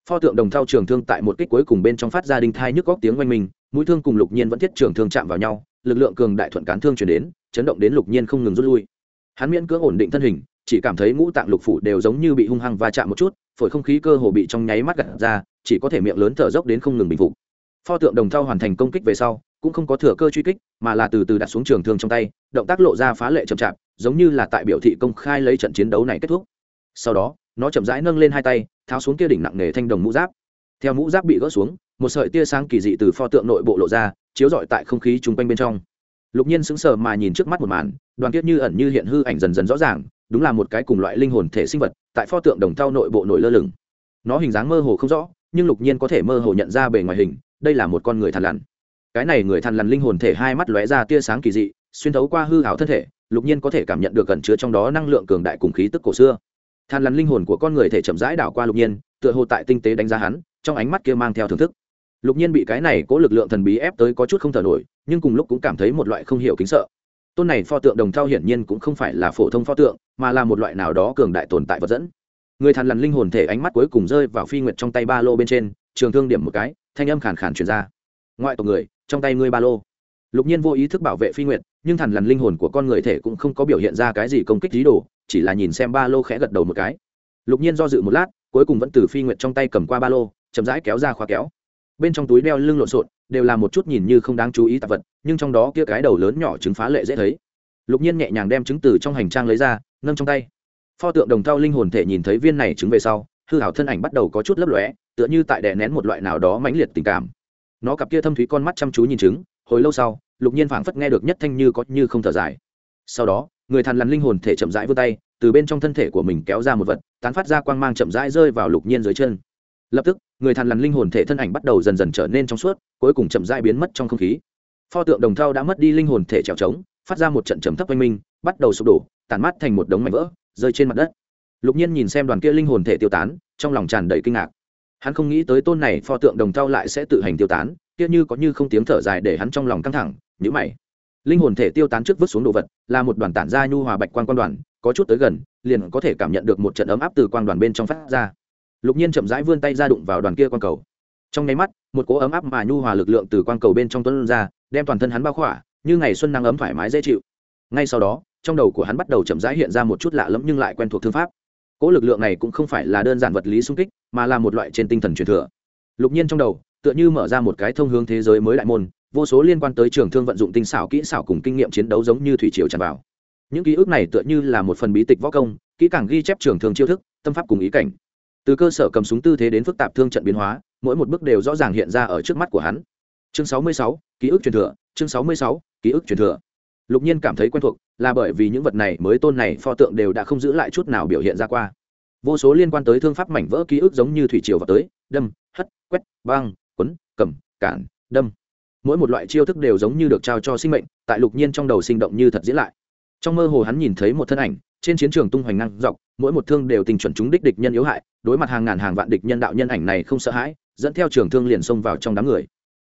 pho tượng đồng thau trường thương tại một kích cuối cùng bên trong phát ra đinh thai nhức góc tiếng oanh minh, mũi thương cùng lục nhiên vẫn thiết trường thương chạm vào nhau, lực lượng cường đại thuận cán thương chuyển đến, chấn động đến lục nhiên không ngừng rút lui. Hắn miễn cưỡng ổn định thân hình, chỉ cảm thấy ngũ tạng lục phủ đều giống như bị hung hăng va chạm một chút, phổi không khí cơ hồ bị trong nháy mắt gặt ra, chỉ có thể miệng lớn thở dốc đến không ngừng bình phục. Pho tượng đồng thau hoàn thành công kích về sau, cũng không có thừa cơ truy kích, mà là từ từ đặt xuống trường thương trong tay, động tác lộ ra phá lệ chậm chạp, giống như là tại biểu thị công khai lấy trận chiến đấu này kết thúc. Sau đó nó chậm rãi nâng lên hai tay, tháo xuống kia đỉnh nặng nề thanh đồng mũ giáp. Theo mũ giáp bị gỡ xuống, một sợi tia sáng kỳ dị từ pho tượng nội bộ lộ ra, chiếu rọi tại không khí chung quanh bên trong. Lục nhiên sững sờ mà nhìn trước mắt một màn, đoàn kiết như ẩn như hiện hư ảnh dần dần rõ ràng, đúng là một cái cùng loại linh hồn thể sinh vật, tại pho tượng đồng thau nội bộ nổi lơ lửng. Nó hình dáng mơ hồ không rõ, nhưng lục nhiên có thể mơ hồ nhận ra bề ngoài hình, đây là một con người thằn lằn. Cái này người thằn lằn linh hồn thể hai mắt lóe ra tia sáng kỳ dị, xuyên thấu qua hư hảo thân thể, lục nhiên có thể cảm nhận được gần chứa trong đó năng lượng cường đại cùng khí tức cổ xưa than lằn linh hồn của con người thể chậm rãi đảo qua lục nhiên, tựa hồ tại tinh tế đánh giá hắn, trong ánh mắt kia mang theo thưởng thức. Lục nhiên bị cái này cố lực lượng thần bí ép tới có chút không thở nổi, nhưng cùng lúc cũng cảm thấy một loại không hiểu kính sợ. Tôn này pho tượng đồng thao hiển nhiên cũng không phải là phổ thông pho tượng, mà là một loại nào đó cường đại tồn tại vật dẫn. Người thằn lằn linh hồn thể ánh mắt cuối cùng rơi vào phi nguyệt trong tay ba lô bên trên, trường thương điểm một cái, thanh âm khàn khàn truyền ra. Ngoại tộc người, trong tay ngươi ba lô. Lục nhiên vô ý thức bảo vệ phi nguyệt, nhưng thằn lằn linh hồn của con người thể cũng không có biểu hiện ra cái gì công kích dí đồ chỉ là nhìn xem ba lô khẽ gật đầu một cái. Lục nhiên do dự một lát, cuối cùng vẫn từ phi nguyệt trong tay cầm qua ba lô, chậm rãi kéo ra khóa kéo. Bên trong túi đeo lưng lộn xộn, đều là một chút nhìn như không đáng chú ý tạp vật, nhưng trong đó kia cái đầu lớn nhỏ trứng phá lệ dễ thấy. Lục nhiên nhẹ nhàng đem trứng từ trong hành trang lấy ra, nâng trong tay. Pho tượng đồng thau linh hồn thể nhìn thấy viên này trứng về sau, hư hảo thân ảnh bắt đầu có chút lấp lóe, tựa như tại đè nén một loại nào đó mãnh liệt tình cảm. Nó cặp kia thâm thúy con mắt chăm chú nhìn trứng, hồi lâu sau, lục nhiên phảng phất nghe được nhất thanh như có như không thở dài. Sau đó người thằn lằn linh hồn thể chậm rãi vươn tay, từ bên trong thân thể của mình kéo ra một vật, tán phát ra quang mang chậm rãi rơi vào lục nhiên dưới chân. Lập tức, người thằn lằn linh hồn thể thân ảnh bắt đầu dần dần trở nên trong suốt, cuối cùng chậm rãi biến mất trong không khí. Pho tượng đồng thau đã mất đi linh hồn thể trèo trống, phát ra một trận trầm thấp oanh minh, bắt đầu sụp đổ, tản mát thành một đống mảnh vỡ, rơi trên mặt đất. Lục nhiên nhìn xem đoàn kia linh hồn thể tiêu tán, trong lòng tràn đầy kinh ngạc. Hắn không nghĩ tới tôn này pho tượng đồng thau lại sẽ tự hành tiêu tán, kia như có như không tiếng thở dài để hắn trong lòng căng thẳng nhữ mày linh hồn thể tiêu tán trước vứt xuống đồ vật, là một đoàn tản ra nhu hòa bạch quan quan đoàn, có chút tới gần, liền có thể cảm nhận được một trận ấm áp từ quan đoàn bên trong phát ra. Lục nhiên chậm rãi vươn tay ra đụng vào đoàn kia quan cầu. Trong nháy mắt, một cỗ ấm áp mà nhu hòa lực lượng từ quan cầu bên trong tuấn ra, đem toàn thân hắn bao khỏa, như ngày xuân nắng ấm thoải mái dễ chịu. Ngay sau đó, trong đầu của hắn bắt đầu chậm rãi hiện ra một chút lạ lẫm nhưng lại quen thuộc thương pháp. Cỗ lực lượng này cũng không phải là đơn giản vật lý sung kích, mà là một loại trên tinh thần truyền thừa. Lục nhiên trong đầu, tựa như mở ra một cái thông hướng thế giới mới đại môn vô số liên quan tới trường thương vận dụng tinh xảo kỹ xảo cùng kinh nghiệm chiến đấu giống như thủy triều tràn vào. Những ký ức này tựa như là một phần bí tịch võ công kỹ càng ghi chép trường thương chiêu thức tâm pháp cùng ý cảnh. Từ cơ sở cầm súng tư thế đến phức tạp thương trận biến hóa mỗi một bước đều rõ ràng hiện ra ở trước mắt của hắn. Chương 66, ký ức truyền thừa chương 66, ký ức truyền thừa. Lục nhiên cảm thấy quen thuộc là bởi vì những vật này mới tôn này pho tượng đều đã không giữ lại chút nào biểu hiện ra qua. Vô số liên quan tới thương pháp mảnh vỡ ký ức giống như thủy triều vào tới đâm hất quét băng quấn cầm cản đâm mỗi một loại chiêu thức đều giống như được trao cho sinh mệnh, tại lục nhiên trong đầu sinh động như thật diễn lại. Trong mơ hồ hắn nhìn thấy một thân ảnh, trên chiến trường tung hoành năng dọc, mỗi một thương đều tình chuẩn chúng đích địch nhân yếu hại, đối mặt hàng ngàn hàng vạn địch nhân đạo nhân ảnh này không sợ hãi, dẫn theo trường thương liền xông vào trong đám người.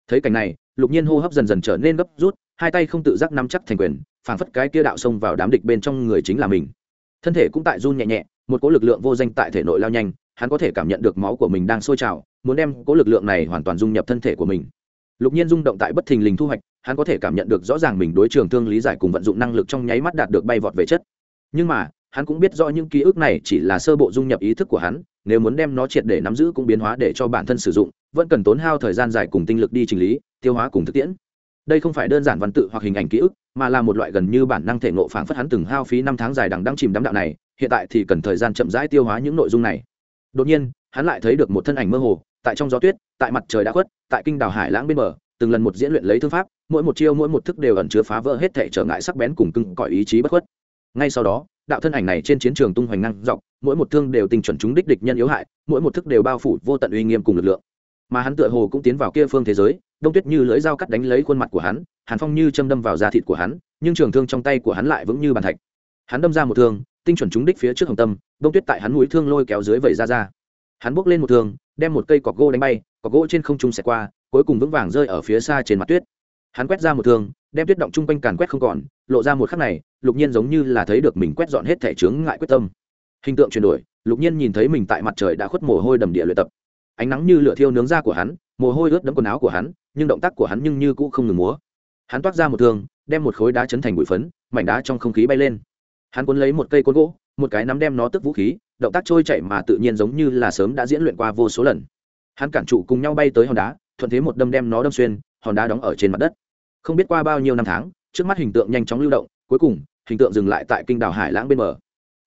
Thấy cảnh này, lục nhiên hô hấp dần dần trở nên gấp rút, hai tay không tự giác nắm chắc thành quyền, phảng phất cái kia đạo xông vào đám địch bên trong người chính là mình. Thân thể cũng tại run nhẹ nhẹ, một cỗ lực lượng vô danh tại thể nội lao nhanh, hắn có thể cảm nhận được máu của mình đang sôi trào, muốn đem cỗ lực lượng này hoàn toàn dung nhập thân thể của mình lục nhiên rung động tại bất thình lình thu hoạch, hắn có thể cảm nhận được rõ ràng mình đối trường thương lý giải cùng vận dụng năng lực trong nháy mắt đạt được bay vọt về chất. Nhưng mà, hắn cũng biết rõ những ký ức này chỉ là sơ bộ dung nhập ý thức của hắn, nếu muốn đem nó triệt để nắm giữ cũng biến hóa để cho bản thân sử dụng, vẫn cần tốn hao thời gian dài cùng tinh lực đi trình lý, tiêu hóa cùng thực tiễn. Đây không phải đơn giản văn tự hoặc hình ảnh ký ức, mà là một loại gần như bản năng thể ngộ phảng phất hắn từng hao phí năm tháng dài đằng đang chìm đắm đạo này, hiện tại thì cần thời gian chậm rãi tiêu hóa những nội dung này. Đột nhiên, hắn lại thấy được một thân ảnh mơ hồ tại trong gió tuyết, tại mặt trời đã khuất, tại kinh đảo hải lãng bên bờ, từng lần một diễn luyện lấy thương pháp, mỗi một chiêu, mỗi một thức đều ẩn chứa phá vỡ hết thể trở ngại sắc bén cùng cưng cõi ý chí bất khuất. Ngay sau đó, đạo thân ảnh này trên chiến trường tung hoành năng dọc, mỗi một thương đều tình chuẩn chúng đích địch nhân yếu hại, mỗi một thức đều bao phủ vô tận uy nghiêm cùng lực lượng. Mà hắn tựa hồ cũng tiến vào kia phương thế giới, đông tuyết như lưỡi dao cắt đánh lấy khuôn mặt của hắn, hàn phong như châm đâm vào da thịt của hắn, nhưng trường thương trong tay của hắn lại vững như bàn thạch. Hắn đâm ra một thương, tinh chuẩn chúng đích phía trước hồng tâm, đông tuyết tại hắn mũi thương lôi kéo dưới vẩy ra ra. Hắn bốc lên một thương đem một cây cọc gỗ đánh bay, cọc gỗ trên không trung xẹt qua, cuối cùng vững vàng rơi ở phía xa trên mặt tuyết. Hắn quét ra một thương, đem tuyết động chung quanh càn quét không còn, lộ ra một khắc này, lục nhiên giống như là thấy được mình quét dọn hết thẻ trướng ngại quyết tâm. Hình tượng chuyển đổi, lục nhiên nhìn thấy mình tại mặt trời đã khuất mồ hôi đầm địa luyện tập. Ánh nắng như lửa thiêu nướng da của hắn, mồ hôi ướt đẫm quần áo của hắn, nhưng động tác của hắn nhưng như cũ không ngừng múa. Hắn toát ra một thương, đem một khối đá chấn thành bụi phấn, mảnh đá trong không khí bay lên. Hắn cuốn lấy một cây côn gỗ một cái nắm đem nó tức vũ khí, động tác trôi chạy mà tự nhiên giống như là sớm đã diễn luyện qua vô số lần. Hắn cản trụ cùng nhau bay tới hòn đá, thuận thế một đâm đem nó đâm xuyên, hòn đá đóng ở trên mặt đất. Không biết qua bao nhiêu năm tháng, trước mắt hình tượng nhanh chóng lưu động, cuối cùng, hình tượng dừng lại tại kinh đảo hải lãng bên bờ.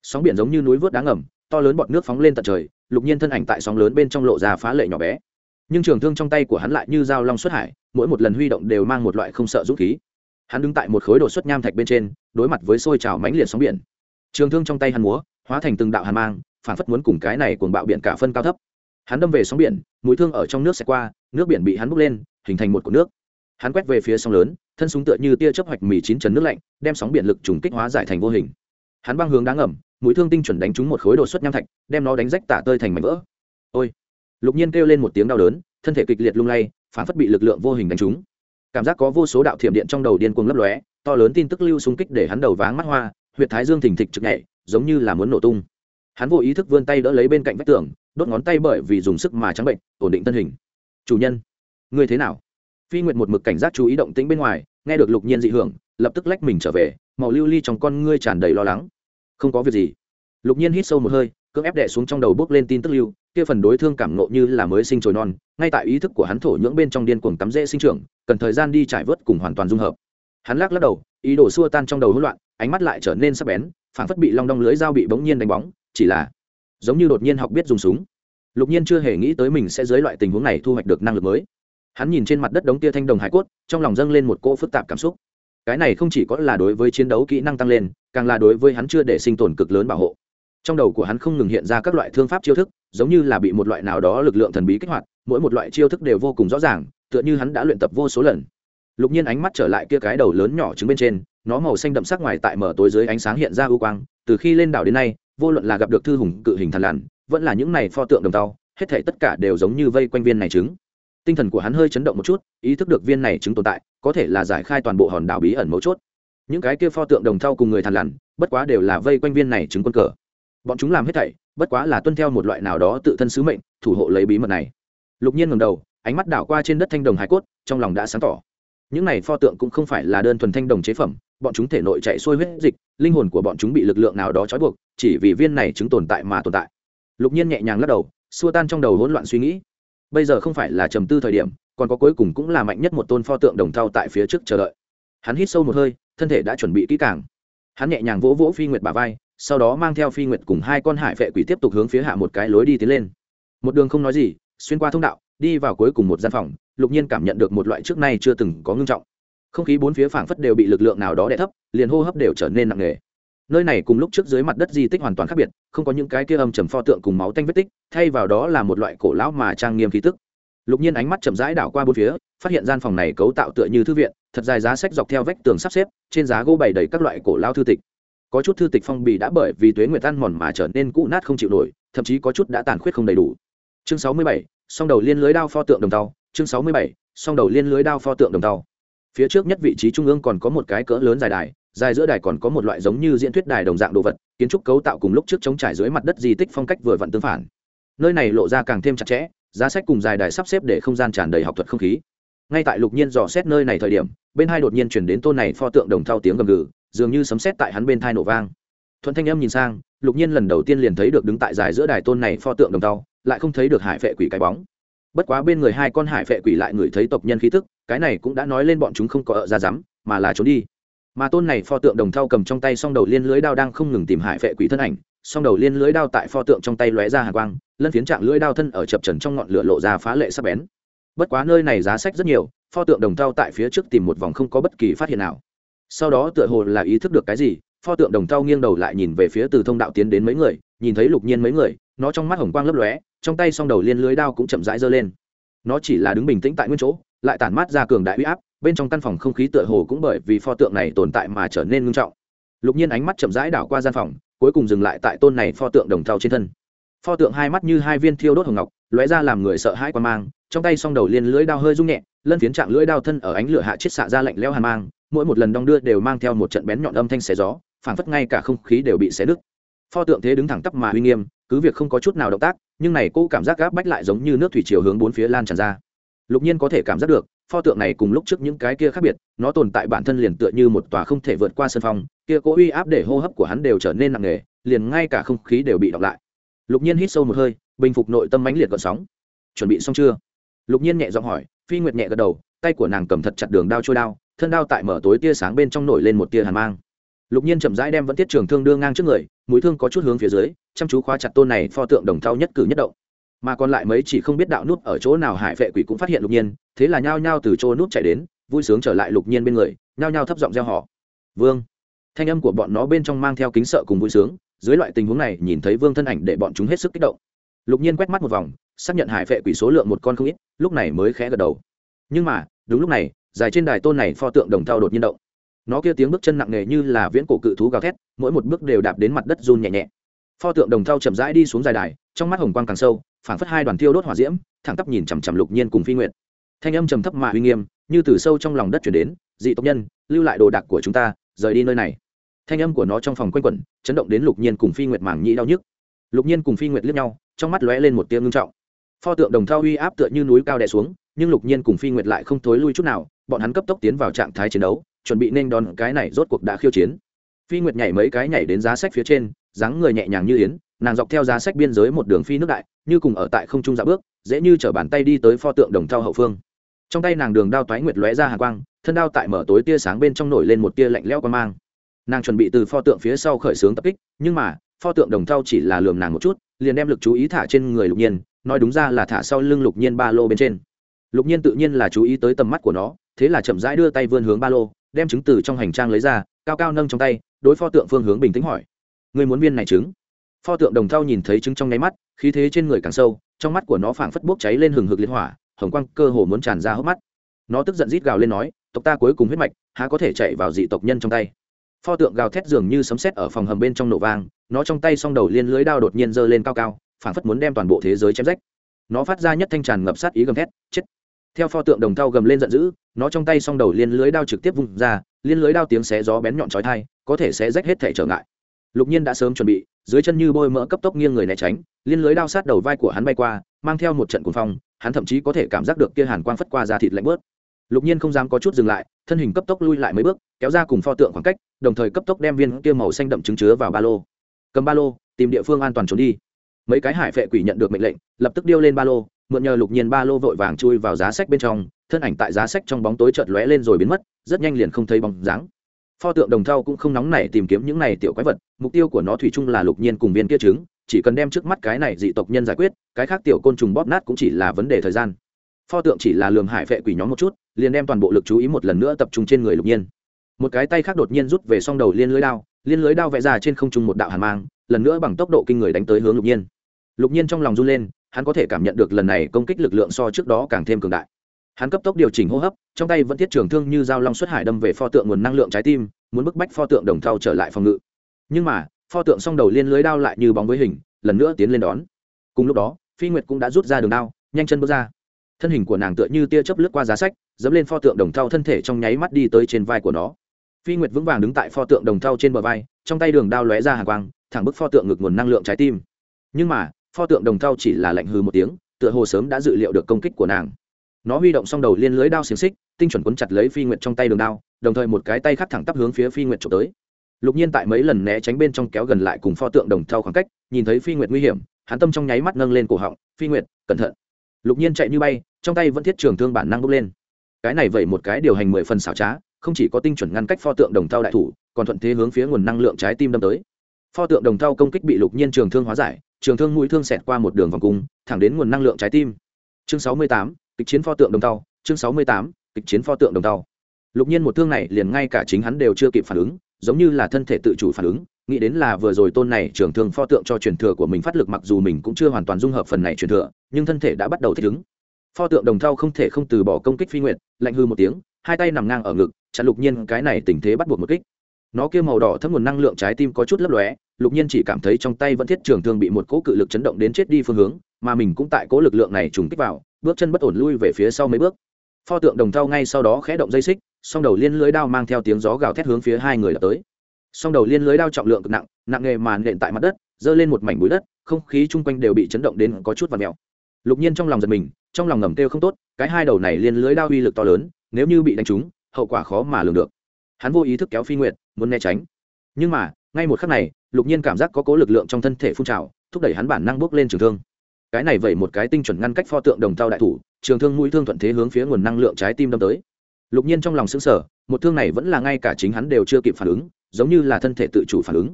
Sóng biển giống như núi vớt đá ngầm, to lớn bọt nước phóng lên tận trời, lục nhiên thân ảnh tại sóng lớn bên trong lộ ra phá lệ nhỏ bé. Nhưng trường thương trong tay của hắn lại như dao long xuất hải, mỗi một lần huy động đều mang một loại không sợ dũng khí. Hắn đứng tại một khối đột xuất nham thạch bên trên, đối mặt với xôi trào mãnh liệt sóng biển trường thương trong tay hắn múa, hóa thành từng đạo hàn mang, phản phất muốn cùng cái này cuồng bạo biển cả phân cao thấp. Hắn đâm về sóng biển, mũi thương ở trong nước sẽ qua, nước biển bị hắn bốc lên, hình thành một cột nước. Hắn quét về phía sóng lớn, thân súng tựa như tia chớp hoạch mì chín chấn nước lạnh, đem sóng biển lực trùng kích hóa giải thành vô hình. Hắn băng hướng đá ngầm, mũi thương tinh chuẩn đánh trúng một khối đột xuất nham thạch, đem nó đánh rách tả tơi thành mảnh vỡ. Ôi! Lục nhiên kêu lên một tiếng đau đớn, thân thể kịch liệt lung lay, phản phất bị lực lượng vô hình đánh trúng. Cảm giác có vô số đạo thiểm điện trong đầu điên cuồng lấp lóe, to lớn tin tức lưu xung kích để hắn đầu váng mắt hoa huyệt thái dương thình thịch trực nhảy, giống như là muốn nổ tung. Hắn vô ý thức vươn tay đỡ lấy bên cạnh vách tường, đốt ngón tay bởi vì dùng sức mà trắng bệnh, ổn định thân hình. Chủ nhân, ngươi thế nào? Phi nguyệt một mực cảnh giác chú ý động tĩnh bên ngoài, nghe được lục nhiên dị hưởng, lập tức lách mình trở về, màu lưu ly trong con ngươi tràn đầy lo lắng. Không có việc gì. Lục nhiên hít sâu một hơi, cưỡng ép đẻ xuống trong đầu bước lên tin tức lưu, kia phần đối thương cảm nộ như là mới sinh trồi non, ngay tại ý thức của hắn thổ nhưỡng bên trong điên cuồng tắm rễ sinh trưởng, cần thời gian đi trải vớt cùng hoàn toàn dung hợp. Hắn lắc lắc đầu, ý đồ xua tan trong đầu hỗn loạn ánh mắt lại trở nên sắc bén phản phất bị long đong lưới dao bị bỗng nhiên đánh bóng, chỉ là giống như đột nhiên học biết dùng súng. Lục nhiên chưa hề nghĩ tới mình sẽ dưới loại tình huống này thu hoạch được năng lực mới. Hắn nhìn trên mặt đất đống tia thanh đồng hải cốt, trong lòng dâng lên một cỗ phức tạp cảm xúc. Cái này không chỉ có là đối với chiến đấu kỹ năng tăng lên, càng là đối với hắn chưa để sinh tồn cực lớn bảo hộ. Trong đầu của hắn không ngừng hiện ra các loại thương pháp chiêu thức, giống như là bị một loại nào đó lực lượng thần bí kích hoạt, mỗi một loại chiêu thức đều vô cùng rõ ràng, tựa như hắn đã luyện tập vô số lần. Lục nhiên ánh mắt trở lại kia cái đầu lớn nhỏ trứng bên trên nó màu xanh đậm sắc ngoài tại mở tối dưới ánh sáng hiện ra ưu quang, từ khi lên đảo đến nay, vô luận là gặp được thư hùng, cự hình thần lằn, vẫn là những này pho tượng đồng tàu hết thể tất cả đều giống như vây quanh viên này trứng. Tinh thần của hắn hơi chấn động một chút, ý thức được viên này trứng tồn tại, có thể là giải khai toàn bộ hòn đảo bí ẩn mấu chốt. Những cái kia pho tượng đồng thau cùng người thằn lằn, bất quá đều là vây quanh viên này trứng quân cờ. Bọn chúng làm hết thảy, bất quá là tuân theo một loại nào đó tự thân sứ mệnh, thủ hộ lấy bí mật này. Lục nhiên ngầm đầu, ánh mắt đảo qua trên đất thanh đồng hải cốt, trong lòng đã sáng tỏ. Những này pho tượng cũng không phải là đơn thuần thanh đồng chế phẩm bọn chúng thể nội chạy xuôi huyết dịch, linh hồn của bọn chúng bị lực lượng nào đó trói buộc, chỉ vì viên này chứng tồn tại mà tồn tại. Lục nhiên nhẹ nhàng lắc đầu, xua tan trong đầu hỗn loạn suy nghĩ. Bây giờ không phải là trầm tư thời điểm, còn có cuối cùng cũng là mạnh nhất một tôn pho tượng đồng thau tại phía trước chờ đợi. Hắn hít sâu một hơi, thân thể đã chuẩn bị kỹ càng. Hắn nhẹ nhàng vỗ vỗ phi nguyệt bà vai, sau đó mang theo phi nguyệt cùng hai con hải vệ quỷ tiếp tục hướng phía hạ một cái lối đi tiến lên. Một đường không nói gì, xuyên qua thông đạo, đi vào cuối cùng một gian phòng, lục nhiên cảm nhận được một loại trước nay chưa từng có ngưng trọng không khí bốn phía phảng phất đều bị lực lượng nào đó đè thấp, liền hô hấp đều trở nên nặng nề. Nơi này cùng lúc trước dưới mặt đất di tích hoàn toàn khác biệt, không có những cái kia âm trầm pho tượng cùng máu tanh vết tích, thay vào đó là một loại cổ lão mà trang nghiêm khí tức. Lục nhiên ánh mắt chậm rãi đảo qua bốn phía, phát hiện gian phòng này cấu tạo tựa như thư viện, thật dài giá sách dọc theo vách tường sắp xếp, trên giá gỗ bày đầy các loại cổ lao thư tịch. Có chút thư tịch phong bì đã bởi vì tuế nguyệt ăn mòn mà trở nên cũ nát không chịu nổi, thậm chí có chút đã tàn khuyết không đầy đủ. Chương sáu mươi bảy, song đầu liên lưới đao pho tượng đồng tàu, chương sáu mươi bảy, song đầu liên lưới đao pho tượng đồng tàu phía trước nhất vị trí trung ương còn có một cái cỡ lớn dài đài, dài giữa đài còn có một loại giống như diễn thuyết đài đồng dạng đồ vật, kiến trúc cấu tạo cùng lúc trước chống trải dưới mặt đất di tích phong cách vừa vặn tương phản. Nơi này lộ ra càng thêm chặt chẽ, giá sách cùng dài đài sắp xếp để không gian tràn đầy học thuật không khí. Ngay tại lục nhiên dò xét nơi này thời điểm, bên hai đột nhiên chuyển đến tôn này pho tượng đồng thau tiếng gầm gừ, dường như sấm xét tại hắn bên thai nổ vang. Thuận thanh âm nhìn sang, lục nhiên lần đầu tiên liền thấy được đứng tại dài giữa đài tôn này pho tượng đồng thau lại không thấy được hải vệ quỷ cái bóng bất quá bên người hai con hải phệ quỷ lại ngửi thấy tộc nhân khí tức, cái này cũng đã nói lên bọn chúng không có ở ra rắm mà là trốn đi. Mà tôn này pho tượng đồng thau cầm trong tay song đầu liên lưới đao đang không ngừng tìm hải phệ quỷ thân ảnh, song đầu liên lưới đao tại pho tượng trong tay lóe ra hàng quang, lân phiến trạng lưới đao thân ở chập trần trong ngọn lửa lộ ra phá lệ sắc bén. Bất quá nơi này giá sách rất nhiều, pho tượng đồng thau tại phía trước tìm một vòng không có bất kỳ phát hiện nào. Sau đó tựa hồ là ý thức được cái gì, pho tượng đồng thau nghiêng đầu lại nhìn về phía từ thông đạo tiến đến mấy người, nhìn thấy lục nhiên mấy người, nó trong mắt hồng quang lấp lóe trong tay song đầu liên lưới đao cũng chậm rãi giơ lên. Nó chỉ là đứng bình tĩnh tại nguyên chỗ, lại tản mát ra cường đại uy áp, bên trong căn phòng không khí tựa hồ cũng bởi vì pho tượng này tồn tại mà trở nên ngưng trọng. Lục nhiên ánh mắt chậm rãi đảo qua gian phòng, cuối cùng dừng lại tại tôn này pho tượng đồng thau trên thân. Pho tượng hai mắt như hai viên thiêu đốt hồng ngọc, lóe ra làm người sợ hãi quan mang, trong tay song đầu liên lưỡi đao hơi rung nhẹ, lân phiến trạng lưỡi đao thân ở ánh lửa hạ chiết xạ ra lạnh leo hàn mang, mỗi một lần đong đưa đều mang theo một trận bén nhọn âm thanh xé gió, phảng phất ngay cả không khí đều bị xé nứt. Pho tượng thế đứng thẳng tắp mà uy nghiêm, cứ việc không có chút nào động tác nhưng này cô cảm giác gáp bách lại giống như nước thủy chiều hướng bốn phía lan tràn ra. Lục nhiên có thể cảm giác được, pho tượng này cùng lúc trước những cái kia khác biệt, nó tồn tại bản thân liền tựa như một tòa không thể vượt qua sân phong, kia cố uy áp để hô hấp của hắn đều trở nên nặng nề, liền ngay cả không khí đều bị đọc lại. Lục nhiên hít sâu một hơi, bình phục nội tâm mãnh liệt gợn sóng. Chuẩn bị xong chưa? Lục nhiên nhẹ giọng hỏi, phi nguyệt nhẹ gật đầu, tay của nàng cầm thật chặt đường đao trôi đao, thân đao tại mở tối tia sáng bên trong nổi lên một tia hàn mang lục nhiên chậm rãi đem vẫn tiết trường thương đưa ngang trước người, mũi thương có chút hướng phía dưới, chăm chú khóa chặt tôn này pho tượng đồng thau nhất cử nhất động. Mà còn lại mấy chỉ không biết đạo nút ở chỗ nào hải vệ quỷ cũng phát hiện lục nhiên, thế là nhao nhao từ chỗ nút chạy đến, vui sướng trở lại lục nhiên bên người, nhao nhao thấp giọng gieo họ vương! Thanh âm của bọn nó bên trong mang theo kính sợ cùng vui sướng, dưới loại tình huống này, nhìn thấy vương thân ảnh để bọn chúng hết sức kích động. Lục nhiên quét mắt một vòng, xác nhận hải vệ quỷ số lượng một con không ít, lúc này mới khẽ gật đầu. Nhưng mà, đúng lúc này, dài trên đài tôn này pho tượng đồng thau đột nhiên động nó kia tiếng bước chân nặng nề như là viễn cổ cự thú gào thét, mỗi một bước đều đạp đến mặt đất run nhẹ nhẹ. Pho tượng đồng thau chậm rãi đi xuống dài đài, trong mắt hồng quang càng sâu, phảng phất hai đoàn thiêu đốt hỏa diễm, thẳng tắp nhìn chằm chằm lục nhiên cùng phi nguyện thanh âm trầm thấp mà uy nghiêm, như từ sâu trong lòng đất chuyển đến, dị tộc nhân, lưu lại đồ đạc của chúng ta, rời đi nơi này. Thanh âm của nó trong phòng quanh quẩn, chấn động đến lục nhiên cùng phi nguyệt mảng nhĩ đau nhức. Lục nhiên cùng phi nguyệt liếc nhau, trong mắt lóe lên một tiếng ngưng trọng. Pho tượng đồng thau uy áp tựa như núi cao đè xuống, nhưng lục nhiên cùng phi nguyệt lại không thối lui chút nào, bọn hắn cấp tốc tiến vào trạng thái chiến đấu chuẩn bị nên đón cái này rốt cuộc đã khiêu chiến. Phi nguyệt nhảy mấy cái nhảy đến giá sách phía trên, dáng người nhẹ nhàng như yến, nàng dọc theo giá sách biên giới một đường phi nước đại, như cùng ở tại không trung dạ bước, dễ như chở bàn tay đi tới pho tượng đồng thau hậu phương. Trong tay nàng đường đao toái nguyệt lóe ra hàng quang, thân đao tại mở tối tia sáng bên trong nổi lên một tia lạnh lẽo quan mang. Nàng chuẩn bị từ pho tượng phía sau khởi xướng tập kích, nhưng mà, pho tượng đồng thau chỉ là lườm nàng một chút, liền đem lực chú ý thả trên người lục nhiên, nói đúng ra là thả sau lưng lục nhiên ba lô bên trên. Lục nhiên tự nhiên là chú ý tới tầm mắt của nó, thế là chậm rãi đưa tay vươn hướng ba lô đem chứng từ trong hành trang lấy ra, cao cao nâng trong tay, đối pho tượng phương hướng bình tĩnh hỏi. Người muốn viên này trứng? Pho tượng đồng thau nhìn thấy trứng trong nháy mắt, khí thế trên người càng sâu, trong mắt của nó phảng phất bốc cháy lên hừng hực liên hỏa, hồng quang cơ hồ muốn tràn ra hốc mắt. Nó tức giận rít gào lên nói, tộc ta cuối cùng huyết mạch, há có thể chạy vào dị tộc nhân trong tay? Pho tượng gào thét dường như sấm sét ở phòng hầm bên trong nổ vang, nó trong tay song đầu liên lưới đao đột nhiên giơ lên cao cao, phảng phất muốn đem toàn bộ thế giới chém rách. Nó phát ra nhất thanh tràn ngập sát ý gầm thét, chết! Theo pho tượng đồng thau gầm lên giận dữ, nó trong tay song đầu liên lưới đao trực tiếp vung ra, liên lưới đao tiếng xé gió bén nhọn chói thai có thể sẽ rách hết thể trở ngại. Lục nhiên đã sớm chuẩn bị, dưới chân như bôi mỡ cấp tốc nghiêng người né tránh, liên lưới đao sát đầu vai của hắn bay qua, mang theo một trận cuồng phong, hắn thậm chí có thể cảm giác được kia hàn quang phất qua ra thịt lạnh bớt. Lục nhiên không dám có chút dừng lại, thân hình cấp tốc lui lại mấy bước, kéo ra cùng pho tượng khoảng cách, đồng thời cấp tốc đem viên kia màu xanh đậm trứng chứa vào ba lô. Cầm ba lô, tìm địa phương an toàn trốn đi. Mấy cái hải phệ quỷ nhận được mệnh lệnh, lập tức điêu lên ba lô mượn nhờ lục nhiên ba lô vội vàng chui vào giá sách bên trong, thân ảnh tại giá sách trong bóng tối chợt lóe lên rồi biến mất, rất nhanh liền không thấy bóng dáng. Pho tượng đồng thau cũng không nóng nảy tìm kiếm những này tiểu quái vật, mục tiêu của nó thủy chung là lục nhiên cùng viên kia trứng, chỉ cần đem trước mắt cái này dị tộc nhân giải quyết, cái khác tiểu côn trùng bóp nát cũng chỉ là vấn đề thời gian. Pho tượng chỉ là lường hải vệ quỷ nhóm một chút, liền đem toàn bộ lực chú ý một lần nữa tập trung trên người lục nhiên. Một cái tay khác đột nhiên rút về s đầu liên lưới đao, liên lưới đao vẽ ra trên không trung một đạo hàn mang, lần nữa bằng tốc độ kinh người đánh tới hướng lục nhiên. Lục nhiên trong lòng run lên hắn có thể cảm nhận được lần này công kích lực lượng so trước đó càng thêm cường đại. Hắn cấp tốc điều chỉnh hô hấp, trong tay vẫn thiết trường thương như dao long xuất hải đâm về pho tượng nguồn năng lượng trái tim, muốn bức bách pho tượng đồng thau trở lại phòng ngự. Nhưng mà, pho tượng song đầu liên lưới đao lại như bóng với hình, lần nữa tiến lên đón. Cùng lúc đó, phi nguyệt cũng đã rút ra đường đao, nhanh chân bước ra. Thân hình của nàng tựa như tia chớp lướt qua giá sách, dẫm lên pho tượng đồng thau thân thể trong nháy mắt đi tới trên vai của nó. Phi nguyệt vững vàng đứng tại pho tượng đồng thau trên bờ vai, trong tay đường đao lóe ra hàng quang, thẳng bức pho tượng ngực nguồn năng lượng trái tim. Nhưng mà pho tượng đồng thau chỉ là lạnh hư một tiếng, tựa hồ sớm đã dự liệu được công kích của nàng. Nó huy động xong đầu liên lưới đao xiềng xích, tinh chuẩn quấn chặt lấy phi nguyệt trong tay đường đao, đồng thời một cái tay khác thẳng tắp hướng phía phi nguyệt trộm tới. Lục nhiên tại mấy lần né tránh bên trong kéo gần lại cùng pho tượng đồng thau khoảng cách, nhìn thấy phi nguyệt nguy hiểm, hắn tâm trong nháy mắt nâng lên cổ họng, phi nguyệt, cẩn thận. Lục nhiên chạy như bay, trong tay vẫn thiết trường thương bản năng bốc lên. Cái này vậy một cái điều hành mười phần xảo trá, không chỉ có tinh chuẩn ngăn cách pho tượng đồng thau đại thủ, còn thuận thế hướng phía nguồn năng lượng trái tim đâm tới. Pho tượng đồng thau công kích bị lục nhiên trường thương hóa giải trường thương mũi thương xẹt qua một đường vòng cung, thẳng đến nguồn năng lượng trái tim. Chương sáu mươi tám, kịch chiến pho tượng đồng thau. Chương sáu mươi tám, kịch chiến pho tượng đồng thau. Lục nhiên một thương này liền ngay cả chính hắn đều chưa kịp phản ứng, giống như là thân thể tự chủ phản ứng, nghĩ đến là vừa rồi tôn này trường thương pho tượng cho truyền thừa của mình phát lực mặc dù mình cũng chưa hoàn toàn dung hợp phần này truyền thừa, nhưng thân thể đã bắt đầu thích ứng. Pho tượng đồng thau không thể không từ bỏ công kích phi nguyện lạnh hư một tiếng, hai tay nằm ngang ở ngực, chặn lục nhiên cái này tình thế bắt buộc một kích nó kia màu đỏ thấm nguồn năng lượng trái tim có chút lấp lóe, lục nhiên chỉ cảm thấy trong tay vẫn thiết trường thương bị một cỗ cự lực chấn động đến chết đi phương hướng, mà mình cũng tại cỗ lực lượng này trùng kích vào, bước chân bất ổn lui về phía sau mấy bước. Pho tượng đồng thau ngay sau đó khẽ động dây xích, song đầu liên lưới đao mang theo tiếng gió gào thét hướng phía hai người đã tới. Song đầu liên lưới đao trọng lượng cực nặng nặng nghề màn nện tại mặt đất, giơ lên một mảnh bụi đất, không khí chung quanh đều bị chấn động đến có chút và mèo. Lục nhiên trong lòng giật mình, trong lòng ngầm kêu không tốt, cái hai đầu này liên lưới đao uy lực to lớn, nếu như bị đánh trúng, hậu quả khó mà lường được hắn vô ý thức kéo phi nguyệt, muốn né tránh. Nhưng mà, ngay một khắc này, lục nhiên cảm giác có cố lực lượng trong thân thể phun trào, thúc đẩy hắn bản năng bước lên trường thương. Cái này vậy một cái tinh chuẩn ngăn cách pho tượng đồng tao đại thủ, trường thương mũi thương thuận thế hướng phía nguồn năng lượng trái tim đâm tới. Lục nhiên trong lòng xứng sở một thương này vẫn là ngay cả chính hắn đều chưa kịp phản ứng, giống như là thân thể tự chủ phản ứng.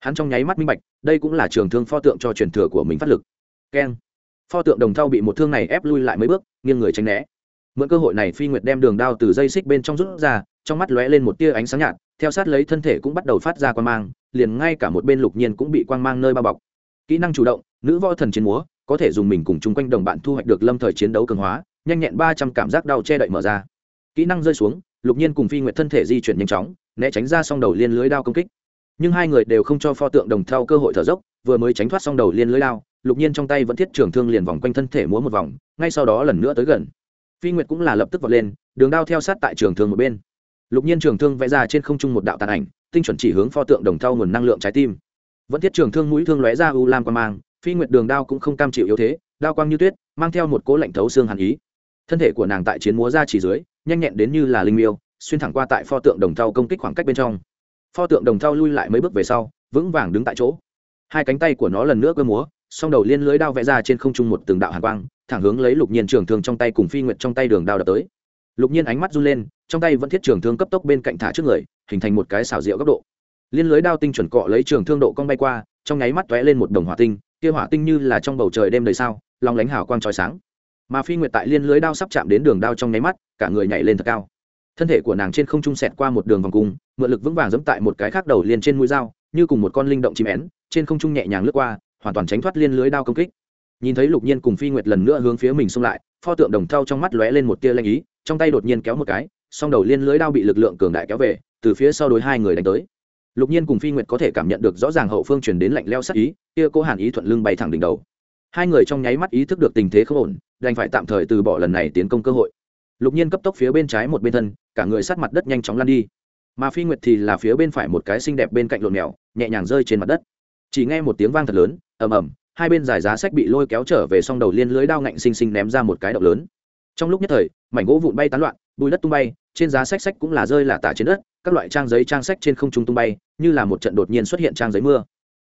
Hắn trong nháy mắt minh bạch, đây cũng là trường thương pho tượng cho truyền thừa của mình phát lực. Keng. Pho tượng đồng thau bị một thương này ép lui lại mấy bước, nghiêng người tránh né. Mượn cơ hội này phi nguyệt đem đường đao từ dây xích bên trong rút ra trong mắt lóe lên một tia ánh sáng nhạt, theo sát lấy thân thể cũng bắt đầu phát ra quan mang, liền ngay cả một bên lục nhiên cũng bị quang mang nơi bao bọc. Kỹ năng chủ động, nữ võ thần chiến múa, có thể dùng mình cùng chung quanh đồng bạn thu hoạch được lâm thời chiến đấu cường hóa, nhanh nhẹn ba trăm cảm giác đau che đậy mở ra. Kỹ năng rơi xuống, lục nhiên cùng phi nguyệt thân thể di chuyển nhanh chóng, né tránh ra song đầu liên lưới đao công kích. Nhưng hai người đều không cho pho tượng đồng theo cơ hội thở dốc, vừa mới tránh thoát song đầu liên lưới đao, lục nhiên trong tay vẫn thiết trường thương liền vòng quanh thân thể múa một vòng, ngay sau đó lần nữa tới gần. Phi nguyệt cũng là lập tức vọt lên, đường đao theo sát tại trường thương một bên lục nhiên trường thương vẽ ra trên không trung một đạo tàn ảnh, tinh chuẩn chỉ hướng pho tượng đồng thau nguồn năng lượng trái tim. Vẫn thiết trường thương mũi thương lóe ra u lam quan mang, phi nguyệt đường đao cũng không cam chịu yếu thế, đao quang như tuyết, mang theo một cố lạnh thấu xương hàn ý. Thân thể của nàng tại chiến múa ra chỉ dưới, nhanh nhẹn đến như là linh miêu, xuyên thẳng qua tại pho tượng đồng thau công kích khoảng cách bên trong. Pho tượng đồng thau lui lại mấy bước về sau, vững vàng đứng tại chỗ. Hai cánh tay của nó lần nữa cơ múa, song đầu liên lưới đao vẽ ra trên không trung một từng đạo hàn quang, thẳng hướng lấy lục nhiên trường thương trong tay cùng phi nguyệt trong tay đường đao đập tới lục nhiên ánh mắt run lên, trong tay vẫn thiết trường thương cấp tốc bên cạnh thả trước người, hình thành một cái xào rượu góc độ. Liên lưới đao tinh chuẩn cọ lấy trường thương độ cong bay qua, trong nháy mắt t lên một đồng hỏa tinh, kia hỏa tinh như là trong bầu trời đêm đầy sao lòng lánh hào quang trói sáng. Mà phi nguyệt tại liên lưới đao sắp chạm đến đường đao trong nháy mắt, cả người nhảy lên thật cao. Thân thể của nàng trên không trung sẹt qua một đường vòng cung, mượn lực vững vàng dẫm tại một cái khác đầu liền trên mũi dao, như cùng một con linh động chim én, trên không trung nhẹ nhàng lướt qua, hoàn toàn tránh thoát liên lưới đao công kích. Nhìn thấy lục nhiên cùng phi nguyệt lần nữa hướng phía mình xông lại, pho tượng đồng thau trong mắt lóe lên một tia lanh ý trong tay đột nhiên kéo một cái, song đầu liên lưới đao bị lực lượng cường đại kéo về, từ phía sau đối hai người đánh tới. Lục nhiên cùng phi nguyệt có thể cảm nhận được rõ ràng hậu phương truyền đến lạnh leo sắc ý, kia cố hàn ý thuận lưng bay thẳng đỉnh đầu. Hai người trong nháy mắt ý thức được tình thế không ổn, đành phải tạm thời từ bỏ lần này tiến công cơ hội. Lục nhiên cấp tốc phía bên trái một bên thân, cả người sát mặt đất nhanh chóng lăn đi. Mà phi nguyệt thì là phía bên phải một cái xinh đẹp bên cạnh lộn mèo, nhẹ nhàng rơi trên mặt đất. Chỉ nghe một tiếng vang thật lớn, ầm ầm, hai bên giải giá sách bị lôi kéo trở về, song đầu liên lưới đao ngạnh xinh xinh ném ra một cái động lớn trong lúc nhất thời, mảnh gỗ vụn bay tán loạn bùi đất tung bay, trên giá sách sách cũng là rơi là tả trên đất, các loại trang giấy trang sách trên không trung tung bay, như là một trận đột nhiên xuất hiện trang giấy mưa.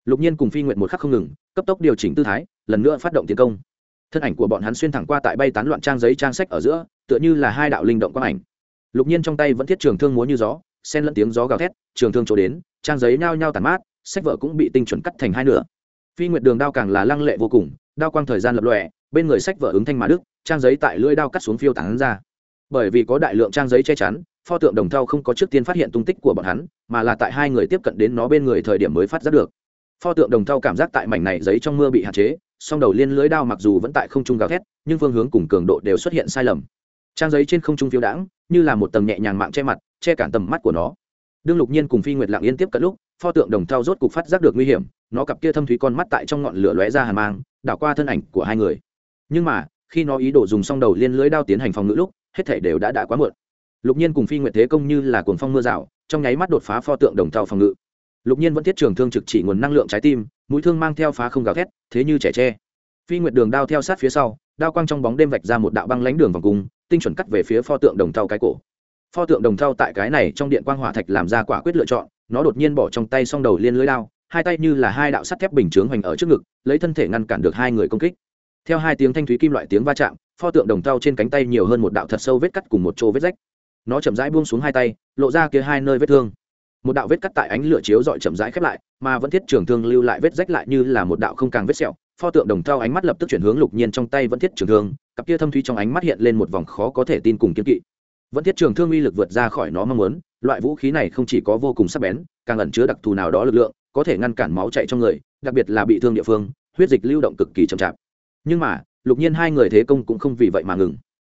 Lục nhiên cùng phi nguyện một khắc không ngừng, cấp tốc điều chỉnh tư thái, lần nữa phát động tiến công. Thân ảnh của bọn hắn xuyên thẳng qua tại bay tán loạn trang giấy trang sách ở giữa, tựa như là hai đạo linh động quang ảnh. Lục nhiên trong tay vẫn thiết trường thương múa như gió, xen lẫn tiếng gió gào thét, trường thương chỗ đến, trang giấy nhao nhao tàn mát, sách vở cũng bị tinh chuẩn cắt thành hai nửa. Phi nguyệt đường đao càng là lăng lệ vô cùng, đao quang thời gian lập lòe bên người sách vở ứng thanh mà đức, trang giấy tại lưỡi đao cắt xuống phiêu tán ra. Bởi vì có đại lượng trang giấy che chắn, pho tượng đồng thau không có trước tiên phát hiện tung tích của bọn hắn, mà là tại hai người tiếp cận đến nó bên người thời điểm mới phát giác được. Pho tượng đồng thau cảm giác tại mảnh này giấy trong mưa bị hạn chế, song đầu liên lưới đao mặc dù vẫn tại không trung gào thét, nhưng phương hướng cùng cường độ đều xuất hiện sai lầm. Trang giấy trên không trung phiêu đãng, như là một tầng nhẹ nhàng mạng che mặt, che cản tầm mắt của nó. Đương lục nhiên cùng phi nguyệt lạng yên tiếp cận lúc, pho tượng đồng thau rốt cục phát giác được nguy hiểm, nó cặp kia thâm thúy con mắt tại trong ngọn lửa lóe ra hàn mang, đảo qua thân ảnh của hai người nhưng mà, khi nó ý đồ dùng song đầu liên lưới đao tiến hành phòng ngữ lúc, hết thể đều đã đã quá muộn. Lục nhiên cùng phi nguyệt thế công như là cuồng phong mưa rào, trong nháy mắt đột phá pho tượng đồng thau phòng ngự. Lục nhiên vẫn thiết trường thương trực chỉ nguồn năng lượng trái tim, mũi thương mang theo phá không gào thét, thế như trẻ tre. Phi nguyệt đường đao theo sát phía sau, đao quang trong bóng đêm vạch ra một đạo băng lánh đường vòng cung, tinh chuẩn cắt về phía pho tượng đồng thau cái cổ. Pho tượng đồng thau tại cái này trong điện quang hỏa thạch làm ra quả quyết lựa chọn, nó đột nhiên bỏ trong tay s đầu liên lưới đao, hai tay như là hai đạo sắt thép bình chướng hoành ở trước ngực, lấy thân thể ngăn cản được hai người công kích theo hai tiếng thanh thúy kim loại tiếng va chạm, pho tượng đồng thau trên cánh tay nhiều hơn một đạo thật sâu vết cắt cùng một chỗ vết rách. Nó chậm rãi buông xuống hai tay, lộ ra kia hai nơi vết thương. Một đạo vết cắt tại ánh lửa chiếu dọi chậm rãi khép lại, mà vẫn thiết trường thương lưu lại vết rách lại như là một đạo không càng vết sẹo. Pho tượng đồng thau ánh mắt lập tức chuyển hướng lục nhiên trong tay vẫn thiết trường thương, cặp kia thâm thúy trong ánh mắt hiện lên một vòng khó có thể tin cùng kiên kỵ. Vẫn thiết trường thương uy lực vượt ra khỏi nó mong muốn, loại vũ khí này không chỉ có vô cùng sắc bén, càng ẩn chứa đặc thù nào đó lực lượng, có thể ngăn cản máu chạy trong người, đặc biệt là bị thương địa phương, huyết dịch lưu động cực kỳ chậm chạp nhưng mà, lục nhiên hai người thế công cũng không vì vậy mà ngừng.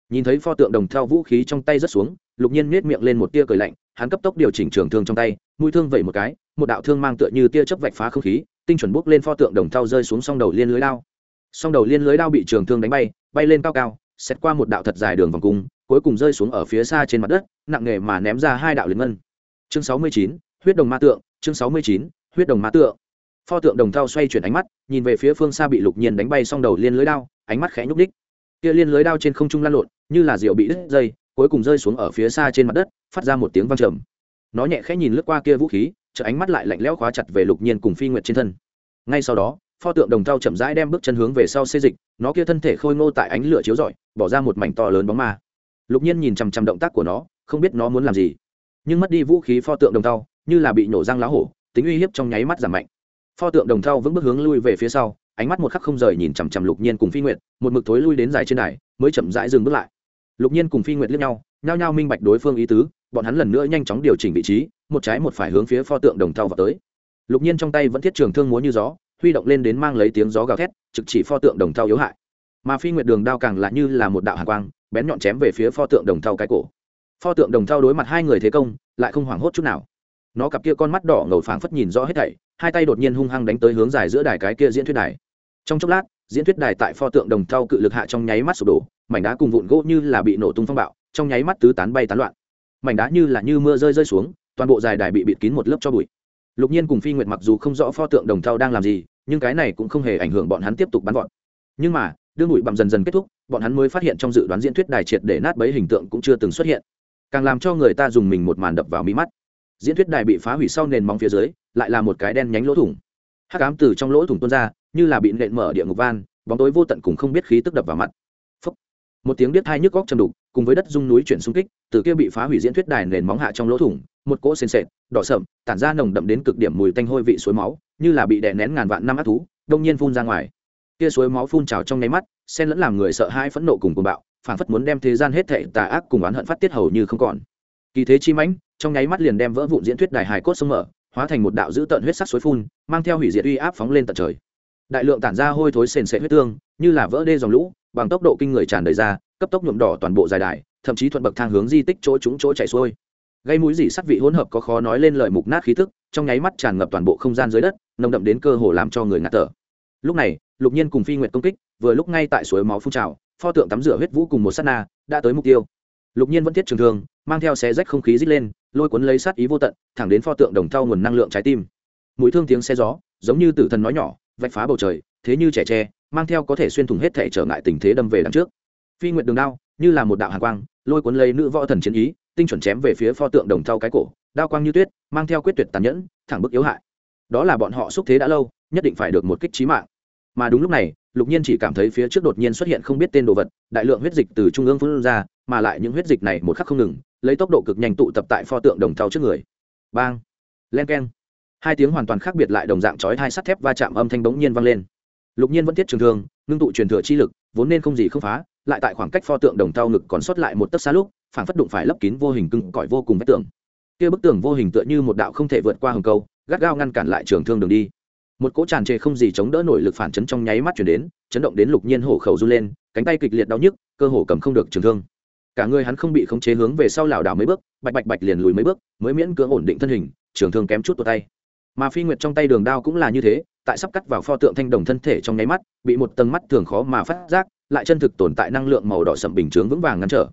Nhìn thấy pho tượng đồng theo vũ khí trong tay rất xuống, lục nhiên nết miệng lên một tia cười lạnh, hắn cấp tốc điều chỉnh trường thương trong tay, mũi thương vẩy một cái, một đạo thương mang tựa như tia chớp vạch phá không khí, tinh chuẩn bốc lên pho tượng đồng thau rơi xuống song đầu liên lưới đao. Song đầu liên lưới đao bị trường thương đánh bay bay lên cao cao xét qua một đạo thật dài đường vòng cung, cuối cùng rơi xuống ở phía xa trên mặt đất, nặng nề mà ném ra hai đạo liên ngân. Chương sáu mươi chín, huyết đồng ma tượng, chương sáu mươi chín, huyết đồng ma tượng pho tượng đồng thau xoay chuyển ánh mắt, nhìn về phía phương xa bị lục nhiên đánh bay xong đầu liên lưới đao, ánh mắt khẽ nhúc ních kia liên lưới đao trên không trung lan lộn, như là rượu bị đứt dây, cuối cùng rơi xuống ở phía xa trên mặt đất, phát ra một tiếng vang trầm. Nó nhẹ khẽ nhìn lướt qua kia vũ khí chợ ánh mắt lại lạnh lẽo khóa chặt về lục nhiên cùng phi nguyệt trên thân. Ngay sau đó, pho tượng đồng thau chậm rãi đem bước chân hướng về sau xê dịch, nó kia thân thể khôi ngô tại ánh lửa chiếu rọi, bỏ ra một mảnh to lớn bóng ma. Lục nhiên nhìn chằm chằm động tác của nó, không biết nó muốn làm gì. Nhưng mất đi vũ khí pho tượng đồng thau, như là bị nổ răng lá hổ, tính uy hiếp trong nháy mắt giảm mạnh pho tượng đồng thau vững bước hướng lui về phía sau, ánh mắt một khắc không rời nhìn chằm chằm lục nhiên cùng phi nguyệt, một mực thối lui đến dài trên đài, mới chậm rãi dừng bước lại. Lục nhiên cùng phi nguyệt liếc nhau, nhao nhao minh bạch đối phương ý tứ, bọn hắn lần nữa nhanh chóng điều chỉnh vị trí, một trái một phải hướng phía pho tượng đồng thau vào tới. Lục nhiên trong tay vẫn thiết trường thương múa như gió, huy động lên đến mang lấy tiếng gió gào thét, trực chỉ pho tượng đồng thau yếu hại. Mà phi nguyệt đường đao càng lại như là một đạo hạ quang, bén nhọn chém về phía pho tượng đồng thau cái cổ. Pho tượng đồng thau đối mặt hai người thế công, lại không hoảng hốt chút nào nó cặp kia con mắt đỏ ngầu phảng phất nhìn rõ hết thảy, hai tay đột nhiên hung hăng đánh tới hướng dài giữa đài cái kia diễn thuyết đài. Trong chốc lát, diễn thuyết đài tại pho tượng đồng thau cự lực hạ trong nháy mắt sụp đổ, mảnh đá cùng vụn gỗ như là bị nổ tung phong bạo, trong nháy mắt tứ tán bay tán loạn. Mảnh đá như là như mưa rơi rơi xuống, toàn bộ dài đài bị bịt kín một lớp cho bụi. Lục nhiên cùng phi nguyệt mặc dù không rõ pho tượng đồng thau đang làm gì, nhưng cái này cũng không hề ảnh hưởng bọn hắn tiếp tục bắn vọt. Nhưng mà, đương bụi bặm dần dần kết thúc, bọn hắn mới phát hiện trong dự đoán diễn thuyết đài triệt để nát bấy hình tượng cũng chưa từng xuất hiện. Càng làm cho người ta dùng mình một màn đập vào mí mắt diễn thuyết đài bị phá hủy sau nền móng phía dưới, lại là một cái đen nhánh lỗ thủng. Hắc ám từ trong lỗ thủng tuôn ra, như là bị nện mở địa ngục van, bóng tối vô tận cùng không biết khí tức đập vào mặt. Phúc. một tiếng biết hai nhức góc chầm đục, cùng với đất rung núi chuyển xung kích, từ kia bị phá hủy diễn thuyết đài nền móng hạ trong lỗ thủng, một cỗ sền sệt, đỏ sậm, tản ra nồng đậm đến cực điểm mùi tanh hôi vị suối máu, như là bị đè nén ngàn vạn năm ác thú, đông nhiên phun ra ngoài. Kia suối máu phun trào trong nháy mắt sen lẫn làm người sợ hãi phẫn nộ cùng cuồng bạo, phảng phất muốn đem thế gian hết thệ tà ác cùng oán hận phát tiết hầu như không còn. Kỳ thế chi mãnh trong nháy mắt liền đem vỡ vụn diễn thuyết đài hài cốt sông mở, hóa thành một đạo dữ tợn huyết sắc suối phun, mang theo hủy diệt uy áp phóng lên tận trời. Đại lượng tản ra hôi thối sền sệt huyết tương, như là vỡ đê dòng lũ, bằng tốc độ kinh người tràn đầy ra, cấp tốc nhuộm đỏ toàn bộ dài đài, thậm chí thuận bậc thang hướng di tích chỗ chúng chỗ chạy xuôi. Gây mũi dỉ sắc vị hỗn hợp có khó nói lên lời mục nát khí thức trong nháy mắt tràn ngập toàn bộ không gian dưới đất, nồng đậm đến cơ hồ làm cho người ngạt thở. Lúc này, lục nhiên cùng phi nguyện công kích, vừa lúc ngay tại suối máu phun trào, pho tượng tắm rửa huyết vũ cùng một sát na, đã tới mục tiêu lục nhiên vẫn thiết trường thương, mang theo xé rách không khí rít lên, lôi cuốn lấy sát ý vô tận, thẳng đến pho tượng đồng thau nguồn năng lượng trái tim. Mũi thương tiếng xe gió, giống như tử thần nói nhỏ, vạch phá bầu trời, thế như trẻ tre, mang theo có thể xuyên thủng hết thể trở ngại tình thế đâm về đằng trước. Phi nguyện đường đao, như là một đạo hàng quang, lôi cuốn lấy nữ võ thần chiến ý, tinh chuẩn chém về phía pho tượng đồng thau cái cổ, đao quang như tuyết, mang theo quyết tuyệt tàn nhẫn, thẳng bức yếu hại. Đó là bọn họ xúc thế đã lâu, nhất định phải được một kích trí mạng. Mà đúng lúc này lục nhiên chỉ cảm thấy phía trước đột nhiên xuất hiện không biết tên đồ vật, đại lượng huyết dịch từ trung ương phun ra, mà lại những huyết dịch này một khắc không ngừng, lấy tốc độ cực nhanh tụ tập tại pho tượng đồng thau trước người. Bang! Len k e n hai tiếng hoàn toàn khác biệt lại đồng dạng chói hai sắt thép va chạm âm thanh bỗng nhiên vang lên. Lục nhiên vẫn thiết trường thương, ngưng tụ truyền thừa chi lực, vốn nên không gì không phá, lại tại khoảng cách pho tượng đồng thau ngực còn sót lại một tấc xa lúc phản phất đụng phải lấp kín vô hình cưng cõi vô cùng vách tường. Kia bức tường vô hình tựa như một đạo không thể vượt qua hầm câu, gắt gao ngăn cản lại trường thương đường đi một cỗ tràn trề không gì chống đỡ nổi lực phản chấn trong nháy mắt chuyển đến, chấn động đến lục nhiên hổ khẩu run lên, cánh tay kịch liệt đau nhức, cơ hồ cầm không được trường thương. Cả người hắn không bị khống chế hướng về sau lảo đảo mấy bước, bạch bạch bạch liền lùi mấy bước, mới miễn cưỡng ổn định thân hình, trường thương kém chút tụt tay. Mà phi nguyệt trong tay đường đao cũng là như thế, tại sắp cắt vào pho tượng thanh đồng thân thể trong nháy mắt, bị một tầng mắt thường khó mà phát giác, lại chân thực tồn tại năng lượng màu đỏ sậm bình chướng vững vàng ngăn trở.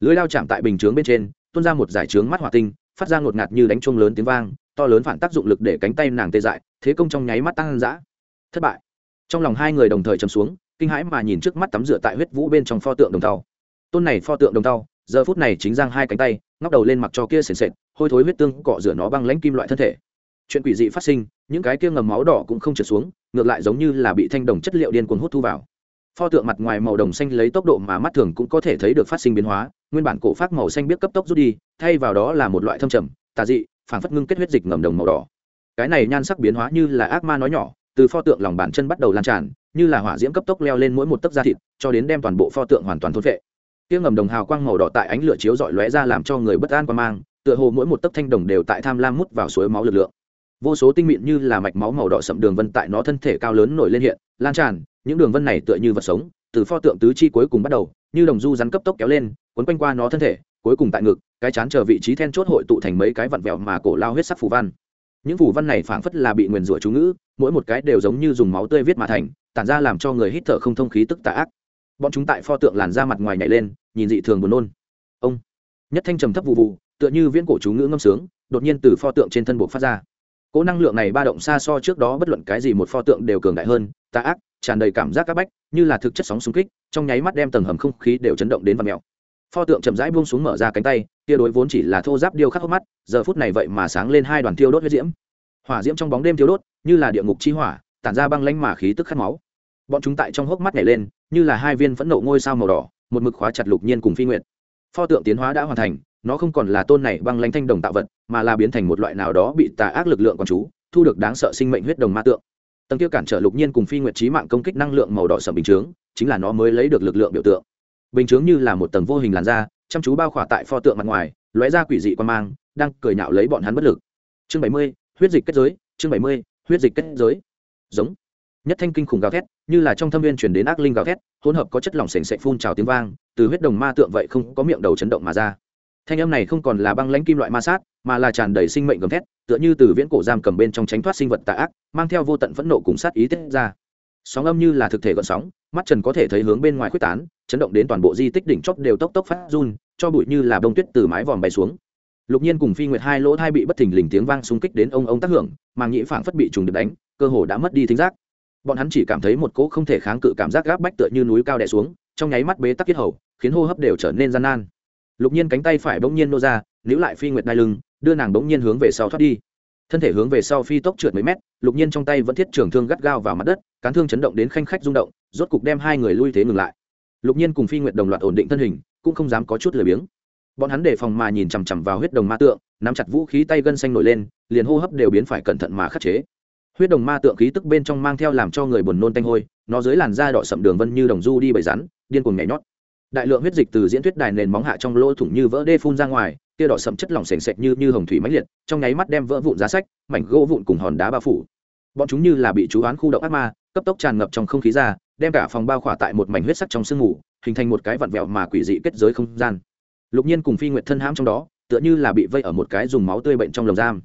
Lưới đao chạm tại bình chướng bên trên, tuôn ra một giải chướng mắt hỏa tinh, phát ra ngột ngạt như đánh chuông lớn tiếng vang to lớn phản tác dụng lực để cánh tay nàng tê dại, thế công trong nháy mắt tăng dã. Thất bại. Trong lòng hai người đồng thời chầm xuống, kinh hãi mà nhìn trước mắt tắm rửa tại huyết vũ bên trong pho tượng đồng tàu tôn này pho tượng đồng tàu giờ phút này chính giang hai cánh tay, ngóc đầu lên mặc cho kia sền sệt, hôi thối huyết tương cọ rửa nó băng lãnh kim loại thân thể. Chuyện quỷ dị phát sinh, những cái kia ngầm máu đỏ cũng không trượt xuống, ngược lại giống như là bị thanh đồng chất liệu điên cuồng hút thu vào. Pho tượng mặt ngoài màu đồng xanh lấy tốc độ mà mắt thường cũng có thể thấy được phát sinh biến hóa, nguyên bản cổ phát màu xanh biết cấp tốc rút đi, thay vào đó là một loại thâm trầm, tà dị phản phất ngưng kết huyết dịch ngầm đồng màu đỏ. Cái này nhan sắc biến hóa như là ác ma nói nhỏ, từ pho tượng lòng bàn chân bắt đầu lan tràn, như là hỏa diễm cấp tốc leo lên mỗi một tấc da thịt, cho đến đem toàn bộ pho tượng hoàn toàn thốt vệ tiếng ngầm đồng hào quang màu đỏ tại ánh lửa chiếu dọi lóe ra làm cho người bất an qua mang, tựa hồ mỗi một tấc thanh đồng đều tại tham lam mút vào suối máu lực lượng. Vô số tinh mịn như là mạch máu màu đỏ sậm đường vân tại nó thân thể cao lớn nổi lên hiện, lan tràn, những đường vân này tựa như vật sống, từ pho tượng tứ chi cuối cùng bắt đầu, như đồng du rắn cấp tốc kéo lên, quấn quanh qua nó thân thể, cuối cùng tại ngực cái chán chờ vị trí then chốt hội tụ thành mấy cái vặn vẹo mà cổ lao huyết sắc phù văn. Những phù văn này phảng phất là bị nguyền rủa chú ngữ, mỗi một cái đều giống như dùng máu tươi viết mà thành, tản ra làm cho người hít thở không thông khí tức tà ác. Bọn chúng tại pho tượng làn ra mặt ngoài nhảy lên, nhìn dị thường buồn nôn. Ông, nhất thanh trầm thấp vụ vụ tựa như viễn cổ chú ngữ ngâm sướng, đột nhiên từ pho tượng trên thân buộc phát ra. Cỗ năng lượng này ba động xa so trước đó bất luận cái gì một pho tượng đều cường đại hơn, tà ác, tràn đầy cảm giác các bách, như là thực chất sóng xung kích, trong nháy mắt đem tầng hầm không khí đều chấn động đến và mèo pho tượng chậm rãi buông xuống mở ra cánh tay, tia đối vốn chỉ là thô giáp điêu khắc hốc mắt, giờ phút này vậy mà sáng lên hai đoàn thiêu đốt huyết diễm. Hỏa diễm trong bóng đêm thiêu đốt, như là địa ngục chi hỏa, tản ra băng lanh mà khí tức khát máu. Bọn chúng tại trong hốc mắt nhảy lên, như là hai viên phẫn nộ ngôi sao màu đỏ, một mực khóa chặt lục nhiên cùng phi nguyệt. Pho tượng tiến hóa đã hoàn thành, nó không còn là tôn này băng lanh thanh đồng tạo vật, mà là biến thành một loại nào đó bị tà ác lực lượng con chú, thu được đáng sợ sinh mệnh huyết đồng ma tượng. Tầng kia cản trở lục nhiên cùng phi nguyệt trí mạng công kích năng lượng màu đỏ sầm bình chướng, chính là nó mới lấy được lực lượng biểu tượng bình chướng như là một tầng vô hình làn da, chăm chú bao khỏa tại pho tượng mặt ngoài, lóe ra quỷ dị quan mang, đang cười nhạo lấy bọn hắn bất lực. Chương bảy mươi, huyết dịch kết giới, chương bảy mươi, huyết dịch kết giới. Giống. Nhất thanh kinh khủng gào thét, như là trong thâm viên chuyển đến ác linh gào thét, hỗn hợp có chất lỏng sền sệt phun trào tiếng vang, từ huyết đồng ma tượng vậy không có miệng đầu chấn động mà ra. Thanh âm này không còn là băng lãnh kim loại ma sát, mà là tràn đầy sinh mệnh gầm thét, tựa như từ viễn cổ giam cầm bên trong tránh thoát sinh vật tạ ác, mang theo vô tận phẫn nộ cùng sát ý tiết ra. Sóng âm như là thực thể gọn sóng, mắt trần có thể thấy hướng bên ngoài quyết tán chấn động đến toàn bộ di tích đỉnh chót đều tốc tốc phát run, cho bụi như là bông tuyết từ mái vòm bay xuống. Lục nhiên cùng phi nguyệt hai lỗ thai bị bất thình lình tiếng vang xung kích đến ông ông tác hưởng, màng nhĩ phảng phất bị trùng được đánh, cơ hồ đã mất đi thính giác. Bọn hắn chỉ cảm thấy một cỗ không thể kháng cự cảm giác gáp bách tựa như núi cao đè xuống, trong nháy mắt bế tắc kết hầu, khiến hô hấp đều trở nên gian nan. Lục nhiên cánh tay phải bỗng nhiên nô ra, níu lại phi nguyệt đai lưng, đưa nàng bỗng nhiên hướng về sau thoát đi. Thân thể hướng về sau phi tốc trượt mấy mét, lục nhiên trong tay vẫn thiết trường thương gắt gao vào mặt đất, cán thương chấn động đến khanh khách rung động, rốt cục đem hai người lui thế ngừng lại lục nhiên cùng phi nguyệt đồng loạt ổn định thân hình, cũng không dám có chút lười biếng. Bọn hắn đề phòng mà nhìn chằm chằm vào huyết đồng ma tượng, nắm chặt vũ khí tay gân xanh nổi lên, liền hô hấp đều biến phải cẩn thận mà khắc chế. Huyết đồng ma tượng khí tức bên trong mang theo làm cho người buồn nôn tanh hôi, nó dưới làn da đỏ sậm đường vân như đồng du đi bầy rắn, điên cuồng nhảy nhót. Đại lượng huyết dịch từ diễn thuyết đài nền móng hạ trong lỗ thủng như vỡ đê phun ra ngoài, tia đỏ sậm chất lỏng sền sệt như như hồng thủy mãnh liệt, trong nháy mắt đem vỡ vụn giá sách, mảnh gỗ vụn cùng hòn đá bao phủ. Bọn chúng như là bị chú oán khu động ác ma, cấp tốc tràn ngập trong không khí ra đem cả phòng bao khỏa tại một mảnh huyết sắc trong sương mù, hình thành một cái vặn vẹo mà quỷ dị kết giới không gian. Lục nhiên cùng phi nguyệt thân hãm trong đó, tựa như là bị vây ở một cái dùng máu tươi bệnh trong lồng giam.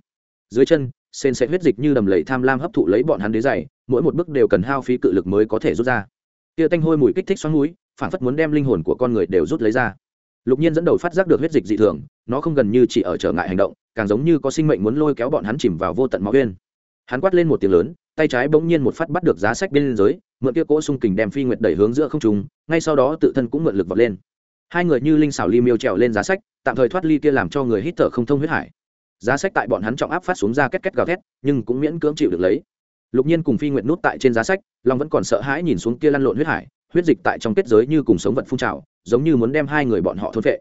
Dưới chân sên sẽ huyết dịch như đầm lầy tham lam hấp thụ lấy bọn hắn đế dày mỗi một bước đều cần hao phí cự lực mới có thể rút ra. Tia tanh hôi mùi kích thích xoắn núi, phản phất muốn đem linh hồn của con người đều rút lấy ra. Lục nhiên dẫn đầu phát giác được huyết dịch dị thường, nó không gần như chỉ ở trở ngại hành động, càng giống như có sinh mệnh muốn lôi kéo bọn hắn chìm vào vô tận máu uyên hắn quát lên một tiếng lớn, tay trái bỗng nhiên một phát bắt được giá sách bên dưới mượn kia cỗ xung kình đem phi nguyệt đẩy hướng giữa không trung, ngay sau đó tự thân cũng mượn lực vọt lên. Hai người như linh xảo ly miêu trèo lên giá sách tạm thời thoát ly kia làm cho người hít thở không thông huyết hải. Giá sách tại bọn hắn trọng áp phát xuống ra két két gào thét nhưng cũng miễn cưỡng chịu được lấy. Lục nhiên cùng phi nguyệt nút tại trên giá sách long vẫn còn sợ hãi nhìn xuống kia lăn lộn huyết hải huyết dịch tại trong kết giới như cùng sống vật phun trào giống như muốn đem hai người bọn họ thôn vệ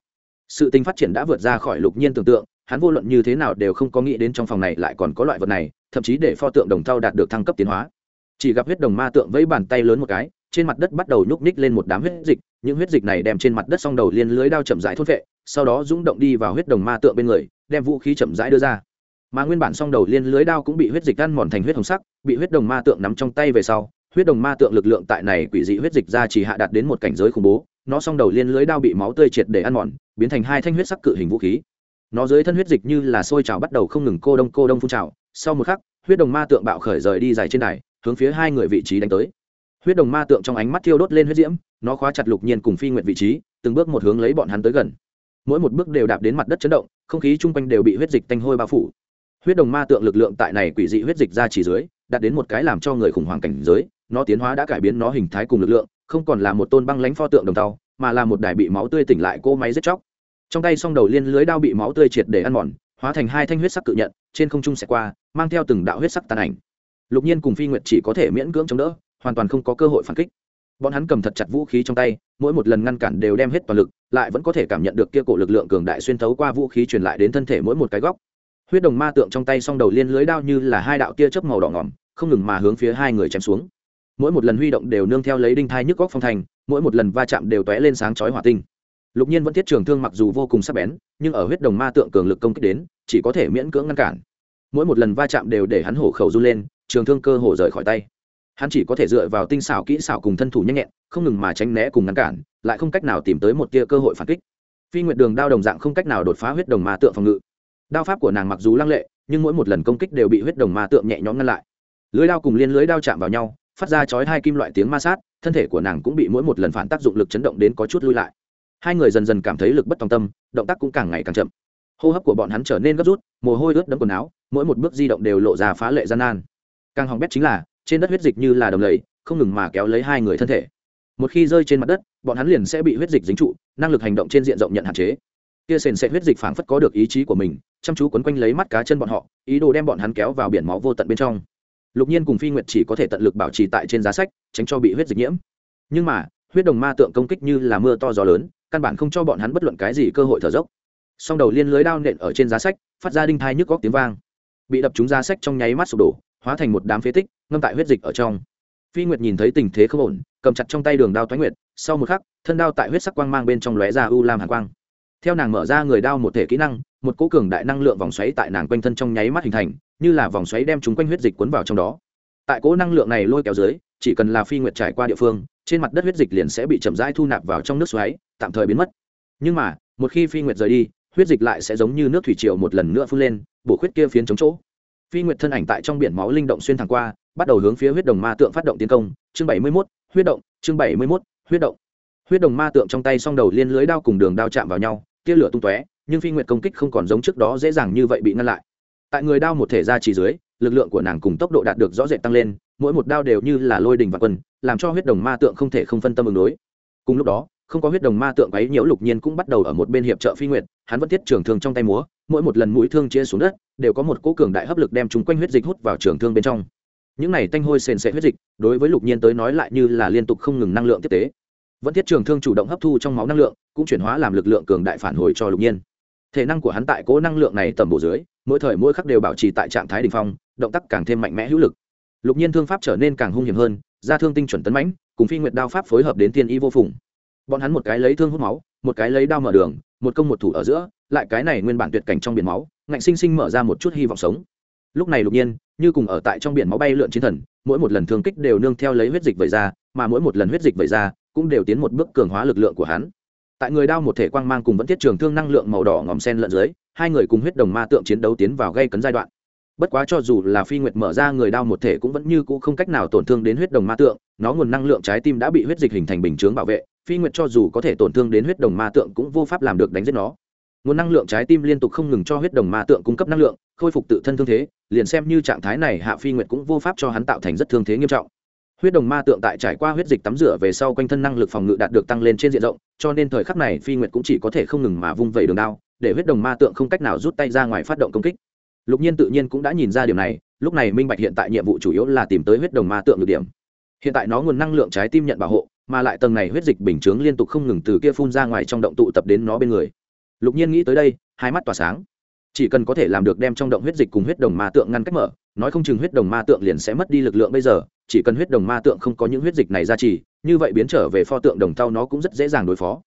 sự tình phát triển đã vượt ra khỏi lục nhiên tưởng tượng hắn vô luận như thế nào đều không có nghĩ đến trong phòng này lại còn có loại vật này thậm chí để pho tượng đồng thau đạt được thăng cấp tiến hóa chỉ gặp huyết đồng ma tượng vẫy bàn tay lớn một cái, trên mặt đất bắt đầu nhúc ních lên một đám huyết dịch, những huyết dịch này đem trên mặt đất s đầu liên lưới đao chậm rãi thốt vệ sau đó rung động đi vào huyết đồng ma tượng bên người, đem vũ khí chậm rãi đưa ra. Mà nguyên bản s đầu liên lưới đao cũng bị huyết dịch ăn mòn thành huyết hồng sắc, bị huyết đồng ma tượng nắm trong tay về sau, huyết đồng ma tượng lực lượng tại này quỷ dị huyết dịch ra chỉ hạ đạt đến một cảnh giới khủng bố, nó s đầu liên lưới đao bị máu tươi triệt để ăn mòn, biến thành hai thanh huyết sắc cự hình vũ khí. Nó dưới thân huyết dịch như là sôi trào bắt đầu không ngừng cô đông cô đông phun trào, sau một khắc, huyết đồng ma tượng bạo khởi rời đi dài trên đài hướng phía hai người vị trí đánh tới. Huyết đồng ma tượng trong ánh mắt thiêu đốt lên huyết diễm, nó khóa chặt lục nhiên cùng phi nguyện vị trí, từng bước một hướng lấy bọn hắn tới gần. Mỗi một bước đều đạp đến mặt đất chấn động, không khí chung quanh đều bị huyết dịch tanh hôi bao phủ. Huyết đồng ma tượng lực lượng tại này quỷ dị huyết dịch ra chỉ dưới, đạt đến một cái làm cho người khủng hoảng cảnh giới, nó tiến hóa đã cải biến nó hình thái cùng lực lượng, không còn là một tôn băng lãnh pho tượng đồng tàu mà là một đài bị máu tươi tỉnh lại cô máy giết chóc. Trong tay song đầu liên lưới đao bị máu tươi triệt để ăn mòn, hóa thành hai thanh huyết sắc cự nhận, trên không trung sẽ qua, mang theo từng đạo huyết sắc tàn ảnh lục nhiên cùng phi nguyệt chỉ có thể miễn cưỡng chống đỡ, hoàn toàn không có cơ hội phản kích. Bọn hắn cầm thật chặt vũ khí trong tay, mỗi một lần ngăn cản đều đem hết toàn lực, lại vẫn có thể cảm nhận được kia cổ lực lượng cường đại xuyên thấu qua vũ khí truyền lại đến thân thể mỗi một cái góc. Huyết đồng ma tượng trong tay song đầu liên lưới đao như là hai đạo tia chớp màu đỏ ngỏm, không ngừng mà hướng phía hai người chém xuống. Mỗi một lần huy động đều nương theo lấy đinh thai nhức góc phong thành, mỗi một lần va chạm đều tóe lên sáng chói hỏa tinh. Lục nhiên vẫn thiết trường thương mặc dù vô cùng sắc bén, nhưng ở huyết đồng ma tượng cường lực công kích đến, chỉ có thể miễn cưỡng ngăn cản. Mỗi một lần va chạm đều để hắn hổ khẩu run lên trường thương cơ hồ rời khỏi tay. Hắn chỉ có thể dựa vào tinh xảo kỹ xảo cùng thân thủ nhanh nhẹn, không ngừng mà tránh né cùng ngăn cản, lại không cách nào tìm tới một tia cơ hội phản kích. Phi nguyệt đường đao đồng dạng không cách nào đột phá huyết đồng ma tượng phòng ngự. Đao pháp của nàng mặc dù lăng lệ, nhưng mỗi một lần công kích đều bị huyết đồng ma tượng nhẹ nhõm ngăn lại. Lưới đao cùng liên lưới đao chạm vào nhau, phát ra chói hai kim loại tiếng ma sát, thân thể của nàng cũng bị mỗi một lần phản tác dụng lực chấn động đến có chút lui lại. Hai người dần dần cảm thấy lực bất tòng tâm, động tác cũng càng ngày càng chậm. Hô hấp của bọn hắn trở nên gấp rút, mồ hôi ướt đẫm quần áo, mỗi một bước di động đều lộ ra phá lệ gian nan càng hỏng bét chính là, trên đất huyết dịch như là đầm lầy, không ngừng mà kéo lấy hai người thân thể. Một khi rơi trên mặt đất, bọn hắn liền sẽ bị huyết dịch dính trụ, năng lực hành động trên diện rộng nhận hạn chế. Kia sền sệt huyết dịch phảng phất có được ý chí của mình, chăm chú quấn quanh lấy mắt cá chân bọn họ, ý đồ đem bọn hắn kéo vào biển máu vô tận bên trong. Lục nhiên cùng phi nguyệt chỉ có thể tận lực bảo trì tại trên giá sách, tránh cho bị huyết dịch nhiễm. Nhưng mà, huyết đồng ma tượng công kích như là mưa to gió lớn, căn bản không cho bọn hắn bất luận cái gì cơ hội thở dốc. Song đầu liên lưới đao nện ở trên giá sách, phát ra đinh thai nhức góc tiếng vang. Bị đập trúng giá sách trong nháy mắt sụp đổ hóa thành một đám phế tích, ngâm tại huyết dịch ở trong. Phi nguyệt nhìn thấy tình thế không ổn, cầm chặt trong tay đường đao thoái nguyệt, sau một khắc, thân đao tại huyết sắc quang mang bên trong lóe ra u lam hàn quang. Theo nàng mở ra người đao một thể kỹ năng, một cỗ cường đại năng lượng vòng xoáy tại nàng quanh thân trong nháy mắt hình thành, như là vòng xoáy đem chúng quanh huyết dịch cuốn vào trong đó. Tại cỗ năng lượng này lôi kéo dưới, chỉ cần là phi nguyệt trải qua địa phương, trên mặt đất huyết dịch liền sẽ bị chậm rãi thu nạp vào trong nước xoáy, tạm thời biến mất. Nhưng mà, một khi phi nguyệt rời đi, huyết dịch lại sẽ giống như nước thủy triều một lần nữa phun lên, bổ khuyết kia phiến chống chỗ phi nguyệt thân ảnh tại trong biển máu linh động xuyên thẳng qua, bắt đầu hướng phía huyết đồng ma tượng phát động tiến công. Chương bảy mươi mốt, huyết động, chương bảy mươi mốt, huyết động. Huyết đồng ma tượng trong tay song đầu liên lưới đao cùng đường đao chạm vào nhau, tia lửa tung tóe, nhưng phi nguyệt công kích không còn giống trước đó dễ dàng như vậy bị ngăn lại. Tại người đao một thể ra chỉ dưới, lực lượng của nàng cùng tốc độ đạt được rõ rệt tăng lên, mỗi một đao đều như là lôi đình và quân, làm cho huyết đồng ma tượng không thể không phân tâm ứng đối. Cùng lúc đó, không có huyết đồng ma tượng ấy nhiễu lục nhiên cũng bắt đầu ở một bên hiệp trợ phi nguyệt hắn vẫn tiết trường thương trong tay múa, mỗi một lần mũi thương chia xuống đất, đều có một cỗ cường đại hấp lực đem chúng quanh huyết dịch hút vào trường thương bên trong. Những này tanh hôi sền sệ huyết dịch, đối với lục nhiên tới nói lại như là liên tục không ngừng năng lượng tiếp tế. Vẫn thiết trường thương chủ động hấp thu trong máu năng lượng, cũng chuyển hóa làm lực lượng cường đại phản hồi cho lục nhiên. Thể năng của hắn tại cố năng lượng này tầm bổ dưới, mỗi thời mỗi khắc đều bảo trì tại trạng thái đ ỉ n h phong, động tác càng thêm mạnh mẽ hữu lực. Lục nhiên thương pháp trở nên càng hung hiểm hơn ra thương tinh chuẩn tấn mãnh, cùng phi nguyệt đao pháp phối hợp đến tiên y vô phùng. Bọn hắn một cái lấy thương hút máu một cái lấy đao mở đường, một công một thủ ở giữa, lại cái này nguyên bản tuyệt cảnh trong biển máu, ngạnh sinh sinh mở ra một chút hy vọng sống. Lúc này lục nhiên, như cùng ở tại trong biển máu bay lượn chiến thần, mỗi một lần thương kích đều nương theo lấy huyết dịch vẩy ra, mà mỗi một lần huyết dịch vẩy ra, cũng đều tiến một bước cường hóa lực lượng của hắn. Tại người đao một thể quang mang cùng vẫn thiết trường thương năng lượng màu đỏ ngòm sen lẫn dưới, hai người cùng huyết đồng ma tượng chiến đấu tiến vào gây cấn giai đoạn. Bất quá cho dù là phi nguyệt mở ra người đao một thể cũng vẫn như cũ không cách nào tổn thương đến huyết đồng ma tượng, nó nguồn năng lượng trái tim đã bị huyết dịch hình thành bình chướng bảo vệ phi nguyệt cho dù có thể tổn thương đến huyết đồng ma tượng cũng vô pháp làm được đánh giết nó. Nguồn năng lượng trái tim liên tục không ngừng cho huyết đồng ma tượng cung cấp năng lượng, khôi phục tự thân thương thế, liền xem như trạng thái này hạ phi nguyệt cũng vô pháp cho hắn tạo thành rất thương thế nghiêm trọng. Huyết đồng ma tượng tại trải qua huyết dịch tắm rửa về sau quanh thân năng lực phòng ngự đạt được tăng lên trên diện rộng, cho nên thời khắc này phi nguyệt cũng chỉ có thể không ngừng mà vung vẩy đường đao, để huyết đồng ma tượng không cách nào rút tay ra ngoài phát động công kích. Lục nhiên tự nhiên cũng đã nhìn ra điểm này, lúc này minh bạch hiện tại nhiệm vụ chủ yếu là tìm tới huyết đồng ma tượng được điểm. Hiện tại nó nguồn năng lượng trái tim nhận bảo hộ mà lại tầng này huyết dịch bình chướng liên tục không ngừng từ kia phun ra ngoài trong động tụ tập đến nó bên người. Lục nhiên nghĩ tới đây, hai mắt tỏa sáng. Chỉ cần có thể làm được đem trong động huyết dịch cùng huyết đồng ma tượng ngăn cách mở, nói không chừng huyết đồng ma tượng liền sẽ mất đi lực lượng bây giờ, chỉ cần huyết đồng ma tượng không có những huyết dịch này ra trì, như vậy biến trở về pho tượng đồng thau nó cũng rất dễ dàng đối phó.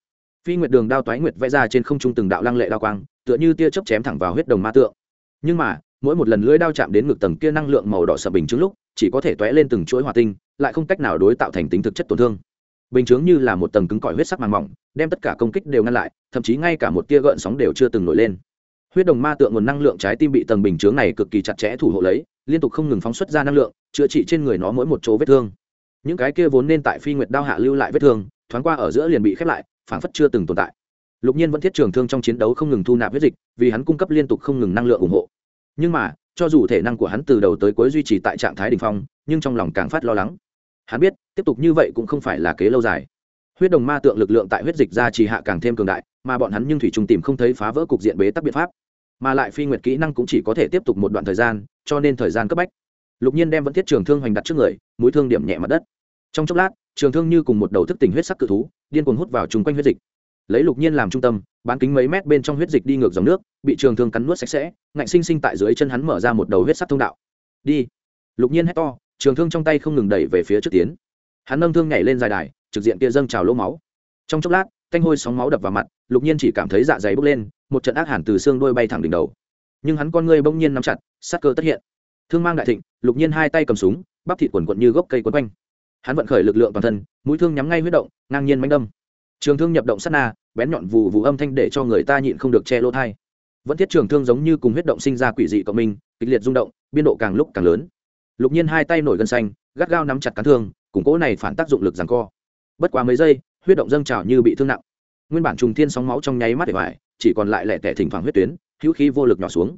Phi nguyệt đường đao toái nguyệt vẽ ra trên không trung từng đạo lăng lệ đao quang, tựa như tia chớp chém thẳng vào huyết đồng ma tượng. Nhưng mà, mỗi một lần lưỡi đao chạm đến ngực tầng kia năng lượng màu đỏ sậm bình chứng lúc, chỉ có thể tóe lên từng chuỗi hỏa tinh, lại không cách nào đối tạo thành tính thực chất tổn thương bình chướng như là một tầng cứng cỏi huyết sắc màng mỏng, đem tất cả công kích đều ngăn lại, thậm chí ngay cả một tia gợn sóng đều chưa từng nổi lên. Huyết đồng ma tượng nguồn năng lượng trái tim bị tầng bình chướng này cực kỳ chặt chẽ thủ hộ lấy, liên tục không ngừng phóng xuất ra năng lượng, chữa trị trên người nó mỗi một chỗ vết thương. Những cái kia vốn nên tại phi nguyệt đao hạ lưu lại vết thương, thoáng qua ở giữa liền bị khép lại, phảng phất chưa từng tồn tại. Lục nhiên vẫn thiết trường thương trong chiến đấu không ngừng thu nạp huyết dịch, vì hắn cung cấp liên tục không ngừng năng lượng ủng hộ. Nhưng mà, cho dù thể năng của hắn từ đầu tới cuối duy trì tại trạng thái đ ỉ n h phong, nhưng trong lòng càng phát lo lắng hắn biết, tiếp tục như vậy cũng không phải là kế lâu dài. Huyết đồng ma tượng lực lượng tại huyết dịch ra trì hạ càng thêm cường đại, mà bọn hắn nhưng thủy trung tìm không thấy phá vỡ cục diện bế tắc biện pháp. Mà lại phi nguyệt kỹ năng cũng chỉ có thể tiếp tục một đoạn thời gian, cho nên thời gian cấp bách. Lục nhiên đem vẫn thiết trường thương hoành đặt trước người, mũi thương điểm nhẹ mặt đất. Trong chốc lát, trường thương như cùng một đầu thức tình huyết sắc cự thú, điên cuồng hút vào chung quanh huyết dịch. Lấy lục nhiên làm trung tâm, bán kính mấy mét bên trong huyết dịch đi ngược dòng nước, bị trường thương cắn nuốt sạch sẽ, ngạnh sinh sinh tại dưới chân hắn mở ra một đầu huyết sắc thông đạo. Đi. Lục nhiên hét to trường thương trong tay không ngừng đẩy về phía trước tiến. Hắn nâng thương nhảy lên dài đài, trực diện kia dâng trào lỗ máu. Trong chốc lát, canh hôi sóng máu đập vào mặt, lục nhiên chỉ cảm thấy dạ dày bốc lên, một trận ác hẳn từ xương đôi bay thẳng đỉnh đầu. Nhưng hắn con ngươi bỗng nhiên nắm chặt, sát cơ tất hiện. Thương mang đại thịnh, lục nhiên hai tay cầm súng, bắp thịt quần quận như gốc cây quấn quanh. Hắn vận khởi lực lượng toàn thân, mũi thương nhắm ngay huyết động, ngang nhiên mánh đâm. Trường thương nhập động sát na, bén nhọn vù vù âm thanh để cho người ta nhịn không được che lỗ thai vẫn thiết trường thương giống như cùng huyết động sinh ra quỷ dị cộng minh, kịch liệt rung động, biên độ càng lúc càng lớn lục nhiên hai tay nổi gân xanh, gắt gao nắm chặt cán thương củng cố này phản tác dụng lực rằng co. Bất quá mấy giây, huyết động dâng trào như bị thương nặng. Nguyên bản trùng thiên sóng máu trong nháy mắt để hoài, chỉ còn lại lẻ tẻ thỉnh thoảng huyết tuyến, hữu khí vô lực nhỏ xuống.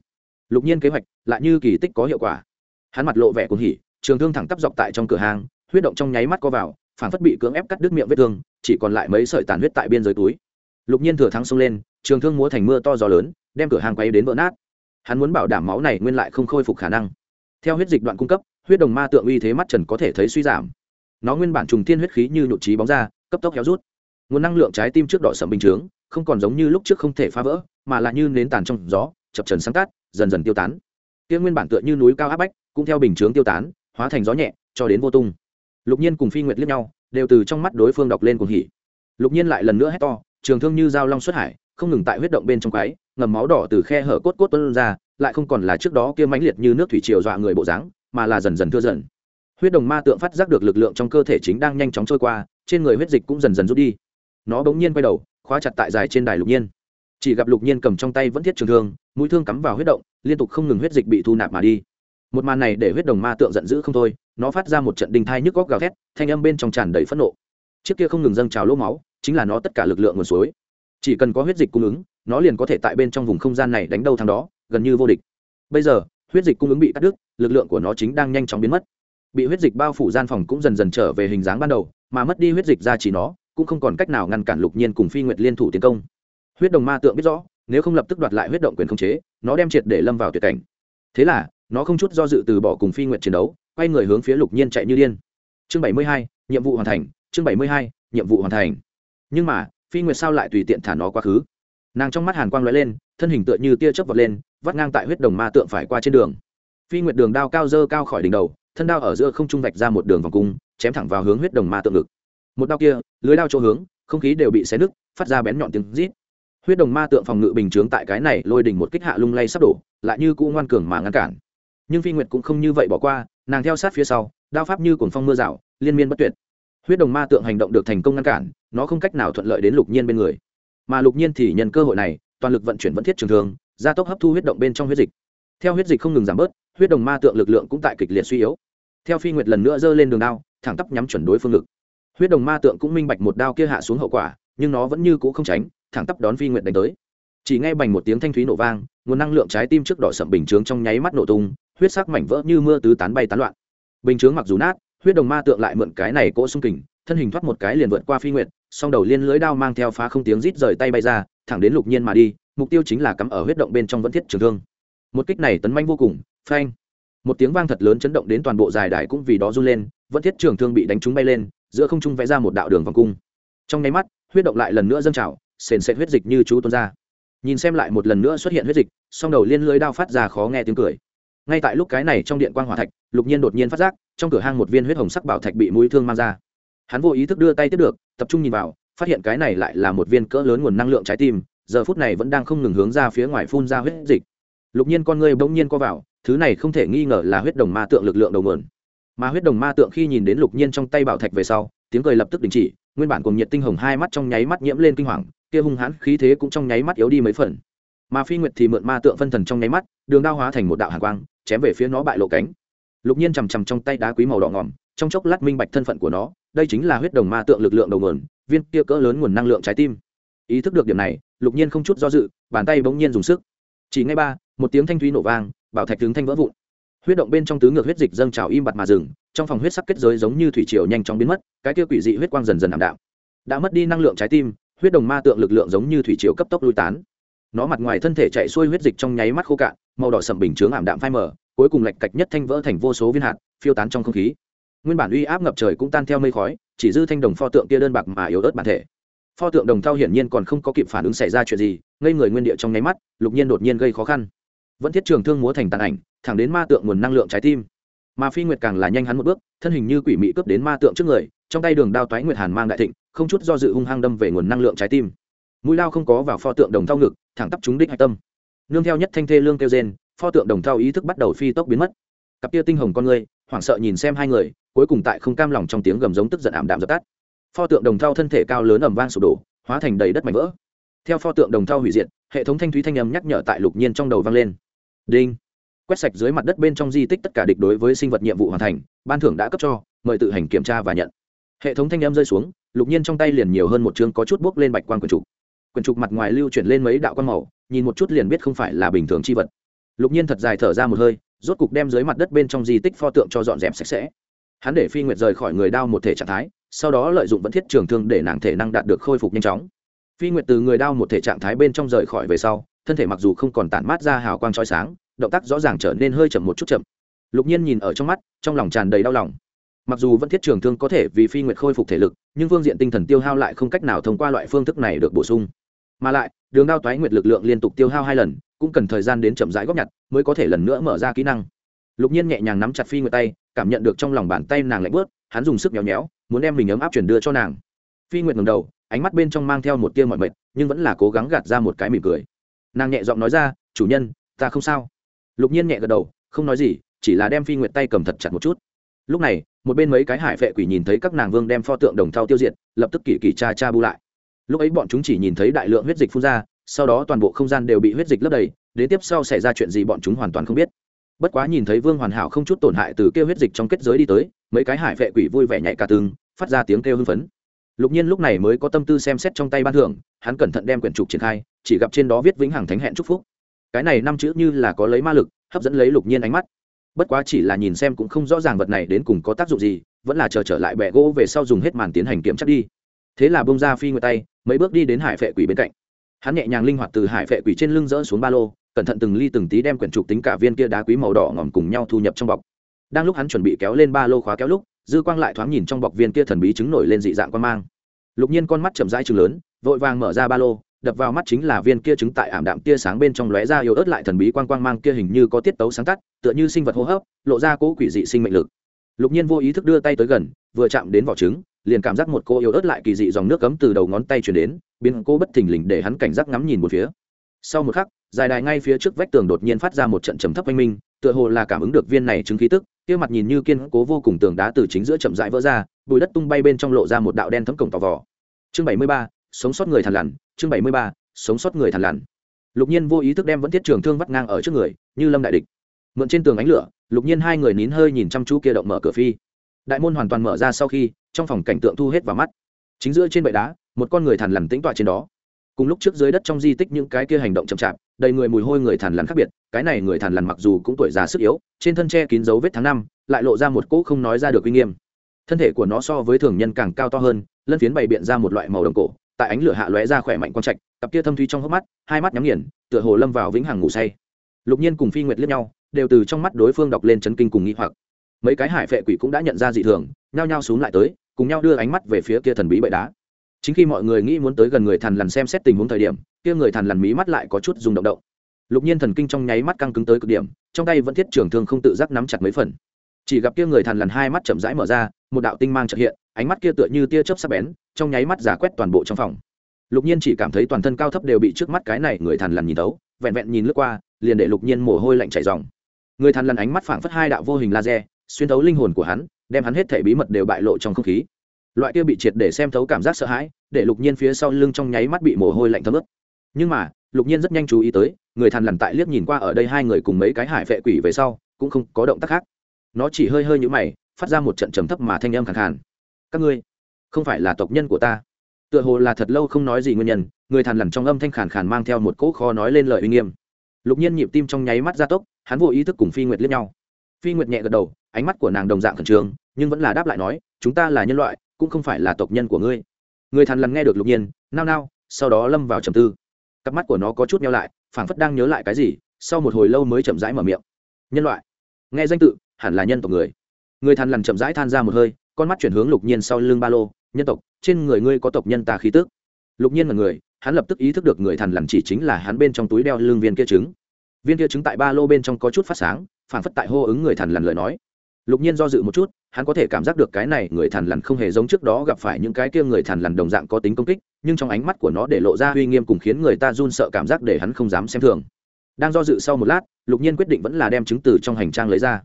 Lục nhiên kế hoạch, lại như kỳ tích có hiệu quả. Hắn mặt lộ vẻ cuồng hỉ, trường thương thẳng tắp dọc tại trong cửa hàng, huyết động trong nháy mắt co vào, phản phất bị cưỡng ép cắt đứt miệng vết thương, chỉ còn lại mấy sợi tàn huyết tại biên giới túi. Lục nhiên thừa thắng xông lên, trường thương múa thành mưa to gió lớn, đem cửa hàng quay đến vỡ nát. Hắn muốn bảo đảm máu này nguyên lại không khôi phục khả năng theo huyết dịch đoạn cung cấp, huyết đồng ma tượng uy thế mắt trần có thể thấy suy giảm. Nó nguyên bản trùng tiên huyết khí như nhụt trí bóng ra, cấp tốc héo rút. Nguồn năng lượng trái tim trước đỏ sầm bình chướng, không còn giống như lúc trước không thể phá vỡ, mà là như nến tàn trong gió, chập trần sáng tát, dần dần tiêu tán. Kia nguyên bản tựa như núi cao áp bách, cũng theo bình chướng tiêu tán, hóa thành gió nhẹ, cho đến vô tung. Lục nhiên cùng phi nguyệt liếc nhau, đều từ trong mắt đối phương đọc lên cùng hỉ. Lục nhiên lại lần nữa hét to, trường thương như dao long xuất hải, không ngừng tại huyết động bên trong quái, ngầm máu đỏ từ khe hở cốt cốt tuôn ra lại không còn là trước đó kia mãnh liệt như nước thủy triều dọa người bộ dáng, mà là dần dần thưa dần. Huyết đồng ma tượng phát giác được lực lượng trong cơ thể chính đang nhanh chóng trôi qua, trên người huyết dịch cũng dần dần rút đi. Nó bỗng nhiên quay đầu, khóa chặt tại dài trên đài lục nhiên. Chỉ gặp lục nhiên cầm trong tay vẫn thiết trường thương, mũi thương cắm vào huyết động, liên tục không ngừng huyết dịch bị thu nạp mà đi. Một màn này để huyết đồng ma tượng giận dữ không thôi, nó phát ra một trận đinh thai nhức góc gào thét, thanh âm bên trong tràn đầy phẫn nộ. Chiếc kia không ngừng dâng trào lỗ máu, chính là nó tất cả lực lượng nguồn suối. Chỉ cần có huyết dịch cung ứng, nó liền có thể tại bên trong vùng không gian này đánh đâu thằng đó gần như vô địch. Bây giờ, huyết dịch cung ứng bị cắt đứt, lực lượng của nó chính đang nhanh chóng biến mất. Bị huyết dịch bao phủ gian phòng cũng dần dần trở về hình dáng ban đầu, mà mất đi huyết dịch ra chỉ nó, cũng không còn cách nào ngăn cản lục nhiên cùng phi nguyệt liên thủ tiến công. Huyết đồng ma tượng biết rõ, nếu không lập tức đoạt lại huyết động quyền khống chế, nó đem triệt để lâm vào tuyệt cảnh. Thế là, nó không chút do dự từ bỏ cùng phi nguyệt chiến đấu, quay người hướng phía lục nhiên chạy như điên. Chương bảy mươi hai, nhiệm vụ hoàn thành, chương bảy mươi hai, nhiệm vụ hoàn thành. Nhưng mà, phi nguyệt sao lại tùy tiện thả nó quá khứ? Nàng trong mắt hàn quang l ó e lên, thân hình tựa như tia chớp vọt lên vắt ngang tại huyết đồng ma tượng phải qua trên đường. Phi nguyệt đường đao cao dơ cao khỏi đỉnh đầu, thân đao ở giữa không trung vạch ra một đường vòng cung, chém thẳng vào hướng huyết đồng ma tượng ngực. Một đao kia, lưới đao chỗ hướng, không khí đều bị xé nứt, phát ra bén nhọn tiếng rít. Huyết đồng ma tượng phòng ngự bình chướng tại cái này lôi đỉnh một kích hạ lung lay sắp đổ, lại như cũ ngoan cường mà ngăn cản. Nhưng phi nguyệt cũng không như vậy bỏ qua, nàng theo sát phía sau, đao pháp như cuồng phong mưa rào, liên miên bất tuyệt. Huyết đồng ma tượng hành động được thành công ngăn cản, nó không cách nào thuận lợi đến lục nhiên bên người. Mà lục nhiên thì nhận cơ hội này, toàn lực vận chuyển vẫn thiết trường thương gia tốc hấp thu huyết động bên trong huyết dịch. Theo huyết dịch không ngừng giảm bớt, huyết đồng ma tượng lực lượng cũng tại kịch liệt suy yếu. Theo phi nguyệt lần nữa giơ lên đường đao, thẳng tắp nhắm chuẩn đối phương ngực. Huyết đồng ma tượng cũng minh bạch một đao kia hạ xuống hậu quả, nhưng nó vẫn như cũ không tránh, thẳng tắp đón phi nguyệt đánh tới. Chỉ nghe bành một tiếng thanh thúy nổ vang, nguồn năng lượng trái tim trước đỏ sậm bình chướng trong nháy mắt nổ tung, huyết sắc mảnh vỡ như mưa tứ tán bay tán loạn. Bình chướng mặc dù nát, huyết đồng ma tượng lại mượn cái này cỗ xung kình, thân hình thoát một cái liền vượt qua phi nguyệt, song đầu liên lưới đao mang theo phá không tiếng rít rời tay bay ra, thẳng đến lục nhiên mà đi mục tiêu chính là cắm ở huyết động bên trong vẫn thiết trường thương. Một kích này tấn manh vô cùng, phanh. Một tiếng vang thật lớn chấn động đến toàn bộ dài đài cũng vì đó run lên, vẫn thiết trường thương bị đánh trúng bay lên, giữa không trung vẽ ra một đạo đường vòng cung. Trong nháy mắt, huyết động lại lần nữa dâng trào, sền sệt huyết dịch như chú tuôn ra. Nhìn xem lại một lần nữa xuất hiện huyết dịch, song đầu liên lưới đao phát ra khó nghe tiếng cười. Ngay tại lúc cái này trong điện quang hỏa thạch, lục nhiên đột nhiên phát giác, trong cửa hang một viên huyết hồng sắc bảo thạch bị mũi thương mang ra. Hắn vô ý thức đưa tay tiếp được, tập trung nhìn vào, phát hiện cái này lại là một viên cỡ lớn nguồn năng lượng trái tim giờ phút này vẫn đang không ngừng hướng ra phía ngoài phun ra huyết dịch. Lục nhiên con người bỗng nhiên co vào, thứ này không thể nghi ngờ là huyết đồng ma tượng lực lượng đầu nguồn. Mà huyết đồng ma tượng khi nhìn đến lục nhiên trong tay bảo thạch về sau, tiếng cười lập tức đình chỉ, nguyên bản cùng nhiệt tinh hồng hai mắt trong nháy mắt nhiễm lên kinh hoàng, kia hung hãn khí thế cũng trong nháy mắt yếu đi mấy phần. Mà phi nguyệt thì mượn ma tượng phân thần trong nháy mắt, đường đao hóa thành một đạo hàn quang, chém về phía nó bại lộ cánh. Lục nhiên chằm chằm trong tay đá quý màu đỏ ngòm, trong chốc lát minh bạch thân phận của nó, đây chính là huyết đồng ma tượng lực lượng đầu nguồn, viên kia cỡ lớn nguồn năng lượng trái tim. Ý thức được điểm này lục nhiên không chút do dự, bàn tay bỗng nhiên dùng sức. Chỉ ngay ba, một tiếng thanh thúy nổ vang, bảo thạch tướng thanh vỡ vụn. Huyết động bên trong tứ ngược huyết dịch dâng trào im bặt mà dừng, trong phòng huyết sắc kết giới giống như thủy triều nhanh chóng biến mất, cái kia quỷ dị huyết quang dần dần ảm đạm. Đã mất đi năng lượng trái tim, huyết đồng ma tượng lực lượng giống như thủy triều cấp tốc lui tán. Nó mặt ngoài thân thể chạy xuôi huyết dịch trong nháy mắt khô cạn, màu đỏ sậm bình chướng ảm đạm phai mờ, cuối cùng lạch cạch nhất thanh vỡ thành vô số viên hạt, phiêu tán trong không khí. Nguyên bản uy áp ngập trời cũng tan theo mây khói, chỉ dư thanh đồng pho tượng kia đơn bạc mà yếu ớt bản thể pho tượng đồng thau hiển nhiên còn không có kịp phản ứng xảy ra chuyện gì, ngây người nguyên địa trong nháy mắt, lục nhiên đột nhiên gây khó khăn. Vẫn thiết trường thương múa thành tàn ảnh, thẳng đến ma tượng nguồn năng lượng trái tim. Mà phi nguyệt càng là nhanh hắn một bước, thân hình như quỷ mị cướp đến ma tượng trước người, trong tay đường đao toái nguyệt hàn mang đại thịnh, không chút do dự hung hăng đâm về nguồn năng lượng trái tim. Mũi lao không có vào pho tượng đồng thau ngực, thẳng tắp trúng đích hạch tâm. Nương theo nhất thanh thê lương kêu gen pho tượng đồng thau ý thức bắt đầu phi tốc biến mất. Cặp tia tinh hồng con người, hoảng sợ nhìn xem hai người, cuối cùng tại không cam lòng trong tiếng gầm giống tức giận ảm đạm dập tắt pho tượng đồng thau thân thể cao lớn ẩm vang sụp đổ, hóa thành đầy đất mảnh vỡ. Theo pho tượng đồng thau hủy diệt, hệ thống thanh thúy thanh âm nhắc nhở tại lục nhiên trong đầu vang lên. Đinh. Quét sạch dưới mặt đất bên trong di tích tất cả địch đối với sinh vật nhiệm vụ hoàn thành, ban thưởng đã cấp cho, mời tự hành kiểm tra và nhận. Hệ thống thanh âm rơi xuống, lục nhiên trong tay liền nhiều hơn một chương có chút bốc lên bạch quan quần trục. Quyển trục mặt ngoài lưu chuyển lên mấy đạo quan màu, nhìn một chút liền biết không phải là bình thường chi vật. Lục nhiên thật dài thở ra một hơi, rốt cục đem dưới mặt đất bên trong di tích pho tượng cho dọn dẹp sạch sẽ. Hắn để phi nguyệt rời khỏi người đao một thể trạng thái sau đó lợi dụng vẫn thiết trường thương để nàng thể năng đạt được khôi phục nhanh chóng. Phi nguyệt từ người đao một thể trạng thái bên trong rời khỏi về sau, thân thể mặc dù không còn tản mát ra hào quang trói sáng, động tác rõ ràng trở nên hơi chậm một chút chậm. Lục nhiên nhìn ở trong mắt, trong lòng tràn đầy đau lòng. Mặc dù vẫn thiết trường thương có thể vì phi nguyệt khôi phục thể lực, nhưng phương diện tinh thần tiêu hao lại không cách nào thông qua loại phương thức này được bổ sung. Mà lại, đường đao toái nguyệt lực lượng liên tục tiêu hao hai lần, cũng cần thời gian đến chậm rãi góp nhặt mới có thể lần nữa mở ra kỹ năng. Lục nhiên nhẹ nhàng nắm chặt phi nguyệt tay, cảm nhận được trong lòng bàn tay nàng lạnh bớt hắn dùng sức nhéo nhéo, muốn đem mình ấm áp chuyển đưa cho nàng. Phi nguyệt ngầm đầu, ánh mắt bên trong mang theo một tia mọi mệt, nhưng vẫn là cố gắng gạt ra một cái mỉm cười. Nàng nhẹ giọng nói ra, chủ nhân, ta không sao. Lục nhiên nhẹ gật đầu, không nói gì, chỉ là đem phi nguyệt tay cầm thật chặt một chút. Lúc này, một bên mấy cái hải vệ quỷ nhìn thấy các nàng vương đem pho tượng đồng thau tiêu diệt, lập tức kỳ kỳ cha cha bu lại. Lúc ấy bọn chúng chỉ nhìn thấy đại lượng huyết dịch phun ra, sau đó toàn bộ không gian đều bị huyết dịch lấp đầy, đến tiếp sau xảy ra chuyện gì bọn chúng hoàn toàn không biết bất quá nhìn thấy vương hoàn hảo không chút tổn hại từ kêu huyết dịch trong kết giới đi tới, mấy cái hải vệ quỷ vui vẻ nhảy cả tường, phát ra tiếng kêu hưng phấn. Lục nhiên lúc này mới có tâm tư xem xét trong tay ban thưởng, hắn cẩn thận đem quyển trục triển khai, chỉ gặp trên đó viết vĩnh hằng thánh hẹn chúc phúc. Cái này năm chữ như là có lấy ma lực, hấp dẫn lấy lục nhiên ánh mắt. Bất quá chỉ là nhìn xem cũng không rõ ràng vật này đến cùng có tác dụng gì, vẫn là chờ trở lại bẹ gỗ về sau dùng hết màn tiến hành kiểm chắc đi. Thế là bông ra phi nguyệt tay, mấy bước đi đến hải phệ quỷ bên cạnh. Hắn nhẹ nhàng linh hoạt từ hải phệ quỷ trên lưng dỡ xuống ba lô cẩn thận từng ly từng tí đem quyển trục tính cả viên kia đá quý màu đỏ ngòm cùng nhau thu nhập trong bọc. Đang lúc hắn chuẩn bị kéo lên ba lô khóa kéo lúc, dư quang lại thoáng nhìn trong bọc viên kia thần bí chứng nổi lên dị dạng quan mang. Lục nhiên con mắt chậm rãi chừng lớn, vội vàng mở ra ba lô, đập vào mắt chính là viên kia chứng tại ảm đạm tia sáng bên trong lóe ra yếu ớt lại thần bí quang quang mang kia hình như có tiết tấu sáng tắt, tựa như sinh vật hô hấp, lộ ra cỗ quỷ dị sinh mệnh lực. Lục nhiên vô ý thức đưa tay tới gần, vừa chạm đến vỏ trứng, liền cảm giác một cô yếu ớt lại kỳ dị dòng nước cấm từ đầu ngón tay chuyển đến, biến cô bất thình lình để hắn cảnh giác ngắm nhìn một phía sau một khắc, dài đài ngay phía trước vách tường đột nhiên phát ra một trận trầm thấp oanh minh, tựa hồ là cảm ứng được viên này chứng khí tức, kia mặt nhìn như kiên cố vô cùng tường đá từ chính giữa chậm rãi vỡ ra bùi đất tung bay bên trong lộ ra một đạo đen thấm cổng tò vò. Chương bảy mươi ba, sống sót người thằn lằn, chương bảy mươi ba, sống sót người thằn lằn. Lục nhiên vô ý thức đem vẫn thiết trường thương vắt ngang ở trước người, như lâm đại địch. Mượn trên tường ánh lửa, lục nhiên hai người nín hơi nhìn chăm chú kia động mở cửa phi. Đại môn hoàn toàn mở ra sau khi, trong phòng cảnh tượng thu hết vào mắt. Chính giữa trên bệ đá, một con người thằn lằn tĩnh tọa trên đó cùng lúc trước dưới đất trong di tích những cái kia hành động chậm chạp, đầy người mùi hôi người thằn lằn khác biệt, cái này người thằn lằn mặc dù cũng tuổi già sức yếu, trên thân tre kín dấu vết tháng năm, lại lộ ra một cỗ không nói ra được uy nghiêm. Thân thể của nó so với thường nhân càng cao to hơn, lân phiến bày biện ra một loại màu đồng cổ, tại ánh lửa hạ lóe ra khỏe mạnh quang trạch, cặp kia thâm thuy trong hốc mắt, hai mắt nhắm nghiền, tựa hồ lâm vào vĩnh hằng ngủ say. Lục nhiên cùng phi nguyệt liếc nhau, đều từ trong mắt đối phương đọc lên chấn kinh cùng nghĩ hoặc. Mấy cái hải phệ quỷ cũng đã nhận ra dị thường, nhao nhao xuống lại tới, cùng nhau đưa ánh mắt về phía kia thần bí bệ đá chính khi mọi người nghĩ muốn tới gần người thằn lằn xem xét tình huống thời điểm, kia người thằn lằn mí mắt lại có chút rung động động. Lục nhiên thần kinh trong nháy mắt căng cứng tới cực điểm, trong tay vẫn thiết trưởng thương không tự giác nắm chặt mấy phần. Chỉ gặp kia người thằn lằn hai mắt chậm rãi mở ra, một đạo tinh mang trợ hiện, ánh mắt kia tựa như tia chớp sắc bén, trong nháy mắt giả quét toàn bộ trong phòng. Lục nhiên chỉ cảm thấy toàn thân cao thấp đều bị trước mắt cái này người thằn lằn nhìn tấu vẹn vẹn nhìn lướt qua, liền để lục nhiên mồ hôi lạnh chảy dòng người thằn lằn ánh mắt phảng phất hai đạo vô hình laser, xuyên thấu linh hồn của hắn, đem hắn hết thể bí mật đều bại lộ trong không khí loại kia bị triệt để xem thấu cảm giác sợ hãi, để lục nhiên phía sau lưng trong nháy mắt bị mồ hôi lạnh thấm ướt. Nhưng mà, lục nhiên rất nhanh chú ý tới, người thằn lằn tại liếc nhìn qua ở đây hai người cùng mấy cái hải vệ quỷ về sau, cũng không có động tác khác. Nó chỉ hơi hơi nhũ mày, phát ra một trận trầm thấp mà thanh âm khẳng khàn. Các ngươi, không phải là tộc nhân của ta? Tựa hồ là thật lâu không nói gì nguyên nhân, người thằn lằn trong âm thanh khàn khàn mang theo một cỗ kho nói lên lời uy nghiêm. Lục nhiên nhịp tim trong nháy mắt gia tốc, hắn vô ý thức cùng phi nguyệt liếc nhau. Phi nguyệt nhẹ gật đầu, ánh mắt của nàng đồng dạng khẩn trương, nhưng vẫn là đáp lại nói, chúng ta là nhân loại cũng không phải là tộc nhân của ngươi. Người thằn lằn nghe được lục nhiên, nao nao, sau đó lâm vào trầm tư. Cặp mắt của nó có chút nhau lại, phảng phất đang nhớ lại cái gì, sau một hồi lâu mới chậm rãi mở miệng. Nhân loại. Nghe danh tự, hẳn là nhân tộc người. Người thằn lằn chậm rãi than ra một hơi, con mắt chuyển hướng lục nhiên sau lưng ba lô, nhân tộc, trên người ngươi có tộc nhân ta khí tước lục nhiên là người, hắn lập tức ý thức được người thằn lằn chỉ chính là hắn bên trong túi đeo lưng viên kia trứng. Viên kia trứng tại ba lô bên trong có chút phát sáng, phảng phất tại hô ứng người thằn lằn lời nói. Lục nhiên do dự một chút hắn có thể cảm giác được cái này người thằn lằn không hề giống trước đó gặp phải những cái kia người thằn lằn đồng dạng có tính công kích, nhưng trong ánh mắt của nó để lộ ra uy nghiêm cùng khiến người ta run sợ cảm giác để hắn không dám xem thường. Đang do dự sau một lát, lục nhiên quyết định vẫn là đem chứng từ trong hành trang lấy ra.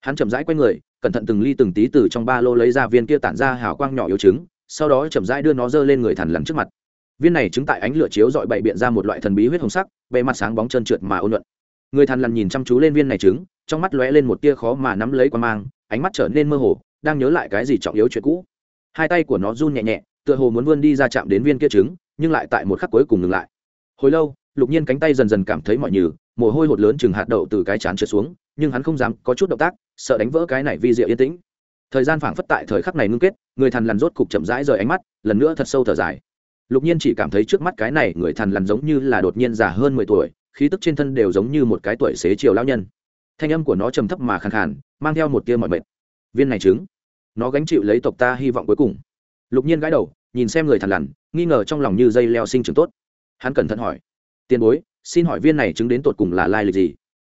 Hắn chậm rãi q u a y người, cẩn thận từng ly từng tí từ trong ba lô lấy ra viên kia tản ra hào quang nhỏ yếu trứng, sau đó chậm rãi đưa nó dơ lên người thằn lằn trước mặt. Viên này chứng tại ánh lửa chiếu dọi bậy biện ra một loại thần bí huyết hồng sắc, bề mặt sáng bóng trơn trượt mà ôn luận người thằn lằn nhìn chăm chú lên viên này trứng, trong mắt lóe lên một tia khó mà nắm lấy qua mang ánh mắt trở nên mơ hồ, đang nhớ lại cái gì trọng yếu chuyện cũ. Hai tay của nó run nhẹ nhẹ, tựa hồ muốn vươn đi ra chạm đến viên kia trứng, nhưng lại tại một khắc cuối cùng ngừng lại. Hồi lâu, lục nhiên cánh tay dần dần cảm thấy mọi nhừ, mồ hôi hột lớn chừng hạt đậu từ cái chán trượt xuống, nhưng hắn không dám có chút động tác, sợ đánh vỡ cái này vi diệu yên tĩnh. Thời gian phảng phất tại thời khắc này ngưng kết, người thằn lằn rốt cục chậm rãi rời ánh mắt, lần nữa thật sâu thở dài. Lục nhiên chỉ cảm thấy trước mắt cái này người thằn lằn giống như là đột nhiên già hơn mười tuổi, khí tức trên thân đều giống như một cái tuổi xế chiều lao nhân thanh âm của nó trầm thấp mà khàn khàn, mang theo một tia mọi mệt. Viên này trứng. Nó gánh chịu lấy tộc ta hy vọng cuối cùng. Lục nhiên gãi đầu, nhìn xem người thằn lằn, nghi ngờ trong lòng như dây leo sinh trưởng tốt. Hắn cẩn thận hỏi, tiền bối, xin hỏi viên này trứng đến tột cùng là lai lịch gì?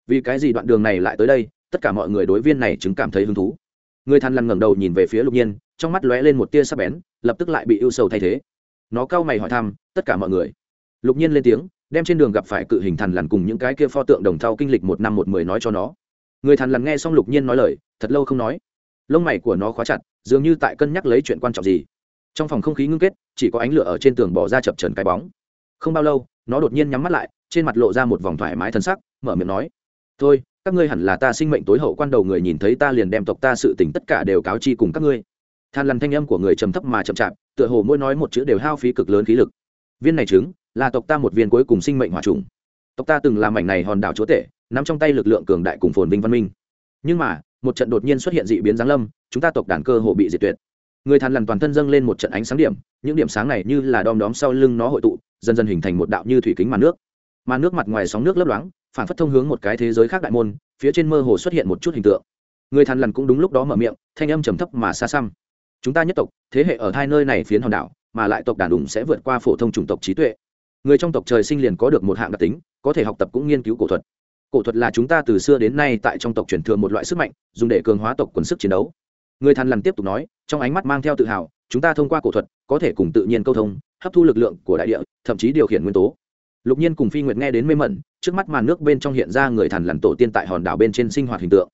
Vì cái gì đoạn đường này lại tới đây, tất cả mọi người đối viên này chứng cảm thấy hứng thú. Người thằn lằn ngẩng đầu nhìn về phía lục nhiên, trong mắt lóe lên một tia sắc bén, lập tức lại bị ưu sầu thay thế. Nó cau mày hỏi thăm, tất cả mọi người? Lục nhiên lên tiếng đem trên đường gặp phải cự hình thằn lằn cùng những cái kia pho tượng đồng thau kinh lịch một năm một mười nói cho nó. Người thằn lằn nghe xong lục nhiên nói lời, thật lâu không nói. Lông mày của nó khóa chặt, dường như tại cân nhắc lấy chuyện quan trọng gì. Trong phòng không khí ngưng kết, chỉ có ánh lửa ở trên tường bỏ ra chập trần cái bóng. Không bao lâu, nó đột nhiên nhắm mắt lại, trên mặt lộ ra một vòng thoải mái thân sắc, mở miệng nói, thôi, các ngươi hẳn là ta sinh mệnh tối hậu quan đầu người nhìn thấy ta liền đem tộc ta sự tình tất cả đều cáo chi cùng các ngươi. Than lằn thanh âm của người trầm thấp mà chậm chạp, tựa hồ mỗi nói một chữ đều hao phí cực lớn khí lực. Viên này trứng là tộc ta một viên cuối cùng sinh mệnh hòa trùng. Tộc ta từng làm mảnh này hòn đảo chúa tể, nắm trong tay lực lượng cường đại cùng phồn vinh văn minh. Nhưng mà, một trận đột nhiên xuất hiện dị biến giáng lâm, chúng ta tộc đàn cơ hồ bị diệt tuyệt. Người thàn lằn toàn thân dâng lên một trận ánh sáng điểm, những điểm sáng này như là đom đóm sau lưng nó hội tụ, dần dần hình thành một đạo như thủy kính màn nước. Màn nước mặt ngoài sóng nước lấp loáng, phản phất thông hướng một cái thế giới khác đại môn, phía trên mơ hồ xuất hiện một chút hình tượng. Người thàn lằn cũng đúng lúc đó mở miệng, thanh âm trầm thấp mà xa xăm. Chúng ta nhất tộc, thế hệ ở hai nơi này phiến hòn đảo, mà lại tộc đàn đủng sẽ vượt qua phổ thông chủng tộc trí tuệ người trong tộc trời sinh liền có được một hạng đặc tính, có thể học tập cũng nghiên cứu cổ thuật. Cổ thuật là chúng ta từ xưa đến nay tại trong tộc truyền thừa một loại sức mạnh, dùng để cường hóa tộc quần sức chiến đấu. Người thằn lằn tiếp tục nói, trong ánh mắt mang theo tự hào, chúng ta thông qua cổ thuật, có thể cùng tự nhiên câu thông, hấp thu lực lượng của đại địa, thậm chí điều khiển nguyên tố. Lục nhiên cùng phi nguyệt nghe đến mê mẩn, trước mắt màn nước bên trong hiện ra người thằn lằn tổ tiên tại hòn đảo bên trên sinh hoạt hình tượng.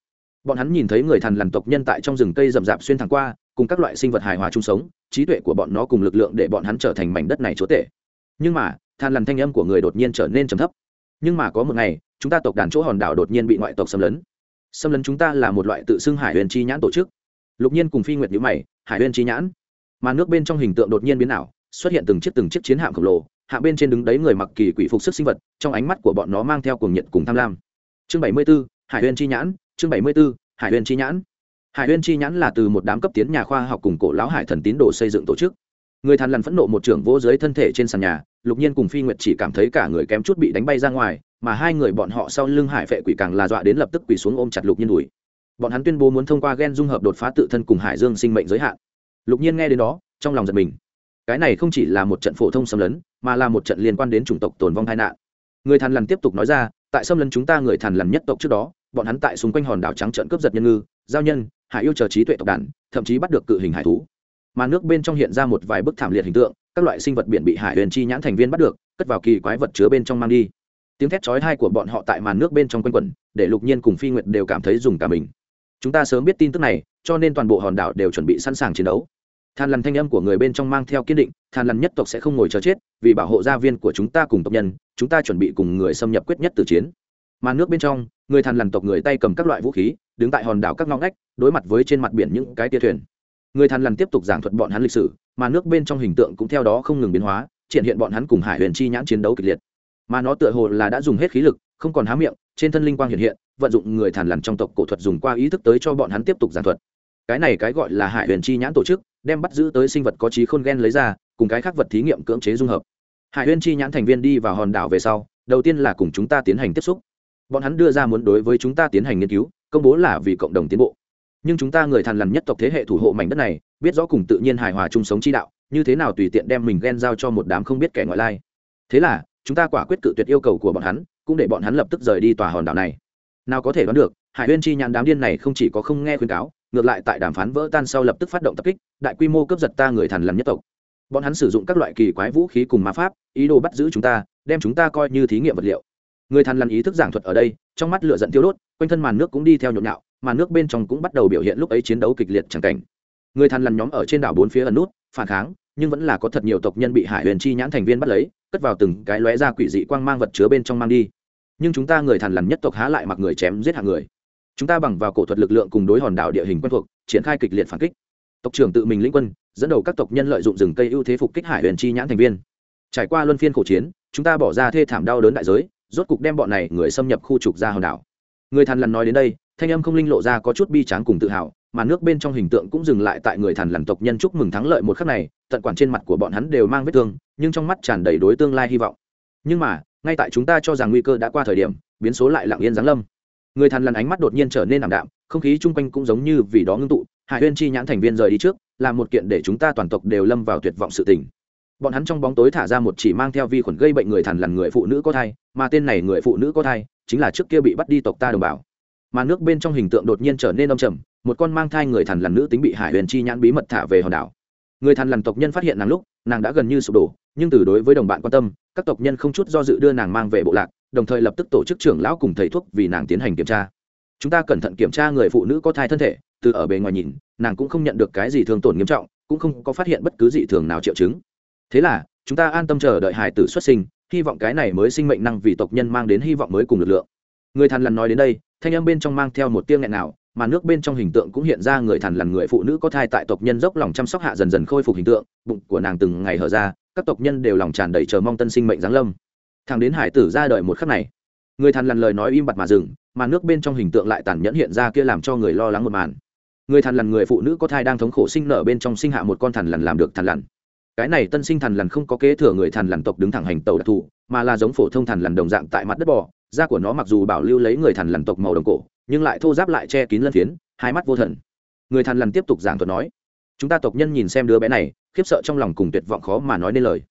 Bọn hắn nhìn thấy người thằn lằn tộc nhân tại trong rừng cây rậm rạp xuyên thẳng qua, cùng các loại sinh vật hài hòa chung sống, trí tuệ của bọn nó cùng lực lượng để bọn hắn trở thành mảnh đất này chúa tể. Nhưng mà than lằn thanh âm của người đột nhiên trở nên trầm thấp. Nhưng mà có một ngày chúng ta tộc đàn chỗ hòn đảo đột nhiên bị ngoại tộc xâm lấn. Xâm lấn chúng ta là một loại tự xưng hải huyền chi nhãn tổ chức. Lục nhiên cùng phi nguyệt nhữ mày hải huyền chi nhãn? Mà nước bên trong hình tượng đột nhiên biến ảo xuất hiện từng chiếc từng chiếc chiến hạm khổng lồ hạ bên trên đứng đấy người mặc kỳ quỷ phục sức sinh vật trong ánh mắt của bọn nó mang theo cuồng nhiệt cùng tham lam. Chương bảy mươi 74, hải huyền chi nhãn chương bảy mươi 74, hải huyền chi nhãn. Hải huyền chi nhãn là từ một đám cấp tiến nhà khoa học cùng cổ lão hải thần tín đồ xây dựng tổ chức người thằn lằn phẫn nộ một trưởng vô dưới thân thể trên sàn nhà, lục nhiên cùng phi nguyệt chỉ cảm thấy cả người kém chút bị đánh bay ra ngoài, mà hai người bọn họ sau lưng hải vệ quỷ càng là dọa đến lập tức quỳ xuống ôm chặt lục nhiên đùi. Bọn hắn tuyên bố muốn thông qua gen dung hợp đột phá tự thân cùng hải dương sinh mệnh giới hạn. Lục nhiên nghe đến đó, trong lòng giật mình. Cái này không chỉ là một trận phổ thông xâm lấn, mà là một trận liên quan đến chủng tộc tồn vong tai nạn. Người thằn lằn tiếp tục nói ra, tại xâm lấn chúng ta người thằn lằn nhất tộc trước đó, bọn hắn tại xung quanh hòn đảo trắng trận cướp giật nhân ngư, giao nhân, hải yêu chờ trí tuệ tộc đàn, thậm chí bắt được cự hình hải thú mà nước bên trong hiện ra một vài bức thảm liệt hình tượng, các loại sinh vật biển bị hải huyền chi nhãn thành viên bắt được, cất vào kỳ quái vật chứa bên trong mang đi. Tiếng thét chói tai của bọn họ tại màn nước bên trong quanh quẩn, để lục nhiên cùng phi nguyệt đều cảm thấy dùng cả mình. Chúng ta sớm biết tin tức này, cho nên toàn bộ hòn đảo đều chuẩn bị sẵn sàng chiến đấu. Than lằn thanh âm của người bên trong mang theo kiên định, than lằn nhất tộc sẽ không ngồi chờ chết, vì bảo hộ gia viên của chúng ta cùng tộc nhân, chúng ta chuẩn bị cùng người xâm nhập quyết nhất từ chiến. Mà nước bên trong, người than lằn tộc người tay cầm các loại vũ khí, đứng tại hòn đảo các ngõ ngách, đối mặt với trên mặt biển những cái tia thuyền người thằn lằn tiếp tục giảng thuật bọn hắn lịch sử, mà nước bên trong hình tượng cũng theo đó không ngừng biến hóa, triển hiện bọn hắn cùng hải huyền chi nhãn chiến đấu kịch liệt. Mà nó tựa hồ là đã dùng hết khí lực, không còn há miệng, trên thân linh quang hiện hiện, vận dụng người thằn lằn trong tộc cổ thuật dùng qua ý thức tới cho bọn hắn tiếp tục giảng thuật. Cái này cái gọi là hải huyền chi nhãn tổ chức, đem bắt giữ tới sinh vật có trí khôn ghen lấy ra, cùng cái khác vật thí nghiệm cưỡng chế dung hợp. Hải huyền chi nhãn thành viên đi vào hòn đảo về sau, đầu tiên là cùng chúng ta tiến hành tiếp xúc. Bọn hắn đưa ra muốn đối với chúng ta tiến hành nghiên cứu, công bố là vì cộng đồng tiến bộ nhưng chúng ta người thằn lằn nhất tộc thế hệ thủ hộ mảnh đất này, biết rõ cùng tự nhiên hài hòa chung sống chi đạo, như thế nào tùy tiện đem mình ghen giao cho một đám không biết kẻ ngoại lai. Thế là, chúng ta quả quyết cự tuyệt yêu cầu của bọn hắn, cũng để bọn hắn lập tức rời đi tòa hòn đảo này. Nào có thể đoán được, hải huyên chi nhãn đám điên này không chỉ có không nghe khuyên cáo, ngược lại tại đàm phán vỡ tan sau lập tức phát động tập kích, đại quy mô cướp giật ta người thằn lằn nhất tộc. Bọn hắn sử dụng các loại kỳ quái vũ khí cùng ma pháp, ý đồ bắt giữ chúng ta, đem chúng ta coi như thí nghiệm vật liệu. Người thằn lằn ý thức giảng thuật ở đây, trong mắt lửa giận tiêu đốt, quanh thân màn nước cũng đi theo nhộn nhạo mà nước bên trong cũng bắt đầu biểu hiện lúc ấy chiến đấu kịch liệt chẳng cảnh. Người thằn lằn nhóm ở trên đảo bốn phía ẩn nút, phản kháng, nhưng vẫn là có thật nhiều tộc nhân bị hải huyền chi nhãn thành viên bắt lấy, cất vào từng cái lóe ra quỷ dị quang mang vật chứa bên trong mang đi. Nhưng chúng ta người thằn lằn nhất tộc há lại mặc người chém giết hạng người. Chúng ta bằng vào cổ thuật lực lượng cùng đối hòn đảo địa hình quen thuộc, triển khai kịch liệt phản kích. Tộc trưởng tự mình lĩnh quân, dẫn đầu các tộc nhân lợi dụng rừng cây ưu thế phục kích hải huyền chi nhãn thành viên. Trải qua luân phiên khổ chiến, chúng ta bỏ ra thê thảm đau đớn đại giới, rốt cục đem bọn này người xâm nhập khu trục ra hòn đảo. Người thằn lằn nói đến đây thanh âm không linh lộ ra có chút bi tráng cùng tự hào, mà nước bên trong hình tượng cũng dừng lại tại người thằn lằn tộc nhân chúc mừng thắng lợi một khắc này, tận quản trên mặt của bọn hắn đều mang vết thương, nhưng trong mắt tràn đầy đối tương lai hy vọng. Nhưng mà, ngay tại chúng ta cho rằng nguy cơ đã qua thời điểm, biến số lại lặng yên giáng lâm. Người thằn lằn ánh mắt đột nhiên trở nên ảm đạm, không khí chung quanh cũng giống như vì đó ngưng tụ, hải huyên chi nhãn thành viên rời đi trước, là một kiện để chúng ta toàn tộc đều lâm vào tuyệt vọng sự tình. Bọn hắn trong bóng tối thả ra một chỉ mang theo vi khuẩn gây bệnh người thằn lằn người phụ nữ có thai, mà tên này người phụ nữ có thai, chính là trước kia bị bắt đi tộc ta đồng bào mà nước bên trong hình tượng đột nhiên trở nên âm trầm, một con mang thai người thằn lằn nữ tính bị hải huyền chi nhãn bí mật thả về hòn đảo. Người thằn lằn tộc nhân phát hiện nàng lúc, nàng đã gần như sụp đổ, nhưng từ đối với đồng bạn quan tâm, các tộc nhân không chút do dự đưa nàng mang về bộ lạc, đồng thời lập tức tổ chức trưởng lão cùng thầy thuốc vì nàng tiến hành kiểm tra. Chúng ta cẩn thận kiểm tra người phụ nữ có thai thân thể, từ ở bề ngoài nhìn, nàng cũng không nhận được cái gì thương tổn nghiêm trọng, cũng không có phát hiện bất cứ gì thường nào triệu chứng. Thế là, chúng ta an tâm chờ đợi hải tử xuất sinh, hy vọng cái này mới sinh mệnh năng vì tộc nhân mang đến hy vọng mới cùng lực lượng người thằn lằn nói đến đây, thanh âm bên trong mang theo một tiếng nghẹn nào mà nước bên trong hình tượng cũng hiện ra người thằn lằn người phụ nữ có thai tại tộc nhân dốc lòng chăm sóc hạ dần dần khôi phục hình tượng, bụng của nàng từng ngày hở ra, các tộc nhân đều lòng tràn đầy chờ mong tân sinh mệnh giáng lâm. Thằng đến hải tử ra đời một khắc này, người thằn lằn lời nói im bặt mà dừng, mà nước bên trong hình tượng lại tàn nhẫn hiện ra kia làm cho người lo lắng một màn. Người thằn lằn người phụ nữ có thai đang thống khổ sinh nở bên trong sinh hạ một con thằn lằn làm được thằn lằn. Cái này tân sinh thằn lằn không có kế thừa người thằn lằn tộc đứng thẳng hành tàu đặc thù mà là giống phổ thông thằn lằn đồng dạng tại mặt đất bò. Da của nó mặc dù bảo lưu lấy người thằn lằn tộc màu đồng cổ, nhưng lại thô giáp lại che kín lân phiến, hai mắt vô thần. Người thằn lằn tiếp tục giảng thuật nói, chúng ta tộc nhân nhìn xem đứa bé này, khiếp sợ trong lòng cùng tuyệt vọng khó mà nói nên lời.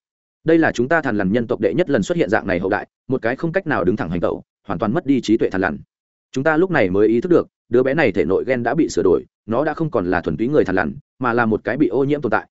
Đây là chúng ta thằn lằn nhân tộc đệ nhất lần xuất hiện dạng này hậu đại, một cái không cách nào đứng thẳng hành tẩu, hoàn toàn mất đi trí tuệ thằn lằn. Chúng ta lúc này mới ý thức được, đứa bé này thể nội gen đã bị sửa đổi, nó đã không còn là thuần túy người thằn lằn, mà là một cái bị ô nhiễm tồn tại.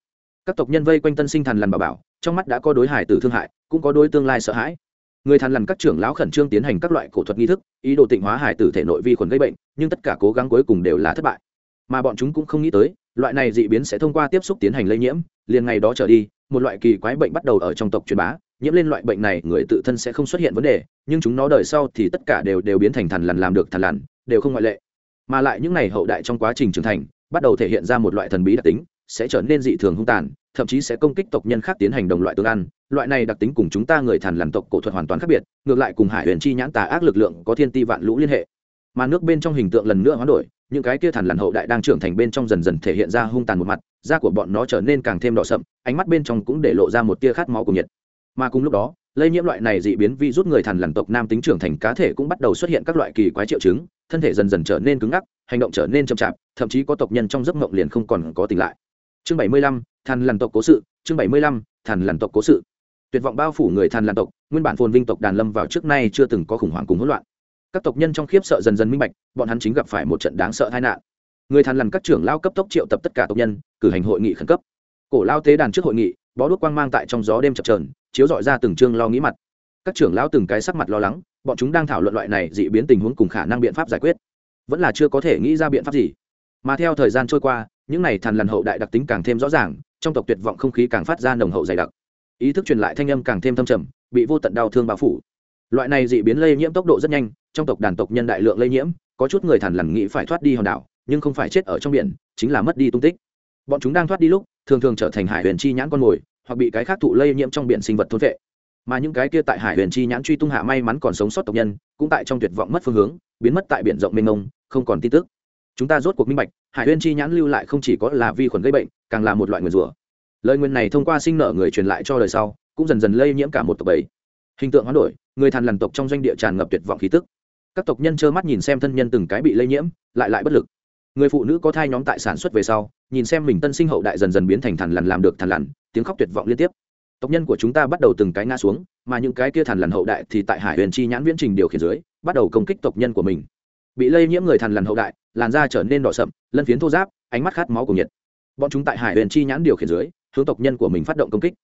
Các tộc nhân vây quanh tân sinh thằn lằn bà bảo trong mắt đã có đối hải tử thương hại, cũng có đối tương lai sợ hãi. Người thàn lằn các trưởng lão khẩn trương tiến hành các loại cổ thuật nghi thức, ý đồ tịnh hóa hải tử thể nội vi khuẩn gây bệnh, nhưng tất cả cố gắng cuối cùng đều là thất bại. Mà bọn chúng cũng không nghĩ tới, loại này dị biến sẽ thông qua tiếp xúc tiến hành lây nhiễm, liền ngày đó trở đi, một loại kỳ quái bệnh bắt đầu ở trong tộc truyền bá, nhiễm lên loại bệnh này, người tự thân sẽ không xuất hiện vấn đề, nhưng chúng nó đời sau thì tất cả đều đều biến thành thằn lằn làm được thằn lằn, đều không ngoại lệ. Mà lại những này hậu đại trong quá trình trưởng thành, bắt đầu thể hiện ra một loại thần bí đặc tính sẽ trở nên dị thường hung tàn, thậm chí sẽ công kích tộc nhân khác tiến hành đồng loại tương ăn. Loại này đặc tính cùng chúng ta người thằn làm tộc cổ thuật hoàn toàn khác biệt, ngược lại cùng hải huyền chi nhãn tà ác lực lượng có thiên ti vạn lũ liên hệ. Mà nước bên trong hình tượng lần nữa hoán đổi, những cái kia thằn lằn hậu đại đang trưởng thành bên trong dần dần thể hiện ra hung tàn một mặt, da của bọn nó trở nên càng thêm đỏ sậm, ánh mắt bên trong cũng để lộ ra một tia khát máu của nhiệt. Mà cùng lúc đó, lây nhiễm loại này dị biến vi rút người thằn lằn tộc nam tính trưởng thành cá thể cũng bắt đầu xuất hiện các loại kỳ quái triệu chứng, thân thể dần dần trở nên cứng ngắc, hành động trở nên chậm chạp, thậm chí có tộc nhân trong giấc mộng liền không còn có tỉnh lại chương bảy mươi lăm thằn lằn tộc cố sự, chương bảy mươi lăm thằn lằn tộc cố sự. Tuyệt vọng bao phủ người thằn lằn tộc, nguyên bản phồn vinh tộc đàn lâm vào trước nay chưa từng có khủng hoảng cùng hỗn loạn. Các tộc nhân trong khiếp sợ dần dần minh bạch, bọn hắn chính gặp phải một trận đáng sợ tai nạn. Người thằn lằn các trưởng lao cấp tốc triệu tập tất cả tộc nhân, cử hành hội nghị khẩn cấp. Cổ lao tế đàn trước hội nghị, bó đuốc quang mang tại trong gió đêm chập trờn chiếu dọi ra từng chương lo nghĩ mặt. Các trưởng lão từng cái sắc mặt lo lắng, bọn chúng đang thảo luận loại này dị biến tình huống cùng khả năng biện pháp giải quyết. Vẫn là chưa có thể nghĩ ra biện pháp gì. Mà theo thời gian trôi qua những này thằn lằn hậu đại đặc tính càng thêm rõ ràng, trong tộc tuyệt vọng không khí càng phát ra nồng hậu dày đặc. Ý thức truyền lại thanh âm càng thêm thâm trầm, bị vô tận đau thương bao phủ. Loại này dị biến lây nhiễm tốc độ rất nhanh, trong tộc đàn tộc nhân đại lượng lây nhiễm, có chút người thằn lằn nghĩ phải thoát đi hòn đảo, nhưng không phải chết ở trong biển, chính là mất đi tung tích. Bọn chúng đang thoát đi lúc, thường thường trở thành hải huyền chi nhãn con mồi, hoặc bị cái khác thụ lây nhiễm trong biển sinh vật thôn vệ. Mà những cái kia tại hải huyền chi nhãn truy tung hạ may mắn còn sống sót tộc nhân, cũng tại trong tuyệt vọng mất phương hướng, biến mất tại biển rộng mênh mông, không còn tin tức chúng ta rốt cuộc minh bạch, hải huyên chi nhãn lưu lại không chỉ có là vi khuẩn gây bệnh, càng là một loại nguyền rủa. Lời nguyền này thông qua sinh nở người truyền lại cho đời sau, cũng dần dần lây nhiễm cả một tộc bầy. Hình tượng hoán đổi, người thàn lằn tộc trong doanh địa tràn ngập tuyệt vọng khí tức. Các tộc nhân trơ mắt nhìn xem thân nhân từng cái bị lây nhiễm, lại lại bất lực. Người phụ nữ có thai nhóm tại sản xuất về sau, nhìn xem mình tân sinh hậu đại dần dần biến thành thằn lằn làm được thằn lằn, tiếng khóc tuyệt vọng liên tiếp. Tộc nhân của chúng ta bắt đầu từng cái ngã xuống, mà những cái kia thằn lằn hậu đại thì tại hải huyền chi nhãn viễn trình điều khiển dưới, bắt đầu công kích tộc nhân của mình bị lây nhiễm người thằn lằn hậu đại, làn da trở nên đỏ sậm, lân phiến thô giáp ánh mắt khát máu cùng nhiệt. Bọn chúng tại hải huyền chi nhãn điều khiển dưới, hướng tộc nhân của mình phát động công kích.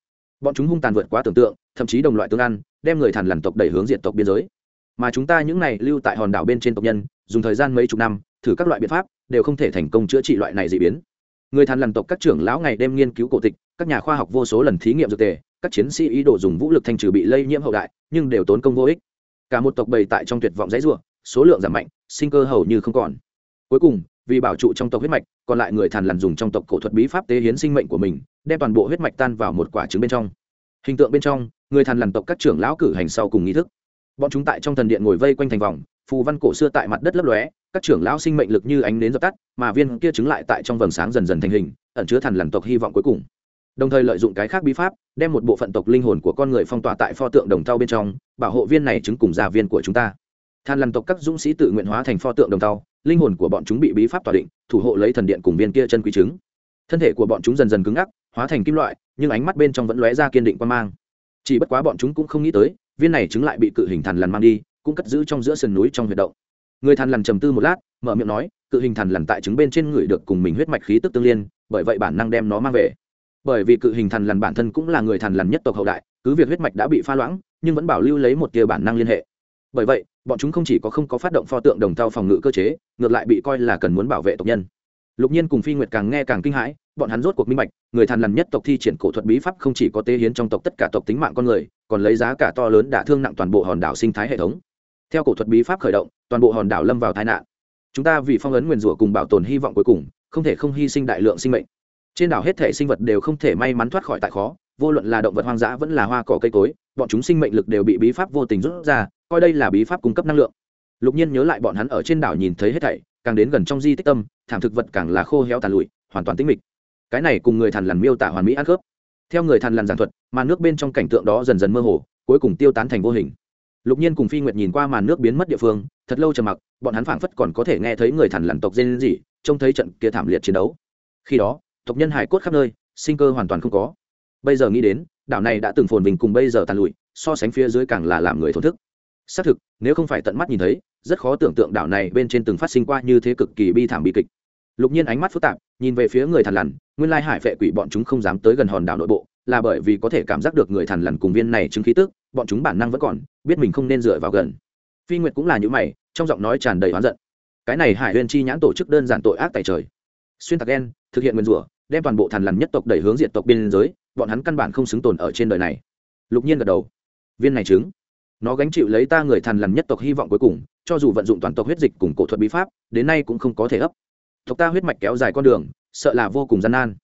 Bọn chúng hung tàn vượt quá tưởng tượng, thậm chí đồng loại tương ăn, đem người thằn lằn tộc đẩy hướng diện tộc biên giới. Mà chúng ta những này lưu tại hòn đảo bên trên tộc nhân, dùng thời gian mấy chục năm, thử các loại biện pháp, đều không thể thành công chữa trị loại này dị biến. Người thằn lằn tộc các trưởng lão ngày đêm nghiên cứu cổ tịch, các nhà khoa học vô số lần thí nghiệm dược tề, các chiến sĩ ý đồ dùng vũ lực thanh trừ bị lây nhiễm hậu đại, nhưng đều tốn công vô ích. Cả một tộc bầy tại trong tuyệt vọng dãy ruộng số lượng giảm mạnh sinh cơ hầu như không còn. Cuối cùng, vì bảo trụ trong tộc huyết mạch, còn lại người thần lằn dùng trong tộc cổ thuật bí pháp tế hiến sinh mệnh của mình, đem toàn bộ huyết mạch tan vào một quả trứng bên trong. Hình tượng bên trong, người thần lằn tộc các trưởng lão cử hành sau cùng nghi thức. Bọn chúng tại trong thần điện ngồi vây quanh thành vòng, phù văn cổ xưa tại mặt đất lấp lóe, các trưởng lão sinh mệnh lực như ánh nến dập tắt, mà viên kia chứng lại tại trong vầng sáng dần dần thành hình, ẩn chứa thần lằn tộc hy vọng cuối cùng. Đồng thời lợi dụng cái khác bí pháp, đem một bộ phận tộc linh hồn của con người phong tỏa tại pho tượng đồng thau bên trong, bảo hộ viên này chứng cùng gia viên của chúng ta than lằn tộc các dũng sĩ tự nguyện hóa thành pho tượng đồng tàu, linh hồn của bọn chúng bị bí pháp tỏa định thủ hộ lấy thần điện cùng viên kia chân quý trứng. Thân thể của bọn chúng dần dần cứng ngắc hóa thành kim loại nhưng ánh mắt bên trong vẫn lóe ra kiên định quan mang. Chỉ bất quá bọn chúng cũng không nghĩ tới viên này trứng lại bị cự hình thần lằn mang đi cũng cất giữ trong giữa sườn núi trong huyệt động. Người thần lằn trầm tư một lát mở miệng nói cự hình thần lằn tại trứng bên trên người được cùng mình huyết mạch khí tức tương liên bởi vậy bản năng đem nó mang về. Bởi vì cự hình thần lằn bản thân cũng là người thần lằn nhất tộc hậu đại cứ việc huyết mạch đã bị pha loãng nhưng vẫn bảo lưu lấy một tia bản năng liên hệ bởi vậy, bọn chúng không chỉ có không có phát động pho tượng đồng thau phòng ngự cơ chế, ngược lại bị coi là cần muốn bảo vệ tộc nhân. Lục nhiên cùng phi nguyệt càng nghe càng kinh hãi, bọn hắn rốt cuộc minh bạch, người thàn lằn nhất tộc thi triển cổ thuật bí pháp không chỉ có tế hiến trong tộc tất cả tộc tính mạng con người, còn lấy giá cả to lớn đả thương nặng toàn bộ hòn đảo sinh thái hệ thống. Theo cổ thuật bí pháp khởi động, toàn bộ hòn đảo lâm vào tai nạn. Chúng ta vì phong ấn nguyền rủa cùng bảo tồn hy vọng cuối cùng, không thể không hy sinh đại lượng sinh mệnh. Trên đảo hết thể sinh vật đều không thể may mắn thoát khỏi tại khó, vô luận là động vật hoang dã vẫn là hoa cỏ cây cối, bọn chúng sinh mệnh lực đều bị bí pháp vô tình rút ra coi đây là bí pháp cung cấp năng lượng. Lục nhiên nhớ lại bọn hắn ở trên đảo nhìn thấy hết thảy, càng đến gần trong di tích tâm, thảm thực vật càng là khô héo tàn lụi, hoàn toàn tĩnh mịch. Cái này cùng người thằn lằn miêu tả hoàn mỹ ăn khớp. Theo người thằn lằn giảng thuật, màn nước bên trong cảnh tượng đó dần dần mơ hồ, cuối cùng tiêu tán thành vô hình. Lục nhiên cùng phi nguyệt nhìn qua màn nước biến mất địa phương, thật lâu trầm mặc, bọn hắn phảng phất còn có thể nghe thấy người thằn lằn tộc dên gì trông thấy trận kia thảm liệt chiến đấu. Khi đó, tộc nhân hải cốt khắp nơi, sinh cơ hoàn toàn không có. Bây giờ nghĩ đến, đảo này đã từng phồn vinh cùng bây giờ tàn lụi, so sánh phía dưới càng là làm người thổn thức xác thực, nếu không phải tận mắt nhìn thấy, rất khó tưởng tượng đảo này bên trên từng phát sinh qua như thế cực kỳ bi thảm bi kịch. Lục nhiên ánh mắt phức tạp, nhìn về phía người thằn lằn, nguyên lai hải phệ quỷ bọn chúng không dám tới gần hòn đảo nội bộ, là bởi vì có thể cảm giác được người thằn lằn cùng viên này chứng khí tức, bọn chúng bản năng vẫn còn, biết mình không nên dựa vào gần. Phi nguyệt cũng là những mày, trong giọng nói tràn đầy oán giận. Cái này hải huyên chi nhãn tổ chức đơn giản tội ác tại trời. Xuyên tạc đen, thực hiện nguyên rủa, đem toàn bộ thằn lằn nhất tộc đẩy hướng diện tộc biên giới, bọn hắn căn bản không xứng tồn ở trên đời này. Lục nhiên gật đầu. Viên này chứng nó gánh chịu lấy ta người thằn lằn nhất tộc hy vọng cuối cùng, cho dù vận dụng toàn tộc huyết dịch cùng cổ thuật bí pháp, đến nay cũng không có thể ấp. Tộc ta huyết mạch kéo dài con đường, sợ là vô cùng gian nan.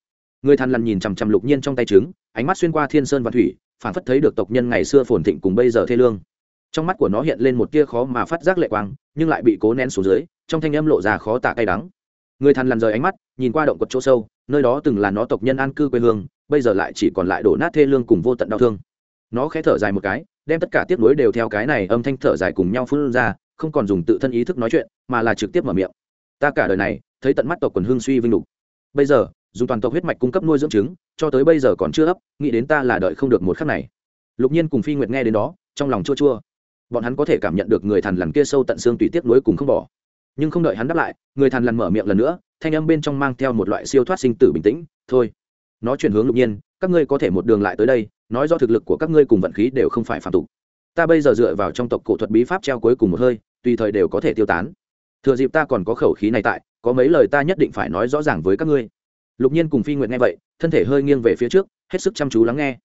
Người thằn lằn nhìn chằm chằm lục nhiên trong tay trứng, ánh mắt xuyên qua thiên sơn và thủy, phản phất thấy được tộc nhân ngày xưa phồn thịnh cùng bây giờ thê lương. Trong mắt của nó hiện lên một tia khó mà phát giác lệ quang, nhưng lại bị cố nén xuống dưới, trong thanh âm lộ ra khó tả cay đắng. Người thằn lằn rời ánh mắt, nhìn qua động cột chỗ sâu, nơi đó từng là nó tộc nhân an cư quê hương, bây giờ lại chỉ còn lại đổ nát thê lương cùng vô tận đau thương. Nó khẽ thở dài một cái đem tất cả tiếp nối đều theo cái này âm thanh thở dài cùng nhau phun ra, không còn dùng tự thân ý thức nói chuyện, mà là trực tiếp mở miệng. Ta cả đời này, thấy tận mắt tộc quần hương suy vinh lục. Bây giờ, dùng toàn tộc huyết mạch cung cấp nuôi dưỡng trứng, cho tới bây giờ còn chưa ấp, nghĩ đến ta là đợi không được một khắc này. Lục nhiên cùng phi nguyệt nghe đến đó, trong lòng chua chua. Bọn hắn có thể cảm nhận được người thằn lằn kia sâu tận xương tùy tiếp nối cùng không bỏ. Nhưng không đợi hắn đáp lại, người thằn lằn mở miệng lần nữa, thanh âm bên trong mang theo một loại siêu thoát sinh tử bình tĩnh, thôi, nó chuyển hướng lục nhiên, các ngươi có thể một đường lại tới đây nói do thực lực của các ngươi cùng vận khí đều không phải phạm tục. Ta bây giờ dựa vào trong tộc cổ thuật bí pháp treo cuối cùng một hơi, tùy thời đều có thể tiêu tán. Thừa dịp ta còn có khẩu khí này tại, có mấy lời ta nhất định phải nói rõ ràng với các ngươi. Lục nhiên cùng phi nguyện nghe vậy, thân thể hơi nghiêng về phía trước, hết sức chăm chú lắng nghe.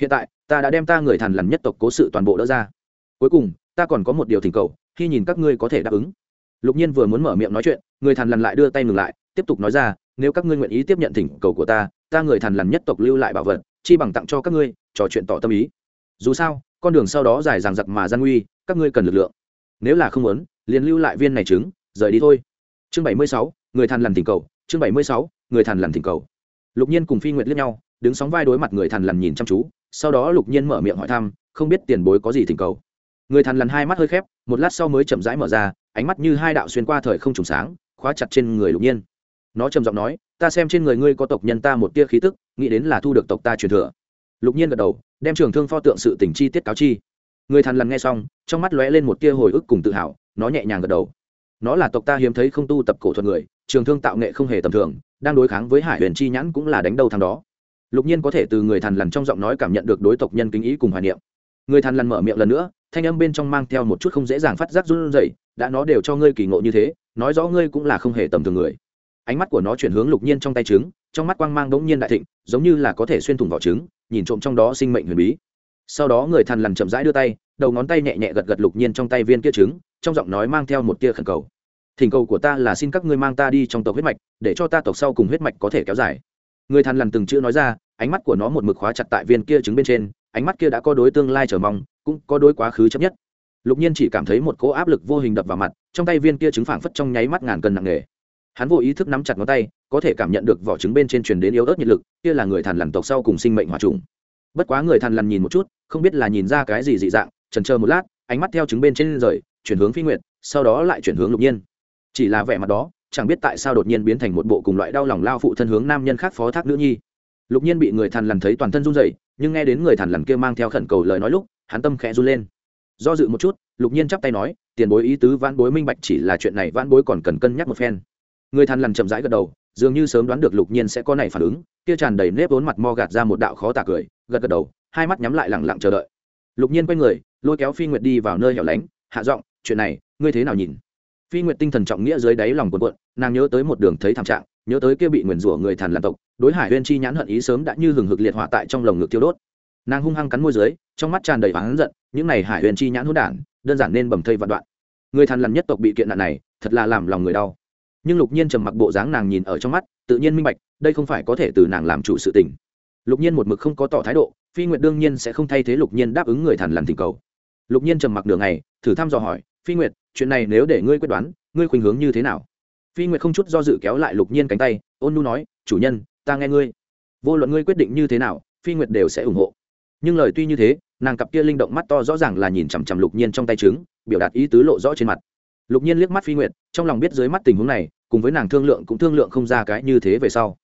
Hiện tại, ta đã đem ta người thằn lằn nhất tộc cố sự toàn bộ đỡ ra. Cuối cùng, ta còn có một điều thỉnh cầu, khi nhìn các ngươi có thể đáp ứng. Lục nhiên vừa muốn mở miệng nói chuyện, người thằn lằn lại đưa tay ngừng lại, tiếp tục nói ra, nếu các ngươi nguyện ý tiếp nhận thỉnh cầu của ta ta người thằn lằn nhất tộc lưu lại bảo vật, chi bằng tặng cho các ngươi trò chuyện tỏ tâm ý. Dù sao, con đường sau đó dài dằng dặc mà gian nguy, các ngươi cần lực lượng. Nếu là không muốn, liền lưu lại viên này trứng, rời đi thôi. Chương bảy mươi sáu, người thằn lằn thỉnh cầu. Chương bảy mươi sáu, người thằn lằn thỉnh cầu. Lục nhiên cùng phi nguyệt liếc nhau, đứng sóng vai đối mặt người thằn lằn nhìn chăm chú, sau đó lục nhiên mở miệng hỏi thăm, không biết tiền bối có gì thỉnh cầu. Người thằn lằn hai mắt hơi khép, một lát sau mới chậm rãi mở ra, ánh mắt như hai đạo xuyên qua thời không trùng sáng, khóa chặt trên người lục nhiên. Nó trầm giọng nói, ta xem trên người ngươi có tộc nhân ta một tia khí tức, nghĩ đến là thu được tộc ta truyền thừa lục nhiên gật đầu, đem trường thương pho tượng sự tình chi tiết cáo chi. Người thằn lằn nghe xong, trong mắt lóe lên một tia hồi ức cùng tự hào, nó nhẹ nhàng gật đầu. Nó là tộc ta hiếm thấy không tu tập cổ thuật người, trường thương tạo nghệ không hề tầm thường, đang đối kháng với hải huyền chi nhãn cũng là đánh đầu thằng đó. Lục nhiên có thể từ người thằn lằn trong giọng nói cảm nhận được đối tộc nhân kính ý cùng hoài niệm. Người thằn lằn mở miệng lần nữa, thanh âm bên trong mang theo một chút không dễ dàng phát giác run rẩy, đã nó đều cho ngươi kỳ ngộ như thế, nói rõ ngươi cũng là không hề tầm thường người. Ánh mắt của nó chuyển hướng lục nhiên trong tay trứng, trong mắt quang mang đ ố n g nhiên đại thịnh, giống như là có thể xuyên thủng vỏ trứng nhìn trộm trong đó sinh mệnh huyền bí. Sau đó người thằn lằn chậm rãi đưa tay, đầu ngón tay nhẹ nhẹ gật gật lục nhiên trong tay viên kia trứng, trong giọng nói mang theo một tia khẩn cầu. Thỉnh cầu của ta là xin các ngươi mang ta đi trong tộc huyết mạch, để cho ta tộc sau cùng huyết mạch có thể kéo dài. Người thằn lằn từng chữ nói ra, ánh mắt của nó một mực khóa chặt tại viên kia trứng bên trên, ánh mắt kia đã có đối tương lai chờ mong, cũng có đối quá khứ chấp nhất. Lục nhiên chỉ cảm thấy một cỗ áp lực vô hình đập vào mặt, trong tay viên kia trứng phảng phất trong nháy mắt ngàn cân nặng nề hắn vô ý thức nắm chặt ngón tay, có thể cảm nhận được vỏ trứng bên trên truyền đến yếu ớt nhiệt lực, kia là người thằn lằn tộc sau cùng sinh mệnh hòa trùng. Bất quá người thằn lằn nhìn một chút, không biết là nhìn ra cái gì dị dạng trần chờ một lát, ánh mắt theo trứng bên trên rời, chuyển hướng phi nguyệt, sau đó lại chuyển hướng lục nhiên. Chỉ là vẻ mặt đó, chẳng biết tại sao đột nhiên biến thành một bộ cùng loại đau lòng lao phụ thân hướng nam nhân khác phó thác nữ nhi. Lục nhiên bị người thằn lằn thấy toàn thân run rẩy, nhưng nghe đến người thằn lằn kia mang theo khẩn cầu lời nói lúc, hắn tâm khẽ run lên. Do dự một chút, lục nhiên chắp tay nói, tiền bối ý tứ vãn bối minh bạch chỉ là chuyện này vãn bối còn cần cân nhắc một phen người thằn lằn chậm rãi gật đầu, dường như sớm đoán được lục nhiên sẽ có này phản ứng, kia tràn đầy nếp vốn mặt mo gạt ra một đạo khó tả cười, gật gật đầu, hai mắt nhắm lại lẳng lặng chờ đợi. Lục nhiên quay người, lôi kéo phi nguyệt đi vào nơi hẻo lánh, hạ giọng, chuyện này, ngươi thế nào nhìn? Phi nguyệt tinh thần trọng nghĩa dưới đáy lòng cuộn cuộn, nàng nhớ tới một đường thấy thảm trạng, nhớ tới kia bị nguyền rủa người thằn lằn tộc, đối hải huyên chi nhãn hận ý sớm đã như hừng hực liệt hỏa tại trong lồng ngực tiêu đốt. Nàng hung hăng cắn môi dưới, trong mắt tràn đầy oán giận, những này hải huyền chi nhãn hỗn đản, đơn giản nên bầm thây vạn đoạn. Người thằn lằn nhất tộc bị kiện nạn này, thật là làm lòng người đau nhưng lục nhiên trầm mặc bộ dáng nàng nhìn ở trong mắt, tự nhiên minh bạch, đây không phải có thể từ nàng làm chủ sự tình. Lục nhiên một mực không có tỏ thái độ, phi nguyệt đương nhiên sẽ không thay thế lục nhiên đáp ứng người thằn lằn tình cầu. Lục nhiên trầm mặc đường này thử thăm dò hỏi, phi nguyệt, chuyện này nếu để ngươi quyết đoán, ngươi khuynh hướng như thế nào? Phi nguyệt không chút do dự kéo lại lục nhiên cánh tay, ôn nu nói, chủ nhân, ta nghe ngươi. Vô luận ngươi quyết định như thế nào, phi nguyệt đều sẽ ủng hộ. Nhưng lời tuy như thế, nàng cặp kia linh động mắt to rõ ràng là nhìn chằm chằm lục nhiên trong tay trứng, biểu đạt ý tứ lộ rõ trên mặt lục nhiên liếc mắt phi nguyệt, trong lòng biết dưới mắt tình huống này, cùng với nàng thương lượng cũng thương lượng không ra cái như thế về sau.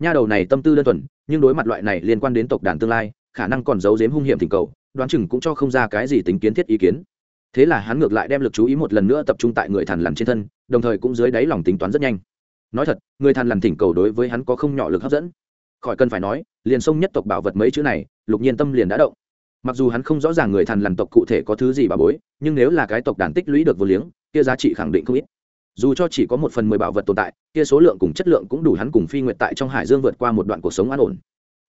Nha đầu này tâm tư đơn thuần, nhưng đối mặt loại này liên quan đến tộc đàn tương lai, khả năng còn giấu giếm hung hiểm thỉnh cầu, đoán chừng cũng cho không ra cái gì tính kiến thiết ý kiến. Thế là hắn ngược lại đem lực chú ý một lần nữa tập trung tại người thằn lằn trên thân, đồng thời cũng dưới đáy lòng tính toán rất nhanh. Nói thật, người thằn lằn thỉnh cầu đối với hắn có không nhỏ lực hấp dẫn. Khỏi cần phải nói, liền sông nhất tộc bảo vật mấy chữ này, lục nhiên tâm liền đã động. Mặc dù hắn không rõ ràng người thần lằn tộc cụ thể có thứ gì bà bối, nhưng nếu là cái tộc đàn tích lũy được vô liếng kia giá trị khẳng định không ít. Dù cho chỉ có một phần mười bảo vật tồn tại, kia số lượng cùng chất lượng cũng đủ hắn cùng phi nguyệt tại trong hải dương vượt qua một đoạn cuộc sống an ổn.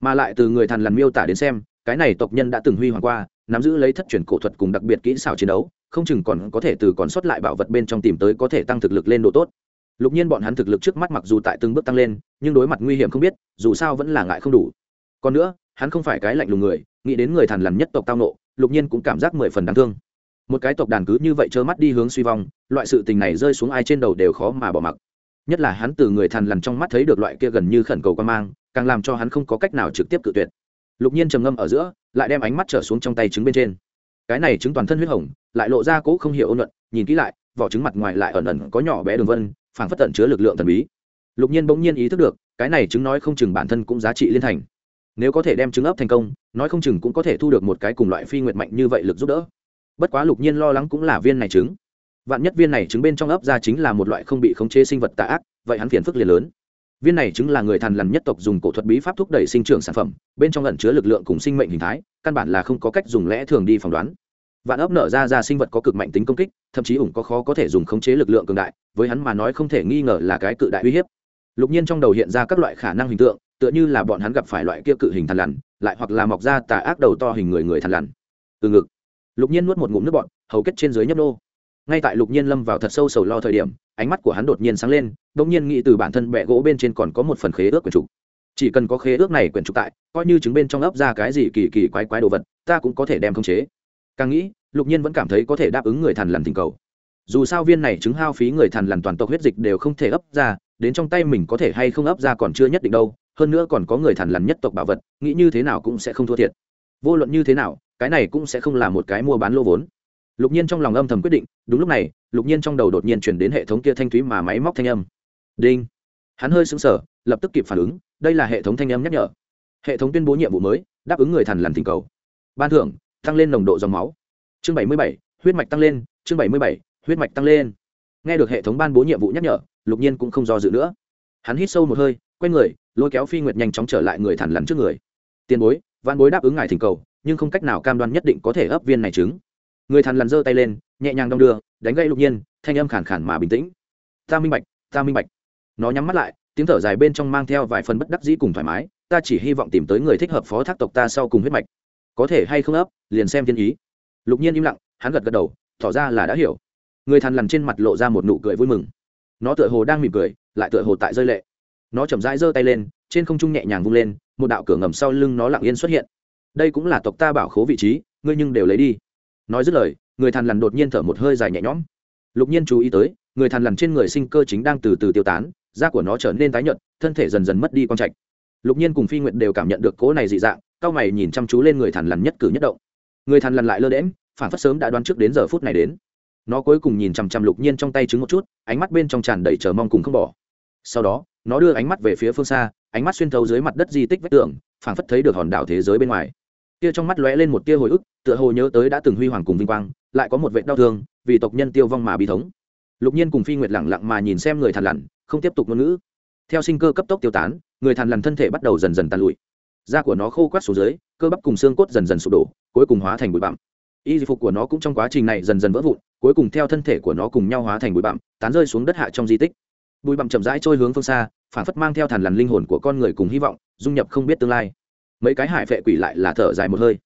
Mà lại từ người thần lằn miêu tả đến xem, cái này tộc nhân đã từng huy hoàng qua, nắm giữ lấy thất truyền cổ thuật cùng đặc biệt kỹ xảo chiến đấu, không chừng còn có thể từ còn sót lại bảo vật bên trong tìm tới có thể tăng thực lực lên độ tốt. Lục nhiên bọn hắn thực lực trước mắt mặc dù tại từng bước tăng lên, nhưng đối mặt nguy hiểm không biết, dù sao vẫn là ngại không đủ. Còn nữa, hắn không phải cái lạnh lùng người, nghĩ đến người thần lằn nhất tộc tao nộ lục nhiên cũng cảm giác mười phần đáng thương một cái tộc đàn cứ như vậy trơ mắt đi hướng suy vong, loại sự tình này rơi xuống ai trên đầu đều khó mà bỏ mặc. Nhất là hắn từ người thần lằn trong mắt thấy được loại kia gần như khẩn cầu quan mang, càng làm cho hắn không có cách nào trực tiếp cự tuyệt. Lục nhiên trầm ngâm ở giữa, lại đem ánh mắt trở xuống trong tay trứng bên trên. Cái này trứng toàn thân huyết hồng, lại lộ ra cỗ không hiểu ôn luận, nhìn kỹ lại, vỏ trứng mặt ngoài lại ẩn ẩn có nhỏ bé đường vân, phảng phất tận chứa lực lượng thần bí. Lục nhiên bỗng nhiên ý thức được, cái này trứng nói không chừng bản thân cũng giá trị liên thành. Nếu có thể đem trứng ấp thành công, nói không chừng cũng có thể thu được một cái cùng loại phi nguyệt mạnh như vậy lực giúp đỡ bất quá lục nhiên lo lắng cũng là viên này trứng. Vạn nhất viên này trứng bên trong ấp ra chính là một loại không bị khống chế sinh vật tà ác, vậy hắn phiền phức liền lớn. Viên này trứng là người thần lằn nhất tộc dùng cổ thuật bí pháp thúc đẩy sinh trưởng sản phẩm, bên trong lẩn chứa lực lượng cùng sinh mệnh hình thái, căn bản là không có cách dùng lẽ thường đi phỏng đoán. Vạn ấp nở ra ra sinh vật có cực mạnh tính công kích, thậm chí ủng có khó có thể dùng khống chế lực lượng cường đại, với hắn mà nói không thể nghi ngờ là cái cự đại uy hiếp. Lục nhiên trong đầu hiện ra các loại khả năng hình tượng, tựa như là bọn hắn gặp phải loại kia cự hình thần lằn, lại hoặc là mọc ra tà ác đầu to hình người người thần lằn. Từ ngực lục nhiên nuốt một ngụm nước bọn hầu kết trên dưới nhấp nô. Ngay tại lục nhiên lâm vào thật sâu sầu lo thời điểm, ánh mắt của hắn đột nhiên sáng lên đ ỗ n g nhiên nghĩ từ bản thân bẹ gỗ bên trên còn có một phần khế ước quyển trục. Chỉ cần có khế ước này quyển trục tại, coi như chứng bên trong ấp ra cái gì kỳ kỳ quái quái đồ vật, ta cũng có thể đem khống chế. Càng nghĩ, lục nhiên vẫn cảm thấy có thể đáp ứng người thần lằn tình cầu. Dù sao viên này chứng hao phí người thần lằn toàn tộc huyết dịch đều không thể ấp ra, đến trong tay mình có thể hay không ấp ra còn chưa nhất định đâu, hơn nữa còn có người thần lằn nhất tộc bảo vật, nghĩ như thế nào cũng sẽ không thua thiệt. Vô luận như thế nào cái này cũng sẽ không là một cái mua bán lô vốn. Lục nhiên trong lòng âm thầm quyết định, đúng lúc này, lục nhiên trong đầu đột nhiên chuyển đến hệ thống kia thanh thúy mà máy móc thanh âm. Đinh. Hắn hơi sững sờ, lập tức kịp phản ứng, đây là hệ thống thanh âm nhắc nhở. Hệ thống tuyên bố nhiệm vụ mới, đáp ứng người thần làm tình cầu. Ban thưởng, tăng lên nồng độ dòng máu. Chương bảy mươi bảy, huyết mạch tăng lên, chương bảy mươi bảy, huyết mạch tăng lên. Nghe được hệ thống ban bố nhiệm vụ nhắc nhở, lục nhiên cũng không do dự nữa. Hắn hít sâu một hơi, quay người, lôi kéo phi nguyệt nhanh chóng trở lại người thần lằn trước người. Tiền bối văn bối đáp ứng ngài thỉnh cầu nhưng không cách nào cam đoan nhất định có thể ấp viên này trứng. Người thằn lằn giơ tay lên, nhẹ nhàng đong đưa, đánh gậy lục nhiên, thanh âm khản khản mà bình tĩnh. Ta minh bạch, ta minh bạch. Nó nhắm mắt lại, tiếng thở dài bên trong mang theo vài phần bất đắc dĩ cùng thoải mái, ta chỉ hy vọng tìm tới người thích hợp phó thác tộc ta sau cùng huyết mạch. Có thể hay không ấp, liền xem thiên ý. Lục nhiên im lặng, hắn gật gật đầu, tỏ ra là đã hiểu. Người thằn lằn trên mặt lộ ra một nụ cười vui mừng. Nó tựa hồ đang mỉm cười, lại tựa hồ tại rơi lệ. Nó chậm rãi giơ tay lên, trên không trung nhẹ nhàng vung lên, một đạo cửa ngầm sau lưng nó lặng yên xuất hiện đây cũng là tộc ta bảo khố vị trí, ngươi nhưng đều lấy đi. Nói dứt lời, người thằn lằn đột nhiên thở một hơi dài nhẹ nhõm. Lục nhiên chú ý tới, người thằn lằn trên người sinh cơ chính đang từ từ tiêu tán, da của nó trở nên tái nhợt, thân thể dần dần mất đi quang trạch. Lục nhiên cùng phi nguyệt đều cảm nhận được cố này dị dạng, cao mày nhìn chăm chú lên người thằn lằn nhất cử nhất động. Người thằn lằn lại lơ đễm phản phất sớm đã đoán trước đến giờ phút này đến. Nó cuối cùng nhìn chằm chằm lục nhiên trong tay trứng một chút, ánh mắt bên trong tràn đầy chờ mong cùng không bỏ. Sau đó, nó đưa ánh mắt về phía phương xa, ánh mắt xuyên thấu dưới mặt đất di tích vách tường phảng phất thấy được hòn đảo thế giới bên ngoài kia trong mắt lóe lên một tia hồi ức, tựa hồ nhớ tới đã từng huy hoàng cùng vinh quang, lại có một vệ đau thương, vì tộc nhân tiêu vong mà bi thống. Lục nhiên cùng phi nguyệt lẳng lặng mà nhìn xem người thằn lằn, không tiếp tục ngôn ngữ. Theo sinh cơ cấp tốc tiêu tán, người thằn lằn thân thể bắt đầu dần dần tàn lụi. Da của nó khô quát xuống dưới, cơ bắp cùng xương cốt dần dần sụp đổ, cuối cùng hóa thành bụi bặm. Y phục của nó cũng trong quá trình này dần dần vỡ vụn, cuối cùng theo thân thể của nó cùng nhau hóa thành bụi bặm, tán rơi xuống đất hạ trong di tích. Bụi bặm chậm rãi trôi hướng phương xa phản phất mang theo thằn lằn linh hồn của con người cùng hy vọng, dung nhập không biết tương lai mấy cái hải vệ quỷ lại là thở dài một hơi.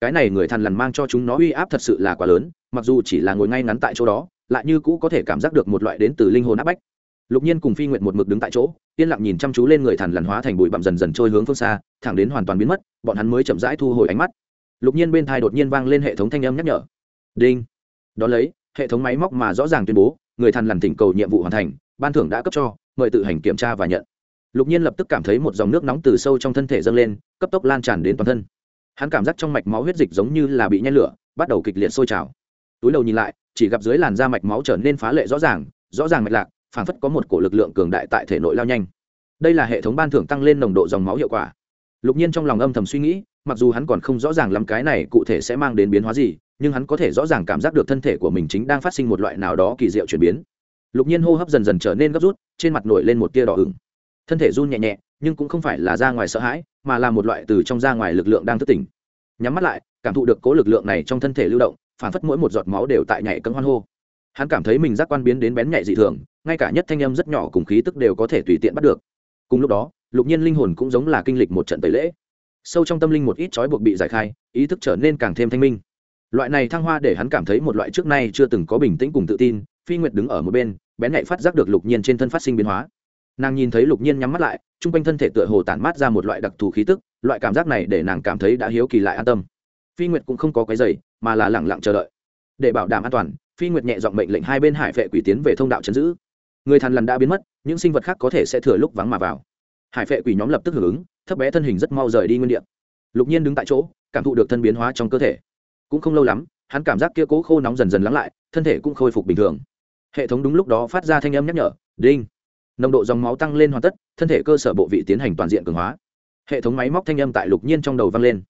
Cái này người thằn lằn mang cho chúng nó uy áp thật sự là quá lớn, mặc dù chỉ là ngồi ngay ngắn tại chỗ đó, lại như cũ có thể cảm giác được một loại đến từ linh hồn áp bách. Lục nhiên cùng phi nguyện một mực đứng tại chỗ, yên lặng nhìn chăm chú lên người thằn lằn hóa thành bụi bặm dần dần trôi hướng phương xa, thẳng đến hoàn toàn biến mất, bọn hắn mới chậm rãi thu hồi ánh mắt. Lục nhiên bên thai đột nhiên vang lên hệ thống thanh âm nhắc nhở. Đinh. Đón lấy, hệ thống máy móc mà rõ ràng tuyên bố, người thằn lằn thỉnh cầu nhiệm vụ hoàn thành, ban thưởng đã cấp cho, mời tự hành kiểm tra và nhận. Lục nhiên lập tức cảm thấy một dòng nước nóng từ sâu trong thân thể dâng lên cấp tốc lan tràn đến toàn thân. Hắn cảm giác trong mạch máu huyết dịch giống như là bị nhen lửa, bắt đầu kịch liệt sôi trào. Túi đầu nhìn lại, chỉ gặp dưới làn da mạch máu trở nên phá lệ rõ ràng rõ ràng mạch lạc phản phất có một cổ lực lượng cường đại tại thể nội lao nhanh. Đây là hệ thống ban thưởng tăng lên nồng độ dòng máu hiệu quả. Lục nhiên trong lòng âm thầm suy nghĩ, mặc dù hắn còn không rõ ràng lắm cái này cụ thể sẽ mang đến biến hóa gì, nhưng hắn có thể rõ ràng cảm giác được thân thể của mình chính đang phát sinh một loại nào đó kỳ diệu chuyển biến. Lục nhiên hô hấp dần dần trở nên gấp rút, trên mặt nổi lên một tia đỏ ửng. Thân thể run nhẹ nhẹ, nhưng cũng không phải là ra ngoài sợ hãi mà là một loại từ trong ra ngoài lực lượng đang thức tỉnh. Nhắm mắt lại, cảm thụ được cố lực lượng này trong thân thể lưu động, phản phất mỗi một giọt máu đều tại nhảy cấm hoan hô. Hắn cảm thấy mình giác quan biến đến bén nhạy dị thường, ngay cả nhất thanh âm rất nhỏ cùng khí tức đều có thể tùy tiện bắt được. Cùng lúc đó, lục nhiên linh hồn cũng giống là kinh lịch một trận tẩy lễ. Sâu trong tâm linh một ít trói buộc bị giải khai, ý thức trở nên càng thêm thanh minh. Loại này thăng hoa để hắn cảm thấy một loại trước nay chưa từng có bình tĩnh cùng tự tin, phi nguyệt đứng ở một bên, bén nhạy phát giác được lục nhiên trên thân phát sinh biến hóa. Nàng nhìn thấy lục nhiên nhắm mắt lại chung quanh thân thể tựa hồ tản mát ra một loại đặc thù khí tức, loại cảm giác này để nàng cảm thấy đã hiếu kỳ lại an tâm. Phi nguyệt cũng không có cái giày mà là lẳng lặng chờ đợi. Để bảo đảm an toàn, phi nguyệt nhẹ giọng mệnh lệnh hai bên hải vệ quỷ tiến về thông đạo chấn giữ. Người thằn lằn đã biến mất, những sinh vật khác có thể sẽ thừa lúc vắng mà vào. Hải vệ quỷ nhóm lập tức hưởng ứng, thấp bé thân hình rất mau rời đi nguyên đ ị a lục nhiên đứng tại chỗ, cảm thụ được thân biến hóa trong cơ thể. Cũng không lâu lắm, hắn cảm giác kia cố khô nóng dần dần lắng lại, thân thể cũng khôi phục bình thường. Hệ thống đúng lúc đó phát ra thanh âm nhắc nhở, đinh nồng độ dòng máu tăng lên hoàn tất, thân thể cơ sở bộ vị tiến hành toàn diện cường hóa. Hệ thống máy móc thanh âm tại lục nhiên trong đầu vang lên.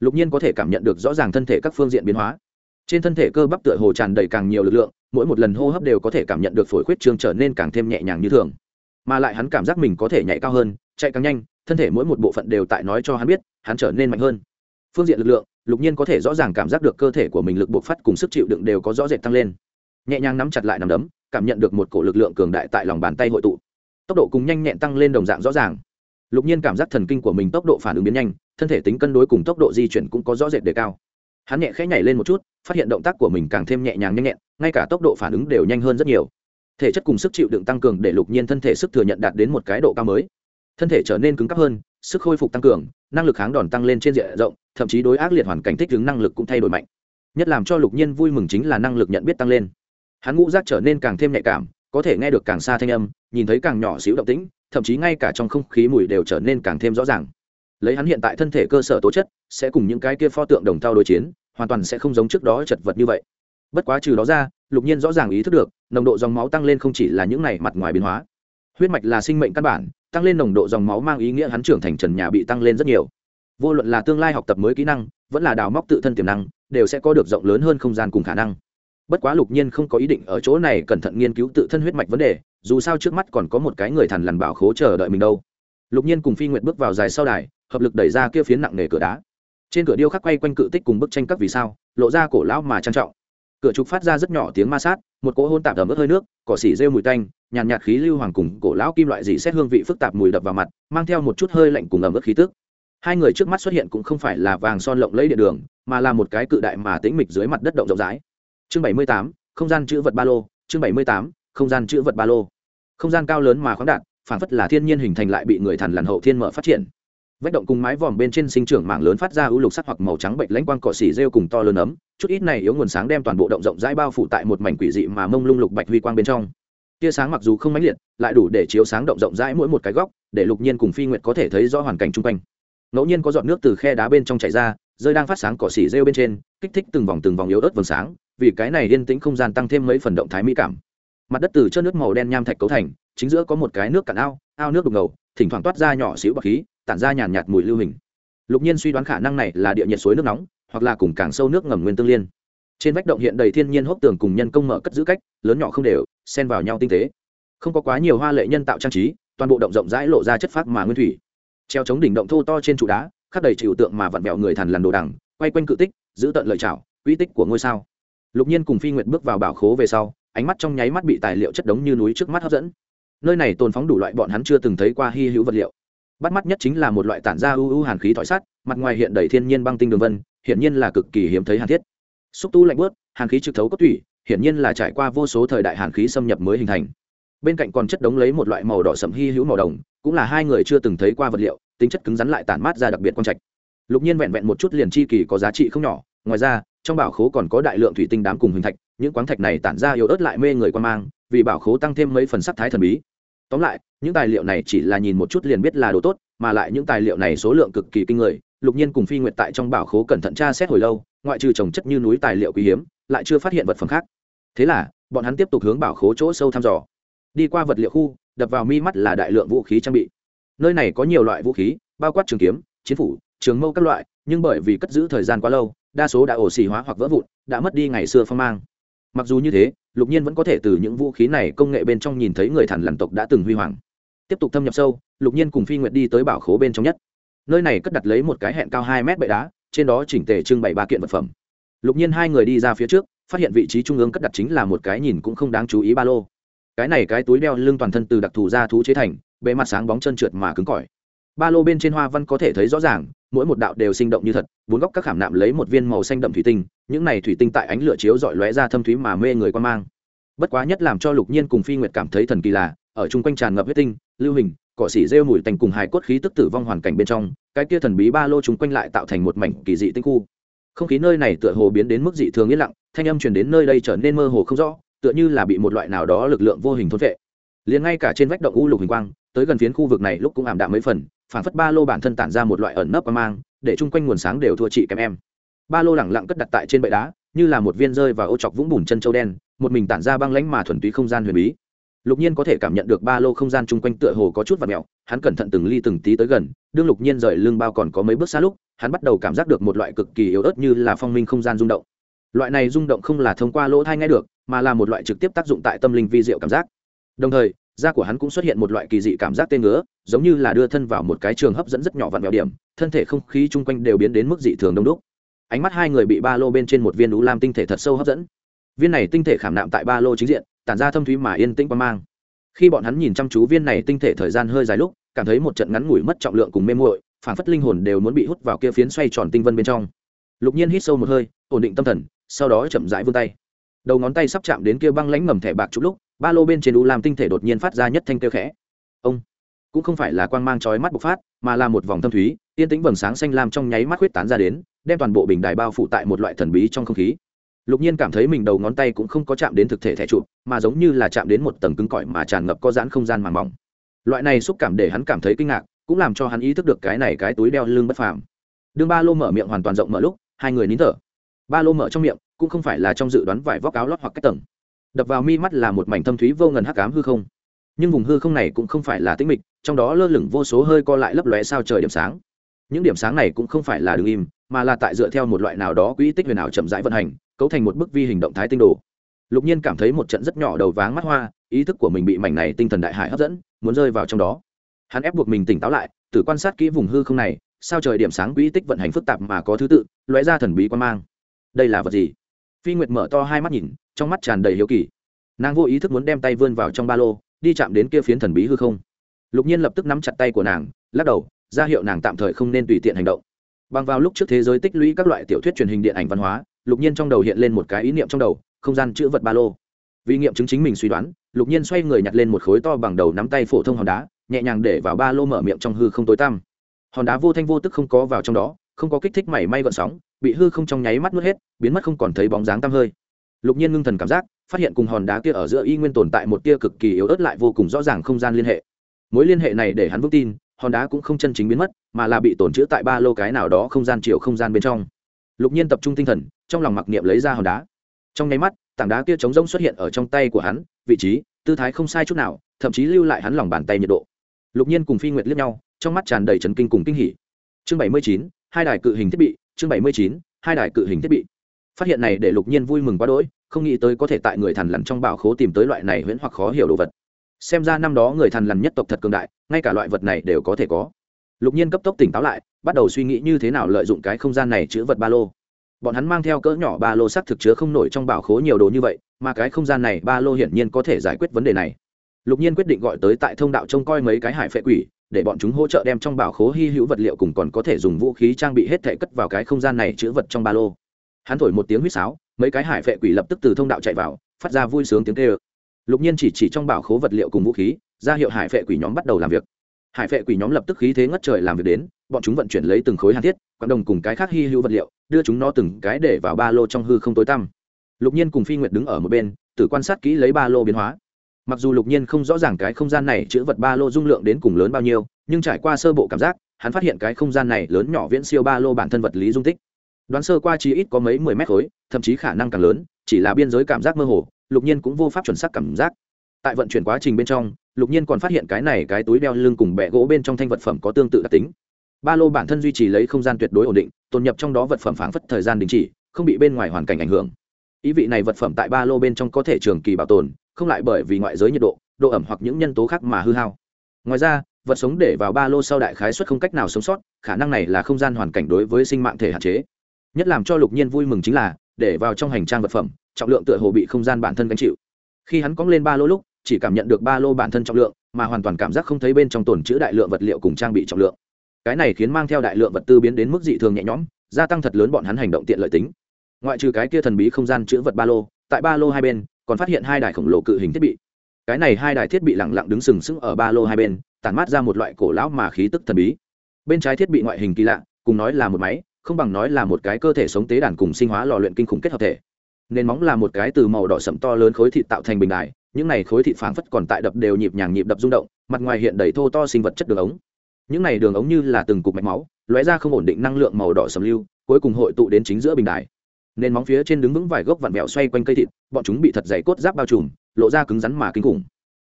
Lục nhiên có thể cảm nhận được rõ ràng thân thể các phương diện biến hóa. Trên thân thể cơ bắp tựa hồ tràn đầy càng nhiều lực lượng, mỗi một lần hô hấp đều có thể cảm nhận được phổi khuyết trương trở nên càng thêm nhẹ nhàng như thường. Mà lại hắn cảm giác mình có thể nhảy cao hơn, chạy càng nhanh, thân thể mỗi một bộ phận đều tại nói cho hắn biết, hắn trở nên mạnh hơn. Phương diện lực lượng, lục nhiên có thể rõ ràng cảm giác được cơ thể của mình lực bộc phát cùng sức chịu đựng đều có rõ rệt tăng lên. Nhẹ nhàng nắm chặt lại nằm đấm, cảm nhận được một cổ lực lượng cường đại tại lòng bàn tay hội tụ tốc độ cùng nhanh nhẹn tăng lên đồng dạng rõ ràng. Lục nhiên cảm giác thần kinh của mình tốc độ phản ứng biến nhanh, thân thể tính cân đối cùng tốc độ di chuyển cũng có rõ rệt đề cao. Hắn nhẹ khẽ nhảy lên một chút, phát hiện động tác của mình càng thêm nhẹ nhàng nhanh nhẹn, ngay cả tốc độ phản ứng đều nhanh hơn rất nhiều. Thể chất cùng sức chịu đựng tăng cường để lục nhiên thân thể sức thừa nhận đạt đến một cái độ cao mới. Thân thể trở nên cứng cắp hơn, sức khôi phục tăng cường, năng lực kháng đòn tăng lên trên diện rộng, thậm chí đối ác liệt hoàn cảnh thích ứng năng lực cũng thay đổi mạnh. Nhất làm cho lục nhiên vui mừng chính là năng lực nhận biết tăng lên. Hắn ngũ giác trở nên càng thêm nhạy cảm có thể nghe được càng xa thanh âm, nhìn thấy càng nhỏ xíu động tĩnh, thậm chí ngay cả trong không khí mùi đều trở nên càng thêm rõ ràng. Lấy hắn hiện tại thân thể cơ sở tố chất, sẽ cùng những cái kia pho tượng đồng thao đối chiến, hoàn toàn sẽ không giống trước đó chật vật như vậy. Bất quá trừ đó ra, lục nhiên rõ ràng ý thức được, nồng độ dòng máu tăng lên không chỉ là những này mặt ngoài biến hóa. Huyết mạch là sinh mệnh căn bản, tăng lên nồng độ dòng máu mang ý nghĩa hắn trưởng thành trần nhà bị tăng lên rất nhiều. Vô luận là tương lai học tập mới kỹ năng, vẫn là đào móc tự thân tiềm năng, đều sẽ có được rộng lớn hơn không gian cùng khả năng bất quá lục nhiên không có ý định ở chỗ này cẩn thận nghiên cứu tự thân huyết mạch vấn đề dù sao trước mắt còn có một cái người thằn lằn bảo khố chờ đợi mình đâu. Lục nhiên cùng phi nguyệt bước vào dài sau đài hợp lực đẩy ra kia phiến nặng nề cửa đá. Trên cửa điêu khắc quay quanh cự tích cùng bức tranh các vì sao lộ ra cổ lão mà trang trọng. Cửa trục phát ra rất nhỏ tiếng ma sát một cỗ hôn tạp ẩm ướt hơi nước cỏ xỉ rêu mùi tanh nhàn nhạt, khí lưu hoàng cùng cổ lão kim loại dị xét hương vị phức tạp mùi đập vào mặt mang theo một chút hơi lạnh cùng ẩm ướt khí tức. Hai người trước mắt xuất hiện cũng không phải là vàng son lộng lấy địa đường mà là một cái cự đại mà tĩnh mịch dưới mặt đất động rộng rãi chương bảy mươi tám, không gian chữ vật ba lô. Chương bảy mươi tám, không gian chữ vật ba lô. Không gian cao lớn mà khoáng đạt phản phất là thiên nhiên hình thành lại bị người thần lằn hậu thiên mở phát triển. Vách động cùng mái vòm bên trên sinh trưởng mảng lớn phát ra ưu lục sắc hoặc màu trắng bệnh lãnh quang cỏ xỉ rêu cùng to lớn ấm, chút ít này yếu nguồn sáng đem toàn bộ động rộng rãi bao phủ tại một mảnh quỷ dị mà mông lung lục bạch huy quang bên trong. Tia sáng mặc dù không mãnh liệt, lại đủ để chiếu sáng động rộng rãi mỗi một cái góc, để lục nhiên cùng phi nguyệt có thể thấy rõ hoàn cảnh chung quanh. Ngẫu nhiên có giọt nước từ khe đá bên trong chảy ra, rơi đang phát sáng cỏ xỉ rêu bên trên, kích thích từng vòng từng vòng yếu ớt vầng sáng vì cái này yên tĩnh không gian tăng thêm mấy phần động thái mỹ cảm. Mặt đất từ chân nước màu đen nham thạch cấu thành, chính giữa có một cái nước cạn ao ao nước đục ngầu, thỉnh thoảng toát ra nhỏ xíu bọc khí, tản ra nhàn nhạt mùi lưu hình. Lục nhiên suy đoán khả năng này là địa nhiệt suối nước nóng, hoặc là cùng càng sâu nước ngầm nguyên tương liên. Trên vách động hiện đầy thiên nhiên hốc tường cùng nhân công mở cất giữ cách, lớn nhỏ không đều, xen vào nhau tinh tế. Không có quá nhiều hoa lệ nhân tạo trang trí, toàn bộ động rộng rãi lộ ra chất phác mà nguyên thủy. Treo chống đỉnh động thô to trên trụ đá, khắc đầy trừu tượng mà vặn vẹo người thằn lằn đồ đằng, quay quanh cự tích, giữ tận lợi chào uy tích của ngôi sao lục nhiên cùng phi nguyệt bước vào bảo khố về sau, ánh mắt trong nháy mắt bị tài liệu chất đống như núi trước mắt hấp dẫn. Nơi này tồn phóng đủ loại bọn hắn chưa từng thấy qua hy hữu vật liệu. Bắt mắt nhất chính là một loại tản ra ưu ưu hàn khí thỏi sắt, mặt ngoài hiện đầy thiên nhiên băng tinh đường vân, hiển nhiên là cực kỳ hiếm thấy hàn thiết. Xúc tu lạnh bớt hàn khí trực thấu cốt tủy, hiển nhiên là trải qua vô số thời đại hàn khí xâm nhập mới hình thành. Bên cạnh còn chất đống lấy một loại màu đỏ sẫm hy hữu màu đồng, cũng là hai người chưa từng thấy qua vật liệu, tính chất cứng rắn lại tản mát ra đặc biệt quan trạch. Lục nhiên vẹn vẹn một chút liền chi kỳ có giá trị không nhỏ, ngoài ra trong bảo khố còn có đại lượng thủy tinh đám cùng hình thạch, những quáng thạch này tản ra yếu ớt lại mê người quan mang, vì bảo khố tăng thêm mấy phần sắc thái thần bí. Tóm lại, những tài liệu này chỉ là nhìn một chút liền biết là đồ tốt, mà lại những tài liệu này số lượng cực kỳ kinh người, lục nhiên cùng phi nguyệt tại trong bảo khố cẩn thận tra xét hồi lâu, ngoại trừ trồng chất như núi tài liệu quý hiếm, lại chưa phát hiện vật phẩm khác. Thế là, bọn hắn tiếp tục hướng bảo khố chỗ sâu thăm dò. Đi qua vật liệu khu, đập vào mi mắt là đại lượng vũ khí trang bị. Nơi này có nhiều loại vũ khí, bao quát trường kiếm, chiến phủ, trường mâu các loại, nhưng bởi vì cất giữ thời gian quá lâu đa số đã ổ xì hóa hoặc vỡ vụn, đã mất đi ngày xưa phong mang. Mặc dù như thế, lục nhiên vẫn có thể từ những vũ khí này công nghệ bên trong nhìn thấy người thằn lằn tộc đã từng huy hoàng. Tiếp tục thâm nhập sâu, lục nhiên cùng phi nguyệt đi tới bảo khố bên trong nhất. Nơi này cất đặt lấy một cái hẹn cao hai mét bệ đá, trên đó chỉnh tề trưng bày ba kiện vật phẩm. Lục nhiên hai người đi ra phía trước, phát hiện vị trí trung ương cất đặt chính là một cái nhìn cũng không đáng chú ý ba lô. Cái này cái túi đeo lưng toàn thân từ đặc thù ra thú chế thành, bề mặt sáng bóng chân trượt mà cứng cỏi ba lô bên trên hoa văn có thể thấy rõ ràng, mỗi một đạo đều sinh động như thật, bốn góc các khảm nạm lấy một viên màu xanh đậm thủy tinh, những này thủy tinh tại ánh lửa chiếu dọi lóe ra thâm thúy mà mê người quan mang. Bất quá nhất làm cho lục nhiên cùng phi nguyệt cảm thấy thần kỳ lạ ở chung quanh tràn ngập huyết tinh, lưu hình, cỏ xỉ rêu mùi tành cùng hài cốt khí tức tử vong hoàn cảnh bên trong, cái kia thần bí ba lô chung quanh lại tạo thành một mảnh kỳ dị tinh khu. Không khí nơi này tựa hồ biến đến mức dị thường yên lặng, thanh âm truyền đến nơi đây trở nên mơ hồ không rõ, tựa như là bị một loại nào đó lực lượng vô hình thôn vệ. Liền ngay cả trên vách động u lục hình quang, tới gần phiến khu vực này lúc cũng ảm đạm mấy phần phản phất ba lô bản thân tản ra một loại ẩn nấp và mang, để chung quanh nguồn sáng đều thua chị kém em. Ba lô lẳng lặng cất đặt tại trên bệ đá, như là một viên rơi và ô chọc vũng bùn chân châu đen, một mình tản ra băng lánh mà thuần túy không gian huyền bí. Lục nhiên có thể cảm nhận được ba lô không gian chung quanh tựa hồ có chút và mẹo, hắn cẩn thận từng ly từng tí tới gần, đương lục nhiên rời lưng bao còn có mấy bước xa lúc, hắn bắt đầu cảm giác được một loại cực kỳ yếu ớt như là phong minh không gian rung động. Loại này rung động không là thông qua lỗ thai nghe được, mà là một loại trực tiếp tác dụng tại tâm linh vi diệu cảm giác. Đồng thời, da của hắn cũng xuất hiện một loại kỳ dị cảm giác tê ngứa giống như là đưa thân vào một cái trường hấp dẫn rất nhỏ vặn vẹo điểm, thân thể không khí chung quanh đều biến đến mức dị thường đông đúc. Ánh mắt hai người bị ba lô bên trên một viên đũ lam tinh thể thật sâu hấp dẫn. Viên này tinh thể khảm nạm tại ba lô chính diện, tản ra thâm thúy mà yên tĩnh qua mang. Khi bọn hắn nhìn chăm chú viên này tinh thể thời gian hơi dài lúc, cảm thấy một trận ngắn ngủi mất trọng lượng cùng mê muội, phản phất linh hồn đều muốn bị hút vào kia phiến xoay tròn tinh vân bên trong. Lục nhiên hít sâu một hơi, ổn định tâm thần, sau đó chậm rãi vươn tay. Đầu ngón tay sắp chạm đến kia băng lánh ngầm thẻ bạc chút lúc, ba lô bên trên u làm tinh thể đột nhiên phát ra nhất thanh kêu khẽ. Ông! Cũng không phải là quang mang chói mắt bộc phát, mà là một vòng thâm thúy, yên tĩnh vầng sáng xanh lam trong nháy mắt huyết tán ra đến, đem toàn bộ bình đài bao phủ tại một loại thần bí trong không khí. Lục nhiên cảm thấy mình đầu ngón tay cũng không có chạm đến thực thể thẻ trụ mà giống như là chạm đến một tầng cứng cỏi mà tràn ngập có giãn không gian màng mỏng. Loại này xúc cảm để hắn cảm thấy kinh ngạc, cũng làm cho hắn ý thức được cái này cái túi đeo lưng bất phàm. Đương ba lô mở miệng hoàn toàn rộng mở lúc, hai người nín thở. Ba lô mở trong miệng, cũng không phải là trong dự đoán vải vóc áo lót hoặc cách tầng. Đập vào mi mắt là một mảnh thâm thúy vô ngần hắc ám hư không nhưng vùng hư không này cũng không phải là tĩnh mịch, trong đó lơ lửng vô số hơi co lại lấp lóe sao trời điểm sáng. Những điểm sáng này cũng không phải là đ ứ n g im, mà là tại dựa theo một loại nào đó quỹ tích huyền ảo chậm rãi vận hành, cấu thành một bức vi hình động thái tinh đồ. Lục nhiên cảm thấy một trận rất nhỏ đầu váng mắt hoa, ý thức của mình bị mảnh này tinh thần đại hải hấp dẫn, muốn rơi vào trong đó. Hắn ép buộc mình tỉnh táo lại từ quan sát kỹ vùng hư không này, sao trời điểm sáng quỹ tích vận hành phức tạp mà có thứ tự, lóe ra thần bí quan mang. Đây là vật gì? Phi nguyệt mở to hai mắt nhìn, trong mắt tràn đầy hiếu kỳ. Nàng vô ý thức muốn đem tay vươn vào trong ba lô đi chạm đến kia phiến thần bí hư không. Lục nhiên lập tức nắm chặt tay của nàng, lắc đầu, ra hiệu nàng tạm thời không nên tùy tiện hành động. Bằng vào lúc trước thế giới tích lũy các loại tiểu thuyết truyền hình điện ảnh văn hóa, lục nhiên trong đầu hiện lên một cái ý niệm trong đầu, không gian chữ vật ba lô. Vì nghiệm chứng chính mình suy đoán, lục nhiên xoay người nhặt lên một khối to bằng đầu nắm tay phổ thông hòn đá, nhẹ nhàng để vào ba lô mở miệng trong hư không tối tăm. Hòn đá vô thanh vô tức không có vào trong đó, không có kích thích mảy may gọn sóng, bị hư không trong nháy mắt nuốt hết, biến mất không còn thấy bóng dáng tăm hơi. Lục nhiên ngưng thần cảm giác phát hiện cùng hòn đá kia ở giữa y nguyên tồn tại một tia cực kỳ yếu ớt lại vô cùng rõ ràng không gian liên hệ. Mối liên hệ này để hắn vững tin, hòn đá cũng không chân chính biến mất, mà là bị tổn chữa tại ba lô cái nào đó không gian chiều không gian bên trong. Lục nhiên tập trung tinh thần, trong lòng mặc niệm lấy ra hòn đá. Trong nháy mắt, tảng đá kia trống rỗng xuất hiện ở trong tay của hắn, vị trí, tư thái không sai chút nào, thậm chí lưu lại hắn lòng bàn tay nhiệt độ. Lục nhiên cùng phi nguyệt liếc nhau, trong mắt tràn đầy trấn kinh cùng kinh hỉ. Chương bảy mươi chín, hai đài cự hình thiết bị, chương bảy mươi chín, hai đài cự hình thiết bị phát hiện này để lục nhiên vui mừng quá đỗi, không nghĩ tới có thể tại người thần lằn trong bảo khố tìm tới loại này huyễn hoặc khó hiểu đồ vật. Xem ra năm đó người thần lằn nhất tộc thật cường đại, ngay cả loại vật này đều có thể có. Lục nhiên cấp tốc tỉnh táo lại, bắt đầu suy nghĩ như thế nào lợi dụng cái không gian này chữ vật ba lô. Bọn hắn mang theo cỡ nhỏ ba lô sắc thực chứa không nổi trong bảo khố nhiều đồ như vậy, mà cái không gian này ba lô hiển nhiên có thể giải quyết vấn đề này. Lục nhiên quyết định gọi tới tại thông đạo trông coi mấy cái hải phệ quỷ, để bọn chúng hỗ trợ đem trong bảo khố hy hữu vật liệu cùng còn có thể dùng vũ khí trang bị hết thể cất vào cái không gian này chữ vật trong ba lô hắn thổi một tiếng huýt sáo, mấy cái hải vệ quỷ lập tức từ thông đạo chạy vào, phát ra vui sướng tiếng kêu. Lục nhiên chỉ chỉ trong bảo khố vật liệu cùng vũ khí, ra hiệu hải vệ quỷ nhóm bắt đầu làm việc. Hải vệ quỷ nhóm lập tức khí thế ngất trời làm việc đến, bọn chúng vận chuyển lấy từng khối hàn thiết quảng đồng cùng cái khác hy hữu vật liệu, đưa chúng nó từng cái để vào ba lô trong hư không tối tăm. Lục nhiên cùng phi nguyệt đứng ở một bên tự quan sát kỹ lấy ba lô biến hóa. Mặc dù lục nhiên không rõ ràng cái không gian này chữ vật ba lô dung lượng đến cùng lớn bao nhiêu, nhưng trải qua sơ bộ cảm giác, hắn phát hiện cái không gian này lớn nhỏ viễn siêu ba lô bản thân vật lý dung tích đoán sơ qua chỉ ít có mấy mười mét khối, thậm chí khả năng càng lớn, chỉ là biên giới cảm giác mơ hồ, lục nhiên cũng vô pháp chuẩn xác cảm giác. Tại vận chuyển quá trình bên trong, lục nhiên còn phát hiện cái này cái túi đeo lưng cùng bẹ gỗ bên trong thanh vật phẩm có tương tự đặc tính. Ba lô bản thân duy trì lấy không gian tuyệt đối ổn định, tồn nhập trong đó vật phẩm phảng phất thời gian đình chỉ, không bị bên ngoài hoàn cảnh ảnh hưởng. Ý vị này vật phẩm tại ba lô bên trong có thể trường kỳ bảo tồn, không lại bởi vì ngoại giới nhiệt độ độ ẩm hoặc những nhân tố khác mà hư hao. Ngoài ra, vật sống để vào ba lô sau đại khái suất không cách nào sống sót, khả năng này là không gian hoàn cảnh đối với sinh mạng thể hạn chế nhất làm cho lục nhiên vui mừng chính là, để vào trong hành trang vật phẩm, trọng lượng tựa hồ bị không gian bản thân gánh chịu. Khi hắn cóng lên ba lô lúc, chỉ cảm nhận được ba lô bản thân trọng lượng, mà hoàn toàn cảm giác không thấy bên trong tồn chữ đại lượng vật liệu cùng trang bị trọng lượng. Cái này khiến mang theo đại lượng vật tư biến đến mức dị thường nhẹ nhõm, gia tăng thật lớn bọn hắn hành động tiện lợi tính. Ngoại trừ cái kia thần bí không gian chữ vật ba lô, tại ba lô hai bên, còn phát hiện hai đài khổng lồ cự hình thiết bị. Cái này hai đài thiết bị lẳng lặng đứng sừng sững ở ba lô hai bên, tản mát ra một loại cổ lão mà khí tức thần bí. Bên trái thiết bị ngoại hình kỳ lạ, cùng nói là một máy không bằng nói là một cái cơ thể sống tế đàn cùng sinh hóa lò luyện kinh khủng kết hợp thể. Nền móng là một cái từ màu đỏ sậm to lớn khối thịt tạo thành bình đài, những này khối thịt phảng phất còn tại đập đều nhịp nhàng nhịp đập rung động, mặt ngoài hiện đầy thô to sinh vật chất đường ống. Những này đường ống như là từng cục mạch máu, lóe ra không ổn định năng lượng màu đỏ sầm lưu, cuối cùng hội tụ đến chính giữa bình đài. Nền móng phía trên đứng vững vài gốc vặn vẹo xoay quanh cây thịt, bọn chúng bị thật dày cốt giáp bao trùm, lộ ra cứng rắn mà kinh khủng.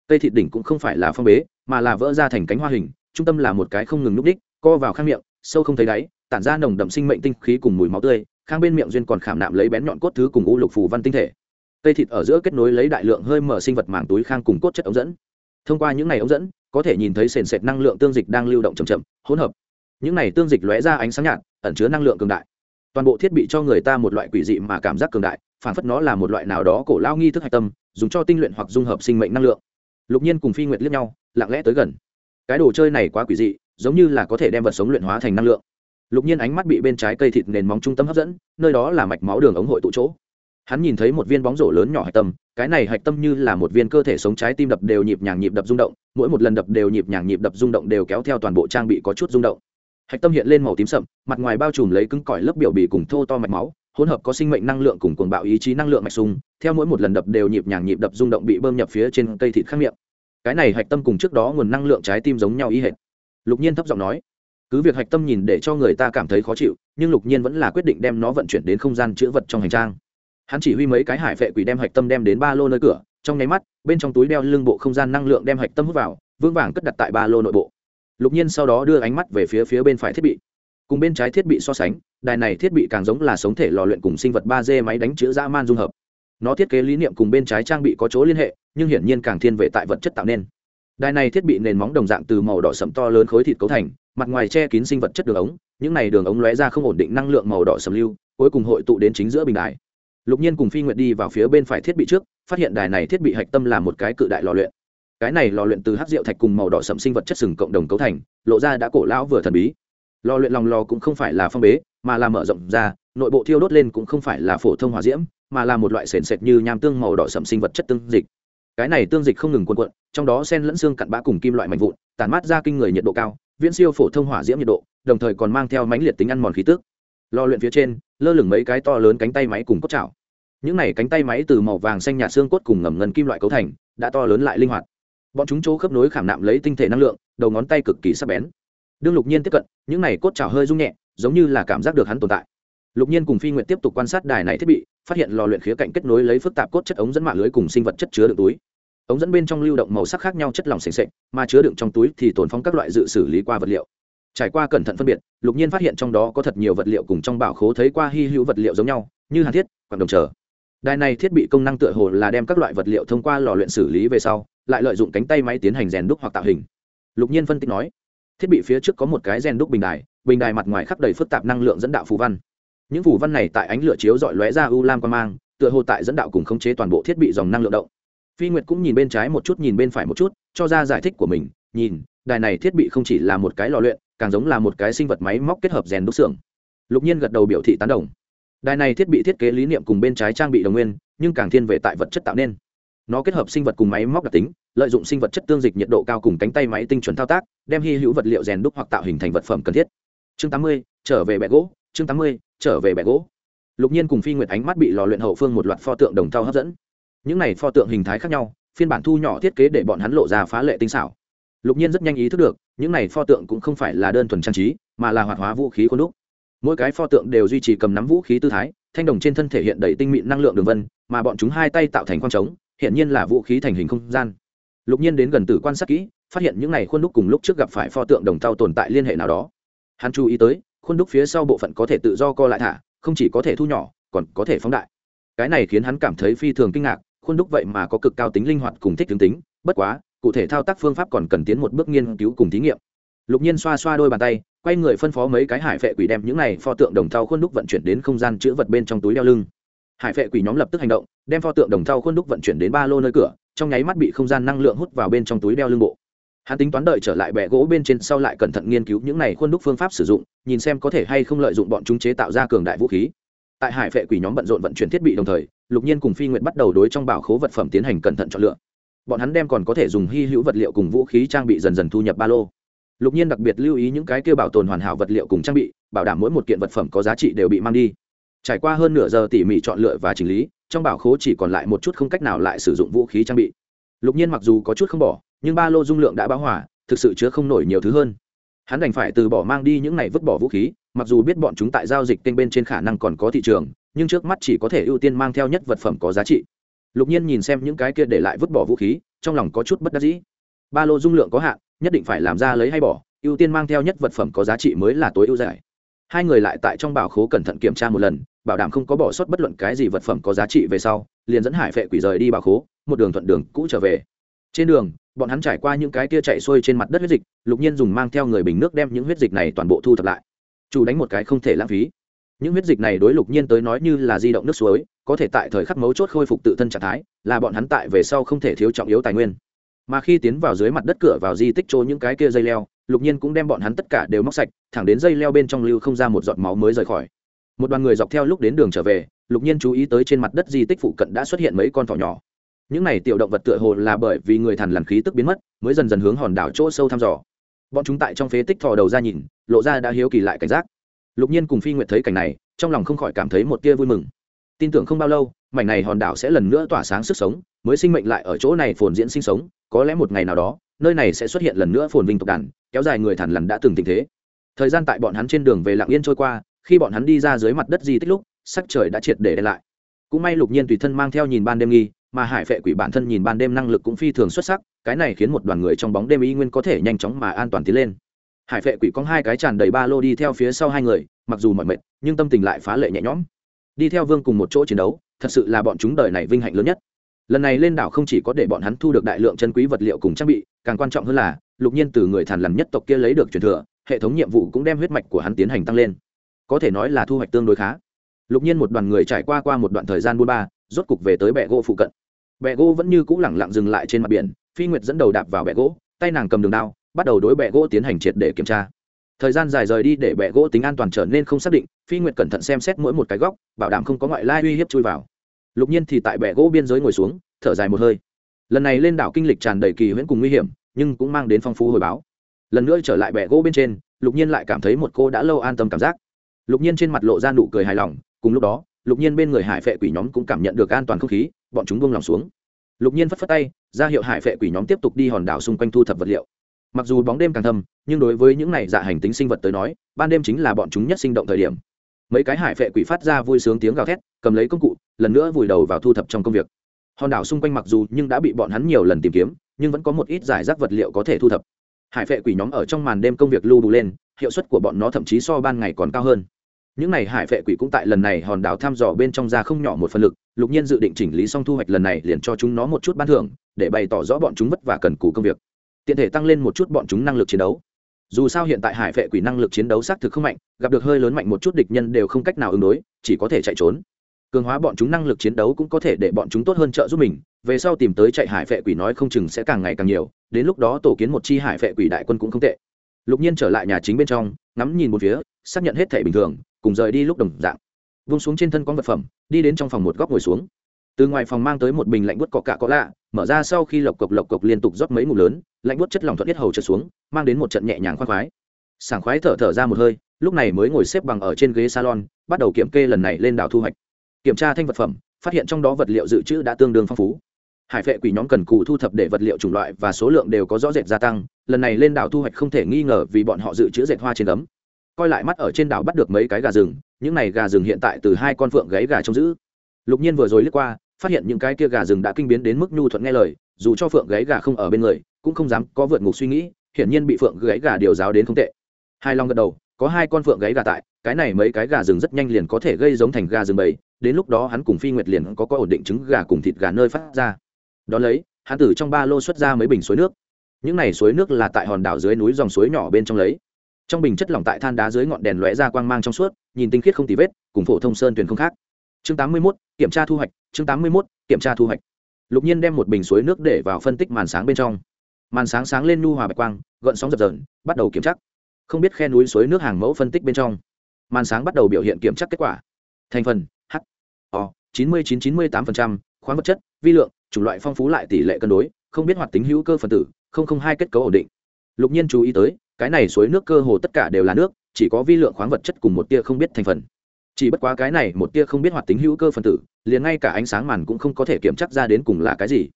Cây thịt đỉnh cũng không phải là phong bế, mà là vỡ ra thành cánh hoa hình, trung tâm là một cái không ngừng núp đích, co vào khang miệng, sâu không thấy đáy tản ra nồng đậm sinh mệnh tinh khí cùng mùi máu tươi, khang bên miệng duyên còn khảm nạm lấy bén nhọn cốt thứ cùng u lục phù văn tinh thể. Cây thịt ở giữa kết nối lấy đại lượng hơi mở sinh vật màng túi khang cùng cốt chất ống dẫn. Thông qua những này ống dẫn, có thể nhìn thấy sền sệt năng lượng tương dịch đang lưu động chậm chậm, hỗn hợp. Những này tương dịch lóe ra ánh sáng nhạt, ẩn chứa năng lượng cường đại. Toàn bộ thiết bị cho người ta một loại quỷ dị mà cảm giác cường đại, phản phất nó là một loại nào đó cổ lao nghi thức hạch tâm, dùng cho tinh luyện hoặc dung hợp sinh mệnh năng lượng. Lục nhiên cùng phi nguyệt liếc nhau, lặng lẽ tới gần. Cái đồ chơi này quá quỷ dị, giống như là có thể đem vật sống luyện hóa thành năng lượng lục nhiên ánh mắt bị bên trái cây thịt nền móng trung tâm hấp dẫn, nơi đó là mạch máu đường ống hội tụ chỗ. Hắn nhìn thấy một viên bóng rổ lớn nhỏ hạch tâm, cái này hạch tâm như là một viên cơ thể sống trái tim đập đều nhịp nhàng nhịp đập rung động, mỗi một lần đập đều nhịp nhàng nhịp đập rung động đều kéo theo toàn bộ trang bị có chút rung động. Hạch tâm hiện lên màu tím sậm, mặt ngoài bao trùm lấy cứng cỏi lớp biểu bì cùng thô to mạch máu, hỗn hợp có sinh mệnh năng lượng cùng cuồng bạo ý chí năng lượng mạch sung theo mỗi một lần đập đều nhịp nhàng nhịp đập rung động bị bơm nhập phía trên cây thịt khắc miệng cái này hạch tâm cùng trước đó nguồn năng lượng trái tim giống nhau ý hệt. Lục nhiên thấp giọng nói cứ việc hạch tâm nhìn để cho người ta cảm thấy khó chịu, nhưng lục nhiên vẫn là quyết định đem nó vận chuyển đến không gian chữ vật trong hành trang. Hắn chỉ huy mấy cái hải vệ quỷ đem hạch tâm đem đến ba lô nơi cửa, trong nháy mắt, bên trong túi đeo lưng bộ không gian năng lượng đem hạch tâm hút vào, vững vàng cất đặt tại ba lô nội bộ. Lục nhiên sau đó đưa ánh mắt về phía phía bên phải thiết bị. Cùng bên trái thiết bị so sánh, đài này thiết bị càng giống là sống thể lò luyện cùng sinh vật ba d máy đánh chữ dã man dung hợp. Nó thiết kế lý niệm cùng bên trái trang bị có chỗ liên hệ, nhưng hiển nhiên càng thiên về tại vật chất tạo nên. Đài này thiết bị nền móng đồng dạng từ màu đỏ sậm to lớn khối thịt cấu thành mặt ngoài che kín sinh vật chất đường ống, những này đường ống lóe ra không ổn định năng lượng màu đỏ sầm lưu, cuối cùng hội tụ đến chính giữa bình đài. Lục nhiên cùng phi nguyệt đi vào phía bên phải thiết bị trước, phát hiện đài này thiết bị hạch tâm là một cái cự đại lò luyện. Cái này lò luyện từ hát rượu thạch cùng màu đỏ sầm sinh vật chất sừng cộng đồng cấu thành, lộ ra đã cổ lão vừa thần bí. Lò luyện lòng lò cũng không phải là phong bế, mà là mở rộng ra, nội bộ thiêu đốt lên cũng không phải là phổ thông hòa diễm, mà là một loại sền sệt như nham tương màu đỏ sầm sinh vật chất tương dịch. Cái này tương dịch không ngừng cuộn quận trong đó sen lẫn xương cặn bã cùng kim loại mạnh vụn, tản mát ra kinh người nhiệt độ cao viễn siêu phổ thông hỏa diễm nhiệt độ, đồng thời còn mang theo mãnh liệt tính ăn mòn khí tức. Lò luyện phía trên, lơ lửng mấy cái to lớn cánh tay máy cùng cốt chảo. Những này cánh tay máy từ màu vàng xanh nhạt xương cốt cùng ngầm ngân kim loại cấu thành, đã to lớn lại linh hoạt. Bọn chúng chỗ khớp nối khảm nạm lấy tinh thể năng lượng, đầu ngón tay cực kỳ sắc bén. Đương lục nhiên tiếp cận, những này cốt chảo hơi rung nhẹ, giống như là cảm giác được hắn tồn tại. Lục nhiên cùng phi nguyện tiếp tục quan sát đài này thiết bị, phát hiện lò luyện khía cạnh kết nối lấy phức tạp cốt chất ống dẫn mạng lưới cùng sinh vật chất chứa đựng túi ống dẫn bên trong lưu động màu sắc khác nhau chất lỏng s ề mà chứa đựng trong túi thì tồn phong các loại dự xử lý qua vật liệu. Trải qua cẩn thận phân biệt, lục nhiên phát hiện trong đó có thật nhiều vật liệu cùng trong bảo khố thấy qua hy hữu vật liệu giống nhau, như hàn thiết quảng đồng trở. Đài này thiết bị công năng tựa hồ là đem các loại vật liệu thông qua lò luyện xử lý về sau, lại lợi dụng cánh tay máy tiến hành rèn đúc hoặc tạo hình. Lục nhiên phân tích nói, thiết bị phía trước có một cái rèn đúc bình đài bình đài mặt ngoài khắp đầy phức tạp năng lượng dẫn đạo phù văn. Những phù văn này tại ánh lửa chiếu dọi lóe ra u lam quan mang, tựa hồ tại dẫn đạo cùng khống chế toàn bộ thiết bị dòng năng lượng động phi nguyệt cũng nhìn bên trái một chút, nhìn bên phải một chút, cho ra giải thích của mình, nhìn, đài này thiết bị không chỉ là một cái lò luyện, càng giống là một cái sinh vật máy móc kết hợp rèn đúc xưởng. Lục nhiên gật đầu biểu thị tán đồng. Đài này thiết bị thiết kế lý niệm cùng bên trái trang bị đồng nguyên, nhưng càng thiên về tại vật chất tạo nên. Nó kết hợp sinh vật cùng máy móc đặc tính, lợi dụng sinh vật chất tương dịch nhiệt độ cao cùng cánh tay máy tinh chuẩn thao tác, đem hy hữu vật liệu rèn đúc hoặc tạo hình thành vật phẩm cần thiết. Chương tám mươi, trở về bẹ gỗ, chương tám mươi, trở về bẹ gỗ. Lục nhiên cùng phi nguyệt ánh mắt bị lò luyện hậu phương một loạt pho tượng đồng thau hấp dẫn những này pho tượng hình thái khác nhau, phiên bản thu nhỏ thiết kế để bọn hắn lộ ra phá lệ tinh xảo. Lục nhiên rất nhanh ý thức được, những này pho tượng cũng không phải là đơn thuần trang trí, mà là hoạt hóa vũ khí khuôn đúc. Mỗi cái pho tượng đều duy trì cầm nắm vũ khí tư thái, thanh đồng trên thân thể hiện đầy tinh mịn năng lượng đường vân, mà bọn chúng hai tay tạo thành khoang trống, hiện nhiên là vũ khí thành hình không gian. Lục nhiên đến gần tử quan sát kỹ, phát hiện những này khuôn đúc cùng lúc trước gặp phải pho tượng đồng thau tồn tại liên hệ nào đó. Hắn chú ý tới, khuôn đúc phía sau bộ phận có thể tự do co lại thả, không chỉ có thể thu nhỏ, còn có thể phóng đại. Cái này khiến hắn cảm thấy phi thường kinh ngạc khuôn đúc vậy mà có cực cao tính linh hoạt cùng thích tướng tính, bất quá, cụ thể thao tác phương pháp còn cần tiến một bước nghiên cứu cùng thí nghiệm. Lục nhiên xoa xoa đôi bàn tay, quay người phân phó mấy cái hải phệ quỷ đem những này pho tượng đồng thau khuôn đúc vận chuyển đến không gian chữ vật bên trong túi đeo lưng. Hải phệ quỷ nhóm lập tức hành động, đem pho tượng đồng thau khuôn đúc vận chuyển đến ba lô nơi cửa, trong nháy mắt bị không gian năng lượng hút vào bên trong túi đeo lưng bộ. Hắn tính toán đợi trở lại bẹ gỗ bên trên sau lại cẩn thận nghiên cứu những này khuôn đúc phương pháp sử dụng, nhìn xem có thể hay không lợi dụng bọn chúng chế tạo ra cường đại vũ khí. Tại hải phệ quỷ nhóm bận rộn vận chuyển thiết bị đồng thời lục nhiên cùng phi nguyện bắt đầu đối trong bảo khố vật phẩm tiến hành cẩn thận chọn lựa. Bọn hắn đem còn có thể dùng hy hữu vật liệu cùng vũ khí trang bị dần dần thu nhập ba lô. Lục nhiên đặc biệt lưu ý những cái kêu bảo tồn hoàn hảo vật liệu cùng trang bị, bảo đảm mỗi một kiện vật phẩm có giá trị đều bị mang đi. Trải qua hơn nửa giờ tỉ mỉ chọn lựa và chỉnh lý, trong bảo khố chỉ còn lại một chút không cách nào lại sử dụng vũ khí trang bị. Lục nhiên mặc dù có chút không bỏ, nhưng ba lô dung lượng đã báo hỏa thực sự chứa không nổi nhiều thứ hơn. Hắn đành phải từ bỏ mang đi những này vứt bỏ vũ khí, mặc dù biết bọn chúng tại giao dịch kênh bên trên khả năng còn có thị trường nhưng trước mắt chỉ có thể ưu tiên mang theo nhất vật phẩm có giá trị. Lục nhiên nhìn xem những cái kia để lại vứt bỏ vũ khí, trong lòng có chút bất đắc dĩ. Ba lô dung lượng có hạn, nhất định phải làm ra lấy hay bỏ, ưu tiên mang theo nhất vật phẩm có giá trị mới là tối ưu giải. Hai người lại tại trong bảo khố cẩn thận kiểm tra một lần, bảo đảm không có bỏ sót bất luận cái gì vật phẩm có giá trị về sau, liền dẫn hải phệ quỷ rời đi bảo khố, một đường thuận đường cũ trở về. Trên đường, bọn hắn trải qua những cái kia chạy xuôi trên mặt đất huyết dịch, lục nhiên dùng mang theo người bình nước đem những huyết dịch này toàn bộ thu thập lại. Chủ đánh một cái không thể lãng phí những huyết dịch này đối lục nhiên tới nói như là di động nước suối, có thể tại thời khắc mấu chốt khôi phục tự thân trạng thái, là bọn hắn tại về sau không thể thiếu trọng yếu tài nguyên. Mà khi tiến vào dưới mặt đất cửa vào di tích chỗ những cái kia dây leo, lục nhiên cũng đem bọn hắn tất cả đều móc sạch, thẳng đến dây leo bên trong lưu không ra một giọt máu mới rời khỏi. Một đoàn người dọc theo lúc đến đường trở về, lục nhiên chú ý tới trên mặt đất di tích phụ cận đã xuất hiện mấy con thỏ nhỏ. Những này tiểu động vật tựa hồ là bởi vì người thằn lằn khí tức biến mất, mới dần dần hướng hòn đảo chỗ sâu thăm dò. Bọn chúng tại trong phế tích thò đầu ra nhìn, lộ ra đã hiếu kỳ lại cảnh giác lục nhiên cùng phi nguyệt thấy cảnh này, trong lòng không khỏi cảm thấy một tia vui mừng. Tin tưởng không bao lâu, mảnh này hòn đảo sẽ lần nữa tỏa sáng sức sống, mới sinh mệnh lại ở chỗ này phồn diễn sinh sống, có lẽ một ngày nào đó, nơi này sẽ xuất hiện lần nữa phồn vinh tộc đàn, kéo dài người thản lằn đã từng tình thế. Thời gian tại bọn hắn trên đường về lạng yên trôi qua, khi bọn hắn đi ra dưới mặt đất di tích lúc, sắc trời đã triệt để đen lại. Cũng may lục nhiên tùy thân mang theo nhìn ban đêm nghi, mà hải phệ quỷ bản thân nhìn ban đêm năng lực cũng phi thường xuất sắc, cái này khiến một đoàn người trong bóng đêm y nguyên có thể nhanh chóng mà an toàn tiến lên hải phệ quỷ cong hai cái tràn đầy ba lô đi theo phía sau hai người, mặc dù mọi mệt, nhưng tâm tình lại phá lệ nhẹ nhõm. Đi theo vương cùng một chỗ chiến đấu, thật sự là bọn chúng đời này vinh hạnh lớn nhất. Lần này lên đảo không chỉ có để bọn hắn thu được đại lượng chân quý vật liệu cùng trang bị, càng quan trọng hơn là, lục nhiên từ người thàn lằn nhất tộc kia lấy được truyền thừa, hệ thống nhiệm vụ cũng đem huyết mạch của hắn tiến hành tăng lên. Có thể nói là thu hoạch tương đối khá. Lục nhiên một đoàn người trải qua qua một đoạn thời gian buôn ba, rốt cục về tới bệ gỗ phụ cận. Bệ gỗ vẫn như cũ lẳng lặng dừng lại trên mặt biển, phi nguyệt dẫn đầu đạp vào bệ gỗ, tay nàng cầm đường đao bắt đầu đối bệ gỗ tiến hành triệt để kiểm tra. Thời gian dài rời đi để bệ gỗ tính an toàn trở nên không xác định, phi nguyệt cẩn thận xem xét mỗi một cái góc, bảo đảm không có ngoại lai uy hiếp chui vào. Lục nhiên thì tại bệ gỗ biên giới ngồi xuống, thở dài một hơi. Lần này lên đảo kinh lịch tràn đầy kỳ huyễn cùng nguy hiểm, nhưng cũng mang đến phong phú hồi báo. Lần nữa trở lại bệ gỗ bên trên, lục nhiên lại cảm thấy một cô đã lâu an tâm cảm giác. Lục nhiên trên mặt lộ ra nụ cười hài lòng, cùng lúc đó, lục nhiên bên người hải phệ quỷ nhóm cũng cảm nhận được an toàn không khí, bọn chúng buông lòng xuống. Lục nhiên phất phất tay, ra hiệu hải phệ quỷ nhóm tiếp tục đi hòn đảo xung quanh thu thập vật liệu mặc dù bóng đêm càng thâm, nhưng đối với những này dạ hành tính sinh vật tới nói, ban đêm chính là bọn chúng nhất sinh động thời điểm. Mấy cái hải phệ quỷ phát ra vui sướng tiếng gào thét, cầm lấy công cụ, lần nữa vùi đầu vào thu thập trong công việc. Hòn đảo xung quanh mặc dù nhưng đã bị bọn hắn nhiều lần tìm kiếm, nhưng vẫn có một ít giải rác vật liệu có thể thu thập. Hải phệ quỷ nhóm ở trong màn đêm công việc lưu bù lên, hiệu suất của bọn nó thậm chí so ban ngày còn cao hơn. Những n à y hải phệ quỷ cũng tại lần này hòn đảo thăm dò bên trong ra không nhỏ một phần lực, lục nhiên dự định chỉnh lý xong thu hoạch lần này liền cho chúng nó một chút ban thưởng, để bày tỏ rõ bọn chúng vất vả cần cù công việc tiện thể tăng lên một chút bọn chúng năng lực chiến đấu. Dù sao hiện tại hải vệ quỷ năng lực chiến đấu xác thực không mạnh, gặp được hơi lớn mạnh một chút địch nhân đều không cách nào ứng đối, chỉ có thể chạy trốn. Cường hóa bọn chúng năng lực chiến đấu cũng có thể để bọn chúng tốt hơn trợ giúp mình, về sau tìm tới chạy hải vệ quỷ nói không chừng sẽ càng ngày càng nhiều, đến lúc đó tổ kiến một chi hải vệ quỷ đại quân cũng không tệ. Lục nhiên trở lại nhà chính bên trong, ngắm nhìn một phía, xác nhận hết thể bình thường, cùng rời đi lúc đồng dạng. Vung xuống trên thân con vật phẩm, đi đến trong phòng một góc ngồi xuống từ ngoài phòng mang tới một bình lạnh bút cọ cạ có lạ, mở ra sau khi lộc cộc lộc cộc liên tục rót mấy ngụm lớn, lạnh bút chất lòng thuận tiết hầu trượt xuống, mang đến một trận nhẹ nhàng khoan khoái. Sảng khoái thở thở ra một hơi, lúc này mới ngồi xếp bằng ở trên ghế salon, bắt đầu kiểm kê lần này lên đảo thu hoạch. Kiểm tra thanh vật phẩm, phát hiện trong đó vật liệu dự trữ đã tương đương phong phú. Hải vệ quỷ nhóm cần cù thu thập để vật liệu chủng loại và số lượng đều có rõ rệt gia tăng, lần này lên đảo thu hoạch không thể nghi ngờ vì bọn họ dự trữ dệt hoa trên tấm coi lại mắt ở trên đảo bắt được mấy cái gà rừng, những này gà rừng hiện tại từ hai con phượng gáy gà trông giữ lục nhiên vừa rồi lướt qua, phát hiện những cái kia gà rừng đã kinh biến đến mức nhu thuận nghe lời, dù cho phượng gáy gà không ở bên người, cũng không dám có vượt ngục suy nghĩ, hiển nhiên bị phượng gáy gà điều giáo đến không tệ. Hai long gật đầu, có hai con phượng gáy gà tại, cái này mấy cái gà rừng rất nhanh liền có thể gây giống thành gà rừng bầy, đến lúc đó hắn cùng phi nguyệt liền có có ổn định trứng gà cùng thịt gà nơi phát ra. Đón lấy, hắn từ trong ba lô xuất ra mấy bình suối nước. Những này suối nước là tại hòn đảo dưới núi dòng suối nhỏ bên trong lấy. Trong bình chất lỏng tại than đá dưới ngọn đèn lóe ra quang mang trong suốt, nhìn tinh khiết không tì vết, cùng phổ thông sơn tuyển không khác chương 81, kiểm tra thu hoạch chương 81, kiểm tra thu hoạch. Lục nhiên đem một bình suối nước để vào phân tích màn sáng bên trong. Màn sáng sáng lên nu hòa bạch quang gợn sóng dập dờn bắt đầu kiểm tra. Không biết khe núi suối nước hàng mẫu phân tích bên trong. Màn sáng bắt đầu biểu hiện kiểm tra kết quả. Thành phần h o chín mươi chín chín mươi tám khoáng vật chất vi lượng chủng loại phong phú lại tỷ lệ cân đối không biết hoạt tính hữu cơ phần tử không không hai kết cấu ổn định. Lục nhiên chú ý tới cái này suối nước cơ hồ tất cả đều là nước chỉ có vi lượng khoáng vật chất cùng một tia không biết thành phần chỉ bất quá cái này một tia không biết hoạt tính hữu cơ phân tử, liền ngay cả ánh sáng màn cũng không có thể kiểm chắc ra đến cùng là cái gì.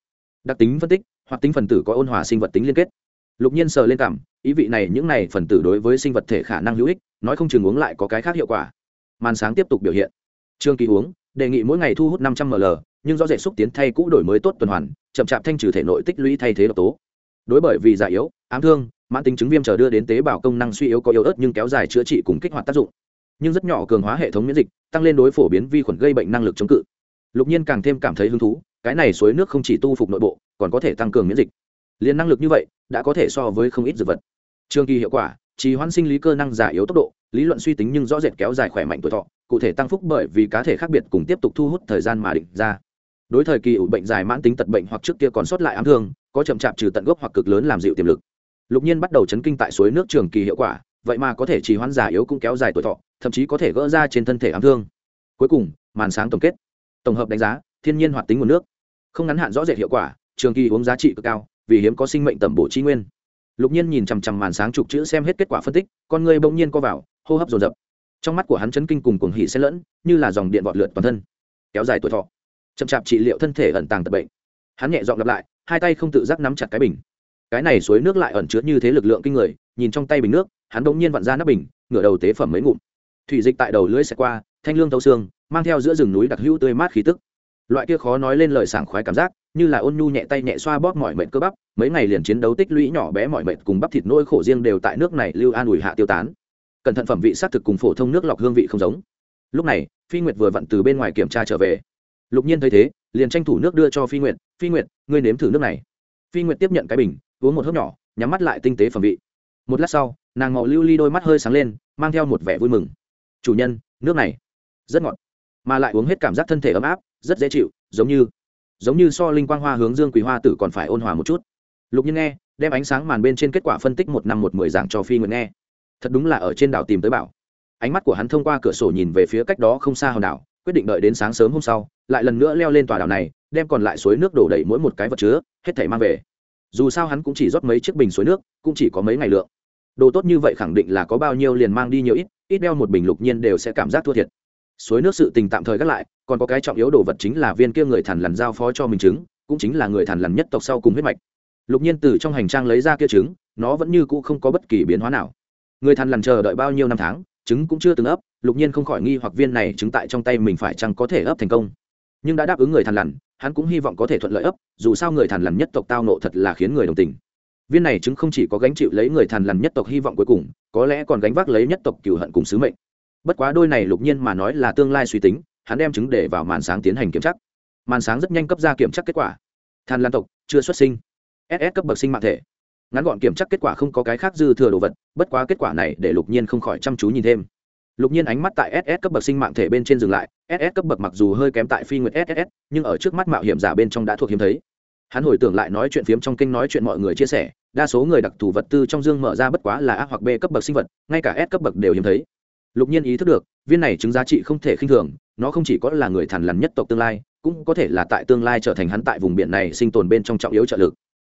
Đặc tính phân tích, hoạt tính phân tử có ôn hòa sinh vật tính liên kết. Lục nhiên sờ lên cảm, ý vị này những này phần tử đối với sinh vật thể khả năng hữu ích, nói không chừng uống lại có cái khác hiệu quả. Màn sáng tiếp tục biểu hiện. Trương kỳ uống, đề nghị mỗi ngày thu hút năm trăm ml, nhưng do dễ xúc tiến thay cũ đổi mới tốt tuần hoàn, chậm chạp thanh trừ thể nội tích lũy thay thế độc tố. Đối bởi vì già yếu, ám thương, mãn tính chứng viêm chờ đưa đến tế bào công năng suy yếu có yếu ớt nhưng kéo dài chữa trị cùng kích hoạt tác dụng nhưng rất nhỏ cường hóa hệ thống miễn dịch, tăng lên đối phổ biến vi khuẩn gây bệnh năng lực chống cự. Lục nhiên càng thêm cảm thấy hứng thú, cái này suối nước không chỉ tu phục nội bộ, còn có thể tăng cường miễn dịch. Liền năng lực như vậy, đã có thể so với không ít dược vật. Trường kỳ hiệu quả, trì hoãn sinh lý cơ năng giả yếu tốc độ, lý luận suy tính nhưng rõ rệt kéo dài khỏe mạnh tuổi thọ, cụ thể tăng phúc bởi vì cá thể khác biệt cùng tiếp tục thu hút thời gian mà định ra. Đối thời kỳ ủ bệnh dài mãn tính tật bệnh hoặc trước kia còn sót lại ám thương, có chậm chạp trừ tận gốc hoặc cực lớn làm dịu tiềm lực. Lục nhiên bắt đầu chấn kinh tại suối nước trường kỳ hiệu quả, vậy mà có thể trì hoãn giả yếu cũng kéo dài tuổi thọ thậm chí có thể gỡ ra trên thân thể ám thương. Cuối cùng, màn sáng tổng kết. Tổng hợp đánh giá, thiên nhiên hoạt tính nguồn nước. Không ngắn hạn rõ rệt hiệu quả, trường kỳ uống giá trị cực cao, vì hiếm có sinh mệnh tẩm bổ chi nguyên. Lục nhiên nhìn chằm chằm màn sáng chụp chữ xem hết kết quả phân tích, con người bỗng nhiên co vào, hô hấp dồn dập. Trong mắt của hắn chấn kinh cùng cuồng hỉ xen lẫn, như là dòng điện vọt lượt toàn thân. Kéo dài tuổi thọ. Chậm chạp trị liệu thân thể ẩn tàng tật bệnh. Hắn nhẹ dọn lặp lại, hai tay không tự giác nắm chặt cái bình. Cái này suối nước lại ẩn chứa như thế lực lượng kinh người, nhìn trong tay bình nước, hắn bỗng nhiên vặn ra nắp bình, ngửa đầu tế phẩm mấy ngụm thủy dịch tại đầu lưỡi xẹt qua, thanh lương thấu xương, mang theo giữa rừng núi đặc hữu tươi mát khí tức. Loại kia khó nói lên lời sảng khoái cảm giác, như là ôn nhu nhẹ tay nhẹ xoa bóp mọi mệnh cơ bắp, mấy ngày liền chiến đấu tích lũy nhỏ bé mọi mệnh cùng bắp thịt nỗi khổ riêng đều tại nước này lưu an ủi hạ tiêu tán. Cẩn thận phẩm vị xác thực cùng phổ thông nước lọc hương vị không giống. Lúc này, phi nguyệt vừa vặn từ bên ngoài kiểm tra trở về. Lục nhiên thấy thế, liền tranh thủ nước đưa cho phi nguyệt phi nguyệt, ngươi nếm thử nước này. Phi nguyệt tiếp nhận cái bình, uống một hớp nhỏ, nhắm mắt lại tinh tế phẩm vị. Một lát sau, nàng màu lưu ly đôi mắt hơi sáng lên, mang theo một vẻ vui mừng chủ nhân, nước này rất ngọt, mà lại uống hết cảm giác thân thể ấm áp, rất dễ chịu, giống như giống như so linh quang hoa hướng dương quý hoa tử còn phải ôn hòa một chút. Lục nhiên nghe, đem ánh sáng màn bên trên kết quả phân tích một năm một mười giảng cho phi nguyệt nghe. Thật đúng là ở trên đảo tìm tới bảo. Ánh mắt của hắn thông qua cửa sổ nhìn về phía cách đó không xa hòn đảo, quyết định đợi đến sáng sớm hôm sau, lại lần nữa leo lên tòa đảo này, đem còn lại suối nước đổ đầy mỗi một cái vật chứa, hết thể mang về. Dù sao hắn cũng chỉ rót mấy chiếc bình suối nước, cũng chỉ có mấy ngày lượng. Đồ tốt như vậy khẳng định là có bao nhiêu liền mang đi nhiều ít ít đeo một bình lục nhiên đều sẽ cảm giác thua thiệt. Suối nước sự tình tạm thời gác lại, còn có cái trọng yếu đồ vật chính là viên kia người thần lằn giao phó cho mình trứng, cũng chính là người thần lằn nhất tộc sau cùng huyết mạch. Lục nhiên từ trong hành trang lấy ra kia trứng, nó vẫn như cũ không có bất kỳ biến hóa nào. Người thần lằn chờ đợi bao nhiêu năm tháng, trứng cũng chưa từng ấp, lục nhiên không khỏi nghi hoặc viên này trứng tại trong tay mình phải chăng có thể ấp thành công. Nhưng đã đáp ứng người thần lằn, hắn cũng hy vọng có thể thuận lợi ấp, dù sao người thần lằn nhất tộc tao nộ thật là khiến người đồng tình viên này chứng không chỉ có gánh chịu lấy người thần lằn nhất tộc hy vọng cuối cùng, có lẽ còn gánh vác lấy nhất tộc cửu hận cùng sứ mệnh. Bất quá đôi này lục nhiên mà nói là tương lai suy tính, hắn đem chứng để vào màn sáng tiến hành kiểm tra. Màn sáng rất nhanh cấp ra kiểm tra kết quả. Than lan tộc, chưa xuất sinh. Ss cấp bậc sinh mạng thể. Ngắn gọn kiểm tra kết quả không có cái khác dư thừa đồ vật, bất quá kết quả này để lục nhiên không khỏi chăm chú nhìn thêm. Lục nhiên ánh mắt tại ss cấp bậc sinh mạng thể bên trên dừng lại. Ss cấp bậc mặc dù hơi kém tại phi nguyệt ss nhưng ở trước mắt mạo hiểm giả bên trong đã thuộc hiếm thấy hắn hồi tưởng lại nói chuyện phiếm trong kinh nói chuyện mọi người chia sẻ, đa số người đặc thù vật tư trong dương mở ra bất quá là a hoặc b cấp bậc sinh vật, ngay cả s cấp bậc đều hiếm thấy. Lục nhiên ý thức được, viên này chứng giá trị không thể khinh thường, nó không chỉ có là người thằn lằn nhất tộc tương lai, cũng có thể là tại tương lai trở thành hắn tại vùng biển này sinh tồn bên trong trọng yếu trợ lực.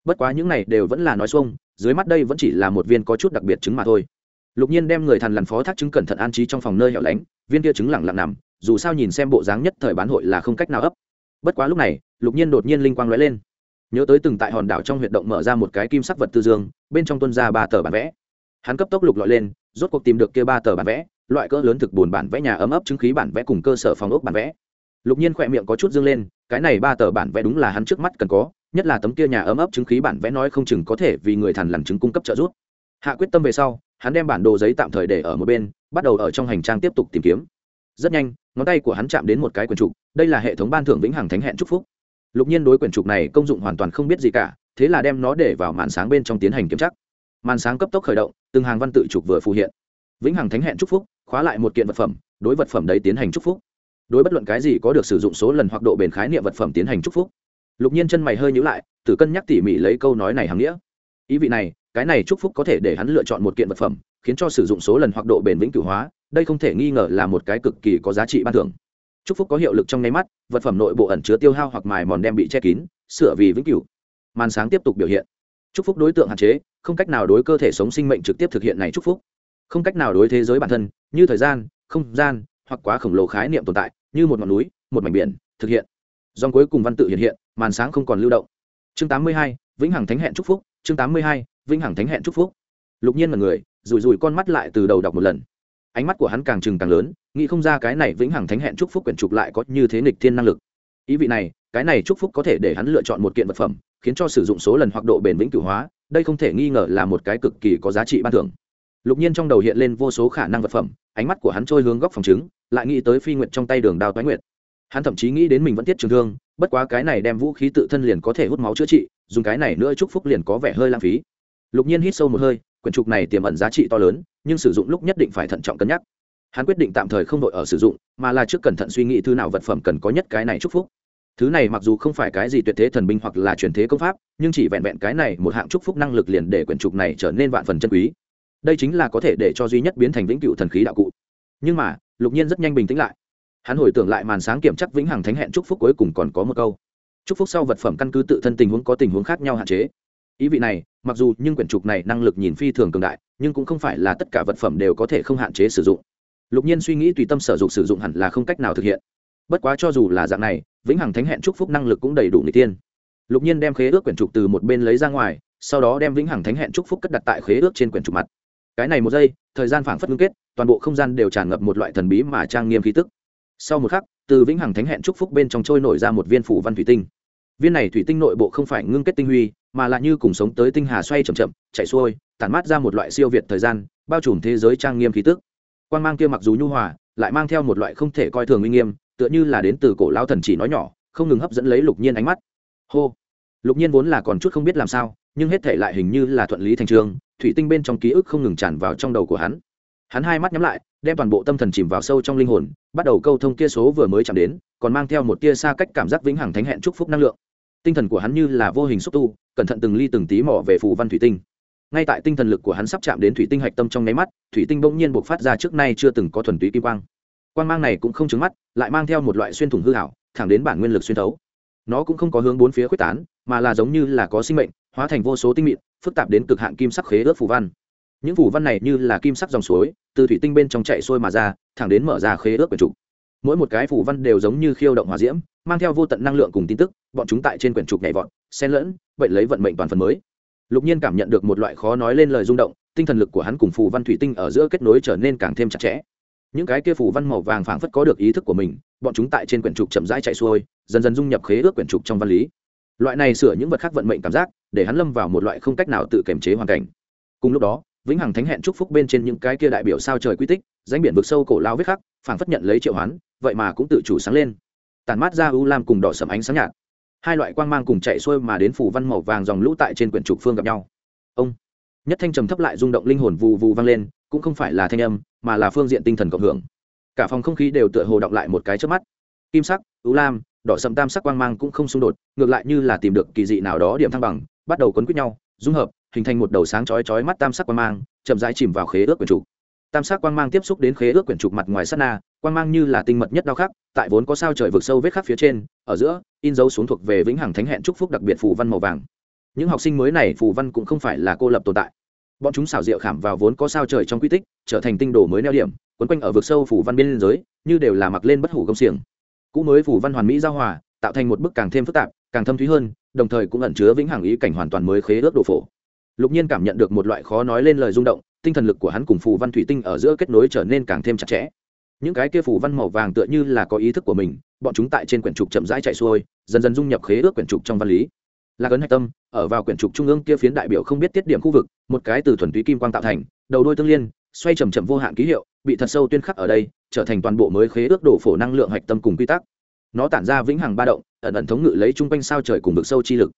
Bất quá những này đều vẫn là nói xuông, dưới mắt đây vẫn chỉ là một viên có chút đặc biệt chứng mà thôi. Lục nhiên đem người thằn lằn phó thác chứng cẩn thận an trí trong phòng nơi hẻo lánh, viên kia chứng lẳng lặng nằm, dù sao nhìn xem bộ dáng nhất thời bán hội là không cách nào ấp. Bất quá lúc này, lục nhiên đột nhiên linh quang lóe lên nhớ tới từng tại hòn đảo trong huyệt động mở ra một cái kim sắc vật tư dương, bên trong tuân ra ba tờ bản vẽ. Hắn cấp tốc lục lọi lên, rốt cuộc tìm được kia ba tờ bản vẽ, loại cỡ lớn thực buồn bản vẽ nhà ấm ấp chứng khí bản vẽ cùng cơ sở phòng ốc bản vẽ. Lục nhiên khỏe miệng có chút dương lên, cái này ba tờ bản vẽ đúng là hắn trước mắt cần có, nhất là tấm kia nhà ấm ấp chứng khí bản vẽ nói không chừng có thể vì người thằn lằn chứng cung cấp trợ giúp. Hạ quyết tâm về sau, hắn đem bản đồ giấy tạm thời để ở một bên, bắt đầu ở trong hành trang tiếp tục tìm kiếm. Rất nhanh, ngón tay của hắn chạm đến một cái quyển trục, đây là hệ thống ban thưởng vĩnh hằng thánh hẹn chúc phúc lục nhiên đối quyển trục này công dụng hoàn toàn không biết gì cả, thế là đem nó để vào màn sáng bên trong tiến hành kiểm tra. Màn sáng cấp tốc khởi động, từng hàng văn tự trục vừa phù hiện. Vĩnh hằng thánh hẹn chúc phúc, khóa lại một kiện vật phẩm, đối vật phẩm đấy tiến hành chúc phúc. Đối bất luận cái gì có được sử dụng số lần hoặc độ bền khái niệm vật phẩm tiến hành chúc phúc. Lục nhiên chân mày hơi nhữ lại từ cân nhắc tỉ mỉ lấy câu nói này hàm nghĩa. Ý vị này, cái này chúc phúc có thể để hắn lựa chọn một kiện vật phẩm, khiến cho sử dụng số lần hoặc độ bền vĩnh cửu hóa, đây không thể nghi ngờ là một cái cực kỳ có giá trị ban thưởng chúc phúc có hiệu lực trong nháy mắt vật phẩm nội bộ ẩn chứa tiêu hao hoặc mài mòn đem bị che kín sửa vì vĩnh cửu. Màn sáng tiếp tục biểu hiện. Chúc phúc đối tượng hạn chế không cách nào đối cơ thể sống sinh mệnh trực tiếp thực hiện này chúc phúc. Không cách nào đối thế giới bản thân như thời gian không gian hoặc quá khổng lồ khái niệm tồn tại như một ngọn núi một mảnh biển thực hiện. Dòng cuối cùng văn tự hiện hiện màn sáng không còn lưu động. Chương 82, vĩnh hằng thánh hẹn chúc phúc. Chương 82, vĩnh hằng thánh hẹn chúc phúc. Lục nhiên là người rủi rủi con mắt lại từ đầu đọc một lần ánh mắt của hắn càng trừng càng lớn, nghĩ không ra cái này vĩnh hằng thánh hẹn chúc phúc quyển trục lại có như thế nghịch thiên năng lực. Ý vị này, cái này chúc phúc có thể để hắn lựa chọn một kiện vật phẩm, khiến cho sử dụng số lần hoặc độ bền vĩnh cửu hóa, đây không thể nghi ngờ là một cái cực kỳ có giá trị ban thưởng. Lục nhiên trong đầu hiện lên vô số khả năng vật phẩm, ánh mắt của hắn trôi hướng góc phòng chứng lại nghĩ tới phi nguyện trong tay đường đào toái nguyệt. Hắn thậm chí nghĩ đến mình vẫn tiết trường thương, bất quá cái này đem vũ khí tự thân liền có thể hút máu chữa trị, dùng cái này nữa chúc phúc liền có vẻ hơi lãng phí. Lục nhiên hít sâu một hơi, quyển trục này tiềm ẩn giá trị to lớn nhưng sử dụng lúc nhất định phải thận trọng cân nhắc. Hắn quyết định tạm thời không đội ở sử dụng, mà là trước cẩn thận suy nghĩ thứ nào vật phẩm cần có nhất cái này chúc phúc. Thứ này mặc dù không phải cái gì tuyệt thế thần binh hoặc là truyền thế công pháp, nhưng chỉ vẹn vẹn cái này một hạng chúc phúc năng lực liền để quyển trục này trở nên vạn phần chân quý. Đây chính là có thể để cho duy nhất biến thành vĩnh cựu thần khí đạo cụ. Nhưng mà, lục nhiên rất nhanh bình tĩnh lại. Hắn hồi tưởng lại màn sáng kiểm chắc vĩnh hằng thánh hẹn chúc phúc cuối cùng còn có một câu. Chúc phúc sau vật phẩm căn cứ tự thân tình huống có tình huống khác nhau hạn chế ý vị này, mặc dù nhưng quyển trục này năng lực nhìn phi thường cường đại, nhưng cũng không phải là tất cả vật phẩm đều có thể không hạn chế sử dụng. Lục nhiên suy nghĩ tùy tâm sở dụng sử dụng hẳn là không cách nào thực hiện. Bất quá cho dù là dạng này, vĩnh hằng thánh hẹn chúc phúc năng lực cũng đầy đủ người tiên lục nhiên đem khế ước quyển trục từ một bên lấy ra ngoài, sau đó đem vĩnh hằng thánh hẹn chúc phúc cất đặt tại khế ước trên quyển trục mặt. Cái này một giây, thời gian phảng phất ngưng kết, toàn bộ không gian đều tràn ngập một loại thần bí mà trang nghiêm khí tức. Sau một khắc, từ vĩnh hằng thánh hẹn chúc phúc bên trong trôi nổi ra một viên phủ văn thủy tinh. Viên này thủy tinh nội bộ không phải ngưng kết tinh huy mà là như cùng sống tới tinh hà xoay chậm chậm, chạy xuôi, tản mát ra một loại siêu việt thời gian, bao trùm thế giới trang nghiêm khí tức. Quan mang kia mặc dù nhu hòa, lại mang theo một loại không thể coi thường uy nghiêm, tựa như là đến từ cổ lao thần chỉ nói nhỏ, không ngừng hấp dẫn lấy lục nhiên ánh mắt. Hô! Lục nhiên vốn là còn chút không biết làm sao, nhưng hết thể lại hình như là thuận lý thành trường, thủy tinh bên trong ký ức không ngừng tràn vào trong đầu của hắn. Hắn hai mắt nhắm lại, đem toàn bộ tâm thần chìm vào sâu trong linh hồn, bắt đầu câu thông kia số vừa mới chạm đến, còn mang theo một tia xa cách cảm giác vĩnh hằng thánh hẹn chúc phúc năng lượng. Tinh thần của hắn như là vô hình xúc tu cẩn thận từng ly từng tí mỏ về phù văn thủy tinh. Ngay tại tinh thần lực của hắn sắp chạm đến thủy tinh hạch tâm trong nháy mắt, thủy tinh bỗng nhiên buộc phát ra trước nay chưa từng có thuần túy kim quang. Quang mang này cũng không trứng mắt, lại mang theo một loại xuyên thủng hư hảo thẳng đến bản nguyên lực xuyên thấu. Nó cũng không có hướng bốn phía quyết tán, mà là giống như là có sinh mệnh, hóa thành vô số tinh mịn, phức tạp đến cực hạn kim sắc khế ướt phù văn. Những phù văn này như là kim sắc dòng suối, từ thủy tinh bên trong chạy xuôi mà ra, thẳng đến mở ra khế ướt quyển trục mỗi một cái phù văn đều giống như khiêu động hòa diễm mang theo vô tận năng lượng cùng tin tức, bọn chúng tại trên quyển trục nhảy vọt, xen lẫn vậy lấy vận mệnh toàn phần mới. Lục nhiên cảm nhận được một loại khó nói lên lời rung động, tinh thần lực của hắn cùng phù văn thủy tinh ở giữa kết nối trở nên càng thêm chặt chẽ. Những cái kia phù văn màu vàng phảng phất có được ý thức của mình, bọn chúng tại trên quyển trục chậm rãi chạy xuôi, dần dần dung nhập khế ước quyển trục trong văn lý. Loại này sửa những vật khác vận mệnh cảm giác, để hắn lâm vào một loại không cách nào tự kiềm chế hoàn cảnh. Cùng lúc đó, vĩnh hằng thánh hẹn chúc phúc bên trên những cái kia đại biểu sao trời quy tích, danh biển vực sâu cổ lao vết khắc, phảng phất nhận lấy triệu hoán, vậy mà cũng tự chủ sáng lên tàn mát ra u lam cùng đỏ sầm ánh sáng nhạt. Hai loại quang mang cùng chạy xuôi mà đến phủ văn màu vàng dòng lũ tại trên quyển trục phương gặp nhau. Ông. Nhất thanh trầm thấp lại rung động linh hồn vù vù vang lên, cũng không phải là thanh âm, mà là phương diện tinh thần cộng hưởng. Cả phòng không khí đều tựa hồ động lại một cái trước mắt. Kim sắc ưu lam, đỏ sẩm tam sắc quang mang cũng không xung đột, ngược lại như là tìm được kỳ dị nào đó điểm thăng bằng, bắt đầu quấn quýt nhau, dung hợp, hình thành một đầu sáng chói chói mắt tam sắc quang mang, chậm rãi chìm vào khế ước quyển trục tam sắc quang mang tiếp xúc đến khế ước quyển trục mặt ngoài sát na, quang mang như là tinh mật nhất đau khắc, tại vốn có sao trời vực sâu vết khắc phía trên, ở giữa, in dấu xuống thuộc về vĩnh hằng thánh hẹn chúc phúc đặc biệt phù văn màu vàng. Những học sinh mới này phù văn cũng không phải là cô lập tồn tại. Bọn chúng xảo diệu khảm vào vốn có sao trời trong quy tích, trở thành tinh đồ mới neo điểm, quấn quanh ở vực sâu phủ văn biên giới, như đều là mặc lên bất hủ công xiềng. Cũ mới phủ văn hoàn mỹ giao hòa, tạo thành một bức càng thêm phức tạp, càng thâm thúy hơn, đồng thời cũng ẩn chứa vĩnh hằng ý cảnh hoàn toàn mới khế ước đồ phổ. Lục nhiên cảm nhận được một loại khó nói lên lời rung động tinh thần lực của hắn cùng phù văn thủy tinh ở giữa kết nối trở nên càng thêm chặt chẽ. Những cái kia phù văn màu vàng tựa như là có ý thức của mình, bọn chúng tại trên quyển trục chậm rãi chạy xuôi, dần dần dung nhập khế ước quyển trục trong văn lý. Là cấn hạch tâm, ở vào quyển trục trung ương kia phiến đại biểu không biết tiết điểm khu vực, một cái từ thuần túy kim quang tạo thành, đầu đôi tương liên, xoay chầm chậm vô hạn ký hiệu, bị thật sâu tuyên khắc ở đây, trở thành toàn bộ mới khế ước đổ phổ năng lượng hạch tâm cùng quy tắc. Nó tản ra vĩnh hằng ba động, ẩn ẩn thống ngự lấy chung quanh sao trời cùng vực sâu chi lực.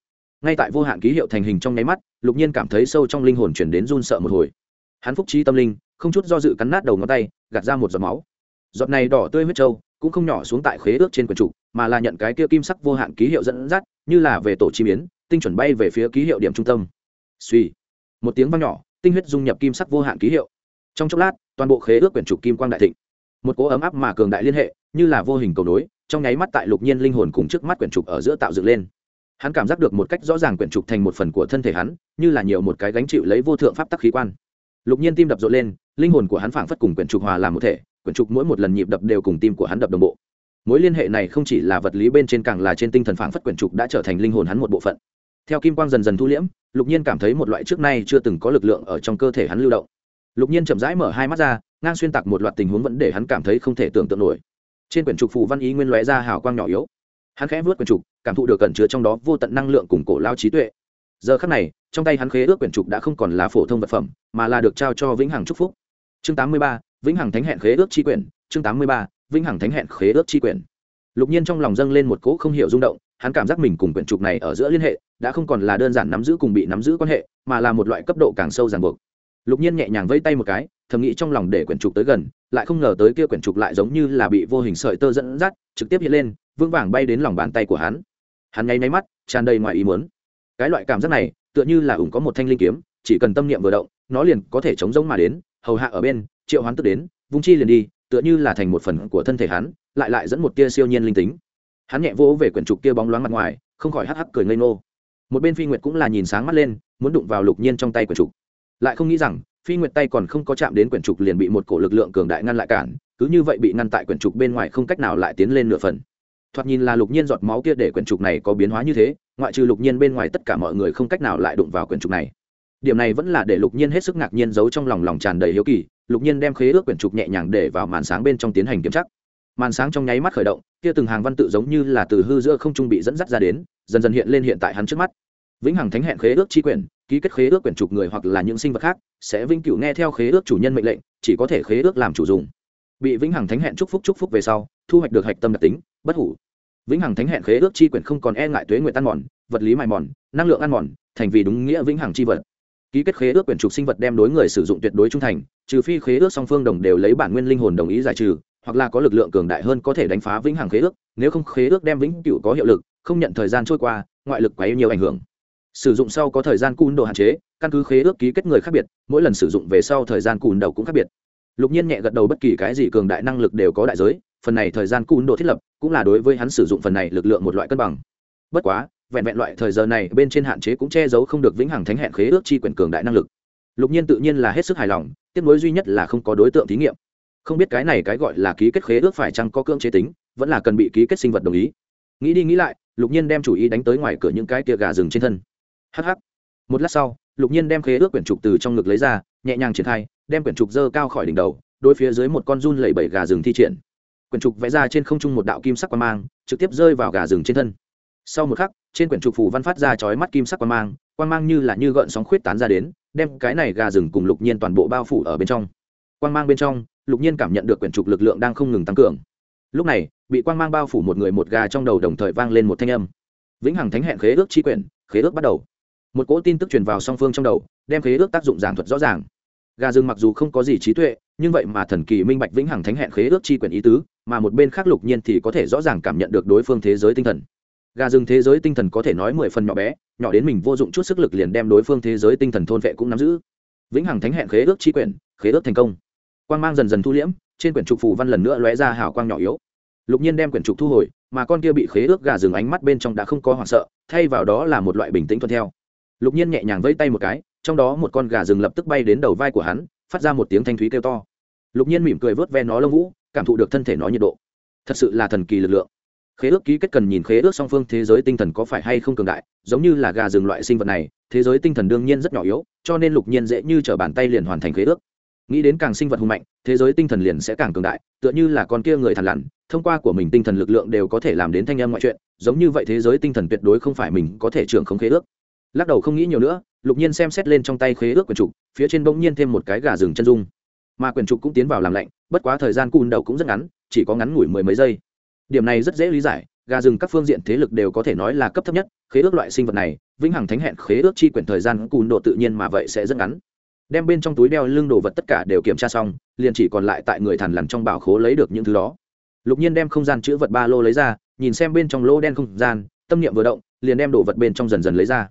Ngay tại vô hạn ký hiệu thành hình trong nháy mắt, lục nhiên cảm thấy sâu trong linh hồn chuyển đến run sợ một hồi hắn phúc trí tâm linh, không chút do dự cắn nát đầu ngón tay, gạt ra một giọt máu. Giọt này đỏ tươi huyết trâu cũng không nhỏ xuống tại khế ước trên quần trục, mà là nhận cái kia kim sắc vô hạn ký hiệu dẫn dắt, như là về tổ chi biến, tinh chuẩn bay về phía ký hiệu điểm trung tâm. Suy một tiếng vang nhỏ, tinh huyết dung nhập kim sắc vô hạn ký hiệu. Trong chốc lát, toàn bộ khế ước quyển trục kim quang đại thịnh. Một cỗ ấm áp mà cường đại liên hệ, như là vô hình cầu nối, trong nháy mắt tại lục nhiên linh hồn cùng trước mắt quyển trục ở giữa tạo dựng lên. Hắn cảm giác được một cách rõ ràng quyển trục thành một phần của thân thể hắn, như là nhiều một cái gánh chịu lấy vô thượng pháp tắc khí quan lục nhiên tim đập rộn lên, linh hồn của hắn phảng phất cùng quyển trục hòa làm một thể, quyển trục mỗi một lần nhịp đập đều cùng tim của hắn đập đồng bộ. Mối liên hệ này không chỉ là vật lý bên trên càng là trên tinh thần phảng phất quyển trục đã trở thành linh hồn hắn một bộ phận. Theo kim quang dần dần thu liễm, lục nhiên cảm thấy một loại trước nay chưa từng có lực lượng ở trong cơ thể hắn lưu động. Lục nhiên chậm rãi mở hai mắt ra, ngang xuyên tạc một loạt tình huống vẫn để hắn cảm thấy không thể tưởng tượng nổi. Trên quyển trục phù văn ý nguyên lóe ra hào quang nhỏ yếu. Hắn khẽ vớt quyển trục, cảm thụ được cẩn chứa trong đó vô tận năng lượng cùng cổ lao trí tuệ. Giờ khắc này trong tay hắn khế ước quyển trục đã không còn là phổ thông vật phẩm mà là được trao cho vĩnh hằng chúc phúc. Chương 83, vĩnh hằng thánh hẹn khế ước chi quyển chương 83, vĩnh hằng thánh hẹn khế ước chi quyển. Lục nhiên trong lòng dâng lên một cỗ không hiểu rung động hắn cảm giác mình cùng quyển trục này ở giữa liên hệ đã không còn là đơn giản nắm giữ cùng bị nắm giữ quan hệ mà là một loại cấp độ càng sâu ràng buộc. Lục nhiên nhẹ nhàng vây tay một cái thầm nghĩ trong lòng để quyển trục tới gần lại không ngờ tới kia quyển trục lại giống như là bị vô hình sợi tơ dẫn dắt trực tiếp hiện lên vững vàng bay đến lòng bàn tay của hắn. Hắn nháy máy mắt tràn đầy ngoài ý muốn. Cái loại cảm giác này tựa như là ủng có một thanh linh kiếm, chỉ cần tâm niệm vừa động, nó liền có thể chống giống mà đến, hầu hạ ở bên, triệu hoán tức đến, vung chi liền đi, tựa như là thành một phần của thân thể hắn, lại lại dẫn một tia siêu nhiên linh tính. Hắn nhẹ vỗ về quyển trục kia bóng loáng mặt ngoài, không khỏi hắc hắc cười ngây ngô. Một bên phi nguyệt cũng là nhìn sáng mắt lên, muốn đụng vào lục nhiên trong tay quyển trục. Lại không nghĩ rằng, phi nguyệt tay còn không có chạm đến quyển trục liền bị một cổ lực lượng cường đại ngăn lại cản, cứ như vậy bị ngăn tại quyển trục bên ngoài không cách nào lại tiến lên nửa phần. Thoạt nhìn là lục nhiên giọt máu kia để quyển trục này có biến hóa như thế ngoại trừ lục nhiên bên ngoài tất cả mọi người không cách nào lại đụng vào quyển trục này. Điểm này vẫn là để lục nhiên hết sức ngạc nhiên giấu trong lòng lòng tràn đầy hiếu kỳ, lục nhiên đem khế ước quyển trục nhẹ nhàng để vào màn sáng bên trong tiến hành kiểm tra. Màn sáng trong nháy mắt khởi động, kia từng hàng văn tự giống như là từ hư giữa không trung bị dẫn dắt ra đến, dần dần hiện lên hiện tại hắn trước mắt. Vĩnh hằng thánh hẹn khế ước chi quyển, ký kết khế ước quyển trục người hoặc là những sinh vật khác, sẽ vĩnh cửu nghe theo khế ước chủ nhân mệnh lệnh, chỉ có thể khế ước làm chủ dùng. Bị vĩnh hằng thánh hẹn chúc phúc chúc phúc về sau, thu hoạch được hạch tâm đặc tính, bất hủ vĩnh hằng thánh hẹn khế ước chi quyển không còn e ngại tuế nguyện tan mòn, vật lý mài mòn, năng lượng ăn mòn, thành vì đúng nghĩa vĩnh hằng chi vật. Ký kết khế ước quyển trục sinh vật đem đối người sử dụng tuyệt đối trung thành, trừ phi khế ước song phương đồng đều lấy bản nguyên linh hồn đồng ý giải trừ, hoặc là có lực lượng cường đại hơn có thể đánh phá vĩnh hằng khế ước, nếu không khế ước đem vĩnh Cựu có hiệu lực, không nhận thời gian trôi qua, ngoại lực quá nhiều ảnh hưởng. Sử dụng sau có thời gian cun độ hạn chế, căn cứ khế ước ký kết người khác biệt, mỗi lần sử dụng về sau thời gian cùn đầu cũng khác biệt. Lục nhiên nhẹ gật đầu bất kỳ cái gì cường đại năng lực đều có đại giới phần này thời gian cùn độ thiết lập cũng là đối với hắn sử dụng phần này lực lượng một loại cân bằng. Bất quá, vẹn vẹn loại thời giờ này bên trên hạn chế cũng che giấu không được vĩnh hằng thánh hẹn khế ước chi quyền cường đại năng lực. Lục nhiên tự nhiên là hết sức hài lòng, tiếp nối duy nhất là không có đối tượng thí nghiệm. Không biết cái này cái gọi là ký kết khế ước phải chăng có cưỡng chế tính, vẫn là cần bị ký kết sinh vật đồng ý. Nghĩ đi nghĩ lại, lục nhiên đem chủ ý đánh tới ngoài cửa những cái tia gà rừng trên thân. Hh một lát sau, lục nhiên đem khế ước quyển trục từ trong ngực lấy ra, nhẹ nhàng triển khai, đem quyển trục dơ cao khỏi đỉnh đầu đôi phía dưới một con run lẩy bẩy gà rừng thi triển quyển trục vẽ ra trên không trung một đạo kim sắc quang mang, trực tiếp rơi vào gà rừng trên thân. Sau một khắc, trên quyển trục phủ văn phát ra chói mắt kim sắc quang mang quang mang như là như gợn sóng khuyết tán ra đến, đem cái này gà rừng cùng lục nhiên toàn bộ bao phủ ở bên trong. Quang mang bên trong, lục nhiên cảm nhận được quyển trục lực lượng đang không ngừng tăng cường. Lúc này, bị quang mang bao phủ một người một gà trong đầu đồng thời vang lên một thanh âm. Vĩnh hằng thánh hẹn khế ước chi quyển, khế ước bắt đầu. Một cỗ tin tức truyền vào song phương trong đầu, đem khế ước tác dụng giảng thuật rõ ràng gà rừng mặc dù không có gì trí tuệ, nhưng vậy mà thần kỳ minh bạch vĩnh hằng thánh hẹn khế ước chi quyền ý tứ, mà một bên khác lục nhiên thì có thể rõ ràng cảm nhận được đối phương thế giới tinh thần. Gà rừng thế giới tinh thần có thể nói mười phần nhỏ bé, nhỏ đến mình vô dụng chút sức lực liền đem đối phương thế giới tinh thần thôn vệ cũng nắm giữ. Vĩnh hằng thánh hẹn khế ước chi quyền, khế ước thành công. Quang mang dần dần thu liễm, trên quyển trục phù văn lần nữa lóe ra hào quang nhỏ yếu. Lục nhiên đem quyển trục thu hồi, mà con kia bị khế ước gà rừng ánh mắt bên trong đã không có hoảng sợ, thay vào đó là một loại bình tĩnh tuân theo. Lục nhiên nhẹ nhàng vây tay một cái trong đó một con gà rừng lập tức bay đến đầu vai của hắn, phát ra một tiếng thanh thúy kêu to. Lục nhiên mỉm cười vớt ve nó lông vũ, cảm thụ được thân thể nó nhiệt độ. Thật sự là thần kỳ lực lượng. Khế ước ký kết cần nhìn khế ước song phương thế giới tinh thần có phải hay không cường đại, giống như là gà rừng loại sinh vật này, thế giới tinh thần đương nhiên rất nhỏ yếu, cho nên lục nhiên dễ như t r ở bàn tay liền hoàn thành khế ước. Nghĩ đến càng sinh vật hùng mạnh, thế giới tinh thần liền sẽ càng cường đại, tựa như là con kia người thằn lằn, thông qua của mình tinh thần lực lượng đều có thể làm đến thanh em ngoại chuyện, giống như vậy thế giới tinh thần tuyệt đối không phải mình có thể trưởng không khế ước lắc đầu không nghĩ nhiều nữa, lục nhiên xem xét lên trong tay khế ước quyển trục, phía trên bỗng nhiên thêm một cái gà rừng chân dung. Mà quyển trục cũng tiến vào làm lạnh, bất quá thời gian cùn đầu cũng rất ngắn, chỉ có ngắn ngủi mười mấy giây. Điểm này rất dễ lý giải, gà rừng các phương diện thế lực đều có thể nói là cấp thấp nhất, khế ước loại sinh vật này, vĩnh hằng thánh hẹn khế ước chi quyển thời gian cùn độ tự nhiên mà vậy sẽ rất ngắn. Đem bên trong túi đeo lưng đồ vật tất cả đều kiểm tra xong, liền chỉ còn lại tại người thằn lằn trong bảo khố lấy được những thứ đó. Lục nhiên đem không gian chữ vật ba lô lấy ra, nhìn xem bên trong lô đen không gian, tâm niệm vừa động, liền đem đồ vật bên trong dần dần lấy ra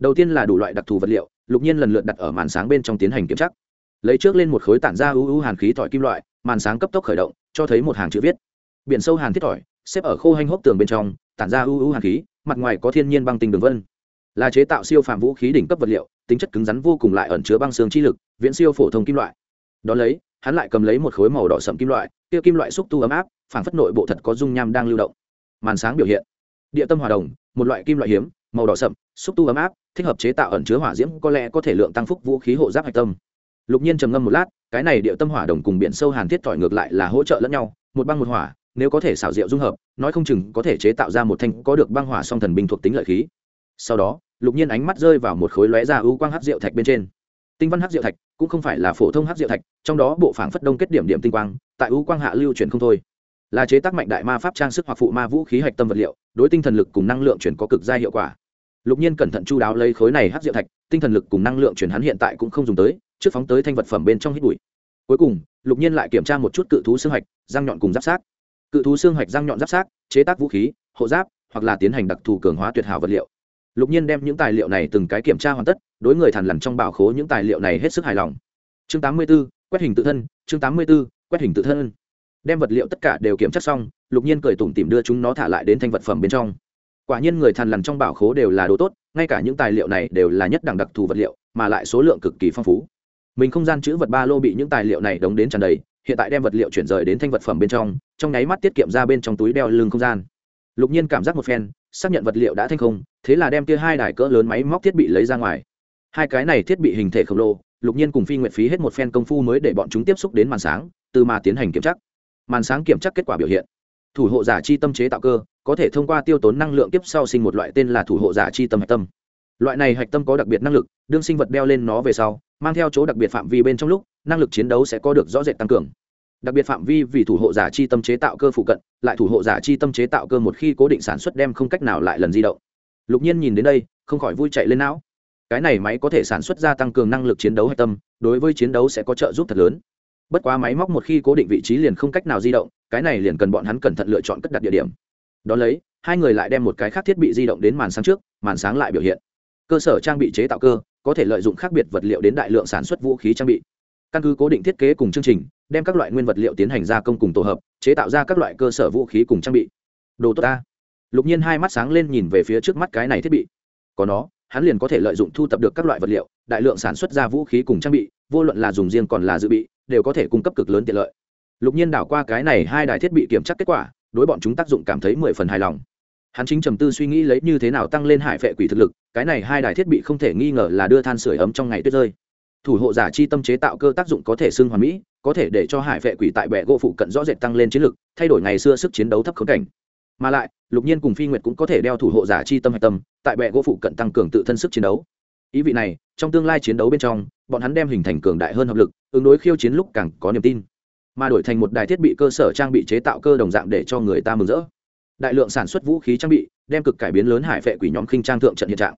đầu tiên là đủ loại đặc thù vật liệu, lục nhiên lần lượt đặt ở màn sáng bên trong tiến hành kiểm tra. Lấy trước lên một khối tản ra ưu ưu hàn khí thỏi kim loại, màn sáng cấp tốc khởi động, cho thấy một hàng chữ viết. Biển sâu hàn thiết thỏi, xếp ở khô hanh hốc tường bên trong, tản ra ưu ưu hàn khí, mặt ngoài có thiên nhiên băng tinh đường vân. Là chế tạo siêu phàm vũ khí đỉnh cấp vật liệu, tính chất cứng rắn vô cùng lại ẩn chứa băng xương chi lực, viễn siêu phổ thông kim loại. Đón lấy, hắn lại cầm lấy một khối màu đỏ sậm kim loại, kia kim loại xúc tu ấm áp phản phất nội bộ thật có dung nham đang lưu động. Màn sáng biểu hiện. Địa tâm hòa đồng, một loại kim loại hiếm màu đỏ sậm, xúc tu ấm áp, thích hợp chế tạo ẩn chứa hỏa diễm, có lẽ có thể lượng tăng phúc vũ khí hộ giáp hạch tâm. Lục nhiên trầm ngâm một lát, cái này địa tâm hỏa đồng cùng biển sâu hàn thiết thỏi ngược lại là hỗ trợ lẫn nhau, một băng một hỏa, nếu có thể xảo diệu dung hợp, nói không chừng có thể chế tạo ra một thanh có được băng hỏa song thần binh thuộc tính lợi khí. Sau đó, lục nhiên ánh mắt rơi vào một khối lóe ra ưu quang hắc diệu thạch bên trên. Tinh văn hắc diệu thạch cũng không phải là phổ thông hắc diệu thạch, trong đó bộ phảng phất đông kết điểm điểm tinh quang, tại ưu quang hạ lưu chuyển không thôi là chế tác mạnh đại ma pháp trang sức hoặc phụ ma vũ khí hạch tâm vật liệu đối tinh thần lực cùng năng lượng chuyển có cực gia hiệu quả. Lục nhiên cẩn thận chu đáo lấy khối này hát diệu thạch tinh thần lực cùng năng lượng chuyển hắn hiện tại cũng không dùng tới trước phóng tới thanh vật phẩm bên trong hít bụi. Cuối cùng lục nhiên lại kiểm tra một chút cự thú xương hạch răng nhọn cùng giáp sát. Cự thú xương hạch răng nhọn giáp sát chế tác vũ khí hộ giáp hoặc là tiến hành đặc thù cường hóa tuyệt hảo vật liệu. Lục nhiên đem những tài liệu này từng cái kiểm tra hoàn tất đối người thằn lằn trong bảo khố những tài liệu này hết sức hài lòng. Chương 84, quét hình tự thân chương 84, quét hình tự thân đem vật liệu tất cả đều kiểm tra xong, lục nhiên cười tủm tìm đưa chúng nó thả lại đến thanh vật phẩm bên trong. Quả nhiên người thằn lằn trong bảo khố đều là đồ tốt, ngay cả những tài liệu này đều là nhất đẳng đặc thù vật liệu, mà lại số lượng cực kỳ phong phú. Mình không gian chữ vật ba lô bị những tài liệu này đóng đến tràn đầy, hiện tại đem vật liệu chuyển rời đến thanh vật phẩm bên trong trong nháy mắt tiết kiệm ra bên trong túi đeo lưng không gian. Lục nhiên cảm giác một phen, xác nhận vật liệu đã thanh không, thế là đem kia hai đài cỡ lớn máy móc thiết bị lấy ra ngoài. Hai cái này thiết bị hình thể khổng lồ, lục nhiên cùng phi nguyện phí hết một phen công phu mới để bọn chúng tiếp xúc đến màn sáng, từ mà tiến hành kiểm tra màn sáng kiểm tra kết quả biểu hiện. Thủ hộ giả chi tâm chế tạo cơ, có thể thông qua tiêu tốn năng lượng tiếp sau sinh một loại tên là thủ hộ giả chi tâm hạch tâm. Loại này hạch tâm có đặc biệt năng lực, đương sinh vật đeo lên nó về sau, mang theo chỗ đặc biệt phạm vi bên trong lúc, năng lực chiến đấu sẽ có được rõ rệt tăng cường. Đặc biệt phạm vi vì thủ hộ giả chi tâm chế tạo cơ phụ cận, lại thủ hộ giả chi tâm chế tạo cơ một khi cố định sản xuất đem không cách nào lại lần di động. Lục nhiên nhìn đến đây, không khỏi vui chạy lên não. Cái này máy có thể sản xuất ra tăng cường năng lực chiến đấu hạch tâm, đối với chiến đấu sẽ có trợ giúp thật lớn bất quá máy móc một khi cố định vị trí liền không cách nào di động, cái này liền cần bọn hắn cẩn thận lựa chọn cất đặt địa điểm. Đón lấy, hai người lại đem một cái khác thiết bị di động đến màn sáng trước, màn sáng lại biểu hiện. Cơ sở trang bị chế tạo cơ, có thể lợi dụng khác biệt vật liệu đến đại lượng sản xuất vũ khí trang bị. Căn cứ cố định thiết kế cùng chương trình, đem các loại nguyên vật liệu tiến hành gia công cùng tổ hợp, chế tạo ra các loại cơ sở vũ khí cùng trang bị. Đồ tốt ta. Lục nhiên hai mắt sáng lên nhìn về phía trước mắt cái này thiết bị. Có nó, hắn liền có thể lợi dụng thu tập được các loại vật liệu, đại lượng sản xuất ra vũ khí cùng trang bị, vô luận là dùng riêng còn là dự bị đều có thể cung cấp cực lớn tiện lợi. Lục nhiên đảo qua cái này hai đài thiết bị kiểm tra kết quả, đối bọn chúng tác dụng cảm thấy mười phần hài lòng. Hắn chính trầm tư suy nghĩ lấy như thế nào tăng lên hải phệ quỷ thực lực, cái này hai đài thiết bị không thể nghi ngờ là đưa than sửa ấm trong ngày tuyết rơi. Thủ hộ giả chi tâm chế tạo cơ tác dụng có thể xưng hoàn mỹ, có thể để cho hải vệ quỷ tại bệ gỗ phụ cận rõ rệt tăng lên chiến lực, thay đổi ngày xưa sức chiến đấu thấp khống cảnh. Mà lại, lục nhiên cùng phi nguyệt cũng có thể đeo thủ hộ giả chi tâm hạch tâm, tại bệ gỗ phụ cận tăng cường tự thân sức chiến đấu. Ý vị này, trong tương lai chiến đấu bên trong bọn hắn đem hình thành cường đại hơn hợp lực, ứng đối khiêu chiến lúc càng có niềm tin. Mà đổi thành một đài thiết bị cơ sở trang bị chế tạo cơ đồng dạng để cho người ta mừng rỡ. Đại lượng sản xuất vũ khí trang bị, đem cực cải biến lớn hải vệ quỷ nhóm khinh trang thượng trận hiện trạng.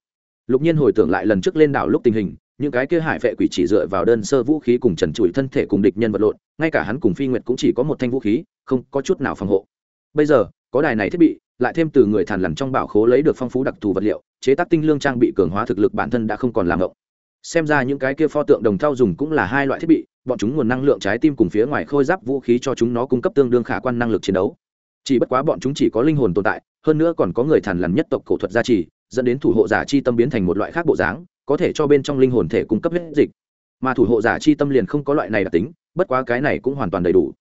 Lục nhiên hồi tưởng lại lần trước lên đảo lúc tình hình, những cái kia hải vệ quỷ chỉ dựa vào đơn sơ vũ khí cùng trần trụi thân thể cùng địch nhân vật lộn, ngay cả hắn cùng phi nguyệt cũng chỉ có một thanh vũ khí, không có chút nào phòng hộ. Bây giờ, có đài này thiết bị, lại thêm từ người thàn lằn trong bảo khố lấy được phong phú đặc thù vật liệu, chế tác tinh lương trang bị cường hóa thực lực bản thân đã không còn làm động xem ra những cái kia pho tượng đồng thau dùng cũng là hai loại thiết bị, bọn chúng nguồn năng lượng trái tim cùng phía ngoài khôi giáp vũ khí cho chúng nó cung cấp tương đương khả quan năng lực chiến đấu. Chỉ bất quá bọn chúng chỉ có linh hồn tồn tại, hơn nữa còn có người thàn lằn nhất tộc cổ thuật gia trì, dẫn đến thủ hộ giả chi tâm biến thành một loại khác bộ dáng, có thể cho bên trong linh hồn thể cung cấp huyết dịch. Mà thủ hộ giả chi tâm liền không có loại này đặc tính, bất quá cái này cũng hoàn toàn đầy đủ.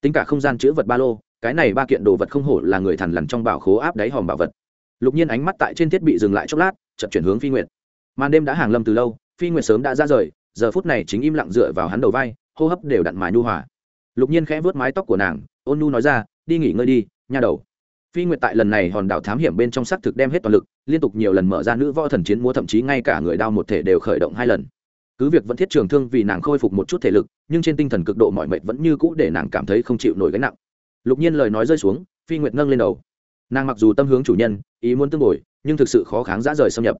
Tính cả không gian chữ vật ba lô, cái này ba kiện đồ vật không hổ là người thằn lằn trong bảo khố áp đáy hòm bảo vật. Lục nhiên ánh mắt tại trên thiết bị dừng lại chốc lát chậm chuyển hướng phi nguyệt. Màn đêm đã hàng lâm từ lâu phi nguyệt sớm đã ra rời giờ phút này chính im lặng dựa vào hắn đầu vai hô hấp đều đặn mài nhu hòa. Lục nhiên khẽ vớt mái tóc của nàng ôn nhu nói ra đi nghỉ ngơi đi nha đầu. Phi nguyệt tại lần này hòn đảo thám hiểm bên trong xác thực đem hết toàn lực liên tục nhiều lần mở ra nữ võ thần chiến múa thậm chí ngay cả người đao một thể đều khởi động hai lần. Cứ việc vẫn thiết trường thương vì nàng khôi phục một chút thể lực nhưng trên tinh thần cực độ mọi mệt vẫn như cũ để nàng cảm thấy không chịu nổi gánh nặng. Lục nhiên lời nói rơi xuống phi nguyệt nâng lên đầu. Nàng mặc dù tâm hướng chủ nhân ý muốn tương đổi, nhưng thực sự khó kháng dã rời xâm nhập.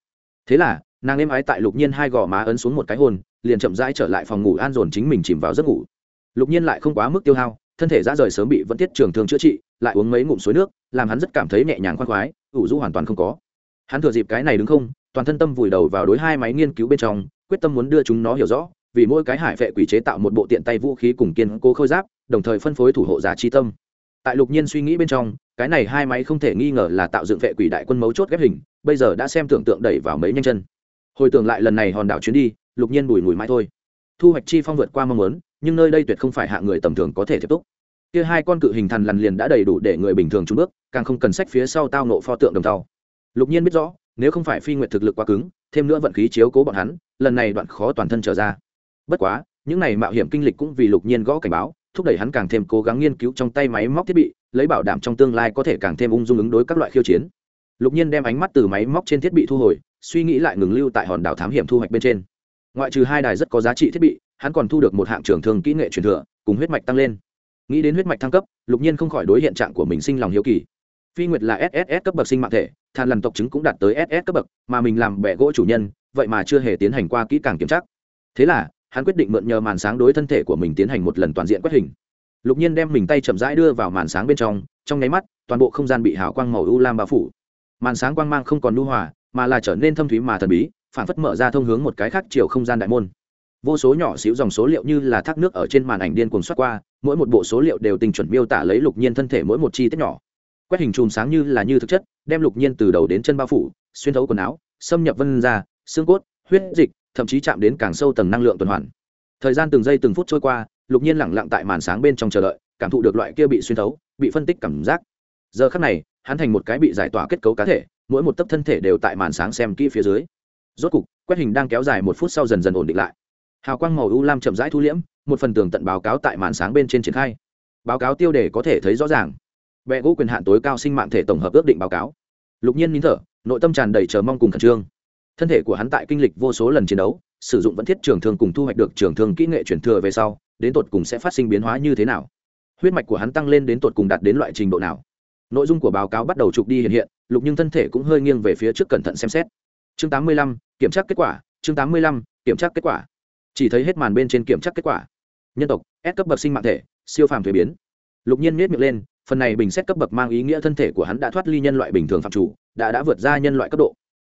Thế là nàng êm ái tại lục nhiên hai gò má ấn xuống một cái hôn liền chậm rãi trở lại phòng ngủ an dồn chính mình chìm vào giấc ngủ. Lục nhiên lại không quá mức tiêu hao, thân thể ra rời sớm bị vẫn tiết trường thương chữa trị, lại uống mấy ngụm suối nước, làm hắn rất cảm thấy nhẹ nhàng khoan khoái, ủ rũ hoàn toàn không có. Hắn thừa dịp cái này đứng không, toàn thân tâm vùi đầu vào đối hai máy nghiên cứu bên trong, quyết tâm muốn đưa chúng nó hiểu rõ, vì mỗi cái hải vệ quỷ chế tạo một bộ tiện tay vũ khí cùng kiên cố khôi giáp, đồng thời phân phối thủ hộ giả chi tâm. Tại lục nhiên suy nghĩ bên trong, cái này hai máy không thể nghi ngờ là tạo dựng vệ quỷ đại quân mấu chốt ghép hình, bây giờ đã xem tưởng tượng đẩy vào mấy nhanh chân hồi tưởng lại lần này hòn đảo chuyến đi, lục nhiên bùi mùi mãi thôi. Thu hoạch chi phong vượt qua mong muốn, nhưng nơi đây tuyệt không phải hạ người tầm thường có thể tiếp tục. Kia hai con cự hình thần lằn liền đã đầy đủ để người bình thường trúng bước, càng không cần sách phía sau tao nộ pho tượng đồng tàu lục nhiên biết rõ, nếu không phải phi nguyện thực lực quá cứng, thêm nữa vận khí chiếu cố bọn hắn, lần này đoạn khó toàn thân trở ra. Bất quá, những này mạo hiểm kinh lịch cũng vì lục nhiên gõ cảnh báo, thúc đẩy hắn càng thêm cố gắng nghiên cứu trong tay máy móc thiết bị, lấy bảo đảm trong tương lai có thể càng thêm ung dung ứng đối các loại khiêu chiến. Lục nhiên đem ánh mắt từ máy móc trên thiết bị thu hồi suy nghĩ lại ngừng lưu tại hòn đảo thám hiểm thu hoạch bên trên. Ngoại trừ hai đài rất có giá trị thiết bị, hắn còn thu được một hạng trưởng thương kỹ nghệ truyền thừa, cùng huyết mạch tăng lên. Nghĩ đến huyết mạch thăng cấp, lục nhiên không khỏi đối hiện trạng của mình sinh lòng hiếu kỳ. Phi nguyệt là sss cấp bậc sinh mạng thể than lần tộc chứng cũng đạt tới ss cấp bậc, mà mình làm bẻ gỗ chủ nhân, vậy mà chưa hề tiến hành qua kỹ càng kiểm tra. Thế là, hắn quyết định mượn nhờ màn sáng đối thân thể của mình tiến hành một lần toàn diện quét hình. Lục nhiên đem mình tay chậm rãi đưa vào màn sáng bên trong trong nháy mắt, toàn bộ không gian bị hào quang màu u lam bao phủ. Màn sáng quang mang không còn nu hòa mà là trở nên thâm thúy mà thần bí, phản phất mở ra thông hướng một cái khác chiều không gian đại môn. Vô số nhỏ xíu dòng số liệu như là thác nước ở trên màn ảnh điên cuồng xoát qua, mỗi một bộ số liệu đều tình chuẩn miêu tả lấy lục nhiên thân thể mỗi một chi tiết nhỏ. Quét hình chùm sáng như là như thực chất, đem lục nhiên từ đầu đến chân bao phủ, xuyên thấu quần áo, xâm nhập vân ra xương cốt, huyết dịch, thậm chí chạm đến càng sâu tầng năng lượng tuần hoàn. Thời gian từng giây từng phút trôi qua, lục nhiên lẳng lặng tại màn sáng bên trong chờ đợi, cảm thụ được loại kia bị xuyên thấu, bị phân tích cảm giác. Giờ khắc này, hắn thành một cái bị giải tỏa kết cấu cá thể mỗi một tấc thân thể đều tại màn sáng xem kỹ phía dưới. Rốt cục, quét hình đang kéo dài một phút sau dần dần ổn định lại. Hào quang màu u lam chậm rãi thu liễm, một phần tường tận báo cáo tại màn sáng bên trên triển khai. Báo cáo tiêu đề có thể thấy rõ ràng. Bệ gỗ quyền hạn tối cao sinh mạng thể tổng hợp ước định báo cáo. Lục nhiên nín thở, nội tâm tràn đầy chờ mong cùng khẩn trương. Thân thể của hắn tại kinh lịch vô số lần chiến đấu, sử dụng vẫn thiết trường thương cùng thu hoạch được trường thương kỹ nghệ chuyển thừa về sau, đến tột cùng sẽ phát sinh biến hóa như thế nào? Huyết mạch của hắn tăng lên đến tột cùng đạt đến loại trình độ nào? Nội dung của báo cáo bắt đầu trục đi hiện hiện lục nhưng thân thể cũng hơi nghiêng về phía trước cẩn thận xem xét. Chương 85, kiểm tra kết quả chương 85, kiểm tra kết quả. Chỉ thấy hết màn bên trên kiểm tra kết quả. Nhân tộc S cấp bậc sinh mạng thể siêu phàm thuế biến. Lục nhiên miết miệng lên phần này bình xét cấp bậc mang ý nghĩa thân thể của hắn đã thoát ly nhân loại bình thường phạm chủ đã đã vượt ra nhân loại cấp độ.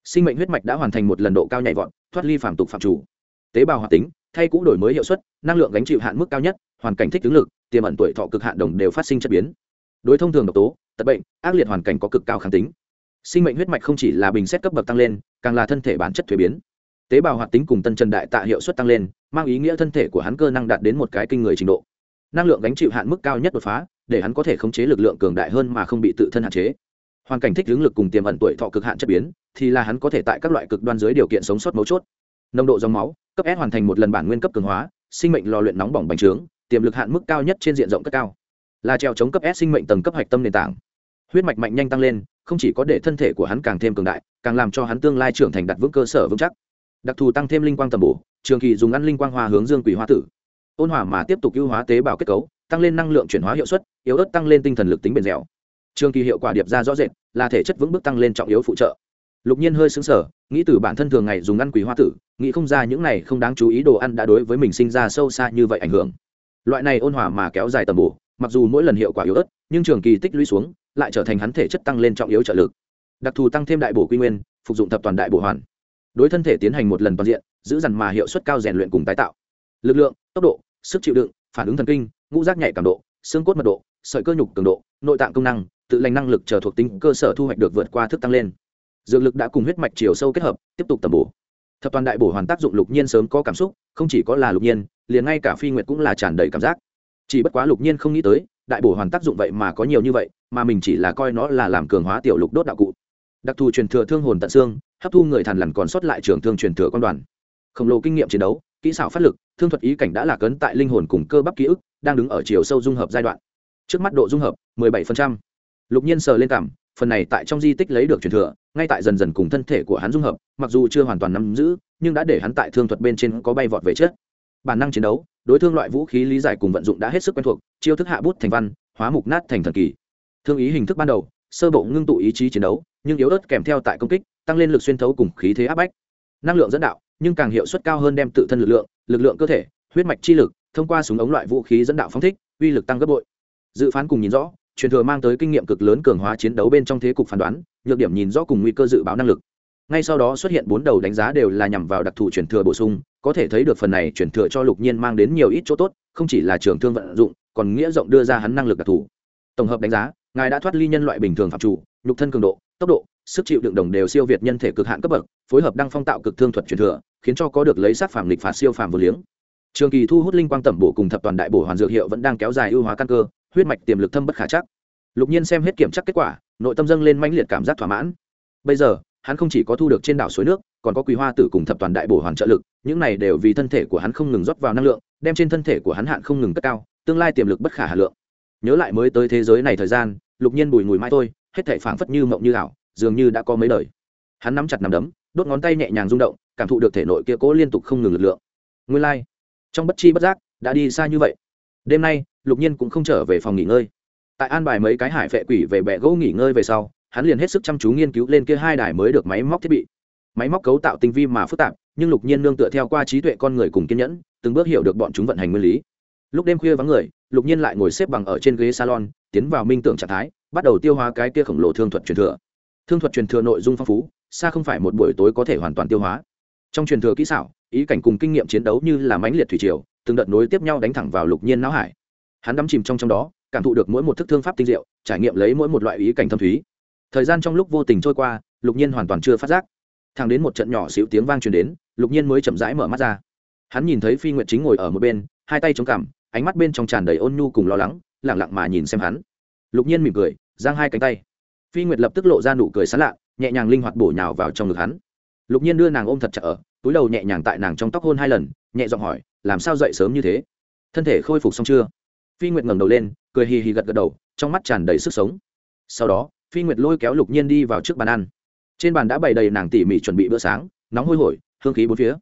Sinh mệnh huyết mạch đã hoàn thành một lần độ cao nhảy vọt thoát ly phạm tục phạm chủ. Tế bào hoạt tính thay cũ đổi mới hiệu suất năng lượng gánh chịu hạn mức cao nhất hoàn cảnh thích ứng lực tiềm ẩn tuổi thọ cực hạn đồng đều phát sinh chất biến đối thông thường độc tố, tật bệnh, ác liệt hoàn cảnh có cực cao kháng tính. Sinh mệnh huyết mạch không chỉ là bình xét cấp bậc tăng lên, càng là thân thể bản chất thuế biến. Tế bào hoạt tính cùng tân trần đại tạ hiệu suất tăng lên, mang ý nghĩa thân thể của hắn cơ năng đạt đến một cái kinh người trình độ. Năng lượng gánh chịu hạn mức cao nhất đột phá, để hắn có thể khống chế lực lượng cường đại hơn mà không bị tự thân hạn chế. Hoàn cảnh thích hướng lực cùng tiềm ẩn tuổi thọ cực hạn chất biến, thì là hắn có thể tại các loại cực đoan dưới điều kiện sống sót mấu chốt. Nồng độ dòng máu, cấp s hoàn thành một lần bản nguyên cấp cường hóa, sinh mệnh lò luyện nóng bỏng bành trướng, tiềm lực hạn mức cao nhất trên diện rộng cất cao là treo chống cấp s sinh mệnh tầng cấp hạch tâm nền tảng. Huyết mạch mạnh nhanh tăng lên, không chỉ có để thân thể của hắn càng thêm cường đại, càng làm cho hắn tương lai trưởng thành đặt vững cơ sở vững chắc. Đặc thù tăng thêm linh quang tầm bổ, trường kỳ dùng ăn linh quang hoa hướng dương quỷ hoa tử. Ôn hòa mà tiếp tục ưu hóa tế bào kết cấu, tăng lên năng lượng chuyển hóa hiệu suất, yếu ớt tăng lên tinh thần lực tính bền dẻo. Trường kỳ hiệu quả điệp ra rõ rệt, là thể chất vững bước tăng lên trọng yếu phụ trợ. Lục nhiên hơi xứng sở nghĩ từ bản thân thường ngày dùng ăn quý hoa tử, nghĩ không ra những này không đáng chú ý đồ ăn đã đối với mình sinh ra sâu xa như vậy ảnh hưởng. Loại này ôn hòa mà kéo dài tầm bổ mặc dù mỗi lần hiệu quả yếu ớt, nhưng trường kỳ tích lũy xuống, lại trở thành hắn thể chất tăng lên trọng yếu trợ lực. Đặc thù tăng thêm đại bổ quy nguyên, phục dụng thập toàn đại bổ hoàn. Đối thân thể tiến hành một lần toàn diện, giữ dằn mà hiệu suất cao rèn luyện cùng tái tạo. Lực lượng, tốc độ, sức chịu đựng, phản ứng thần kinh, ngũ giác nhạy cảm độ, xương cốt mật độ, sợi cơ nhục cường độ, nội tạng công năng, tự lành năng lực chờ thuộc tính cơ sở thu hoạch được vượt qua thức tăng lên. Dược lực đã cùng huyết mạch chiều sâu kết hợp, tiếp tục tầm bổ. Thập toàn đại bổ hoàn tác dụng lục nhiên sớm có cảm xúc, không chỉ có là lục nhiên, liền ngay cả phi nguyệt cũng là tràn đầy cảm giác chỉ bất quá lục nhiên không nghĩ tới, đại bổ hoàn tác dụng vậy mà có nhiều như vậy, mà mình chỉ là coi nó là làm cường hóa tiểu lục đốt đạo cụ. Đặc thù truyền thừa thương hồn tận xương, hấp thu người thằn lằn còn sót lại trường thương truyền thừa quan đoàn. Khổng lồ kinh nghiệm chiến đấu, kỹ xảo phát lực, thương thuật ý cảnh đã là cấn tại linh hồn cùng cơ bắp ký ức, đang đứng ở chiều sâu dung hợp giai đoạn. Trước mắt độ dung hợp 17%. lục nhiên sờ lên cảm, phần này tại trong di tích lấy được truyền thừa, ngay tại dần dần cùng thân thể của hắn dung hợp, mặc dù chưa hoàn toàn nắm giữ, nhưng đã để hắn tại thương thuật bên trên có bay vọt về chết bản năng chiến đấu, đối thương loại vũ khí lý giải cùng vận dụng đã hết sức quen thuộc, chiêu thức hạ bút thành văn, hóa mục nát thành thần kỳ. Thương ý hình thức ban đầu, sơ bộ ngưng tụ ý chí chiến đấu, nhưng yếu ớt kèm theo tại công kích, tăng lên lực xuyên thấu cùng khí thế áp bách. Năng lượng dẫn đạo, nhưng càng hiệu suất cao hơn đem tự thân lực lượng lực lượng cơ thể, huyết mạch chi lực, thông qua súng ống loại vũ khí dẫn đạo phóng thích, uy lực tăng gấp bội. Dự phán cùng nhìn rõ, truyền thừa mang tới kinh nghiệm cực lớn cường hóa chiến đấu bên trong thế cục phán đoán, nhược điểm nhìn rõ cùng nguy cơ dự báo năng lực. Ngay sau đó xuất hiện bốn đầu đánh giá đều là nhằm vào đặc thù truyền thừa bổ sung có thể thấy được phần này chuyển thừa cho lục nhiên mang đến nhiều ít chỗ tốt, không chỉ là trường thương vận dụng, còn nghĩa rộng đưa ra hắn năng lực đặc thù. Tổng hợp đánh giá, ngài đã thoát ly nhân loại bình thường phạm chủ, nhục thân cường độ, tốc độ, sức chịu đựng đồng đều siêu việt nhân thể cực hạn cấp bậc, phối hợp đăng phong tạo cực thương thuật truyền thừa, khiến cho có được lấy sát phàm lịch phạt siêu phàm vô liếng. Trường kỳ thu hút linh quang tẩm bổ cùng thập toàn đại bổ hoàn dược hiệu vẫn đang kéo dài ưu hóa căn cơ, huyết mạch tiềm lực thâm bất khả chắc. Lục nhiên xem hết kiểm tra kết quả, nội tâm dâng lên mãnh liệt cảm giác thỏa mãn. Bây giờ, hắn không chỉ có thu được trên đảo suối nước còn có quý hoa tử cùng thập toàn đại bổ hoàn trợ lực, những này đều vì thân thể của hắn không ngừng rót vào năng lượng, đem trên thân thể của hắn hạn không ngừng cất cao, tương lai tiềm lực bất khả hà lượng. Nhớ lại mới tới thế giới này thời gian, lục nhiên bùi ngùi mai thôi, hết thể phảng phất như mộng như ảo, dường như đã có mấy đời. Hắn nắm chặt nằm đấm, đốt ngón tay nhẹ nhàng rung động, cảm thụ được thể nội kia cố liên tục không ngừng lực lượng. Nguyên lai、like. trong bất chi bất giác, đã đi xa như vậy. Đêm nay, lục nhiên cũng không trở về phòng nghỉ ngơi. Tại an bài mấy cái hải vệ quỷ về bẹ gỗ nghỉ ngơi về sau, hắn liền hết sức chăm chú nghiên cứu lên kia hai đài mới được máy móc thiết bị máy móc cấu tạo tinh vi mà phức tạp, nhưng lục nhiên nương tựa theo qua trí tuệ con người cùng kiên nhẫn, từng bước hiểu được bọn chúng vận hành nguyên lý. Lúc đêm khuya vắng người, lục nhiên lại ngồi xếp bằng ở trên ghế salon, tiến vào minh tưởng trạng thái, bắt đầu tiêu hóa cái kia khổng lồ thương thuật truyền thừa. Thương thuật truyền thừa nội dung phong phú, xa không phải một buổi tối có thể hoàn toàn tiêu hóa. Trong truyền thừa kỹ xảo, ý cảnh cùng kinh nghiệm chiến đấu như là mãnh liệt thủy triều, từng đợt nối tiếp nhau đánh thẳng vào lục nhiên não hải. Hắn đắm chìm trong trong đó, cảm thụ được mỗi một thức thương pháp tinh diệu, trải nghiệm lấy mỗi một loại ý cảnh thâm thúy. Thời gian trong lúc vô tình trôi qua, lục nhiên hoàn toàn chưa phát giác thằng đến một trận nhỏ xíu tiếng vang truyền đến, lục nhiên mới chậm rãi mở mắt ra. Hắn nhìn thấy phi nguyệt chính ngồi ở một bên, hai tay chống cằm, ánh mắt bên trong tràn đầy ôn nhu cùng lo lắng lẳng lặng mà nhìn xem hắn. Lục nhiên mỉm cười, giang hai cánh tay. Phi nguyệt lập tức lộ ra nụ cười sán lạ, nhẹ nhàng linh hoạt bổ nhào vào trong ngực hắn. Lục nhiên đưa nàng ôm thật chặt ở, túi đầu nhẹ nhàng tại nàng trong tóc hôn hai lần, nhẹ giọng hỏi, làm sao dậy sớm như thế? Thân thể khôi phục xong chưa? Phi nguyệt ngẩng đầu lên, cười hì hì gật gật đầu, trong mắt tràn đầy sức sống. Sau đó, phi nguyệt lôi kéo lục nhiên đi vào trước bàn ăn trên bàn đã bày đầy nàng tỉ mỉ chuẩn bị bữa sáng, nóng hôi hổi, hương khí bốn phía.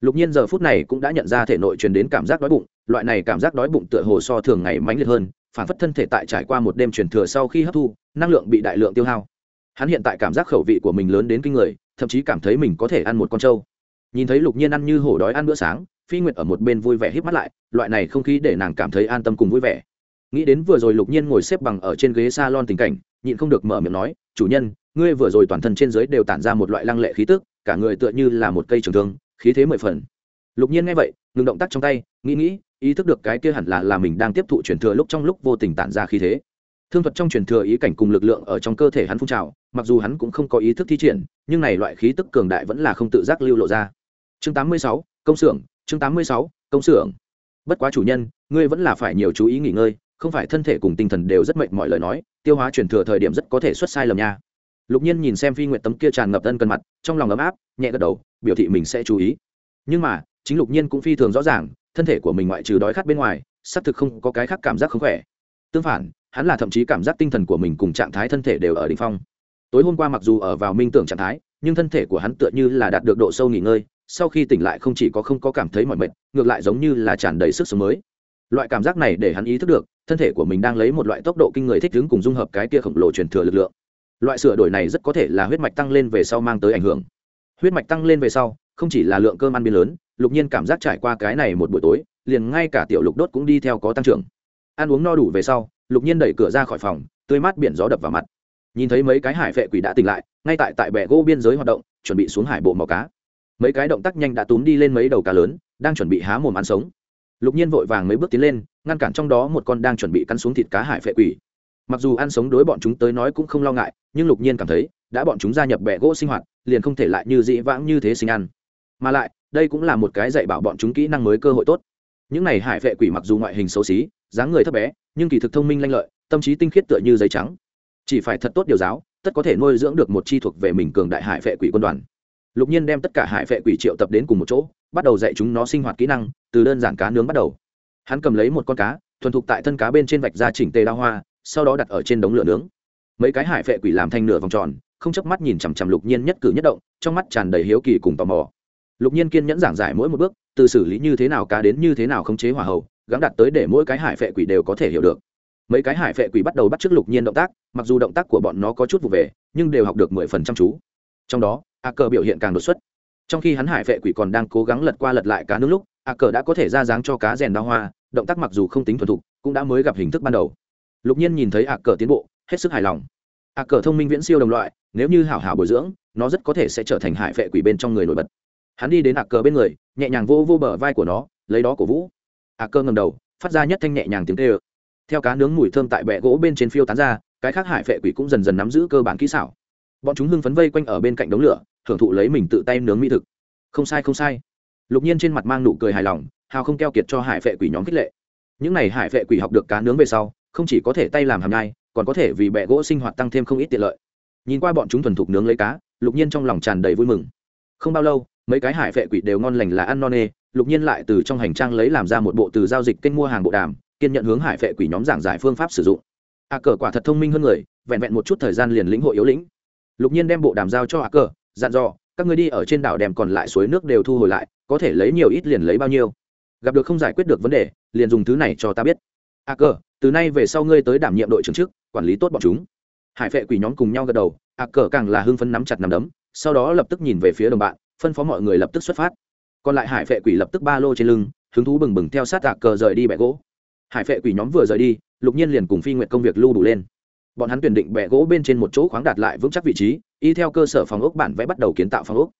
Lục nhiên giờ phút này cũng đã nhận ra thể nội truyền đến cảm giác đói bụng, loại này cảm giác đói bụng tựa hồ so thường ngày mãnh liệt hơn, phản phất thân thể tại trải qua một đêm truyền thừa sau khi hấp thu, năng lượng bị đại lượng tiêu hao. Hắn hiện tại cảm giác khẩu vị của mình lớn đến kinh người, thậm chí cảm thấy mình có thể ăn một con trâu. Nhìn thấy lục nhiên ăn như hổ đói ăn bữa sáng, phi nguyệt ở một bên vui vẻ hít mắt lại, loại này không khí để nàng cảm thấy an tâm cùng vui vẻ. Nghĩ đến vừa rồi lục nhiên ngồi xếp bằng ở trên ghế s a lon tình cảnh, nhịn không được mở miệng nói, chủ nhân ngươi vừa rồi toàn thân trên dưới đều tản ra một loại lăng lệ khí tức cả người tựa như là một cây trường thương khí thế mười phần. Lục nhiên nghe vậy ngừng động tác trong tay nghĩ nghĩ ý thức được cái kia hẳn là là mình đang tiếp thụ truyền thừa lúc trong lúc vô tình tản ra khí thế. Thương thuật trong truyền thừa ý cảnh cùng lực lượng ở trong cơ thể hắn phun trào mặc dù hắn cũng không có ý thức thi triển nhưng này loại khí tức cường đại vẫn là không tự giác lưu lộ ra. Chương 86, công xưởng chương 86, công xưởng. Bất quá chủ nhân ngươi vẫn là phải nhiều chú ý nghỉ ngơi không phải thân thể cùng tinh thần đều rất mệt mọi lời nói tiêu hóa truyền thừa thời điểm rất có thể xuất sai lầm nha lục nhiên nhìn xem phi nguyện tấm kia tràn ngập tân cân mặt, trong lòng ấm áp, nhẹ gật đầu, biểu thị mình sẽ chú ý. Nhưng mà, chính lục nhiên cũng phi thường rõ ràng, thân thể của mình ngoại trừ đói khát bên ngoài, xác thực không có cái khác cảm giác không khỏe. Tương phản, hắn là thậm chí cảm giác tinh thần của mình cùng trạng thái thân thể đều ở đ ỉ n h phong. Tối hôm qua mặc dù ở vào minh tưởng trạng thái, nhưng thân thể của hắn tựa như là đạt được độ sâu nghỉ ngơi, sau khi tỉnh lại không chỉ có không có cảm thấy mọi mệt, ngược lại giống như là tràn đầy sức sống mới. Loại cảm giác này để hắn ý thức được, thân thể của mình đang lấy một loại tốc độ kinh người thích ứng cùng dung hợp cái kia khổng lồ truyền thừa lực lượng loại sửa đổi này rất có thể là huyết mạch tăng lên về sau mang tới ảnh hưởng. Huyết mạch tăng lên về sau, không chỉ là lượng cơm ăn biến lớn, lục nhiên cảm giác trải qua cái này một buổi tối, liền ngay cả tiểu lục đốt cũng đi theo có tăng trưởng. Ăn uống no đủ về sau, lục nhiên đẩy cửa ra khỏi phòng, tươi mát biển gió đập vào mặt. Nhìn thấy mấy cái hải vệ quỷ đã tỉnh lại, ngay tại tại bệ gỗ biên giới hoạt động, chuẩn bị xuống hải bộ màu cá. Mấy cái động tác nhanh đã túm đi lên mấy đầu cá lớn, đang chuẩn bị há mồm ăn sống. Lục nhiên vội vàng mấy bước tiến lên, ngăn cản trong đó một con đang chuẩn bị cắn xuống thịt cá hải vệ quỷ mặc dù ăn sống đối bọn chúng tới nói cũng không lo ngại, nhưng lục nhiên cảm thấy, đã bọn chúng gia nhập bẹ gỗ sinh hoạt, liền không thể lại như dĩ vãng như thế sinh ăn. Mà lại, đây cũng là một cái dạy bảo bọn chúng kỹ năng mới cơ hội tốt. Những này hải vệ quỷ mặc dù ngoại hình xấu xí, dáng người thấp bé, nhưng kỳ thực thông minh lanh lợi, tâm trí tinh khiết tựa như giấy trắng. Chỉ phải thật tốt điều giáo, tất có thể nuôi dưỡng được một chi thuộc về mình cường đại hải vệ quỷ quân đoàn. Lục nhiên đem tất cả hải vệ quỷ triệu tập đến cùng một chỗ, bắt đầu dạy chúng nó sinh hoạt kỹ năng, từ đơn giản cá nướng bắt đầu. Hắn cầm lấy một con cá, thuần thục tại thân cá bên trên vạch ra chỉnh tề đa hoa sau đó đặt ở trên đống lửa nướng. Mấy cái hải vệ quỷ làm thành nửa vòng tròn, không chớp mắt nhìn chằm chằm lục nhiên nhất cử nhất động, trong mắt tràn đầy hiếu kỳ cùng tò mò. Lục nhiên kiên nhẫn giảng giải mỗi một bước, từ xử lý như thế nào cá đến như thế nào khống chế hỏa hậu gắn đặt tới để mỗi cái hải vệ quỷ đều có thể hiểu được. Mấy cái hải vệ quỷ bắt đầu bắt chước lục nhiên động tác, mặc dù động tác của bọn nó có chút vụ về, nhưng đều học được mười phần trăm chú. Trong đó, a cờ biểu hiện càng đột xuất. Trong khi hắn hải vệ quỷ còn đang cố gắng lật qua lật lại cá nước lúc, a cờ đã có thể ra dáng cho cá rèn đao hoa, động tác mặc dù không tính thuần thục, cũng đã mới gặp hình thức ban đầu lục nhiên nhìn thấy a cờ tiến bộ, hết sức hài lòng. A cờ thông minh viễn siêu đồng loại, nếu như hảo hảo bồi dưỡng, nó rất có thể sẽ trở thành hải vệ quỷ bên trong người nổi bật. Hắn đi đến a cờ bên người, nhẹ nhàng vô vô bờ vai của nó, lấy đó cổ vũ. Ạ cờ ngầm đầu, phát ra nhất thanh nhẹ nhàng tiếng tê ơ theo cá nướng mùi thơm tại bẹ gỗ bên trên phiêu tán ra, cái khác hải vệ quỷ cũng dần dần nắm giữ cơ bản kỹ xảo. Bọn chúng hưng phấn vây quanh ở bên cạnh đống lửa, thưởng thụ lấy mình tự tay nướng mỹ thực. Không sai không sai. Lục nhiên trên mặt mang nụ cười hài lòng, hào không keo kiệt cho hải vệ quỷ nhóm khích lệ. Những n à y hải vệ quỷ học được cá nướng về sau không chỉ có thể tay làm hàm nhai, còn có thể vì bẹ gỗ sinh hoạt tăng thêm không ít tiện lợi. Nhìn qua bọn chúng thuần thục nướng lấy cá, lục nhiên trong lòng tràn đầy vui mừng. Không bao lâu, mấy cái hải vệ quỷ đều ngon lành là ăn non nê, lục nhiên lại từ trong hành trang lấy làm ra một bộ từ giao dịch kênh mua hàng bộ đàm, kiên nhận hướng hải vệ quỷ nhóm giảng giải phương pháp sử dụng. A cờ quả thật thông minh hơn người, vẹn vẹn một chút thời gian liền lĩnh hội yếu lĩnh. Lục nhiên đem bộ đàm giao cho a cờ, dặn dò, các người đi ở trên đảo đem còn lại suối nước đều thu hồi lại, có thể lấy nhiều ít liền lấy bao nhiêu. Gặp được không giải quyết được vấn đề, liền dùng thứ này cho ta biết. A cờ từ nay về sau ngươi tới đảm nhiệm đội trưởng chức quản lý tốt bọn chúng. Hải vệ quỷ nhóm cùng nhau gật đầu a cờ càng là hưng phấn nắm chặt nắm đấm, sau đó lập tức nhìn về phía đồng bạn, phân phó mọi người lập tức xuất phát. Còn lại hải vệ quỷ lập tức ba lô trên lưng, hứng thú bừng bừng theo sát a cờ rời đi bẻ gỗ. Hải vệ quỷ nhóm vừa rời đi, lục nhiên liền cùng phi nguyện công việc lưu đủ lên. Bọn hắn tuyển định bẻ gỗ bên trên một chỗ khoáng đạt lại vững chắc vị trí, y theo cơ sở phòng ốc bản vẽ bắt đầu kiến tạo phòng ốc.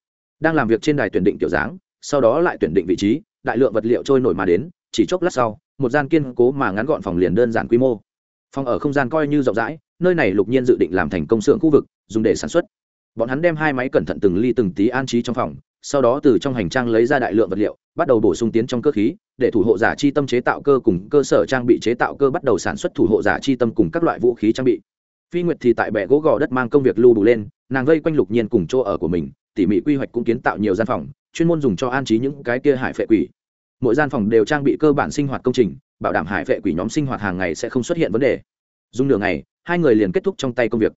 Đang làm việc trên đài tuyển định kiểu dáng, sau đó lại tuyển định vị trí, đại lượng vật liệu trôi nổi mà đến, chỉ chốc lát sau một gian kiên cố mà ngắn gọn phòng liền đơn giản quy mô. Phòng ở không gian coi như rộng rãi, nơi này lục nhiên dự định làm thành công xưởng khu vực, dùng để sản xuất. Bọn hắn đem hai máy cẩn thận từng ly từng tí an trí trong phòng, sau đó từ trong hành trang lấy ra đại lượng vật liệu, bắt đầu bổ sung tiến trong cơ khí, để thủ hộ giả chi tâm chế tạo cơ cùng cơ sở trang bị chế tạo cơ bắt đầu sản xuất thủ hộ giả chi tâm cùng các loại vũ khí trang bị. Phi nguyệt thì tại bệ gỗ gò đất mang công việc lưu đủ lên, nàng vây quanh lục nhiên cùng chỗ ở của mình, tỉ mỉ quy hoạch cũng kiến tạo nhiều gian phòng, chuyên môn dùng cho an trí những cái kia hải phệ quỷ mỗi gian phòng đều trang bị cơ bản sinh hoạt công trình, bảo đảm hải vệ quỷ nhóm sinh hoạt hàng ngày sẽ không xuất hiện vấn đề. Dùng nửa ngày, hai người liền kết thúc trong tay công việc.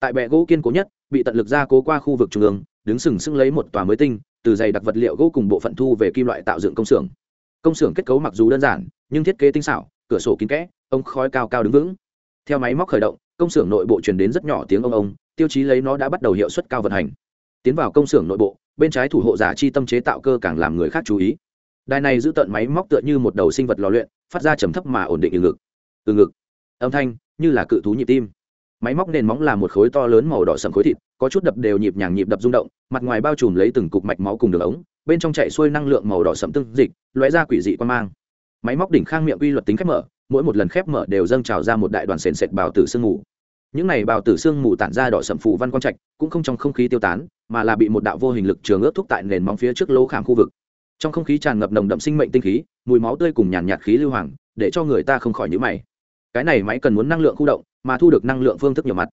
Tại bệ gỗ kiên cố nhất, bị tận lực ra cố qua khu vực trung ương, đứng sừng sững lấy một tòa mới tinh, từ dày đặc vật liệu gỗ cùng bộ phận thu về kim loại tạo dựng công xưởng. Công xưởng kết cấu mặc dù đơn giản, nhưng thiết kế tinh xảo, cửa sổ kín kẽ ông khói cao cao đứng vững. Theo máy móc khởi động, công xưởng nội bộ truyền đến rất nhỏ tiếng ông ông, tiêu chí lấy nó đã bắt đầu hiệu suất cao vận hành. Tiến vào công xưởng nội bộ, bên trái thủ hộ giả chi tâm chế tạo cơ càng làm người khác chú ý đài này giữ tận máy móc tựa như một đầu sinh vật lò luyện, phát ra trầm thấp mà ổn định từ ngực. Từ ngực. Âm thanh, như là cự thú nhịp tim. Máy móc nền móng là một khối to lớn màu đỏ sầm khối thịt, có chút đập đều nhịp nhàng nhịp đập rung động, mặt ngoài bao trùm lấy từng cục mạch máu cùng đường ống, bên trong chạy xuôi năng lượng màu đỏ sầm tương dịch, lóe ra quỷ dị quan mang. Máy móc đỉnh khang miệng quy luật tính khép mở, mỗi một lần khép mở đều dâng trào ra một đại đoàn sền sệt bào tử sương mù. Những này bào tử sương mù tản ra đỏ sậm phủ văn quang trạch, cũng không trong không khí tiêu tán, mà là bị một đạo vô hình lực trường ướt thúc tại nền móng phía trước lỗ khảm khu vực trong không khí tràn ngập nồng đậm sinh mệnh tinh khí, mùi máu tươi cùng nhàn nhạt khí lưu hoàng, để cho người ta không khỏi nhữ mày. Cái này máy cần muốn năng lượng khu động, mà thu được năng lượng phương thức nhiều mặt.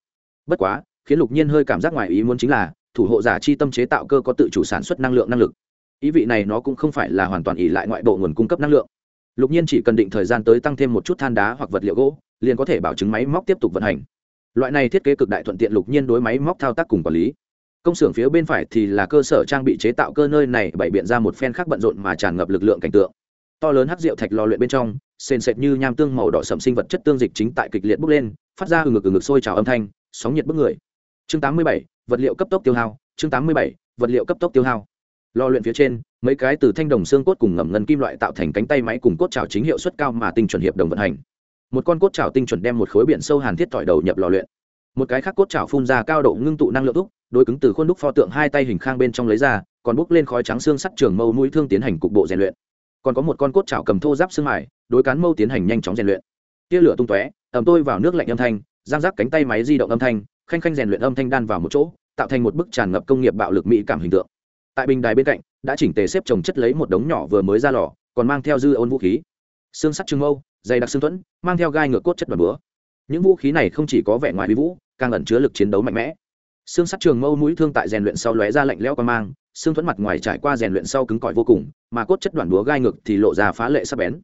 Bất quá, khiến lục nhiên hơi cảm giác ngoài ý muốn chính là, thủ hộ giả chi tâm chế tạo cơ có tự chủ sản xuất năng lượng năng lực. Ý vị này nó cũng không phải là hoàn toàn ỉ lại ngoại bộ nguồn cung cấp năng lượng. Lục nhiên chỉ cần định thời gian tới tăng thêm một chút than đá hoặc vật liệu gỗ, liền có thể bảo chứng máy móc tiếp tục vận hành. Loại này thiết kế cực đại thuận tiện lục nhiên đối máy móc thao tác cùng quản lý công xưởng phía bên phải thì là cơ sở trang bị chế tạo cơ nơi này bày biện ra một phen khác bận rộn mà tràn ngập lực lượng cảnh tượng. To lớn hắc rượu thạch lò luyện bên trong sền sệt như nham tương màu đỏ sậm sinh vật chất tương dịch chính tại kịch liệt bốc lên phát ra từ ngực từ ngực sôi trào âm thanh sóng nhiệt bức người. Chương 87, vật liệu cấp tốc tiêu hao chương 87, vật liệu cấp tốc tiêu hao. Lò luyện phía trên mấy cái từ thanh đồng xương cốt cùng ngầm ngân kim loại tạo thành cánh tay máy cùng cốt trào chính hiệu suất cao mà tinh chuẩn hiệp đồng vận hành. Một con cốt trào tinh chuẩn đem một khối biển sâu hàn thiết tỏi đầu nhập lò luyện. Một cái khác cốt trào phun ra cao độ ngưng tụ năng lượng thúc đối cứng từ khuôn đúc pho tượng hai tay hình khang bên trong lấy ra, còn bốc lên khói trắng xương sắt trường mâu mũi thương tiến hành cục bộ rèn luyện. Còn có một con cốt chảo cầm thô giáp xương mài, đối cán mâu tiến hành nhanh chóng rèn luyện. Tia lửa tung tóe ẩm tôi vào nước lạnh âm thanh, giang giáp cánh tay máy di động âm thanh, khanh khanh rèn luyện âm thanh đan vào một chỗ, tạo thành một bức tràn ngập công nghiệp bạo lực mỹ cảm hình tượng. Tại bình đài bên cạnh, đã chỉnh tề xếp trồng chất lấy một đống nhỏ vừa mới ra lò, còn mang theo dư ôn vũ khí. Xương sắt trường mâu, dày đặc xương thuẫn, mang theo gai ngược cốt chất đoàn búa. Những vũ khí này không chỉ có vẻ ngoài bí vũ, càng ẩn chứa lực chiến đấu mạnh mẽ xương sắt trường mâu mũi thương tại rèn luyện sau lóe ra lạnh lẽo qua mang, xương thuẫn mặt ngoài trải qua rèn luyện sau cứng cỏi vô cùng, mà cốt chất đoạn búa gai ngược thì lộ ra phá lệ sắc bén.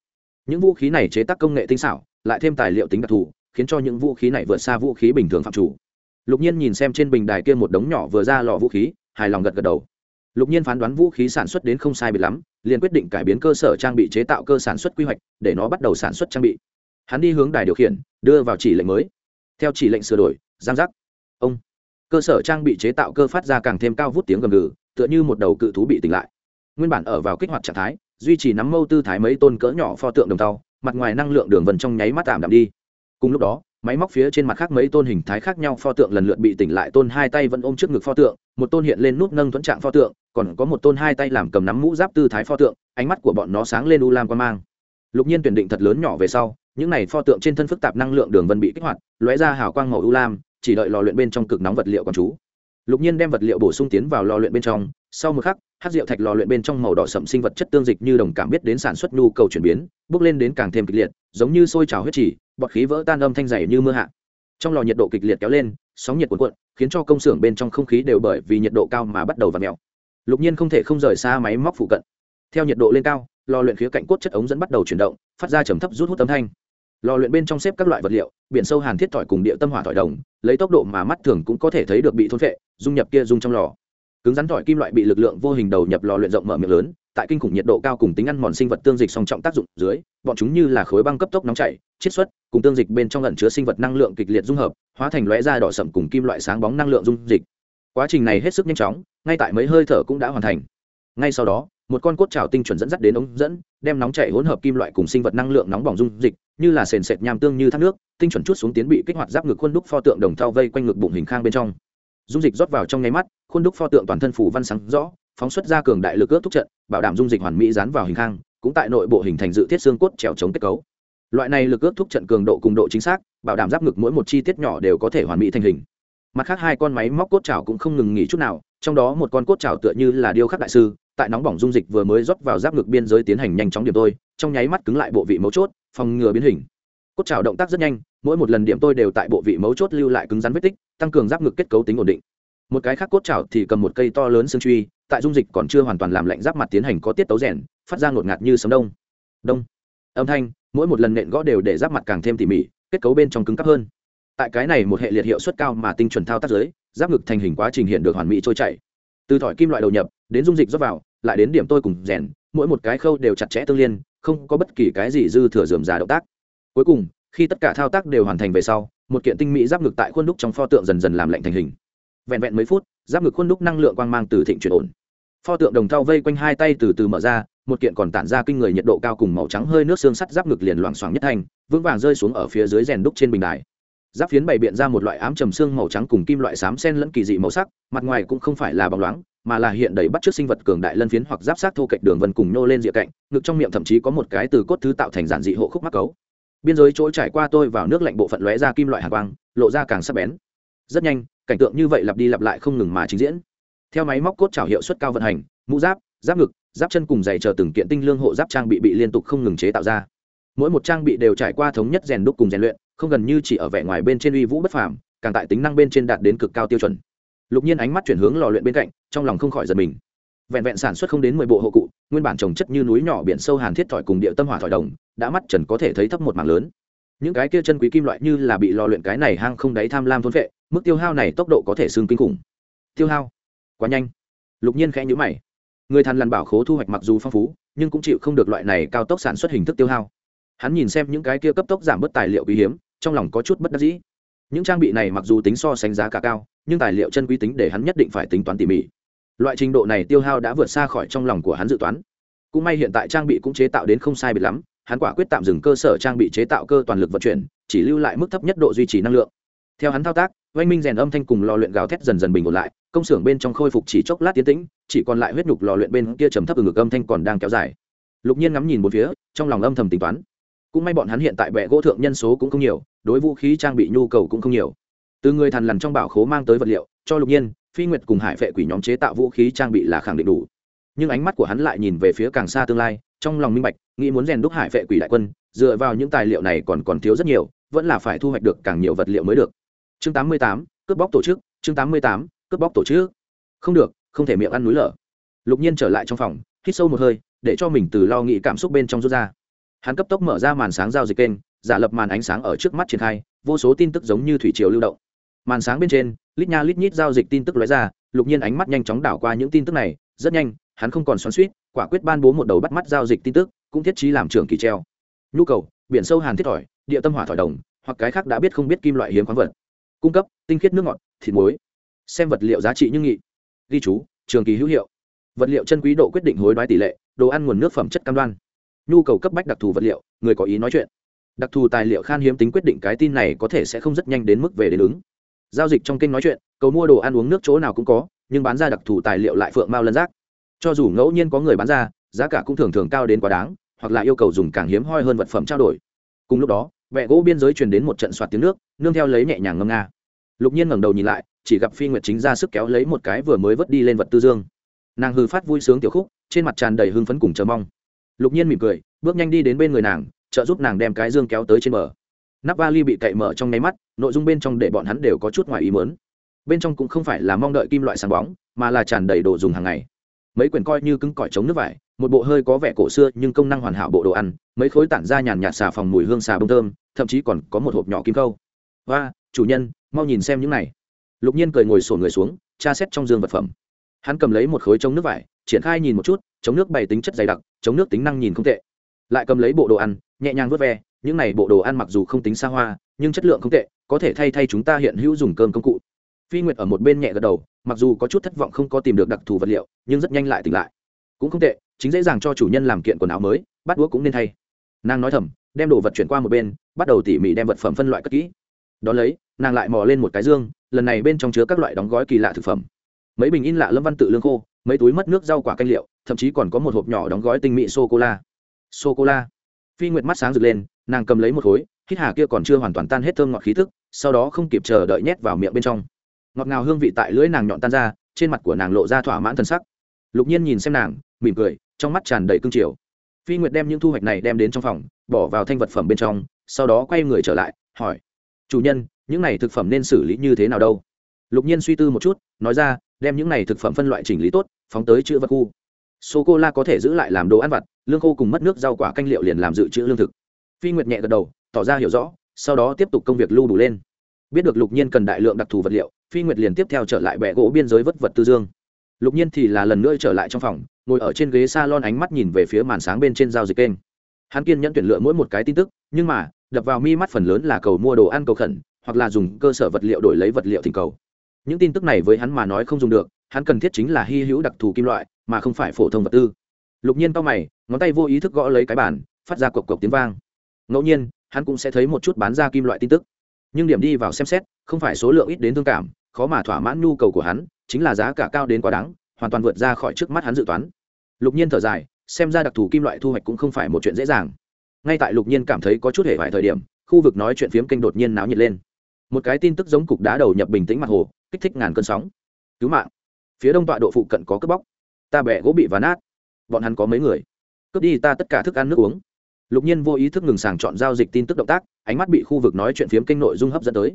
Những vũ khí này chế tác công nghệ tinh xảo, lại thêm tài liệu tính đặc thù, khiến cho những vũ khí này vượt xa vũ khí bình thường phạm chủ. Lục nhiên nhìn xem trên bình đài kia một đống nhỏ vừa ra lò vũ khí, hài lòng gật gật đầu. Lục nhiên phán đoán vũ khí sản xuất đến không sai biệt lắm, liền quyết định cải biến cơ sở trang bị chế tạo cơ sản xuất quy hoạch, để nó bắt đầu sản xuất trang bị. Hắn đi hướng đài điều khiển, đưa vào chỉ lệnh mới. Theo chỉ lệnh sửa đổi, giang giác. Ông cơ sở trang bị chế tạo cơ phát ra càng thêm cao vút tiếng gầm gừ, tựa như một đầu cự thú bị tỉnh lại. Nguyên bản ở vào kích hoạt trạng thái, duy trì nắm mâu tư thái mấy tôn cỡ nhỏ pho tượng đồng tàu, mặt ngoài năng lượng đường vần trong nháy mắt tạm đạm đi. Cùng lúc đó, máy móc phía trên mặt khác mấy tôn hình thái khác nhau pho tượng lần lượt bị tỉnh lại, tôn hai tay vẫn ôm trước ngực pho tượng, một tôn hiện lên nút nâng thuẫn trạng pho tượng, còn có một tôn hai tay làm cầm nắm mũ giáp tư thái pho tượng, ánh mắt của bọn nó sáng lên u lam quan mang. Lục nhiên tuyển định thật lớn nhỏ về sau, những này pho tượng trên thân phức tạp năng lượng đường vân bị kích hoạt, lóe ra hào quang màu u lam chỉ đợi lò luyện bên trong cực nóng vật liệu còn chú. Lục nhiên đem vật liệu bổ sung tiến vào lò luyện bên trong, sau một khắc hát rượu thạch lò luyện bên trong màu đỏ sậm sinh vật chất tương dịch như đồng cảm biết đến sản xuất nhu cầu chuyển biến, bước lên đến càng thêm kịch liệt, giống như sôi trào huyết chỉ bọt khí vỡ tan âm thanh dày như mưa hạ. Trong lò nhiệt độ kịch liệt kéo lên, sóng nhiệt cuộn cuộn, khiến cho công xưởng bên trong không khí đều bởi vì nhiệt độ cao mà bắt đầu v mèo. Lục nhiên không thể không rời xa máy móc phụ cận. Theo nhiệt độ lên cao, lò luyện khía cạnh cốt chất ống dẫn bắt đầu chuyển động, phát ra trầm thấp rút hút âm thanh lò luyện bên trong xếp các loại vật liệu, biển sâu hàn thiết thỏi cùng địa tâm hỏa thỏi đồng, lấy tốc độ mà mắt thường cũng có thể thấy được bị thôn phệ, dung nhập kia dung trong lò. Cứng rắn thỏi kim loại bị lực lượng vô hình đầu nhập lò luyện rộng mở miệng lớn, tại kinh khủng nhiệt độ cao cùng tính ăn mòn sinh vật tương dịch song trọng tác dụng dưới, bọn chúng như là khối băng cấp tốc nóng chảy, chiết xuất, cùng tương dịch bên trong lẩn chứa sinh vật năng lượng kịch liệt dung hợp, hóa thành lóe da đỏ sậm cùng kim loại sáng bóng năng lượng dung dịch. Quá trình này hết sức nhanh chóng, ngay tại mấy hơi thở cũng đã hoàn thành. Ngay sau đó, một con cốt trào tinh chuẩn dẫn dắt đến ống dẫn, đem nóng chảy hỗn hợp kim loại cùng sinh vật năng lượng nóng bỏng dung dịch như là sền sệt nham tương như thác nước, tinh chuẩn chút xuống tiến bị kích hoạt giáp ngực khuôn đúc pho tượng đồng thau vây quanh ngực bụng hình khang bên trong. Dung dịch rót vào trong nháy mắt, khuôn đúc pho tượng toàn thân phủ văn sáng rõ, phóng xuất ra cường đại lực ước thúc trận, bảo đảm dung dịch hoàn mỹ dán vào hình khang, cũng tại nội bộ hình thành dự thiết xương cốt trèo chống kết cấu. Loại này lực ước thúc trận cường độ cùng độ chính xác, bảo đảm giáp ngực mỗi một chi tiết nhỏ đều có thể hoàn mỹ thành hình. Mặt khác hai con máy móc cốt chảo cũng không ngừng nghỉ chút nào, trong đó một con cốt chảo tựa như là điêu khắc đại sư, tại nóng bỏng dung dịch vừa mới rót vào giáp ngực biên giới tiến hành nhanh chóng điểm tôi, trong nháy mắt cứng lại bộ vị mấu chốt phòng ngừa biến hình. Cốt chảo động tác rất nhanh, mỗi một lần điểm tôi đều tại bộ vị mấu chốt lưu lại cứng rắn vết tích, tăng cường giáp ngực kết cấu tính ổn định. Một cái khác cốt chảo thì cầm một cây to lớn xương truy, tại dung dịch còn chưa hoàn toàn làm lạnh giáp mặt tiến hành có tiết tấu rèn, phát ra ngột ngạt như sấm đông. Đông. Âm thanh, mỗi một lần nện gõ đều để giáp mặt càng thêm tỉ mỉ, kết cấu bên trong cứng cắp hơn. Tại cái này một hệ liệt hiệu suất cao mà tinh chuẩn thao tác giới, giáp ngực thành hình quá trình hiện được hoàn mỹ trôi chảy. Từ thỏi kim loại đầu nhập, đến dung dịch rót vào, lại đến điểm tôi cùng rèn, mỗi một cái khâu đều chặt chẽ tương liên không có bất kỳ cái gì dư thừa dườm già động tác. Cuối cùng, khi tất cả thao tác đều hoàn thành về sau, một kiện tinh mỹ giáp ngực tại khuôn đúc trong pho tượng dần dần làm lạnh thành hình. Vẹn vẹn mấy phút, giáp ngực khuôn đúc năng lượng quang mang từ thịnh chuyển ổn. Pho tượng đồng thau vây quanh hai tay từ từ mở ra, một kiện còn tản ra kinh người nhiệt độ cao cùng màu trắng hơi nước xương sắt giáp ngực liền loảng xoảng nhất thành, vững vàng rơi xuống ở phía dưới rèn đúc trên bình đài giáp phiến bày biện ra một loại ám trầm xương màu trắng cùng kim loại xám sen lẫn kỳ dị màu sắc, mặt ngoài cũng không phải là bóng loáng, mà là hiện đầy bắt chước sinh vật cường đại lân phiến hoặc giáp sát thô cạnh đường vân cùng nhô lên rìa cạnh, ngực trong miệng thậm chí có một cái từ cốt thứ tạo thành giản dị hộ khúc mắc cấu. Biên giới chỗ trải qua tôi vào nước lạnh bộ phận lóe ra kim loại hàng quang, lộ ra càng sắc bén. Rất nhanh, cảnh tượng như vậy lặp đi lặp lại không ngừng mà trình diễn. Theo máy móc cốt trào hiệu suất cao vận hành, mũ giáp giáp ngực, giáp chân cùng dày chờ từng kiện tinh lương hộ giáp trang bị bị liên tục không ngừng chế tạo ra. Mỗi một trang bị đều trải qua thống nhất rèn đúc cùng rèn luyện không gần như chỉ ở vẻ ngoài bên trên uy vũ bất phàm, càng tại tính năng bên trên đạt đến cực cao tiêu chuẩn. Lục nhiên ánh mắt chuyển hướng lò luyện bên cạnh, trong lòng không khỏi giật mình. Vẹn vẹn sản xuất không đến mười bộ hộ cụ, nguyên bản trồng chất như núi nhỏ biển sâu hàn thiết thỏi cùng địa tâm hỏa thỏi đồng, đã mắt trần có thể thấy thấp một mảng lớn. Những cái kia chân quý kim loại như là bị lò luyện cái này hang không đáy tham lam thôn vệ mức tiêu hao này tốc độ có thể xương kinh khủng. Tiêu hao? Quá nhanh. Lục nhiên khẽ nhữ mày. Người thằn lằn bảo khố thu hoạch mặc dù phong phú, nhưng cũng chịu không được loại này cao tốc sản xuất hình thức tiêu hao. Hắn nhìn xem những cái kia cấp tốc giảm bớt tài liệu quý hiếm trong lòng có chút bất đắc dĩ. Những trang bị này mặc dù tính so sánh giá cả cao, nhưng tài liệu chân quý tính để hắn nhất định phải tính toán tỉ mỉ. Loại trình độ này tiêu hao đã vượt xa khỏi trong lòng của hắn dự toán. Cũng may hiện tại trang bị cũng chế tạo đến không sai biệt lắm, hắn quả quyết tạm dừng cơ sở trang bị chế tạo cơ toàn lực vận chuyển, chỉ lưu lại mức thấp nhất độ duy trì năng lượng. Theo hắn thao tác, oanh minh rèn âm thanh cùng lò luyện gào thét dần dần bình ổn lại, công xưởng bên trong khôi phục chỉ chốc lát tiến tĩnh, chỉ còn lại huyết nhục lò luyện bên kia trầm thấp ở ngực âm thanh còn đang kéo dài. Lục nhiên ngắm nhìn một phía, trong lòng âm thầm tính toán cũng may bọn hắn hiện tại bệ gỗ thượng nhân số cũng không nhiều đối vũ khí trang bị nhu cầu cũng không nhiều. Từ người thằn lằn trong bảo khố mang tới vật liệu cho lục nhiên phi nguyệt cùng hải vệ quỷ nhóm chế tạo vũ khí trang bị là khẳng định đủ. Nhưng ánh mắt của hắn lại nhìn về phía càng xa tương lai trong lòng minh bạch nghĩ muốn rèn đúc hải vệ quỷ đại quân dựa vào những tài liệu này còn còn thiếu rất nhiều vẫn là phải thu hoạch được càng nhiều vật liệu mới được. Chương 88, cướp bóc tổ chức chương 88, cướp bóc tổ chức. Không được không thể miệng ăn núi lở. Lục nhiên trở lại trong phòng hít sâu một hơi để cho mình từ lo nghĩ cảm xúc bên trong rút ra hắn cấp tốc mở ra màn sáng giao dịch kênh, giả lập màn ánh sáng ở trước mắt triển khai, vô số tin tức giống như thủy triều lưu động. Màn sáng bên trên, lít nha lít nhít giao dịch tin tức lóe ra, lục nhiên ánh mắt nhanh chóng đảo qua những tin tức này, rất nhanh, hắn không còn xoắn suýt quả quyết ban bố một đầu bắt mắt giao dịch tin tức, cũng thiết trí làm trưởng kỳ treo. Nhu cầu, biển sâu hàn thiết thỏi, địa tâm hỏa thỏi đồng, hoặc cái khác đã biết không biết kim loại hiếm khoáng vật. Cung cấp, tinh khiết nước ngọt, thịt muối. Xem vật liệu giá trị như nghị. Ghi chú, trường kỳ hữu hiệu. Vật liệu chân quý độ quyết định hối đoái tỷ lệ, đồ ăn nguồn nước phẩm chất cam đoan nhu cầu cấp bách đặc thù vật liệu, người có ý nói chuyện. Đặc thù tài liệu khan hiếm tính quyết định cái tin này có thể sẽ không rất nhanh đến mức về đến ứng. Giao dịch trong kênh nói chuyện, cầu mua đồ ăn uống nước chỗ nào cũng có, nhưng bán ra đặc thù tài liệu lại phượng mao lân rác cho dù ngẫu nhiên có người bán ra, giá cả cũng thường thường cao đến quá đáng, hoặc là yêu cầu dùng càng hiếm hoi hơn vật phẩm trao đổi. Cùng lúc đó, vẹ gỗ biên giới truyền đến một trận soạt tiếng nước, nương theo lấy nhẹ nhàng ngâm nga. Lục nhiên ngẩng đầu nhìn lại, chỉ gặp phi nguyệt chính ra sức kéo lấy một cái vừa mới vớt đi lên vật tư dương. Nàng hư phát vui sướng tiểu khúc, trên mặt tràn đầy hưng phấn cùng chờ mong lục nhiên mỉm cười, bước nhanh đi đến bên người nàng, trợ giúp nàng đem cái dương kéo tới trên bờ. Nắp vali bị cậy mở trong nháy mắt, nội dung bên trong để bọn hắn đều có chút ngoài ý mớn bên trong cũng không phải là mong đợi kim loại sáng bóng, mà là tràn đầy đồ dùng hàng ngày. Mấy quyển coi như cứng cỏi chống nước vải, một bộ hơi có vẻ cổ xưa nhưng công năng hoàn hảo bộ đồ ăn, mấy khối tản ra nhàn nhạt xà phòng mùi hương xà bông thơm, thậm chí còn có một hộp nhỏ kim câu và chủ nhân, mau nhìn xem những này. Lục nhiên cười ngồi sổ người xuống, tra xét trong dương vật phẩm. Hắn cầm lấy một khối chống nước vải triển khai nhìn một chút, chống nước bày tính chất dày đặc, chống nước tính năng nhìn không tệ. Lại cầm lấy bộ đồ ăn, nhẹ nhàng vớt ve, những này bộ đồ ăn mặc dù không tính xa hoa, nhưng chất lượng không tệ, có thể thay thay chúng ta hiện hữu dùng cơm công cụ. Phi nguyệt ở một bên nhẹ gật đầu, mặc dù có chút thất vọng không có tìm được đặc thù vật liệu, nhưng rất nhanh lại tỉnh lại. Cũng không tệ, chính dễ dàng cho chủ nhân làm kiện quần áo mới bắt đũa cũng nên thay. Nàng nói thầm, đem đồ vật chuyển qua một bên, bắt đầu tỉ mỉ đem vật phẩm phân loại cất kỹ. Đ ó lấy, nàng lại mò lên một cái dương, lần này bên trong chứa các loại đóng gói kỳ lạ thực phẩm. Mấy bình in lạ lâm văn tự lương khô mấy túi mất nước rau quả canh liệu, thậm chí còn có một hộp nhỏ đóng gói tinh mỹ sô cô la sô cô la phi nguyệt mắt sáng rực lên, nàng cầm lấy một khối, hít hà kia còn chưa hoàn toàn tan hết thơm ngọt khí thức sau đó không kịp chờ đợi nhét vào miệng bên trong. Ngọt ngào hương vị tại lưỡi nàng nhọn tan ra, trên mặt của nàng lộ ra thỏa mãn thân sắc. Lục nhiên nhìn xem nàng, mỉm cười, trong mắt tràn đầy cương triều. Phi nguyệt đem những thu hoạch này đem đến trong phòng, bỏ vào thanh vật phẩm bên trong, sau đó quay người trở lại, hỏi, chủ nhân, những này thực phẩm nên xử lý như thế nào đâu? Lục nhiên suy tư một chút, nói ra đem những này thực phẩm phân loại chỉnh lý tốt, phóng tới chữ vật khu. Sô cô la có thể giữ lại làm đồ ăn vặt, lương khô cùng mất nước rau quả canh liệu liền làm dự trữ lương thực. Phi nguyệt nhẹ gật đầu, tỏ ra hiểu rõ, sau đó tiếp tục công việc lưu đủ lên. Biết được lục nhiên cần đại lượng đặc thù vật liệu, phi nguyệt liền tiếp theo trở lại bẹ gỗ biên giới vất vật tư dương. Lục nhiên thì là lần nữa trở lại trong phòng, ngồi ở trên ghế s a lon ánh mắt nhìn về phía màn sáng bên trên giao dịch kênh. Hắn kiên nhẫn tuyển lựa mỗi một cái tin tức, nhưng mà, đập vào mi mắt phần lớn là cầu mua đồ ăn cầu khẩn, hoặc là dùng cơ sở vật liệu đổi lấy vật liệu thỉnh cầu những tin tức này với hắn mà nói không dùng được, hắn cần thiết chính là hy hữu đặc thù kim loại, mà không phải phổ thông vật tư. Lục nhiên cao mày, ngón tay vô ý thức gõ lấy cái bàn, phát ra cộc cộc tiếng vang. Ngẫu nhiên, hắn cũng sẽ thấy một chút bán ra kim loại tin tức. Nhưng điểm đi vào xem xét, không phải số lượng ít đến thương cảm, khó mà thỏa mãn nhu cầu của hắn, chính là giá cả cao đến quá đáng, hoàn toàn vượt ra khỏi trước mắt hắn dự toán. Lục nhiên thở dài, xem ra đặc thù kim loại thu hoạch cũng không phải một chuyện dễ dàng. Ngay tại lục nhiên cảm thấy có chút hề vài thời điểm, khu vực nói chuyện phiếm kênh đột nhiên náo nhiệt lên. Một cái tin tức giống cục đá đầu nhập bình tĩnh mặt hồ kích thích ngàn cơn sóng. Cứu mạng. Phía đông tọa độ phụ cận có cướp bóc. Ta bẻ gỗ bị ván nát. Bọn hắn có mấy người? Cướp đi ta tất cả thức ăn nước uống. Lục nhiên vô ý thức ngừng sàng chọn giao dịch tin tức động tác, ánh mắt bị khu vực nói chuyện phiếm kênh nội dung hấp dẫn tới.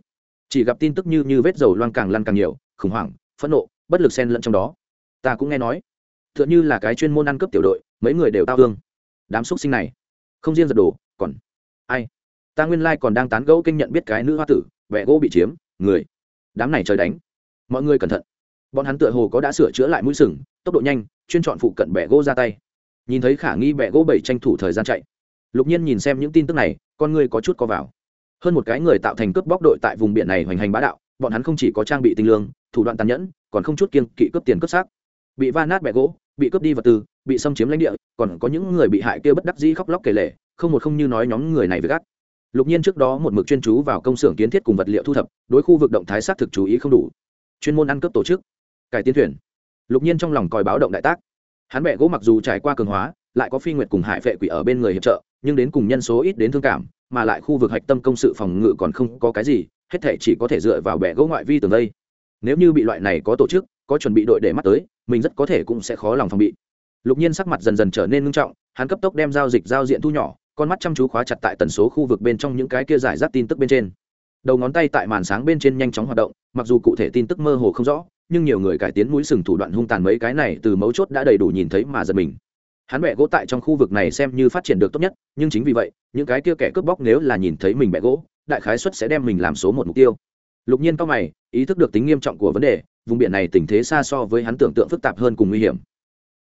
Chỉ gặp tin tức như như vết dầu loang càng lăn càng nhiều, khủng hoảng, phẫn nộ, bất lực xen lẫn trong đó. Ta cũng nghe nói t h ư ợ n h ư là cái chuyên môn ăn cướp tiểu đội, mấy người đều tao thương. Đám xúc sinh này, không riêng giật đồ, còn ai? Ta nguyên lai、like、còn đang tán gẫu kinh nhận biết cái nữ hoa tử vẽ gỗ bị chiếm, người đám này trời đánh. Mọi người cẩn thận. Bọn hắn tựa hồ có đã sửa chữa lại mũi sừng, tốc độ nhanh, chuyên chọn phụ cận bẻ gỗ ra tay. Nhìn thấy khả nghi bẻ gỗ bảy tranh thủ thời gian chạy. Lục nhiên nhìn xem những tin tức này, con người có chút có vào. Hơn một cái người tạo thành cướp bóc đội tại vùng biển này hoành hành bá đạo, bọn hắn không chỉ có trang bị tinh lương, thủ đoạn tàn nhẫn, còn không chút kiên kỵ cướp tiền cướp xác. Bị va nát bẻ gỗ, bị cướp đi vật tư, bị xâm chiếm lãnh địa, còn có những người bị hại kia bất đắc dĩ khóc lóc kể lể, không một không như nói nhóm người này với gắt lục nhiên trước đó một mực chuyên chú vào công xưởng kiến thiết cùng vật liệu thu thập, đối khu vực động thái xác thực chú ý không đủ. Chuyên môn ăn cướp tổ chức, cải tiến thuyền. Lục nhiên trong lòng còi báo động đại tác. Hắn bẹ gỗ mặc dù trải qua cường hóa, lại có phi nguyệt cùng hải vệ quỷ ở bên người hiệp trợ, nhưng đến cùng nhân số ít đến thương cảm, mà lại khu vực hạch tâm công sự phòng ngự còn không có cái gì, hết thể chỉ có thể dựa vào bẻ gỗ ngoại vi tường đây. Nếu như bị loại này có tổ chức, có chuẩn bị đội để mắt tới, mình rất có thể cũng sẽ khó lòng phòng bị. Lục nhiên sắc mặt dần dần trở nên ngưng trọng, hắn cấp tốc đem giao dịch giao diện thu nhỏ con mắt chăm chú khóa chặt tại tần số khu vực bên trong những cái kia giải rác tin tức bên trên. Đầu ngón tay tại màn sáng bên trên nhanh chóng hoạt động, mặc dù cụ thể tin tức mơ hồ không rõ, nhưng nhiều người cải tiến mũi sừng thủ đoạn hung tàn mấy cái này từ mấu chốt đã đầy đủ nhìn thấy mà giật mình. Hắn bẻ gỗ tại trong khu vực này xem như phát triển được tốt nhất, nhưng chính vì vậy, những cái kia kẻ cướp bóc nếu là nhìn thấy mình bẻ gỗ, đại khái suất sẽ đem mình làm số một mục tiêu. Lục nhiên cao mày, ý thức được tính nghiêm trọng của vấn đề, vùng biển này tình thế xa so với hắn tưởng tượng phức tạp hơn cùng nguy hiểm.